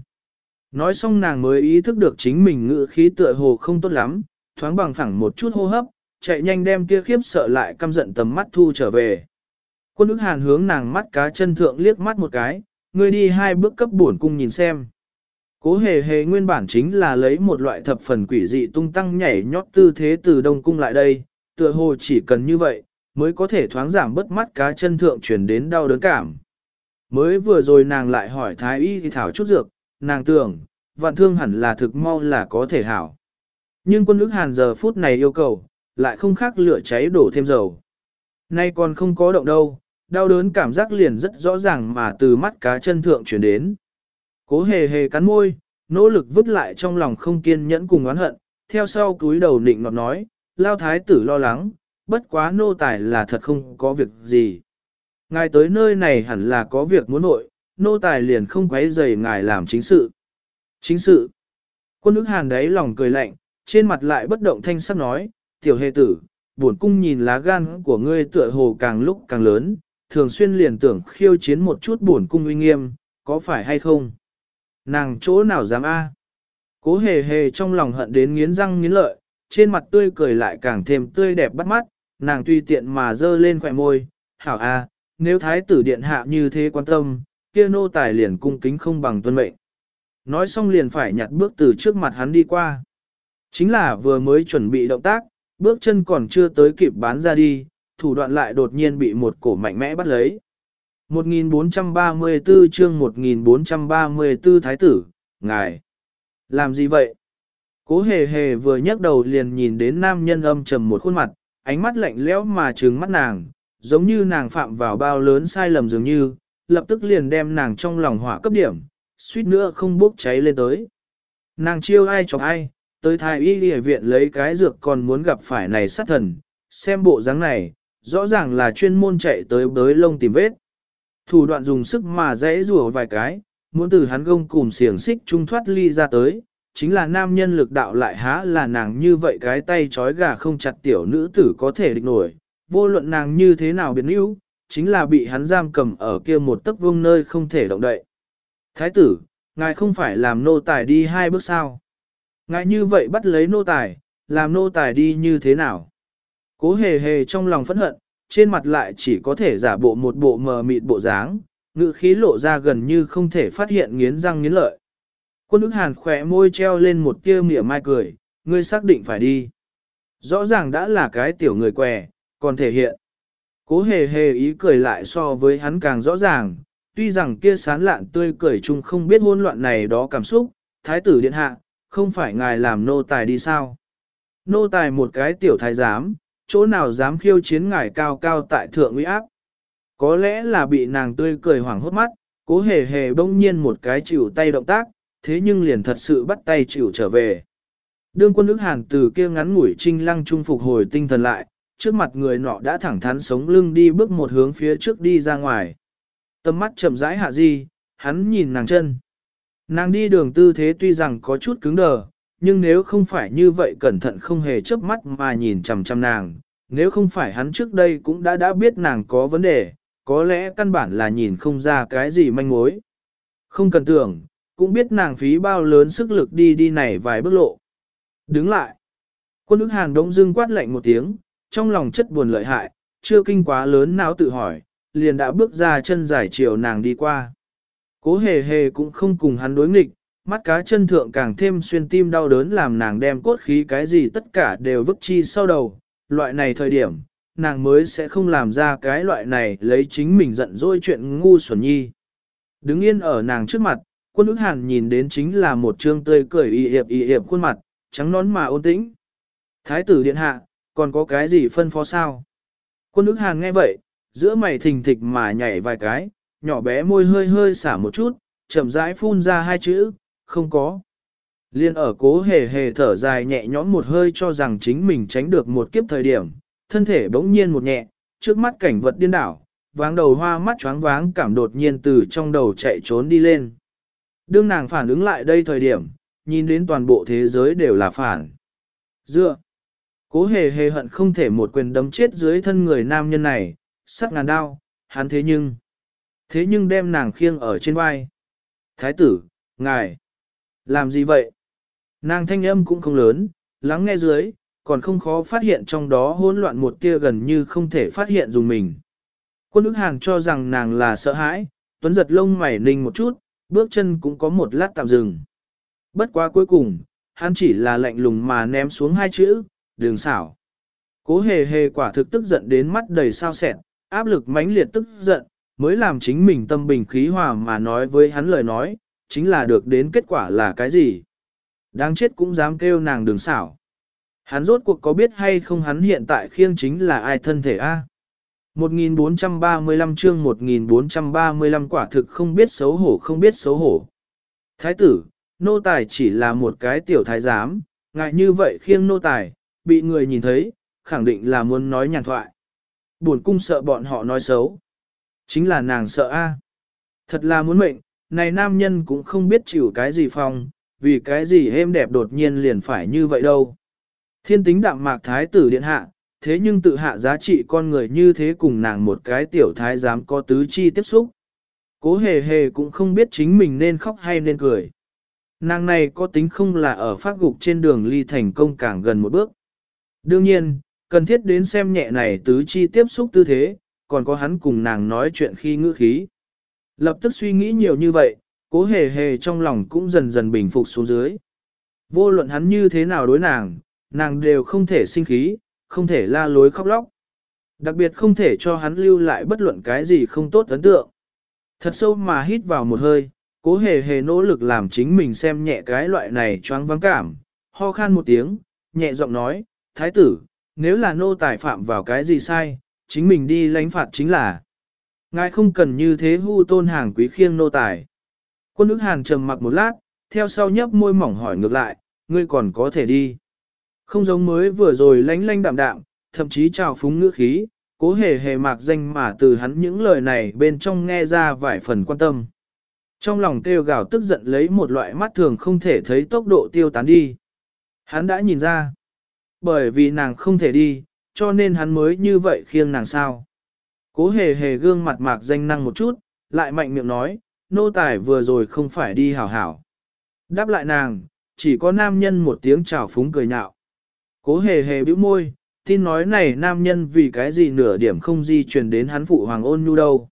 Nói xong nàng mới ý thức được chính mình ngự khí tựa hồ không tốt lắm, thoáng bằng phẳng một chút hô hấp, chạy nhanh đem kia khiếp sợ lại căm giận tầm mắt thu trở về. Quân ức hàn hướng nàng mắt cá chân thượng liếc mắt một cái, người đi hai bước cấp bổn cung nhìn xem. Cố hề hề nguyên bản chính là lấy một loại thập phần quỷ dị tung tăng nhảy nhót tư thế từ đông cung lại đây, tựa hồ chỉ cần như vậy, mới có thể thoáng giảm bớt mắt cá chân thượng chuyển đến đau đớn cảm. Mới vừa rồi nàng lại hỏi thái y thì thảo chút dược, nàng tưởng, vạn thương hẳn là thực mau là có thể hảo. Nhưng quân ức hàn giờ phút này yêu cầu, lại không khác lửa cháy đổ thêm dầu. Nay còn không có động đâu, đau đớn cảm giác liền rất rõ ràng mà từ mắt cá chân thượng chuyển đến. Cố hề hề cắn môi, nỗ lực vứt lại trong lòng không kiên nhẫn cùng oán hận, theo sau túi đầu định ngọt nói, lao thái tử lo lắng, bất quá nô tài là thật không có việc gì. Ngài tới nơi này hẳn là có việc muốn nội, nô tài liền không quấy rầy ngài làm chính sự. Chính sự. Quân ức hàn đấy lòng cười lạnh, trên mặt lại bất động thanh sắc nói, tiểu hề tử, buồn cung nhìn lá gan của ngươi tựa hồ càng lúc càng lớn, thường xuyên liền tưởng khiêu chiến một chút buồn cung uy nghiêm, có phải hay không? Nàng chỗ nào dám a? Cố hề hề trong lòng hận đến nghiến răng nghiến lợi, trên mặt tươi cười lại càng thêm tươi đẹp bắt mắt, nàng tùy tiện mà dơ lên khỏe môi, hảo a, nếu thái tử điện hạ như thế quan tâm, kia nô tài liền cung kính không bằng tuân mệnh. Nói xong liền phải nhặt bước từ trước mặt hắn đi qua. Chính là vừa mới chuẩn bị động tác, bước chân còn chưa tới kịp bán ra đi, thủ đoạn lại đột nhiên bị một cổ mạnh mẽ bắt lấy. 1434 chương 1434 Thái tử, ngài. Làm gì vậy? Cố hề hề vừa nhấc đầu liền nhìn đến nam nhân âm trầm một khuôn mặt, ánh mắt lạnh lẽo mà trừng mắt nàng, giống như nàng phạm vào bao lớn sai lầm dường như, lập tức liền đem nàng trong lòng hỏa cấp điểm, suýt nữa không bốc cháy lên tới. Nàng chiêu ai chọc ai, tới thái y y viện lấy cái dược còn muốn gặp phải này sát thần, xem bộ dáng này, rõ ràng là chuyên môn chạy tới bới lông tìm vết. Thủ đoạn dùng sức mà dễ rùa vài cái, muốn từ hắn gông cùng xiềng xích trung thoát ly ra tới, chính là nam nhân lực đạo lại há là nàng như vậy cái tay trói gà không chặt tiểu nữ tử có thể địch nổi, vô luận nàng như thế nào biến yếu, chính là bị hắn giam cầm ở kia một tấc vương nơi không thể động đậy. Thái tử, ngài không phải làm nô tài đi hai bước sao? Ngài như vậy bắt lấy nô tài, làm nô tài đi như thế nào? Cố hề hề trong lòng phẫn hận, trên mặt lại chỉ có thể giả bộ một bộ mờ mịt bộ dáng, ngữ khí lộ ra gần như không thể phát hiện nghiến răng nghiến lợi. Quân ức hàn khỏe môi treo lên một tia mỉa mai cười, ngươi xác định phải đi. Rõ ràng đã là cái tiểu người què, còn thể hiện. Cố hề hề ý cười lại so với hắn càng rõ ràng, tuy rằng kia sán lạn tươi cười chung không biết hôn loạn này đó cảm xúc, thái tử điện hạ, không phải ngài làm nô tài đi sao. Nô tài một cái tiểu thái giám, chỗ nào dám khiêu chiến ngài cao cao tại thượng uy áp. Có lẽ là bị nàng tươi cười hoảng hốt mắt, cố hề hề bỗng nhiên một cái chịu tay động tác, thế nhưng liền thật sự bắt tay chịu trở về. Đương quân ức hàn từ kia ngắn ngủi trinh lăng trung phục hồi tinh thần lại, trước mặt người nọ đã thẳng thắn sống lưng đi bước một hướng phía trước đi ra ngoài. Tầm mắt chậm rãi hạ di, hắn nhìn nàng chân. Nàng đi đường tư thế tuy rằng có chút cứng đờ, nhưng nếu không phải như vậy cẩn thận không hề chớp mắt mà nhìn chằm chằm nàng, nếu không phải hắn trước đây cũng đã đã biết nàng có vấn đề, có lẽ căn bản là nhìn không ra cái gì manh mối. Không cần tưởng, cũng biết nàng phí bao lớn sức lực đi đi này vài bước lộ. Đứng lại. Quân ức hàn đống dưng quát lạnh một tiếng, trong lòng chất buồn lợi hại, chưa kinh quá lớn não tự hỏi, liền đã bước ra chân dài chiều nàng đi qua. Cố hề hề cũng không cùng hắn đối nghịch, mắt cá chân thượng càng thêm xuyên tim đau đớn làm nàng đem cốt khí cái gì tất cả đều vứt chi sau đầu, loại này thời điểm, nàng mới sẽ không làm ra cái loại này lấy chính mình giận dỗi chuyện ngu xuẩn nhi. Đứng yên ở nàng trước mặt, quân ức hàn nhìn đến chính là một trương tươi cười y hiệp y hiệp khuôn mặt, trắng nón mà ôn tĩnh. Thái tử điện hạ, còn có cái gì phân phó sao? Quân ức hàn nghe vậy, giữa mày thình thịch mà nhảy vài cái, nhỏ bé môi hơi hơi xả một chút, chậm rãi phun ra hai chữ, không có. Liên ở cố hề hề thở dài nhẹ nhõm một hơi cho rằng chính mình tránh được một kiếp thời điểm, thân thể bỗng nhiên một nhẹ, trước mắt cảnh vật điên đảo, váng đầu hoa mắt choáng váng cảm đột nhiên từ trong đầu chạy trốn đi lên. Đương nàng phản ứng lại đây thời điểm, nhìn đến toàn bộ thế giới đều là phản. Dựa, cố hề hề hận không thể một quyền đấm chết dưới thân người nam nhân này, sắc ngàn đao, hắn thế nhưng, thế nhưng đem nàng khiêng ở trên vai. Thái tử, ngài, làm gì vậy? Nàng thanh âm cũng không lớn, lắng nghe dưới, còn không khó phát hiện trong đó hỗn loạn một tia gần như không thể phát hiện dùng mình. Quân ức hàng cho rằng nàng là sợ hãi, tuấn giật lông mày ninh một chút, bước chân cũng có một lát tạm dừng. Bất quá cuối cùng, hắn chỉ là lạnh lùng mà ném xuống hai chữ, đường xảo. Cố hề hề quả thực tức giận đến mắt đầy sao sẹn, áp lực mãnh liệt tức giận, mới làm chính mình tâm bình khí hòa mà nói với hắn lời nói, chính là được đến kết quả là cái gì. Đáng chết cũng dám kêu nàng đường xảo. Hắn rốt cuộc có biết hay không hắn hiện tại khiêng chính là ai thân thể a? 1435 chương 1435 quả thực không biết xấu hổ không biết xấu hổ. Thái tử, nô tài chỉ là một cái tiểu thái giám, ngại như vậy khiêng nô tài, bị người nhìn thấy, khẳng định là muốn nói nhàn thoại. Buồn cung sợ bọn họ nói xấu. Chính là nàng sợ a. Thật là muốn mệnh, này nam nhân cũng không biết chịu cái gì phong, vì cái gì êm đẹp đột nhiên liền phải như vậy đâu. Thiên tính đạm mạc thái tử điện hạ, thế nhưng tự hạ giá trị con người như thế cùng nàng một cái tiểu thái dám có tứ chi tiếp xúc. Cố hề hề cũng không biết chính mình nên khóc hay nên cười. Nàng này có tính không là ở phát gục trên đường ly thành công càng gần một bước. Đương nhiên, cần thiết đến xem nhẹ này tứ chi tiếp xúc tư thế, còn có hắn cùng nàng nói chuyện khi ngữ khí. Lập tức suy nghĩ nhiều như vậy, cố hề hề trong lòng cũng dần dần bình phục xuống dưới. Vô luận hắn như thế nào đối nàng, nàng đều không thể sinh khí, không thể la lối khóc lóc. Đặc biệt không thể cho hắn lưu lại bất luận cái gì không tốt ấn tượng. Thật sâu mà hít vào một hơi, cố hề hề nỗ lực làm chính mình xem nhẹ cái loại này choáng vắng cảm, ho khan một tiếng, nhẹ giọng nói, thái tử, nếu là nô tài phạm vào cái gì sai, chính mình đi lãnh phạt chính là. Ngài không cần như thế hưu tôn hàng quý khiêng nô tài. Quân ức hàn trầm mặc một lát, theo sau nhấp môi mỏng hỏi ngược lại, ngươi còn có thể đi. Không giống mới vừa rồi lánh lánh đạm đạm, thậm chí trào phúng ngữ khí, cố hề hề mạc danh mà từ hắn những lời này bên trong nghe ra vài phần quan tâm. Trong lòng kêu gào tức giận lấy một loại mắt thường không thể thấy tốc độ tiêu tán đi. Hắn đã nhìn ra. Bởi vì nàng không thể đi, cho nên hắn mới như vậy khiêng nàng sao. Cố hề hề gương mặt mạc danh năng một chút, lại mạnh miệng nói, nô tài vừa rồi không phải đi hảo hảo. Đáp lại nàng, chỉ có nam nhân một tiếng chào phúng cười nhạo. Cố hề hề bĩu môi, tin nói này nam nhân vì cái gì nửa điểm không di truyền đến hắn phụ hoàng ôn nhu đâu.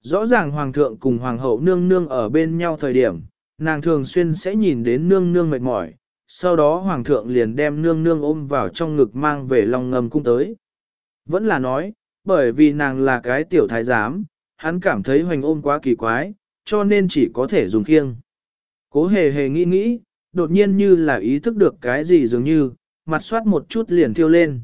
Rõ ràng hoàng thượng cùng hoàng hậu nương nương ở bên nhau thời điểm, nàng thường xuyên sẽ nhìn đến nương nương mệt mỏi, sau đó hoàng thượng liền đem nương nương ôm vào trong ngực mang về lòng ngầm cung tới. Vẫn là nói, bởi vì nàng là cái tiểu thái giám, hắn cảm thấy hoành ôm quá kỳ quái, cho nên chỉ có thể dùng khiêng. Cố hề hề nghĩ nghĩ, đột nhiên như là ý thức được cái gì dường như, mặt soát một chút liền thiêu lên.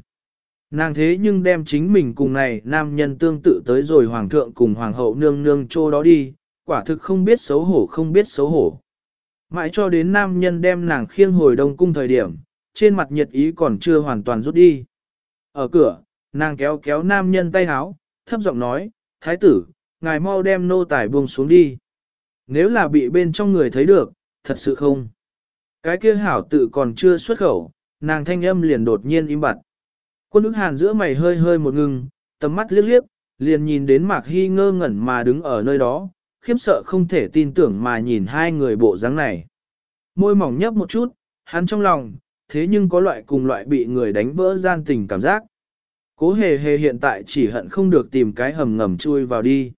Nàng thế nhưng đem chính mình cùng này nam nhân tương tự tới rồi hoàng thượng cùng hoàng hậu nương nương trô đó đi, quả thực không biết xấu hổ không biết xấu hổ. Mãi cho đến nam nhân đem nàng khiêng hồi đông cung thời điểm, trên mặt nhiệt ý còn chưa hoàn toàn rút đi. Ở cửa, nàng kéo kéo nam nhân tay háo, thấp giọng nói, thái tử, ngài mau đem nô tài buông xuống đi. Nếu là bị bên trong người thấy được, thật sự không. Cái kia hảo tự còn chưa xuất khẩu, nàng thanh âm liền đột nhiên im bặt. Quân ức hàn giữa mày hơi hơi một ngừng, tầm mắt liếc liếc, liền nhìn đến Mạc Hy ngơ ngẩn mà đứng ở nơi đó, khiếp sợ không thể tin tưởng mà nhìn hai người bộ dáng này. Môi mỏng nhấp một chút, hắn trong lòng, thế nhưng có loại cùng loại bị người đánh vỡ gian tình cảm giác. Cố hề hề hiện tại chỉ hận không được tìm cái hầm ngầm chui vào đi.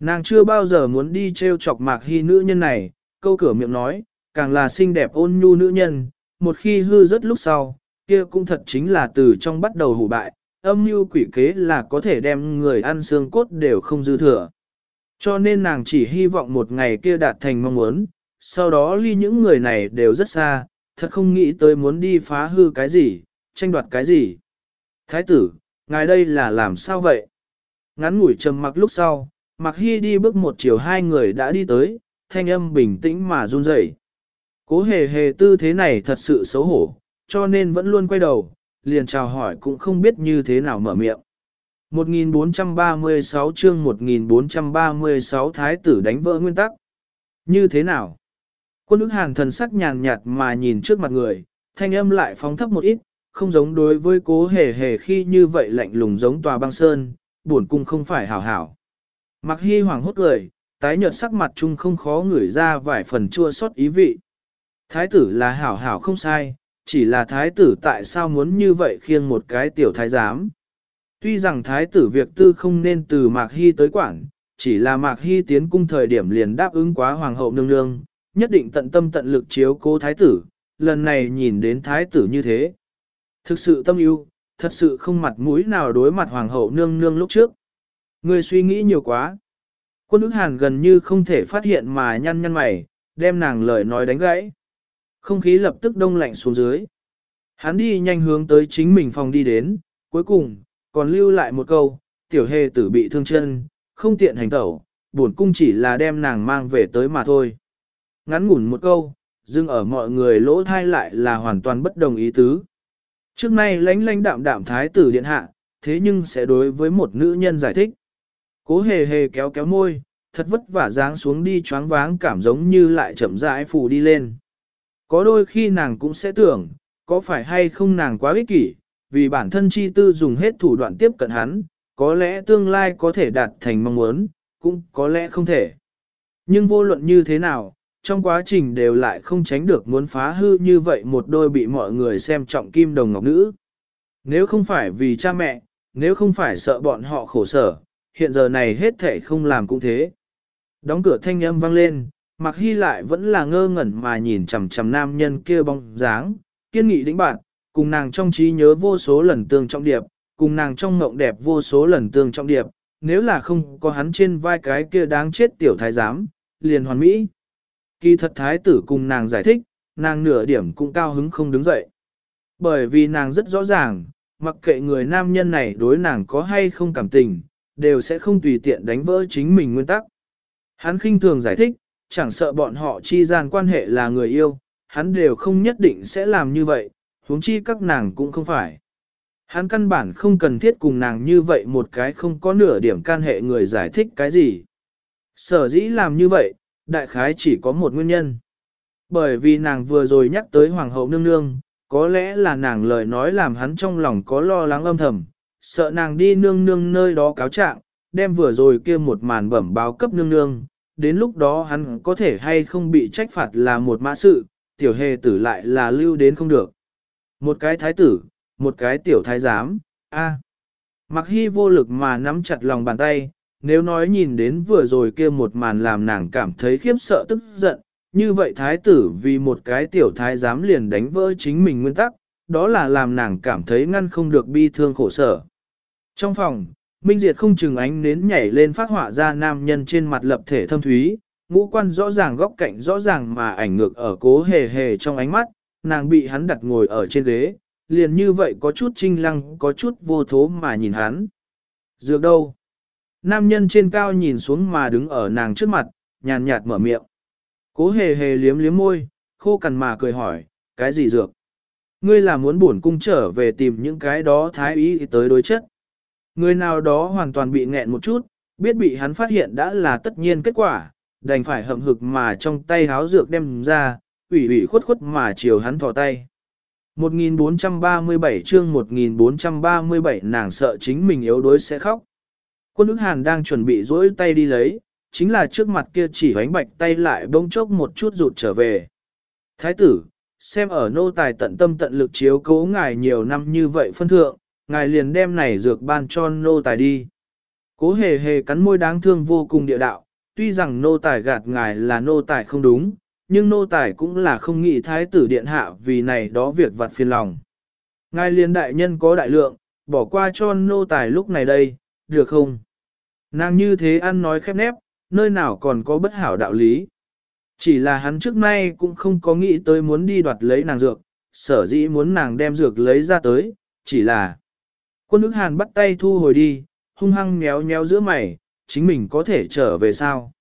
Nàng chưa bao giờ muốn đi treo chọc Mạc Hy nữ nhân này, câu cửa miệng nói, càng là xinh đẹp ôn nhu nữ nhân, một khi hư rất lúc sau, kia cũng thật chính là từ trong bắt đầu hủ bại, âm mưu quỷ kế là có thể đem người ăn xương cốt đều không dư thừa. Cho nên nàng chỉ hy vọng một ngày kia đạt thành mong muốn, sau đó ly những người này đều rất xa, thật không nghĩ tới muốn đi phá hư cái gì, tranh đoạt cái gì. Thái tử, ngài đây là làm sao vậy? Ngắn ngủi trầm mặc lúc sau, mặc hy đi bước một chiều hai người đã đi tới, thanh âm bình tĩnh mà run rẩy. Cố hề hề tư thế này thật sự xấu hổ, cho nên vẫn luôn quay đầu, liền chào hỏi cũng không biết như thế nào mở miệng. 1436 chương 1436 thái tử đánh vỡ nguyên tắc. Như thế nào? Quân ức hàn thần sắc nhàn nhạt mà nhìn trước mặt người, thanh âm lại phóng thấp một ít, không giống đối với cố hề hề khi như vậy lạnh lùng giống tòa băng sơn, buồn cung không phải hảo hảo. Mặc hy hoàng hốt cười, tái nhợt sắc mặt chung không khó ngửi ra vài phần chua xót ý vị. Thái tử là hảo hảo không sai, chỉ là thái tử tại sao muốn như vậy khiêng một cái tiểu thái giám. Tuy rằng thái tử việc tư không nên từ Mạc Hy tới quản, chỉ là Mạc Hy tiến cung thời điểm liền đáp ứng quá hoàng hậu nương nương, nhất định tận tâm tận lực chiếu cố thái tử, lần này nhìn đến thái tử như thế. Thực sự tâm ưu, thật sự không mặt mũi nào đối mặt hoàng hậu nương nương lúc trước. Người suy nghĩ nhiều quá. Quân ức hàn gần như không thể phát hiện mà nhăn nhăn mày, đem nàng lời nói đánh gãy. Không khí lập tức đông lạnh xuống dưới. Hắn đi nhanh hướng tới chính mình phòng đi đến, cuối cùng, còn lưu lại một câu, tiểu hề tử bị thương chân, không tiện hành tẩu, buồn cung chỉ là đem nàng mang về tới mà thôi. Ngắn ngủn một câu, dưng ở mọi người lỗ thai lại là hoàn toàn bất đồng ý tứ. Trước nay lánh lánh đạm đạm thái tử điện hạ, thế nhưng sẽ đối với một nữ nhân giải thích. Cố hề hề kéo kéo môi, thật vất vả dáng xuống đi choáng váng cảm giống như lại chậm rãi phù đi lên. Có đôi khi nàng cũng sẽ tưởng, có phải hay không nàng quá ích kỷ, vì bản thân chi tư dùng hết thủ đoạn tiếp cận hắn, có lẽ tương lai có thể đạt thành mong muốn, cũng có lẽ không thể. Nhưng vô luận như thế nào, trong quá trình đều lại không tránh được muốn phá hư như vậy một đôi bị mọi người xem trọng kim đồng ngọc nữ. Nếu không phải vì cha mẹ, nếu không phải sợ bọn họ khổ sở, hiện giờ này hết thể không làm cũng thế. Đóng cửa thanh âm vang lên, Mạc Hy lại vẫn là ngơ ngẩn mà nhìn chằm chằm nam nhân kia bóng dáng, kiên nghị đĩnh bạn, cùng nàng trong trí nhớ vô số lần tương trọng điệp, cùng nàng trong ngộng đẹp vô số lần tương trọng điệp, nếu là không có hắn trên vai cái kia đáng chết tiểu thái giám, liền hoàn mỹ. Kỳ thật thái tử cùng nàng giải thích, nàng nửa điểm cũng cao hứng không đứng dậy. Bởi vì nàng rất rõ ràng, mặc kệ người nam nhân này đối nàng có hay không cảm tình, đều sẽ không tùy tiện đánh vỡ chính mình nguyên tắc. Hắn khinh thường giải thích, chẳng sợ bọn họ chi gian quan hệ là người yêu, hắn đều không nhất định sẽ làm như vậy, huống chi các nàng cũng không phải. Hắn căn bản không cần thiết cùng nàng như vậy một cái không có nửa điểm can hệ người giải thích cái gì. Sở dĩ làm như vậy, đại khái chỉ có một nguyên nhân. Bởi vì nàng vừa rồi nhắc tới hoàng hậu nương nương, có lẽ là nàng lời nói làm hắn trong lòng có lo lắng âm thầm, sợ nàng đi nương nương nơi đó cáo trạng, đem vừa rồi kia một màn bẩm báo cấp nương nương, đến lúc đó hắn có thể hay không bị trách phạt là một mã sự, tiểu hề tử lại là lưu đến không được. Một cái thái tử, một cái tiểu thái giám, a. Mặc hy vô lực mà nắm chặt lòng bàn tay, nếu nói nhìn đến vừa rồi kia một màn làm nàng cảm thấy khiếp sợ tức giận, như vậy thái tử vì một cái tiểu thái dám liền đánh vỡ chính mình nguyên tắc, đó là làm nàng cảm thấy ngăn không được bi thương khổ sở. Trong phòng, Minh Diệt không chừng ánh nến nhảy lên phát họa ra nam nhân trên mặt lập thể thâm thúy, ngũ quan rõ ràng góc cạnh rõ ràng mà ảnh ngược ở cố hề hề trong ánh mắt, nàng bị hắn đặt ngồi ở trên ghế, liền như vậy có chút trinh lăng, có chút vô thố mà nhìn hắn. Dược đâu? Nam nhân trên cao nhìn xuống mà đứng ở nàng trước mặt, nhàn nhạt mở miệng. Cố hề hề liếm liếm môi, khô cằn mà cười hỏi, cái gì dược? Ngươi là muốn buồn cung trở về tìm những cái đó thái ý tới đối chất. Người nào đó hoàn toàn bị nghẹn một chút, biết bị hắn phát hiện đã là tất nhiên kết quả, đành phải hậm hực mà trong tay háo dược đem ra, ủy ủy khuất khuất mà chiều hắn thò tay. 1437 chương 1437 nàng sợ chính mình yếu đuối sẽ khóc. Quân ức hàn đang chuẩn bị duỗi tay đi lấy, chính là trước mặt kia chỉ hoánh bạch tay lại bông chốc một chút rụt trở về. Thái tử, xem ở nô tài tận tâm tận lực chiếu cố ngài nhiều năm như vậy phân thượng, ngài liền đem này dược ban cho nô tài đi. Cố hề hề cắn môi đáng thương vô cùng địa đạo, tuy rằng nô tài gạt ngài là nô tài không đúng, nhưng nô tài cũng là không nghĩ thái tử điện hạ vì này đó việc vặt phiền lòng. Ngài liền đại nhân có đại lượng, bỏ qua cho nô tài lúc này đây, được không? Nàng như thế ăn nói khép nép, nơi nào còn có bất hảo đạo lý. Chỉ là hắn trước nay cũng không có nghĩ tới muốn đi đoạt lấy nàng dược, sở dĩ muốn nàng đem dược lấy ra tới, chỉ là quân ức hàn bắt tay thu hồi đi, hung hăng méo méo giữa mày, chính mình có thể trở về sao.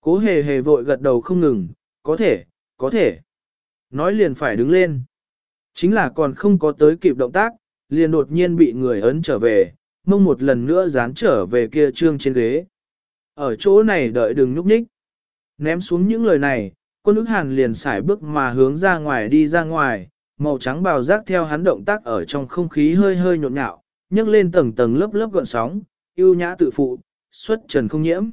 Cố hề hề vội gật đầu không ngừng, có thể, có thể. Nói liền phải đứng lên. Chính là còn không có tới kịp động tác, liền đột nhiên bị người ấn trở về, mông một lần nữa dán trở về kia trương trên ghế. Ở chỗ này đợi đừng nhúc nhích. Ném xuống những lời này, quân ức hàn liền xài bước mà hướng ra ngoài đi ra ngoài, màu trắng bào giác theo hắn động tác ở trong không khí hơi hơi nhộn nhạo, nhấc lên tầng tầng lớp lớp gọn sóng, yêu nhã tự phụ, xuất trần không nhiễm.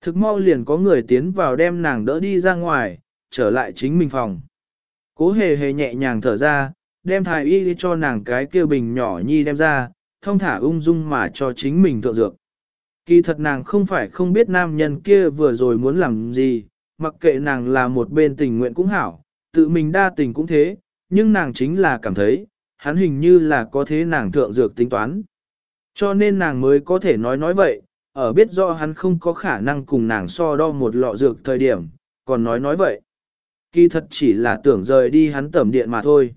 Thực mau liền có người tiến vào đem nàng đỡ đi ra ngoài, trở lại chính mình phòng. Cố hề hề nhẹ nhàng thở ra, đem thái y đi cho nàng cái kia bình nhỏ nhi đem ra, thong thả ung dung mà cho chính mình thượng dược. Kỳ thật nàng không phải không biết nam nhân kia vừa rồi muốn làm gì, mặc kệ nàng là một bên tình nguyện cũng hảo, tự mình đa tình cũng thế, nhưng nàng chính là cảm thấy, hắn hình như là có thế nàng thượng dược tính toán. Cho nên nàng mới có thể nói nói vậy, ở biết do hắn không có khả năng cùng nàng so đo một lọ dược thời điểm, còn nói nói vậy. Kỳ thật chỉ là tưởng rời đi hắn tẩm điện mà thôi.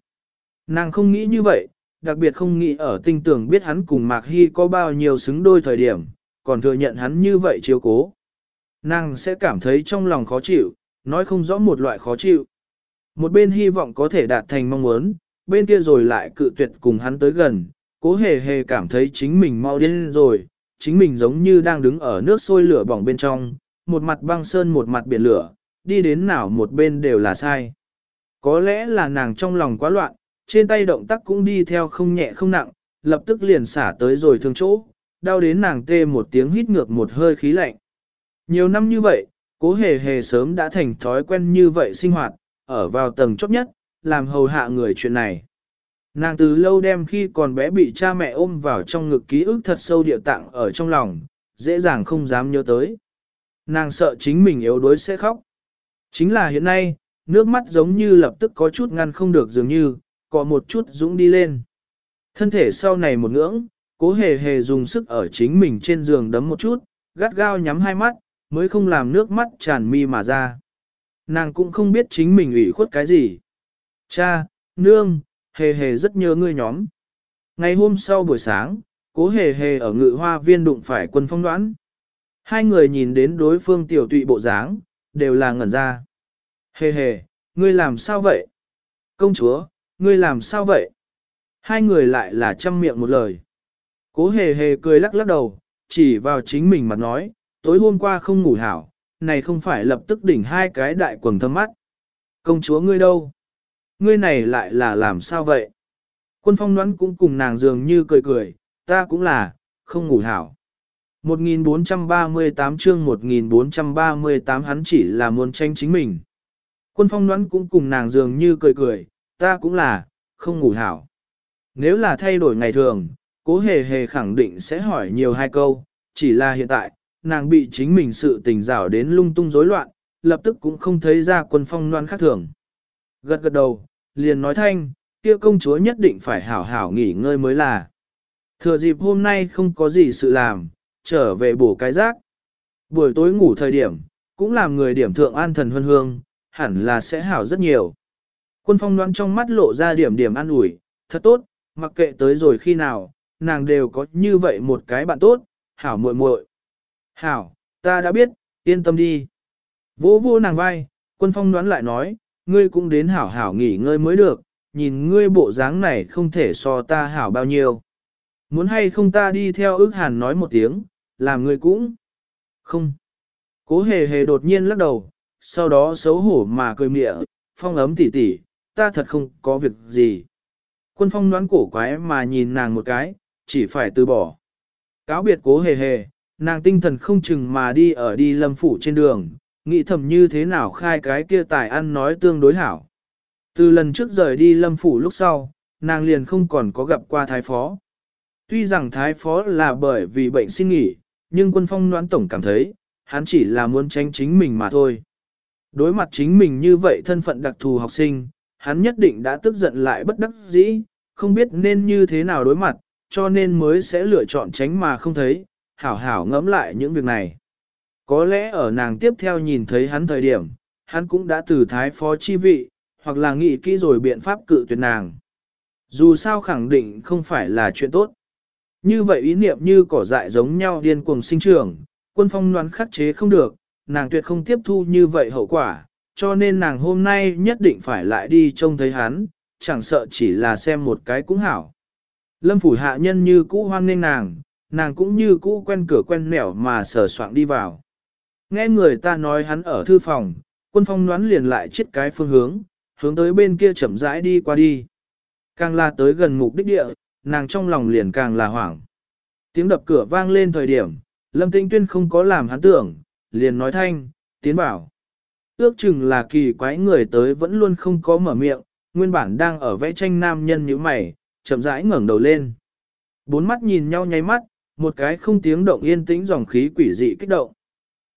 Nàng không nghĩ như vậy, đặc biệt không nghĩ ở tinh tưởng biết hắn cùng Mạc Hy có bao nhiêu xứng đôi thời điểm, còn thừa nhận hắn như vậy chiếu cố. Nàng sẽ cảm thấy trong lòng khó chịu, nói không rõ một loại khó chịu. Một bên hy vọng có thể đạt thành mong muốn, bên kia rồi lại cự tuyệt cùng hắn tới gần, cố hề hề cảm thấy chính mình mau điên rồi, chính mình giống như đang đứng ở nước sôi lửa bỏng bên trong, một mặt băng sơn một mặt biển lửa, đi đến nào một bên đều là sai. Có lẽ là nàng trong lòng quá loạn, trên tay động tác cũng đi theo không nhẹ không nặng, lập tức liền xả tới rồi thương chỗ, đau đến nàng tê một tiếng hít ngược một hơi khí lạnh. Nhiều năm như vậy, cố hề hề sớm đã thành thói quen như vậy sinh hoạt, ở vào tầng chót nhất, làm hầu hạ người chuyện này. Nàng từ lâu đem khi còn bé bị cha mẹ ôm vào trong ngực ký ức thật sâu địa tạng ở trong lòng, dễ dàng không dám nhớ tới. Nàng sợ chính mình yếu đuối sẽ khóc. Chính là hiện nay, nước mắt giống như lập tức có chút ngăn không được dường như, có một chút dũng đi lên. Thân thể sau này một ngưỡng, Cố hề hề dùng sức ở chính mình trên giường đấm một chút, gắt gao nhắm hai mắt, mới không làm nước mắt tràn mi mà ra. Nàng cũng không biết chính mình ủy khuất cái gì. Cha, nương, hề hề rất nhớ ngươi nhóm. Ngày hôm sau buổi sáng, cố hề hề ở ngự hoa viên đụng phải quân phong đoán. Hai người nhìn đến đối phương tiểu tụy bộ dáng, đều là ngẩn ra. Hề hề, ngươi làm sao vậy? Công chúa, ngươi làm sao vậy? Hai người lại là chăm miệng một lời. Cố hề hề cười lắc lắc đầu, chỉ vào chính mình mà nói, tối hôm qua không ngủ hảo, này không phải lập tức đỉnh hai cái đại quần thâm mắt. Công chúa ngươi đâu? Ngươi này lại là làm sao vậy? Quân phong đoán cũng cùng nàng dường như cười cười, ta cũng là, không ngủ hảo. 1438 chương 1438 hắn chỉ là muốn tranh chính mình. Quân phong đoán cũng cùng nàng dường như cười cười, ta cũng là, không ngủ hảo. Nếu là thay đổi ngày thường, cố hề hề khẳng định sẽ hỏi nhiều hai câu, chỉ là hiện tại, nàng bị chính mình sự tình rảo đến lung tung rối loạn, lập tức cũng không thấy ra quân phong loan khác thường. Gật gật đầu, liền nói thanh, kia công chúa nhất định phải hảo hảo nghỉ ngơi mới là. Thừa dịp hôm nay không có gì sự làm, trở về bổ cái rác. Buổi tối ngủ thời điểm, cũng làm người điểm thượng an thần huân hương, hẳn là sẽ hảo rất nhiều. Quân phong đoán trong mắt lộ ra điểm điểm an ủi, thật tốt, mặc kệ tới rồi khi nào, nàng đều có như vậy một cái bạn tốt, hảo muội muội. Hảo, ta đã biết, yên tâm đi. Vỗ vô nàng vai, quân phong đoán lại nói, ngươi cũng đến hảo hảo nghỉ ngơi mới được, nhìn ngươi bộ dáng này không thể so ta hảo bao nhiêu. Muốn hay không ta đi theo ước hàn nói một tiếng, làm ngươi cũng không. Cố hề hề đột nhiên lắc đầu, sau đó xấu hổ mà cười mịa, phong ấm tỉ tỉ, ta thật không có việc gì. Quân phong đoán cổ quái mà nhìn nàng một cái, chỉ phải từ bỏ. Cáo biệt cố hề hề, nàng tinh thần không chừng mà đi ở đi lâm phủ trên đường, nghĩ thầm như thế nào khai cái kia tài ăn nói tương đối hảo. Từ lần trước rời đi lâm phủ lúc sau, nàng liền không còn có gặp qua thái phó. Tuy rằng thái phó là bởi vì bệnh xin nghỉ, nhưng quân phong noãn tổng cảm thấy, hắn chỉ là muốn tránh chính mình mà thôi. Đối mặt chính mình như vậy thân phận đặc thù học sinh, hắn nhất định đã tức giận lại bất đắc dĩ, không biết nên như thế nào đối mặt, cho nên mới sẽ lựa chọn tránh mà không thấy, hảo hảo ngẫm lại những việc này. Có lẽ ở nàng tiếp theo nhìn thấy hắn thời điểm, hắn cũng đã từ thái phó chi vị, hoặc là nghĩ kỹ rồi biện pháp cự tuyệt nàng. Dù sao khẳng định không phải là chuyện tốt. Như vậy ý niệm như cỏ dại giống nhau điên cuồng sinh trưởng, quân phong đoán khắc chế không được, nàng tuyệt không tiếp thu như vậy hậu quả, cho nên nàng hôm nay nhất định phải lại đi trông thấy hắn, chẳng sợ chỉ là xem một cái cũng hảo. Lâm phủ hạ nhân như cũ hoan nghênh nàng, nàng cũng như cũ quen cửa quen nẻo mà sờ soạng đi vào. Nghe người ta nói hắn ở thư phòng, quân phong đoán liền lại chết cái phương hướng, hướng tới bên kia chậm rãi đi qua đi. Càng là tới gần mục đích địa, nàng trong lòng liền càng là hoảng. Tiếng đập cửa vang lên thời điểm, Lâm Tĩnh Tuyên không có làm hắn tưởng, liền nói thanh, tiến bảo. Ước chừng là kỳ quái người tới vẫn luôn không có mở miệng, nguyên bản đang ở vẽ tranh nam nhân như mày, chậm rãi ngẩng đầu lên. Bốn mắt nhìn nhau nháy mắt, một cái không tiếng động yên tĩnh dòng khí quỷ dị kích động.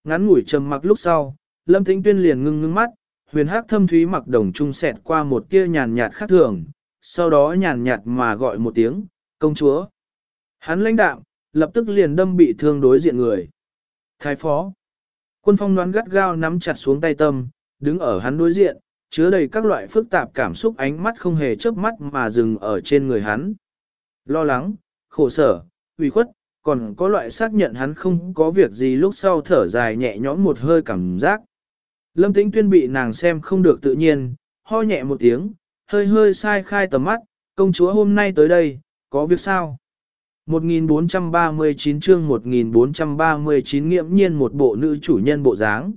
Ngắn ngủi trầm mặc lúc sau, Lâm Tĩnh Tuyên liền ngưng ngưng mắt, huyền hắc thâm thúy mặc đồng trung xẹt qua một tia nhàn nhạt khác thường, sau đó nhàn nhạt mà gọi một tiếng, công chúa. Hắn lãnh đạm, lập tức liền đâm bị thương đối diện người. Thái phó. Quân phong đoán gắt gao nắm chặt xuống tay tâm, đứng ở hắn đối diện, chứa đầy các loại phức tạp cảm xúc ánh mắt không hề chớp mắt mà dừng ở trên người hắn. Lo lắng, khổ sở, ủy khuất, còn có loại xác nhận hắn không có việc gì lúc sau thở dài nhẹ nhõm một hơi cảm giác. Lâm Tĩnh Tuyên bị nàng xem không được tự nhiên, ho nhẹ một tiếng, hơi hơi sai khai tầm mắt, công chúa hôm nay tới đây, có việc sao? 1439 chương 1439 nghiễm nhiên một bộ nữ chủ nhân bộ dáng.